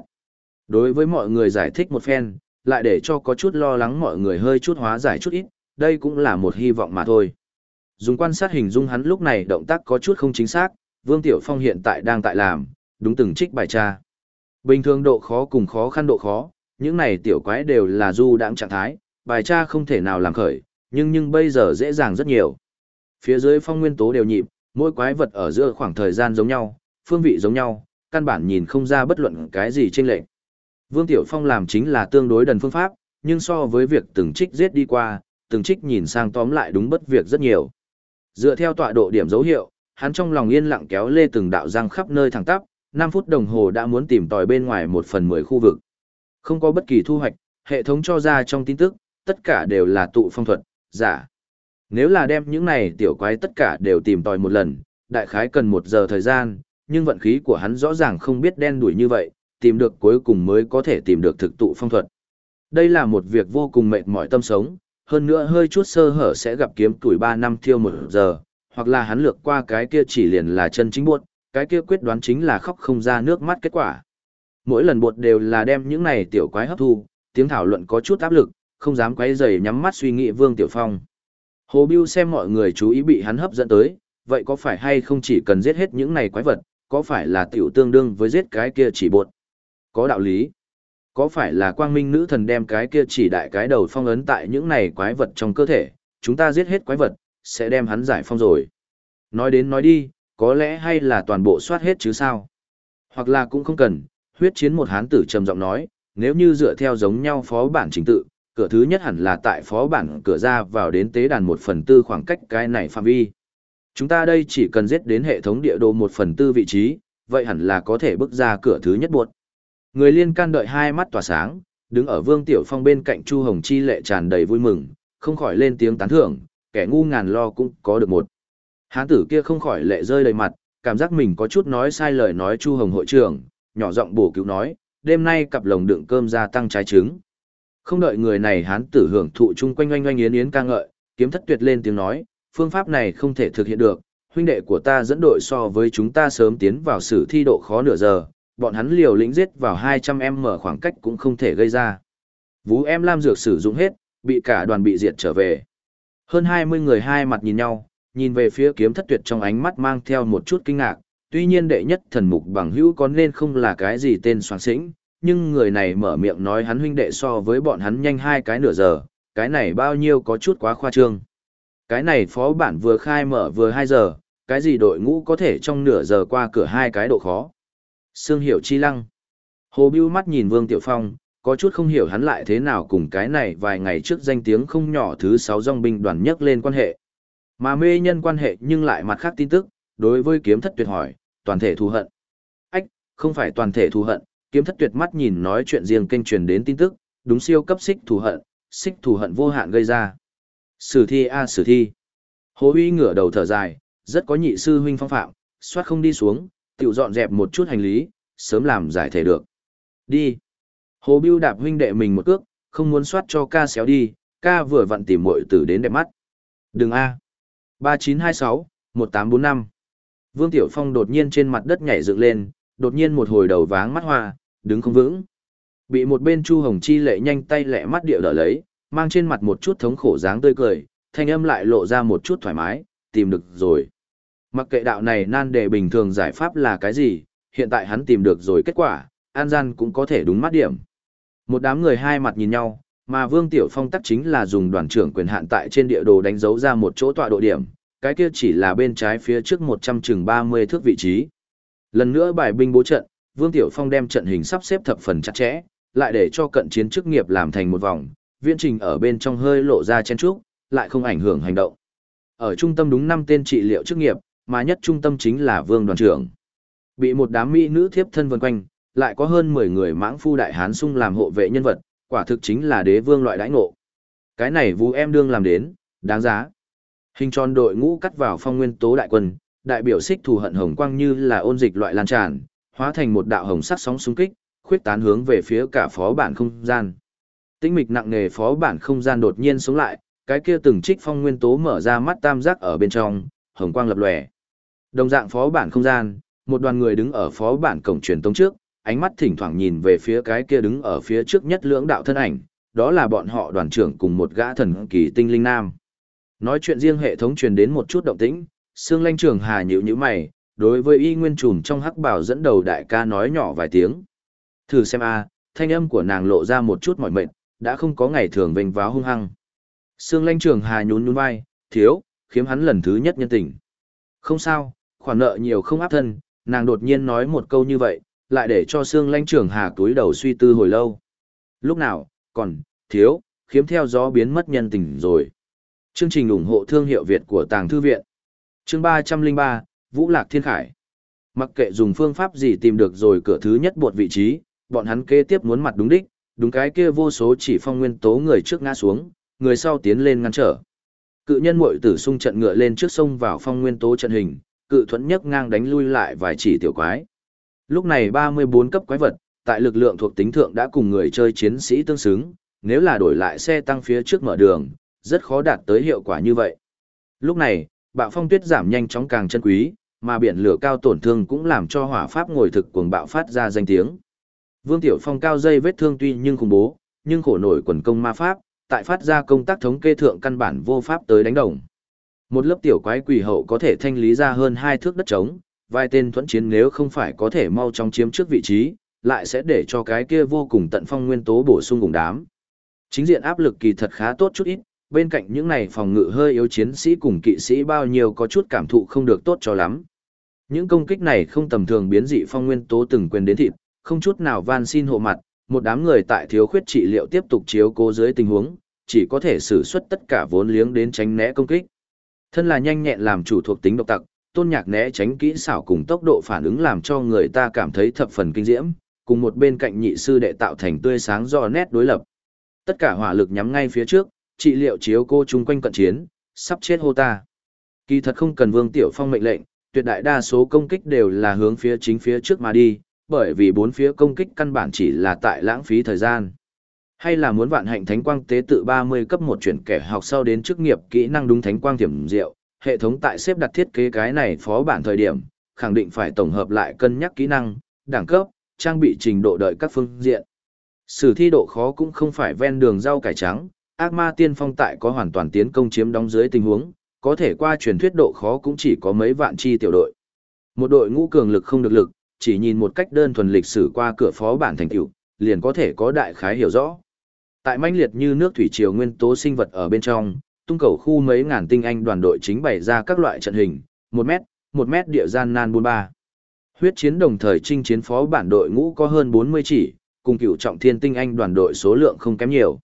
Đối với mọi người giải thích một phen, lại để cho có chút lo lắng mọi người hơi chút hóa giải chút ít, đây cũng là một hy vọng mà thôi. Dùng quan sát hình dung hắn lúc này động tác có chút không chính xác, Vương Tiểu Phong hiện tại đang tại làm, đúng từng trích bài tra. Bình thường độ khó cùng khó khăn độ khó, những này tiểu quái đều là du đãng trạng thái, bài tra không thể nào làm khởi, nhưng nhưng bây giờ dễ dàng rất nhiều. Phía dưới phong nguyên tố đều nhịp, mỗi quái vật ở giữa khoảng thời gian giống nhau, phương vị giống nhau, căn bản nhìn không ra bất luận cái gì trên lệnh. Vương Tiểu Phong làm chính là tương đối đần phương pháp, nhưng so với việc từng trích giết đi qua, từng trích nhìn sang tóm lại đúng bất việc rất nhiều. Dựa theo tọa độ điểm dấu hiệu, hắn trong lòng yên lặng kéo lê từng đạo răng khắp nơi thẳng tắp, 5 phút đồng hồ đã muốn tìm tòi bên ngoài một phần 10 khu vực. Không có bất kỳ thu hoạch, hệ thống cho ra trong tin tức, tất cả đều là tụ phong thuật, giả. Nếu là đem những này tiểu quái tất cả đều tìm tòi một lần, đại khái cần một giờ thời gian, nhưng vận khí của hắn rõ ràng không biết đen đuổi như vậy, tìm được cuối cùng mới có thể tìm được thực tụ phong thuật. Đây là một việc vô cùng mệt mỏi tâm sống, hơn nữa hơi chút sơ hở sẽ gặp kiếm tuổi 3 năm thiêu một giờ, hoặc là hắn lược qua cái kia chỉ liền là chân chính buộc, cái kia quyết đoán chính là khóc không ra nước mắt kết quả. Mỗi lần buộc đều là đem những này tiểu quái hấp thu, tiếng thảo luận có chút áp lực, không dám quấy rầy nhắm mắt suy nghĩ Vương Tiểu Phong. Hồ Biêu xem mọi người chú ý bị hắn hấp dẫn tới, vậy có phải hay không chỉ cần giết hết những này quái vật, có phải là tiểu tương đương với giết cái kia chỉ bột? Có đạo lý. Có phải là quang minh nữ thần đem cái kia chỉ đại cái đầu phong ấn tại những này quái vật trong cơ thể, chúng ta giết hết quái vật, sẽ đem hắn giải phong rồi. Nói đến nói đi, có lẽ hay là toàn bộ soát hết chứ sao? Hoặc là cũng không cần, huyết chiến một hán tử trầm giọng nói, nếu như dựa theo giống nhau phó bản chính tự, cửa thứ nhất hẳn là tại phó bản cửa ra vào đến tế đàn một phần tư khoảng cách cái này phạm vi. Chúng ta đây chỉ cần giết đến hệ thống địa đồ một phần tư vị trí, vậy hẳn là có thể bước ra cửa thứ nhất buộc. Người liên can đợi hai mắt tỏa sáng, đứng ở Vương Tiểu Phong bên cạnh Chu Hồng Chi lệ tràn đầy vui mừng, không khỏi lên tiếng tán thưởng, kẻ ngu ngàn lo cũng có được một. Hán tử kia không khỏi lệ rơi đầy mặt, cảm giác mình có chút nói sai lời nói Chu Hồng hội trưởng, nhỏ giọng bổ cứu nói, đêm nay cặp lồng đựng cơm gia tăng trái trứng. Không đợi người này hán tử hưởng thụ chung quanh oanh oanh yến yến ca ngợi, kiếm thất tuyệt lên tiếng nói, phương pháp này không thể thực hiện được, huynh đệ của ta dẫn đội so với chúng ta sớm tiến vào sử thi độ khó nửa giờ, bọn hắn liều lĩnh giết vào 200 em mở khoảng cách cũng không thể gây ra. Vú em Lam Dược sử dụng hết, bị cả đoàn bị diệt trở về. Hơn 20 người hai mặt nhìn nhau, nhìn về phía kiếm thất tuyệt trong ánh mắt mang theo một chút kinh ngạc, tuy nhiên đệ nhất thần mục bằng hữu có nên không là cái gì tên soạn sĩnh, nhưng người này mở miệng nói hắn huynh đệ so với bọn hắn nhanh hai cái nửa giờ, cái này bao nhiêu có chút quá khoa trương. Cái này phó bản vừa khai mở vừa 2 giờ, cái gì đội ngũ có thể trong nửa giờ qua cửa hai cái độ khó. Sương hiểu chi lăng. Hồ Bưu mắt nhìn Vương Tiểu Phong, có chút không hiểu hắn lại thế nào cùng cái này vài ngày trước danh tiếng không nhỏ thứ sáu dòng binh đoàn nhất lên quan hệ. Mà mê nhân quan hệ nhưng lại mặt khác tin tức, đối với kiếm thất tuyệt hỏi, toàn thể thù hận. Ách, không phải toàn thể thù hận, kiếm thất tuyệt mắt nhìn nói chuyện riêng kênh truyền đến tin tức, đúng siêu cấp xích thù hận, xích thù hận vô hạn gây ra. Sử thi a sử thi. Hồ uy ngửa đầu thở dài, rất có nhị sư huynh phong phạm, soát không đi xuống, tiểu dọn dẹp một chút hành lý, sớm làm giải thể được. Đi. Hồ Bưu đạp huynh đệ mình một cước, không muốn soát cho ca xéo đi, ca vừa vặn tìm muội tử đến đẹp mắt. Đừng A. 3926, 1845. Vương Tiểu Phong đột nhiên trên mặt đất nhảy dựng lên, đột nhiên một hồi đầu váng mắt hoa, đứng không vững. Bị một bên Chu Hồng Chi lệ nhanh tay lẹ mắt điệu đỡ lấy, mang trên mặt một chút thống khổ dáng tươi cười, thanh âm lại lộ ra một chút thoải mái, tìm được rồi. Mặc kệ đạo này nan đề bình thường giải pháp là cái gì, hiện tại hắn tìm được rồi kết quả, an gian cũng có thể đúng mắt điểm. Một đám người hai mặt nhìn nhau, mà Vương Tiểu Phong tắc chính là dùng đoàn trưởng quyền hạn tại trên địa đồ đánh dấu ra một chỗ tọa độ điểm, cái kia chỉ là bên trái phía trước 100 chừng 30 thước vị trí. Lần nữa bài binh bố trận, Vương Tiểu Phong đem trận hình sắp xếp thập phần chặt chẽ, lại để cho cận chiến chức nghiệp làm thành một vòng, viễn trình ở bên trong hơi lộ ra chen trúc, lại không ảnh hưởng hành động. Ở trung tâm đúng 5 tên trị liệu chức nghiệp, mà nhất trung tâm chính là Vương đoàn trưởng. Bị một đám mỹ nữ thiếp thân vần quanh, lại có hơn 10 người mãng phu đại hán sung làm hộ vệ nhân vật, quả thực chính là đế vương loại đãi ngộ. Cái này vũ em đương làm đến, đáng giá. Hình tròn đội ngũ cắt vào phong nguyên tố đại quân, đại biểu xích thù hận hồng quang như là ôn dịch loại lan tràn, hóa thành một đạo hồng sắc sóng xung kích, khuyết tán hướng về phía cả phó bản không gian. Tĩnh mịch nặng nề phó bản không gian đột nhiên sống lại, cái kia từng trích phong nguyên tố mở ra mắt tam giác ở bên trong, hồng quang lập lòe. Đồng dạng phó bản không gian, một đoàn người đứng ở phó bản cổng truyền tống trước, ánh mắt thỉnh thoảng nhìn về phía cái kia đứng ở phía trước nhất lưỡng đạo thân ảnh, đó là bọn họ đoàn trưởng cùng một gã thần kỳ tinh linh nam. Nói chuyện riêng hệ thống truyền đến một chút động tĩnh, Sương Lanh Trường Hà nhíu nhíu mày, đối với y nguyên trùm trong hắc bảo dẫn đầu đại ca nói nhỏ vài tiếng. Thử xem a, thanh âm của nàng lộ ra một chút mỏi mệt, đã không có ngày thường vênh váo hung hăng. Sương Lanh Trường Hà nhún nhún vai, thiếu, khiếm hắn lần thứ nhất nhân tình. Không sao, khoản nợ nhiều không áp thân, nàng đột nhiên nói một câu như vậy, lại để cho Sương Lanh Trường Hà túi đầu suy tư hồi lâu. Lúc nào, còn, thiếu, khiếm theo gió biến mất nhân tình rồi. Chương trình ủng hộ thương hiệu Việt của Tàng Thư Viện. Chương 303, Vũ Lạc Thiên Khải. Mặc kệ dùng phương pháp gì tìm được rồi cửa thứ nhất buộc vị trí, bọn hắn kế tiếp muốn mặt đúng đích, đúng cái kia vô số chỉ phong nguyên tố người trước ngã xuống, người sau tiến lên ngăn trở. Cự nhân muội tử xung trận ngựa lên trước sông vào phong nguyên tố trận hình, cự thuẫn nhấc ngang đánh lui lại vài chỉ tiểu quái. Lúc này 34 cấp quái vật, tại lực lượng thuộc tính thượng đã cùng người chơi chiến sĩ tương xứng, nếu là đổi lại xe tăng phía trước mở đường, rất khó đạt tới hiệu quả như vậy. Lúc này, bạo phong tuyết giảm nhanh chóng càng chân quý, mà biển lửa cao tổn thương cũng làm cho hỏa pháp ngồi thực cuồng bạo phát ra danh tiếng. Vương Tiểu Phong cao dây vết thương tuy nhưng khủng bố, nhưng khổ nổi quần công ma pháp, tại phát ra công tác thống kê thượng căn bản vô pháp tới đánh đồng. Một lớp tiểu quái quỷ hậu có thể thanh lý ra hơn hai thước đất trống, vài tên thuẫn chiến nếu không phải có thể mau chóng chiếm trước vị trí, lại sẽ để cho cái kia vô cùng tận phong nguyên tố bổ sung cùng đám. Chính diện áp lực kỳ thật khá tốt chút ít, bên cạnh những này phòng ngự hơi yếu chiến sĩ cùng kỵ sĩ bao nhiêu có chút cảm thụ không được tốt cho lắm. Những công kích này không tầm thường biến dị phong nguyên tố từng quyền đến thịt, không chút nào van xin hộ mặt, một đám người tại thiếu khuyết trị liệu tiếp tục chiếu cố dưới tình huống, chỉ có thể sử xuất tất cả vốn liếng đến tránh né công kích. Thân là nhanh nhẹn làm chủ thuộc tính độc tặc, tôn nhạc né tránh kỹ xảo cùng tốc độ phản ứng làm cho người ta cảm thấy thập phần kinh diễm, cùng một bên cạnh nhị sư đệ tạo thành tươi sáng do nét đối lập. Tất cả hỏa lực nhắm ngay phía trước, trị liệu chiếu cô chung quanh cận chiến, sắp chết hô ta. Kỳ thật không cần Vương Tiểu Phong mệnh lệnh, tuyệt đại đa số công kích đều là hướng phía chính phía trước mà đi, bởi vì bốn phía công kích căn bản chỉ là tại lãng phí thời gian. Hay là muốn vạn hạnh thánh quang tế tự 30 cấp một chuyển kẻ học sau đến chức nghiệp kỹ năng đúng thánh quang tiềm diệu, hệ thống tại xếp đặt thiết kế cái này phó bản thời điểm, khẳng định phải tổng hợp lại cân nhắc kỹ năng, đẳng cấp, trang bị trình độ đợi các phương diện. Sử thi độ khó cũng không phải ven đường rau cải trắng, ác ma tiên phong tại có hoàn toàn tiến công chiếm đóng dưới tình huống, có thể qua truyền thuyết độ khó cũng chỉ có mấy vạn chi tiểu đội. Một đội ngũ cường lực không được lực, chỉ nhìn một cách đơn thuần lịch sử qua cửa phó bản thành tựu, liền có thể có đại khái hiểu rõ. Tại manh liệt như nước thủy triều nguyên tố sinh vật ở bên trong, tung cầu khu mấy ngàn tinh anh đoàn đội chính bày ra các loại trận hình, 1 mét, 1 mét địa gian nan 43. Huyết chiến đồng thời chinh chiến phó bản đội ngũ có hơn 40 chỉ, cùng cựu trọng thiên tinh anh đoàn đội số lượng không kém nhiều.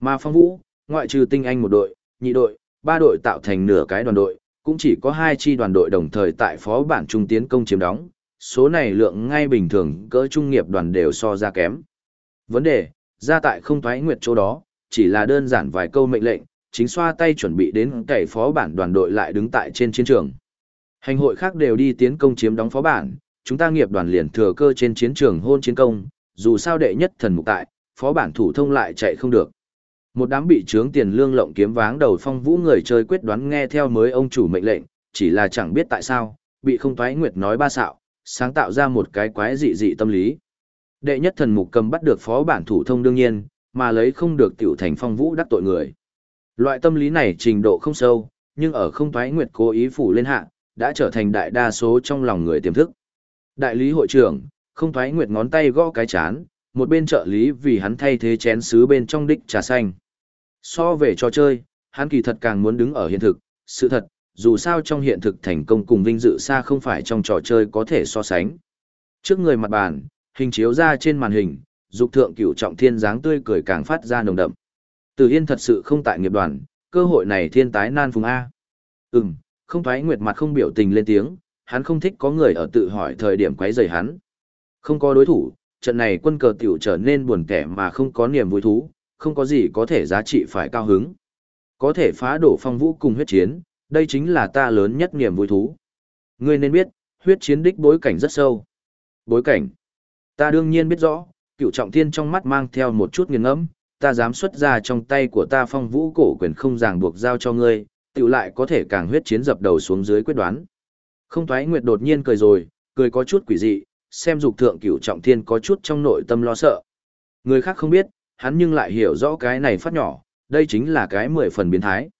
Mà phong vũ, ngoại trừ tinh anh một đội, nhị đội, ba đội tạo thành nửa cái đoàn đội, cũng chỉ có hai chi đoàn đội đồng thời tại phó bản trung tiến công chiếm đóng, số này lượng ngay bình thường cỡ trung nghiệp đoàn đều so ra kém. Vấn đề, ra tại không thoái nguyệt chỗ đó, chỉ là đơn giản vài câu mệnh lệnh, chính xoa tay chuẩn bị đến cày phó bản đoàn đội lại đứng tại trên chiến trường. Hành hội khác đều đi tiến công chiếm đóng phó bản, chúng ta nghiệp đoàn liền thừa cơ trên chiến trường hôn chiến công, dù sao đệ nhất thần mục tại, phó bản thủ thông lại chạy không được. Một đám bị trướng tiền lương lộng kiếm váng đầu phong vũ người chơi quyết đoán nghe theo mới ông chủ mệnh lệnh, chỉ là chẳng biết tại sao, bị không thoái nguyệt nói ba xạo, sáng tạo ra một cái quái dị dị tâm lý. Đệ nhất thần mục cầm bắt được phó bản thủ thông đương nhiên, mà lấy không được tiểu thành phong vũ đắc tội người. Loại tâm lý này trình độ không sâu, nhưng ở không thoái nguyệt cố ý phủ lên hạ, đã trở thành đại đa số trong lòng người tiềm thức. Đại lý hội trưởng, không thoái nguyệt ngón tay gõ cái chán, một bên trợ lý vì hắn thay thế chén sứ bên trong đích trà xanh. So về trò chơi, hắn kỳ thật càng muốn đứng ở hiện thực, sự thật, dù sao trong hiện thực thành công cùng vinh dự xa không phải trong trò chơi có thể so sánh. Trước người mặt bàn, hình chiếu ra trên màn hình, dục thượng cửu trọng thiên dáng tươi cười càng phát ra nồng đậm. Từ Yên thật sự không tại nghiệp đoàn, cơ hội này thiên tái nan phùng A. Ừm, không thoái nguyệt mặt không biểu tình lên tiếng, hắn không thích có người ở tự hỏi thời điểm quấy rầy hắn. Không có đối thủ, trận này quân cờ tiểu trở nên buồn kẻ mà không có niềm vui thú, không có gì có thể giá trị phải cao hứng. Có thể phá đổ phong vũ cùng huyết chiến, đây chính là ta lớn nhất niềm vui thú. Ngươi nên biết, huyết chiến đích bối cảnh rất sâu. Bối cảnh. Ta đương nhiên biết rõ, cựu trọng thiên trong mắt mang theo một chút nghiền ngẫm, ta dám xuất ra trong tay của ta phong vũ cổ quyền không ràng buộc giao cho ngươi, tự lại có thể càng huyết chiến dập đầu xuống dưới quyết đoán. Không thoái nguyệt đột nhiên cười rồi, cười có chút quỷ dị, xem dục thượng cửu trọng thiên có chút trong nội tâm lo sợ. Người khác không biết, hắn nhưng lại hiểu rõ cái này phát nhỏ, đây chính là cái mười phần biến thái.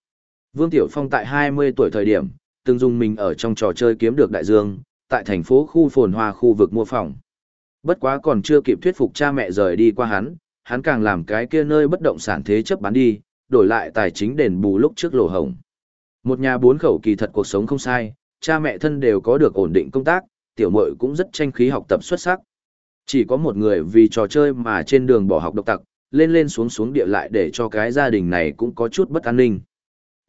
Vương Tiểu Phong tại 20 tuổi thời điểm, từng dùng mình ở trong trò chơi kiếm được đại dương, tại thành phố khu phồn hoa khu vực mua phòng. Bất quá còn chưa kịp thuyết phục cha mẹ rời đi qua hắn, hắn càng làm cái kia nơi bất động sản thế chấp bán đi, đổi lại tài chính đền bù lúc trước lỗ hổng. Một nhà bốn khẩu kỳ thật cuộc sống không sai, cha mẹ thân đều có được ổn định công tác, tiểu muội cũng rất tranh khí học tập xuất sắc. Chỉ có một người vì trò chơi mà trên đường bỏ học độc tặc, lên lên xuống xuống địa lại để cho cái gia đình này cũng có chút bất an ninh.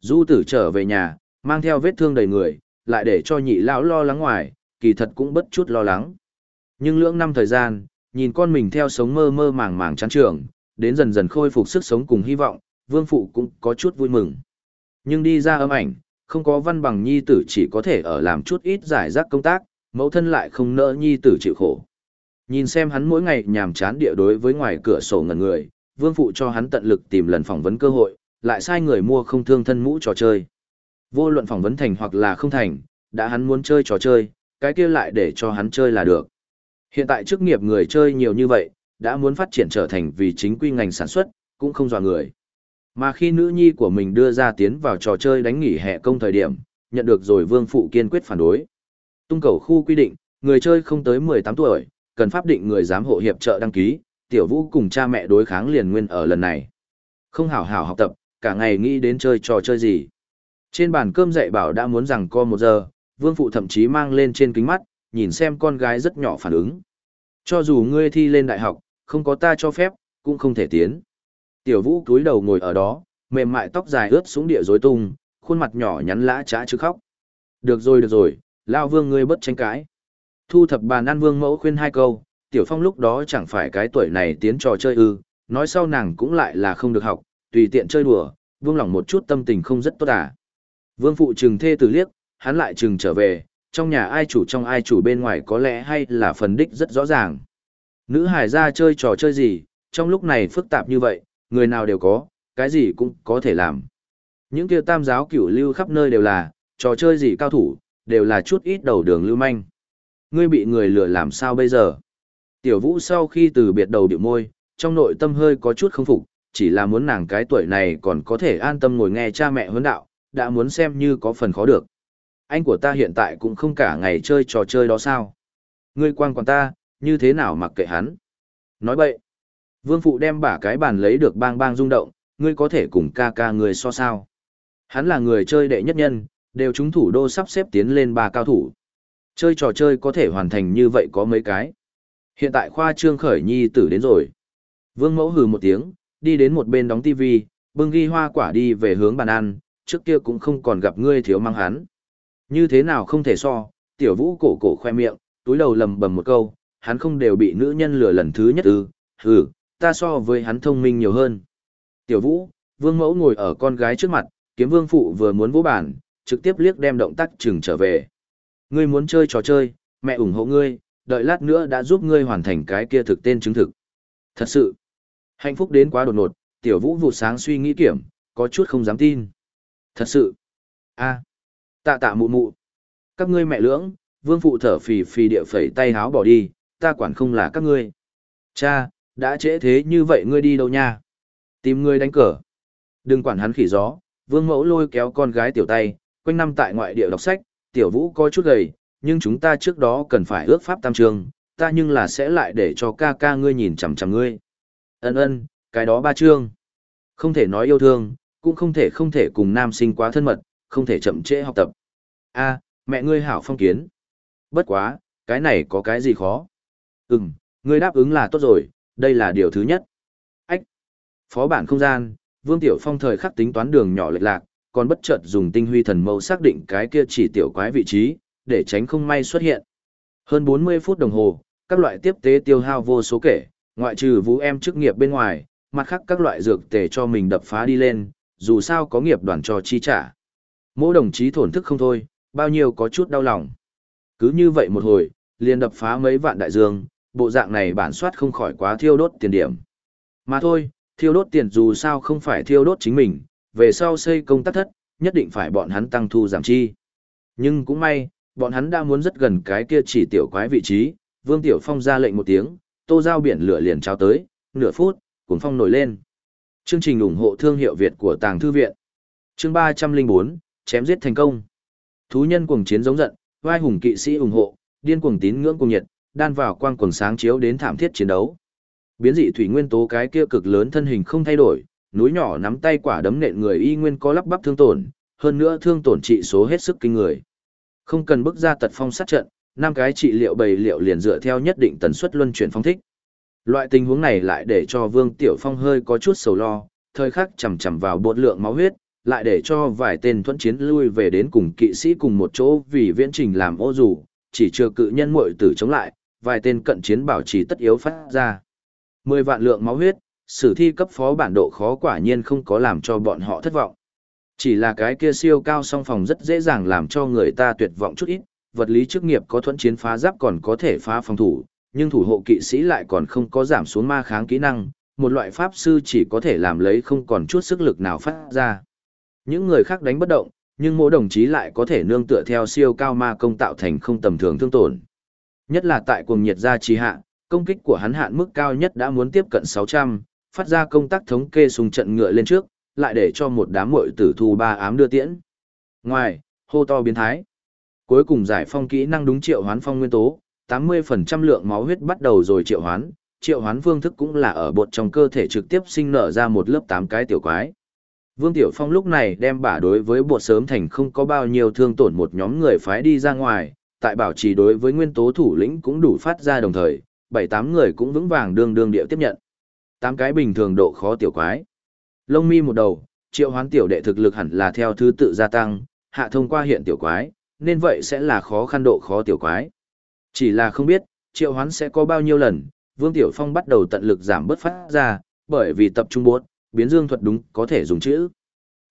Du tử trở về nhà, mang theo vết thương đầy người, lại để cho nhị lão lo lắng ngoài, kỳ thật cũng bất chút lo lắng. Nhưng lưỡng năm thời gian, nhìn con mình theo sống mơ mơ màng màng chán trường, đến dần dần khôi phục sức sống cùng hy vọng, vương phụ cũng có chút vui mừng. Nhưng đi ra âm ảnh, không có văn bằng nhi tử chỉ có thể ở làm chút ít giải rác công tác, mẫu thân lại không nỡ nhi tử chịu khổ. Nhìn xem hắn mỗi ngày nhàm chán địa đối với ngoài cửa sổ ngẩn người, vương phụ cho hắn tận lực tìm lần phỏng vấn cơ hội, lại sai người mua không thương thân mũ trò chơi. Vô luận phỏng vấn thành hoặc là không thành, đã hắn muốn chơi trò chơi, cái kia lại để cho hắn chơi là được. Hiện tại chức nghiệp người chơi nhiều như vậy, đã muốn phát triển trở thành vì chính quy ngành sản xuất, cũng không dò người. Mà khi nữ nhi của mình đưa ra tiến vào trò chơi đánh nghỉ hè công thời điểm, nhận được rồi vương phụ kiên quyết phản đối. Tung cầu khu quy định, người chơi không tới 18 tuổi, cần pháp định người giám hộ hiệp trợ đăng ký, tiểu vũ cùng cha mẹ đối kháng liền nguyên ở lần này. Không hảo hảo học tập, cả ngày nghĩ đến chơi trò chơi gì. Trên bàn cơm dạy bảo đã muốn rằng co một giờ, vương phụ thậm chí mang lên trên kính mắt, nhìn xem con gái rất nhỏ phản ứng. Cho dù ngươi thi lên đại học, không có ta cho phép, cũng không thể tiến. Tiểu vũ cúi đầu ngồi ở đó, mềm mại tóc dài ướt xuống địa rối tung, khuôn mặt nhỏ nhắn lã trá chứ khóc. Được rồi được rồi, lao vương ngươi bất tranh cãi. Thu thập bàn ăn vương mẫu khuyên hai câu, tiểu phong lúc đó chẳng phải cái tuổi này tiến trò chơi ư, nói sau nàng cũng lại là không được học, tùy tiện chơi đùa, vương lòng một chút tâm tình không rất tốt à. Vương phụ trừng thê từ liếc, hắn lại trừng trở về, trong nhà ai chủ trong ai chủ bên ngoài có lẽ hay là phần đích rất rõ ràng. Nữ hải ra chơi trò chơi gì, trong lúc này phức tạp như vậy, người nào đều có, cái gì cũng có thể làm. Những kia tam giáo cửu lưu khắp nơi đều là, trò chơi gì cao thủ, đều là chút ít đầu đường lưu manh. Ngươi bị người lừa làm sao bây giờ? Tiểu vũ sau khi từ biệt đầu điệu môi, trong nội tâm hơi có chút không phục, chỉ là muốn nàng cái tuổi này còn có thể an tâm ngồi nghe cha mẹ huấn đạo, đã muốn xem như có phần khó được. Anh của ta hiện tại cũng không cả ngày chơi trò chơi đó sao? Ngươi quan quản ta, như thế nào mặc kệ hắn? Nói bậy. Vương phụ đem bả cái bàn lấy được bang bang rung động, ngươi có thể cùng ca ca người so sao. Hắn là người chơi đệ nhất nhân, đều chúng thủ đô sắp xếp tiến lên ba cao thủ. Chơi trò chơi có thể hoàn thành như vậy có mấy cái. Hiện tại khoa trương khởi nhi tử đến rồi. Vương mẫu hừ một tiếng, đi đến một bên đóng tivi, bưng ghi hoa quả đi về hướng bàn ăn, trước kia cũng không còn gặp ngươi thiếu mang hắn. Như thế nào không thể so, tiểu vũ cổ cổ khoe miệng, túi đầu lầm bầm một câu, hắn không đều bị nữ nhân lừa lần thứ nhất ư, ừ ta so với hắn thông minh nhiều hơn. Tiểu vũ, vương mẫu ngồi ở con gái trước mặt, kiếm vương phụ vừa muốn vỗ bản, trực tiếp liếc đem động tác chừng trở về. Ngươi muốn chơi trò chơi, mẹ ủng hộ ngươi, đợi lát nữa đã giúp ngươi hoàn thành cái kia thực tên chứng thực. Thật sự, hạnh phúc đến quá đột ngột, tiểu vũ vụt sáng suy nghĩ kiểm, có chút không dám tin. Thật sự, a tạ tạ mụ mụ. Các ngươi mẹ lưỡng, vương phụ thở phì phì địa phẩy tay háo bỏ đi, ta quản không là các ngươi. Cha, đã trễ thế như vậy ngươi đi đâu nha? Tìm ngươi đánh cờ. Đừng quản hắn khỉ gió, vương mẫu lôi kéo con gái tiểu tay, quanh năm tại ngoại địa đọc sách, tiểu vũ có chút gầy, nhưng chúng ta trước đó cần phải ước pháp tam trường, ta nhưng là sẽ lại để cho ca ca ngươi nhìn chằm chằm ngươi. Ân ân, cái đó ba chương. Không thể nói yêu thương, cũng không thể không thể cùng nam sinh quá thân mật, không thể chậm trễ học tập. A, mẹ ngươi hảo phong kiến. Bất quá, cái này có cái gì khó? Ừm, ngươi đáp ứng là tốt rồi, đây là điều thứ nhất. Ách. Phó bản không gian, Vương Tiểu Phong thời khắc tính toán đường nhỏ lệch lạc, còn bất chợt dùng tinh huy thần mâu xác định cái kia chỉ tiểu quái vị trí, để tránh không may xuất hiện. Hơn 40 phút đồng hồ, các loại tiếp tế tiêu hao vô số kể, ngoại trừ vũ em chức nghiệp bên ngoài, mặt khác các loại dược tề cho mình đập phá đi lên, dù sao có nghiệp đoàn cho chi trả. Mỗi đồng chí thổn thức không thôi, bao nhiêu có chút đau lòng. Cứ như vậy một hồi, liền đập phá mấy vạn đại dương, bộ dạng này bản soát không khỏi quá thiêu đốt tiền điểm. Mà thôi, thiêu đốt tiền dù sao không phải thiêu đốt chính mình, về sau xây công tác thất, nhất định phải bọn hắn tăng thu giảm chi. Nhưng cũng may, bọn hắn đã muốn rất gần cái kia chỉ tiểu quái vị trí, Vương Tiểu Phong ra lệnh một tiếng, tô giao biển lửa liền trao tới, nửa phút, cuốn phong nổi lên. Chương trình ủng hộ thương hiệu Việt của Tàng Thư Viện. Chương 304, chém giết thành công. Thú nhân cuồng chiến giống giận, vai hùng kỵ sĩ ủng hộ, điên cuồng tín ngưỡng cuồng nhiệt, đan vào quang cuồng sáng chiếu đến thảm thiết chiến đấu. Biến dị thủy nguyên tố cái kia cực lớn thân hình không thay đổi, núi nhỏ nắm tay quả đấm nện người y nguyên có lắp bắp thương tổn, hơn nữa thương tổn trị số hết sức kinh người. Không cần bước ra tật phong sát trận, năm cái trị liệu bầy liệu liền dựa theo nhất định tần suất luân chuyển phong thích. Loại tình huống này lại để cho Vương Tiểu Phong hơi có chút sầu lo, thời khắc chầm chầm vào bột lượng máu huyết, lại để cho vài tên thuẫn chiến lui về đến cùng kỵ sĩ cùng một chỗ vì viễn trình làm ô dù, chỉ chưa cự nhân muội tử chống lại, vài tên cận chiến bảo trì tất yếu phát ra. Mười vạn lượng máu huyết, sử thi cấp phó bản độ khó quả nhiên không có làm cho bọn họ thất vọng. Chỉ là cái kia siêu cao song phòng rất dễ dàng làm cho người ta tuyệt vọng chút ít, vật lý chức nghiệp có thuẫn chiến phá giáp còn có thể phá phòng thủ, nhưng thủ hộ kỵ sĩ lại còn không có giảm xuống ma kháng kỹ năng, một loại pháp sư chỉ có thể làm lấy không còn chút sức lực nào phát ra. Những người khác đánh bất động, nhưng mỗi đồng chí lại có thể nương tựa theo siêu cao ma công tạo thành không tầm thường thương tổn. Nhất là tại cuồng nhiệt gia trì hạ, công kích của hắn hạn mức cao nhất đã muốn tiếp cận 600, phát ra công tác thống kê sùng trận ngựa lên trước, lại để cho một đám muội tử thu ba ám đưa tiễn. Ngoài, hô to biến thái. Cuối cùng giải phong kỹ năng đúng triệu hoán phong nguyên tố, 80% lượng máu huyết bắt đầu rồi triệu hoán, triệu hoán phương thức cũng là ở bột trong cơ thể trực tiếp sinh nở ra một lớp 8 cái tiểu quái. Vương Tiểu Phong lúc này đem bả đối với bột sớm thành không có bao nhiêu thương tổn một nhóm người phái đi ra ngoài, tại bảo trì đối với nguyên tố thủ lĩnh cũng đủ phát ra đồng thời, 7-8 người cũng vững vàng đương đương điệu tiếp nhận. 8 cái bình thường độ khó tiểu quái. Lông mi một đầu, triệu hoán tiểu đệ thực lực hẳn là theo thứ tự gia tăng, hạ thông qua hiện tiểu quái, nên vậy sẽ là khó khăn độ khó tiểu quái. Chỉ là không biết, triệu hoán sẽ có bao nhiêu lần, Vương Tiểu Phong bắt đầu tận lực giảm bớt phát ra, bởi vì tập trung bốt, biến dương thuật đúng có thể dùng chữ.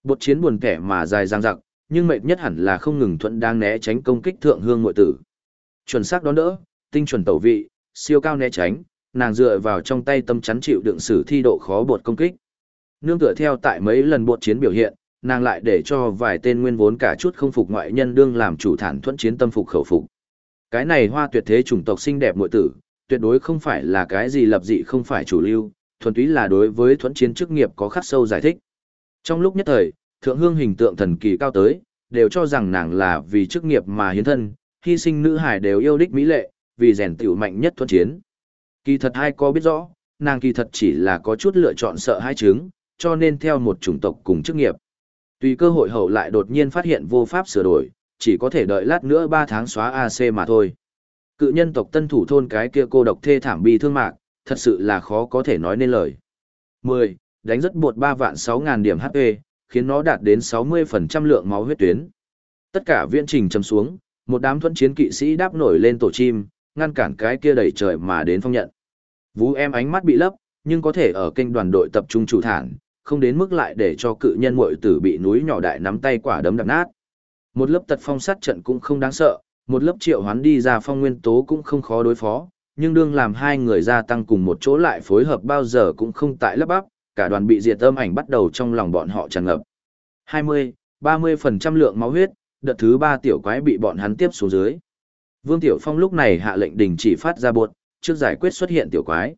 Bột chiến buồn kẻ mà dài dang dặc, nhưng mệt nhất hẳn là không ngừng thuận đang né tránh công kích thượng hương muội tử. Chuẩn xác đón đỡ, tinh chuẩn tẩu vị, siêu cao né tránh, nàng dựa vào trong tay tâm chắn chịu đựng sử thi độ khó bột công kích. Nương tựa theo tại mấy lần bột chiến biểu hiện, nàng lại để cho vài tên nguyên vốn cả chút không phục ngoại nhân đương làm chủ thản thuận chiến tâm phục khẩu phục. Cái này hoa tuyệt thế chủng tộc xinh đẹp muội tử, tuyệt đối không phải là cái gì lập dị không phải chủ lưu, thuần túy là đối với thuẫn chiến chức nghiệp có khắc sâu giải thích. Trong lúc nhất thời, thượng hương hình tượng thần kỳ cao tới, đều cho rằng nàng là vì chức nghiệp mà hiến thân, hy sinh nữ hải đều yêu đích mỹ lệ, vì rèn tiểu mạnh nhất thuẫn chiến. Kỳ thật ai có biết rõ, nàng kỳ thật chỉ là có chút lựa chọn sợ hai chứng, cho nên theo một chủng tộc cùng chức nghiệp. Tùy cơ hội hậu lại đột nhiên phát hiện vô pháp sửa đổi, chỉ có thể đợi lát nữa 3 tháng xóa AC mà thôi. Cự nhân tộc tân thủ thôn cái kia cô độc thê thảm bi thương mạc, thật sự là khó có thể nói nên lời. 10. Đánh rất buộc 3 vạn 6 ngàn điểm HP, khiến nó đạt đến 60% lượng máu huyết tuyến. Tất cả viễn trình chấm xuống, một đám thuẫn chiến kỵ sĩ đáp nổi lên tổ chim, ngăn cản cái kia đẩy trời mà đến phong nhận. Vũ em ánh mắt bị lấp, nhưng có thể ở kênh đoàn đội tập trung chủ thản, không đến mức lại để cho cự nhân muội tử bị núi nhỏ đại nắm tay quả đấm đập nát. Một lớp tật phong sát trận cũng không đáng sợ, một lớp triệu hoán đi ra phong nguyên tố cũng không khó đối phó, nhưng đương làm hai người gia tăng cùng một chỗ lại phối hợp bao giờ cũng không tại lấp bắp, cả đoàn bị diệt âm ảnh bắt đầu trong lòng bọn họ tràn ngập. 20, 30% lượng máu huyết, đợt thứ ba tiểu quái bị bọn hắn tiếp xuống dưới. Vương Tiểu Phong lúc này hạ lệnh đình chỉ phát ra buột, trước giải quyết xuất hiện tiểu quái.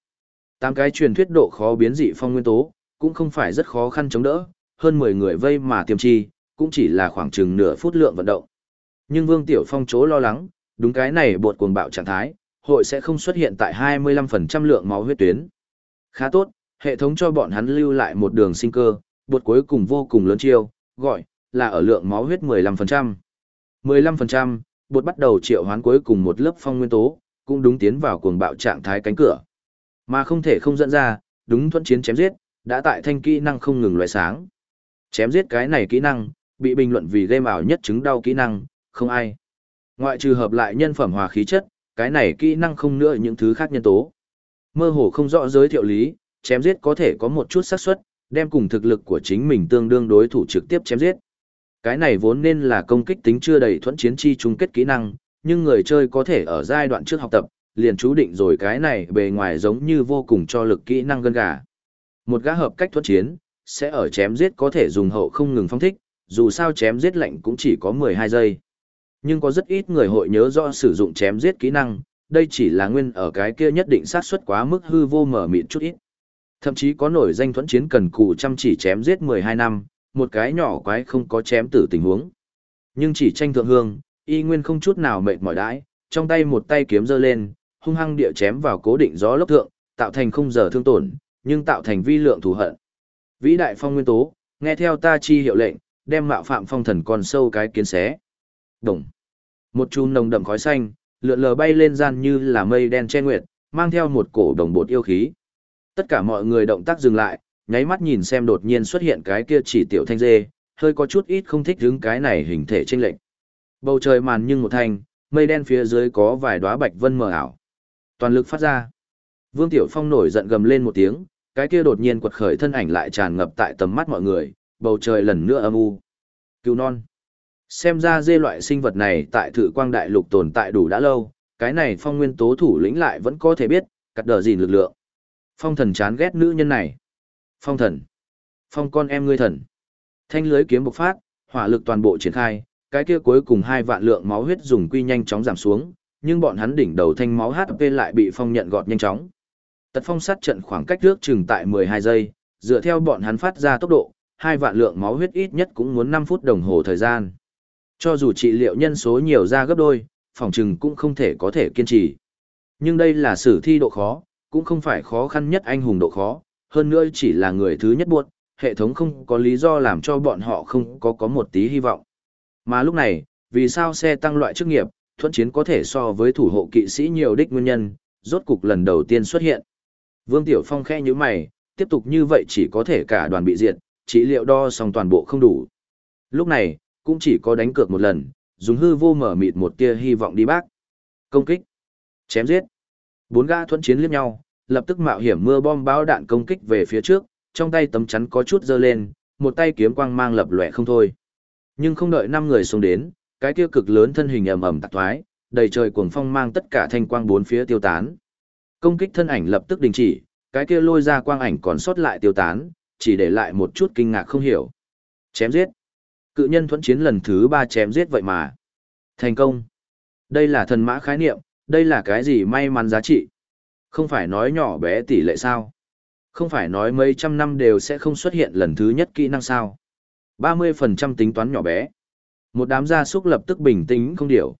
Tám cái truyền thuyết độ khó biến dị phong nguyên tố, cũng không phải rất khó khăn chống đỡ, hơn 10 người vây mà tiêm chi, cũng chỉ là khoảng chừng nửa phút lượng vận động. Nhưng Vương Tiểu Phong chố lo lắng, đúng cái này buộc cuồng bạo trạng thái, hội sẽ không xuất hiện tại 25% lượng máu huyết tuyến. Khá tốt, hệ thống cho bọn hắn lưu lại một đường sinh cơ, bột cuối cùng vô cùng lớn chiêu, gọi là ở lượng máu huyết 15%. 15%, bột bắt đầu triệu hoán cuối cùng một lớp phong nguyên tố, cũng đúng tiến vào cuồng bạo trạng thái cánh cửa. Mà không thể không dẫn ra, đúng thuận chiến chém giết, đã tại thanh kỹ năng không ngừng loại sáng. Chém giết cái này kỹ năng, bị bình luận vì game ảo nhất chứng đau kỹ năng, không ai. Ngoại trừ hợp lại nhân phẩm hòa khí chất, cái này kỹ năng không nữa những thứ khác nhân tố. Mơ hồ không rõ giới thiệu lý, chém giết có thể có một chút xác suất, đem cùng thực lực của chính mình tương đương đối thủ trực tiếp chém giết. Cái này vốn nên là công kích tính chưa đầy thuẫn chiến chi chung kết kỹ năng, nhưng người chơi có thể ở giai đoạn trước học tập, liền chú định rồi cái này bề ngoài giống như vô cùng cho lực kỹ năng gân gà. Một gã hợp cách thuẫn chiến, sẽ ở chém giết có thể dùng hậu không ngừng phong thích, dù sao chém giết lạnh cũng chỉ có 12 giây. Nhưng có rất ít người hội nhớ rõ sử dụng chém giết kỹ năng, đây chỉ là nguyên ở cái kia nhất định sát suất quá mức hư vô mở mịn chút ít. Thậm chí có nổi danh thuẫn chiến cần cù chăm chỉ chém giết 12 năm, một cái nhỏ quái không có chém tử tình huống. Nhưng chỉ tranh thượng hương, y nguyên không chút nào mệt mỏi đãi, trong tay một tay kiếm giơ lên, hung hăng địa chém vào cố định gió lốc thượng, tạo thành không giờ thương tổn, nhưng tạo thành vi lượng thù hận. Vĩ đại phong nguyên tố, nghe theo ta chi hiệu lệnh, đem mạo phạm phong thần con sâu cái kiến xé. Đồng. Một chùm nồng đậm khói xanh, lượn lờ bay lên gian như là mây đen che nguyệt, mang theo một cổ đồng bột yêu khí. Tất cả mọi người động tác dừng lại, nháy mắt nhìn xem đột nhiên xuất hiện cái kia chỉ tiểu thanh dê, hơi có chút ít không thích hứng cái này hình thể chênh lệch. Bầu trời màn nhưng một thanh, mây đen phía dưới có vài đóa bạch vân mờ ảo. Toàn lực phát ra. Vương Tiểu Phong nổi giận gầm lên một tiếng, cái kia đột nhiên quật khởi thân ảnh lại tràn ngập tại tầm mắt mọi người, bầu trời lần nữa âm u. Cứu non. Xem ra dê loại sinh vật này tại thử quang đại lục tồn tại đủ đã lâu, cái này phong nguyên tố thủ lĩnh lại vẫn có thể biết, cắt đờ gìn lực lượng. Phong thần chán ghét nữ nhân này. Phong thần. Phong con em ngươi thần. Thanh lưới kiếm bộc phát, hỏa lực toàn bộ triển khai, cái kia cuối cùng hai vạn lượng máu huyết dùng quy nhanh chóng giảm xuống, nhưng bọn hắn đỉnh đầu thanh máu HP lại bị phong nhận gọt nhanh chóng. Tật phong sát trận khoảng cách trước chừng tại 12 giây, dựa theo bọn hắn phát ra tốc độ, hai vạn lượng máu huyết ít nhất cũng muốn 5 phút đồng hồ thời gian. Cho dù trị liệu nhân số nhiều ra gấp đôi, phòng trừng cũng không thể có thể kiên trì. Nhưng đây là sử thi độ khó, cũng không phải khó khăn nhất anh hùng độ khó, hơn nữa chỉ là người thứ nhất buộc, hệ thống không có lý do làm cho bọn họ không có có một tí hy vọng. Mà lúc này, vì sao xe tăng loại chức nghiệp, thuận chiến có thể so với thủ hộ kỵ sĩ nhiều đích nguyên nhân, rốt cục lần đầu tiên xuất hiện. Vương Tiểu Phong khẽ như mày, tiếp tục như vậy chỉ có thể cả đoàn bị diệt, chỉ liệu đo xong toàn bộ không đủ. Lúc này, cũng chỉ có đánh cược một lần, dùng hư vô mở mịt một tia hy vọng đi bác. Công kích, chém giết. Bốn gã thuận chiến liếc nhau, lập tức mạo hiểm mưa bom bão đạn công kích về phía trước, trong tay tấm chắn có chút dơ lên, một tay kiếm quang mang lập lòe không thôi. Nhưng không đợi năm người xuống đến, cái kia cực lớn thân hình ầm ầm tạc thoái, đầy trời cuồng phong mang tất cả thanh quang bốn phía tiêu tán. Công kích thân ảnh lập tức đình chỉ, cái kia lôi ra quang ảnh còn sót lại tiêu tán, chỉ để lại một chút kinh ngạc không hiểu. Chém giết. Cự nhân thuẫn chiến lần thứ ba chém giết vậy mà. Thành công. Đây là thần mã khái niệm, đây là cái gì may mắn giá trị. Không phải nói nhỏ bé tỷ lệ sao. Không phải nói mấy trăm năm đều sẽ không xuất hiện lần thứ nhất kỹ năng sao. 30% tính toán nhỏ bé. Một đám gia súc lập tức bình tĩnh không điều.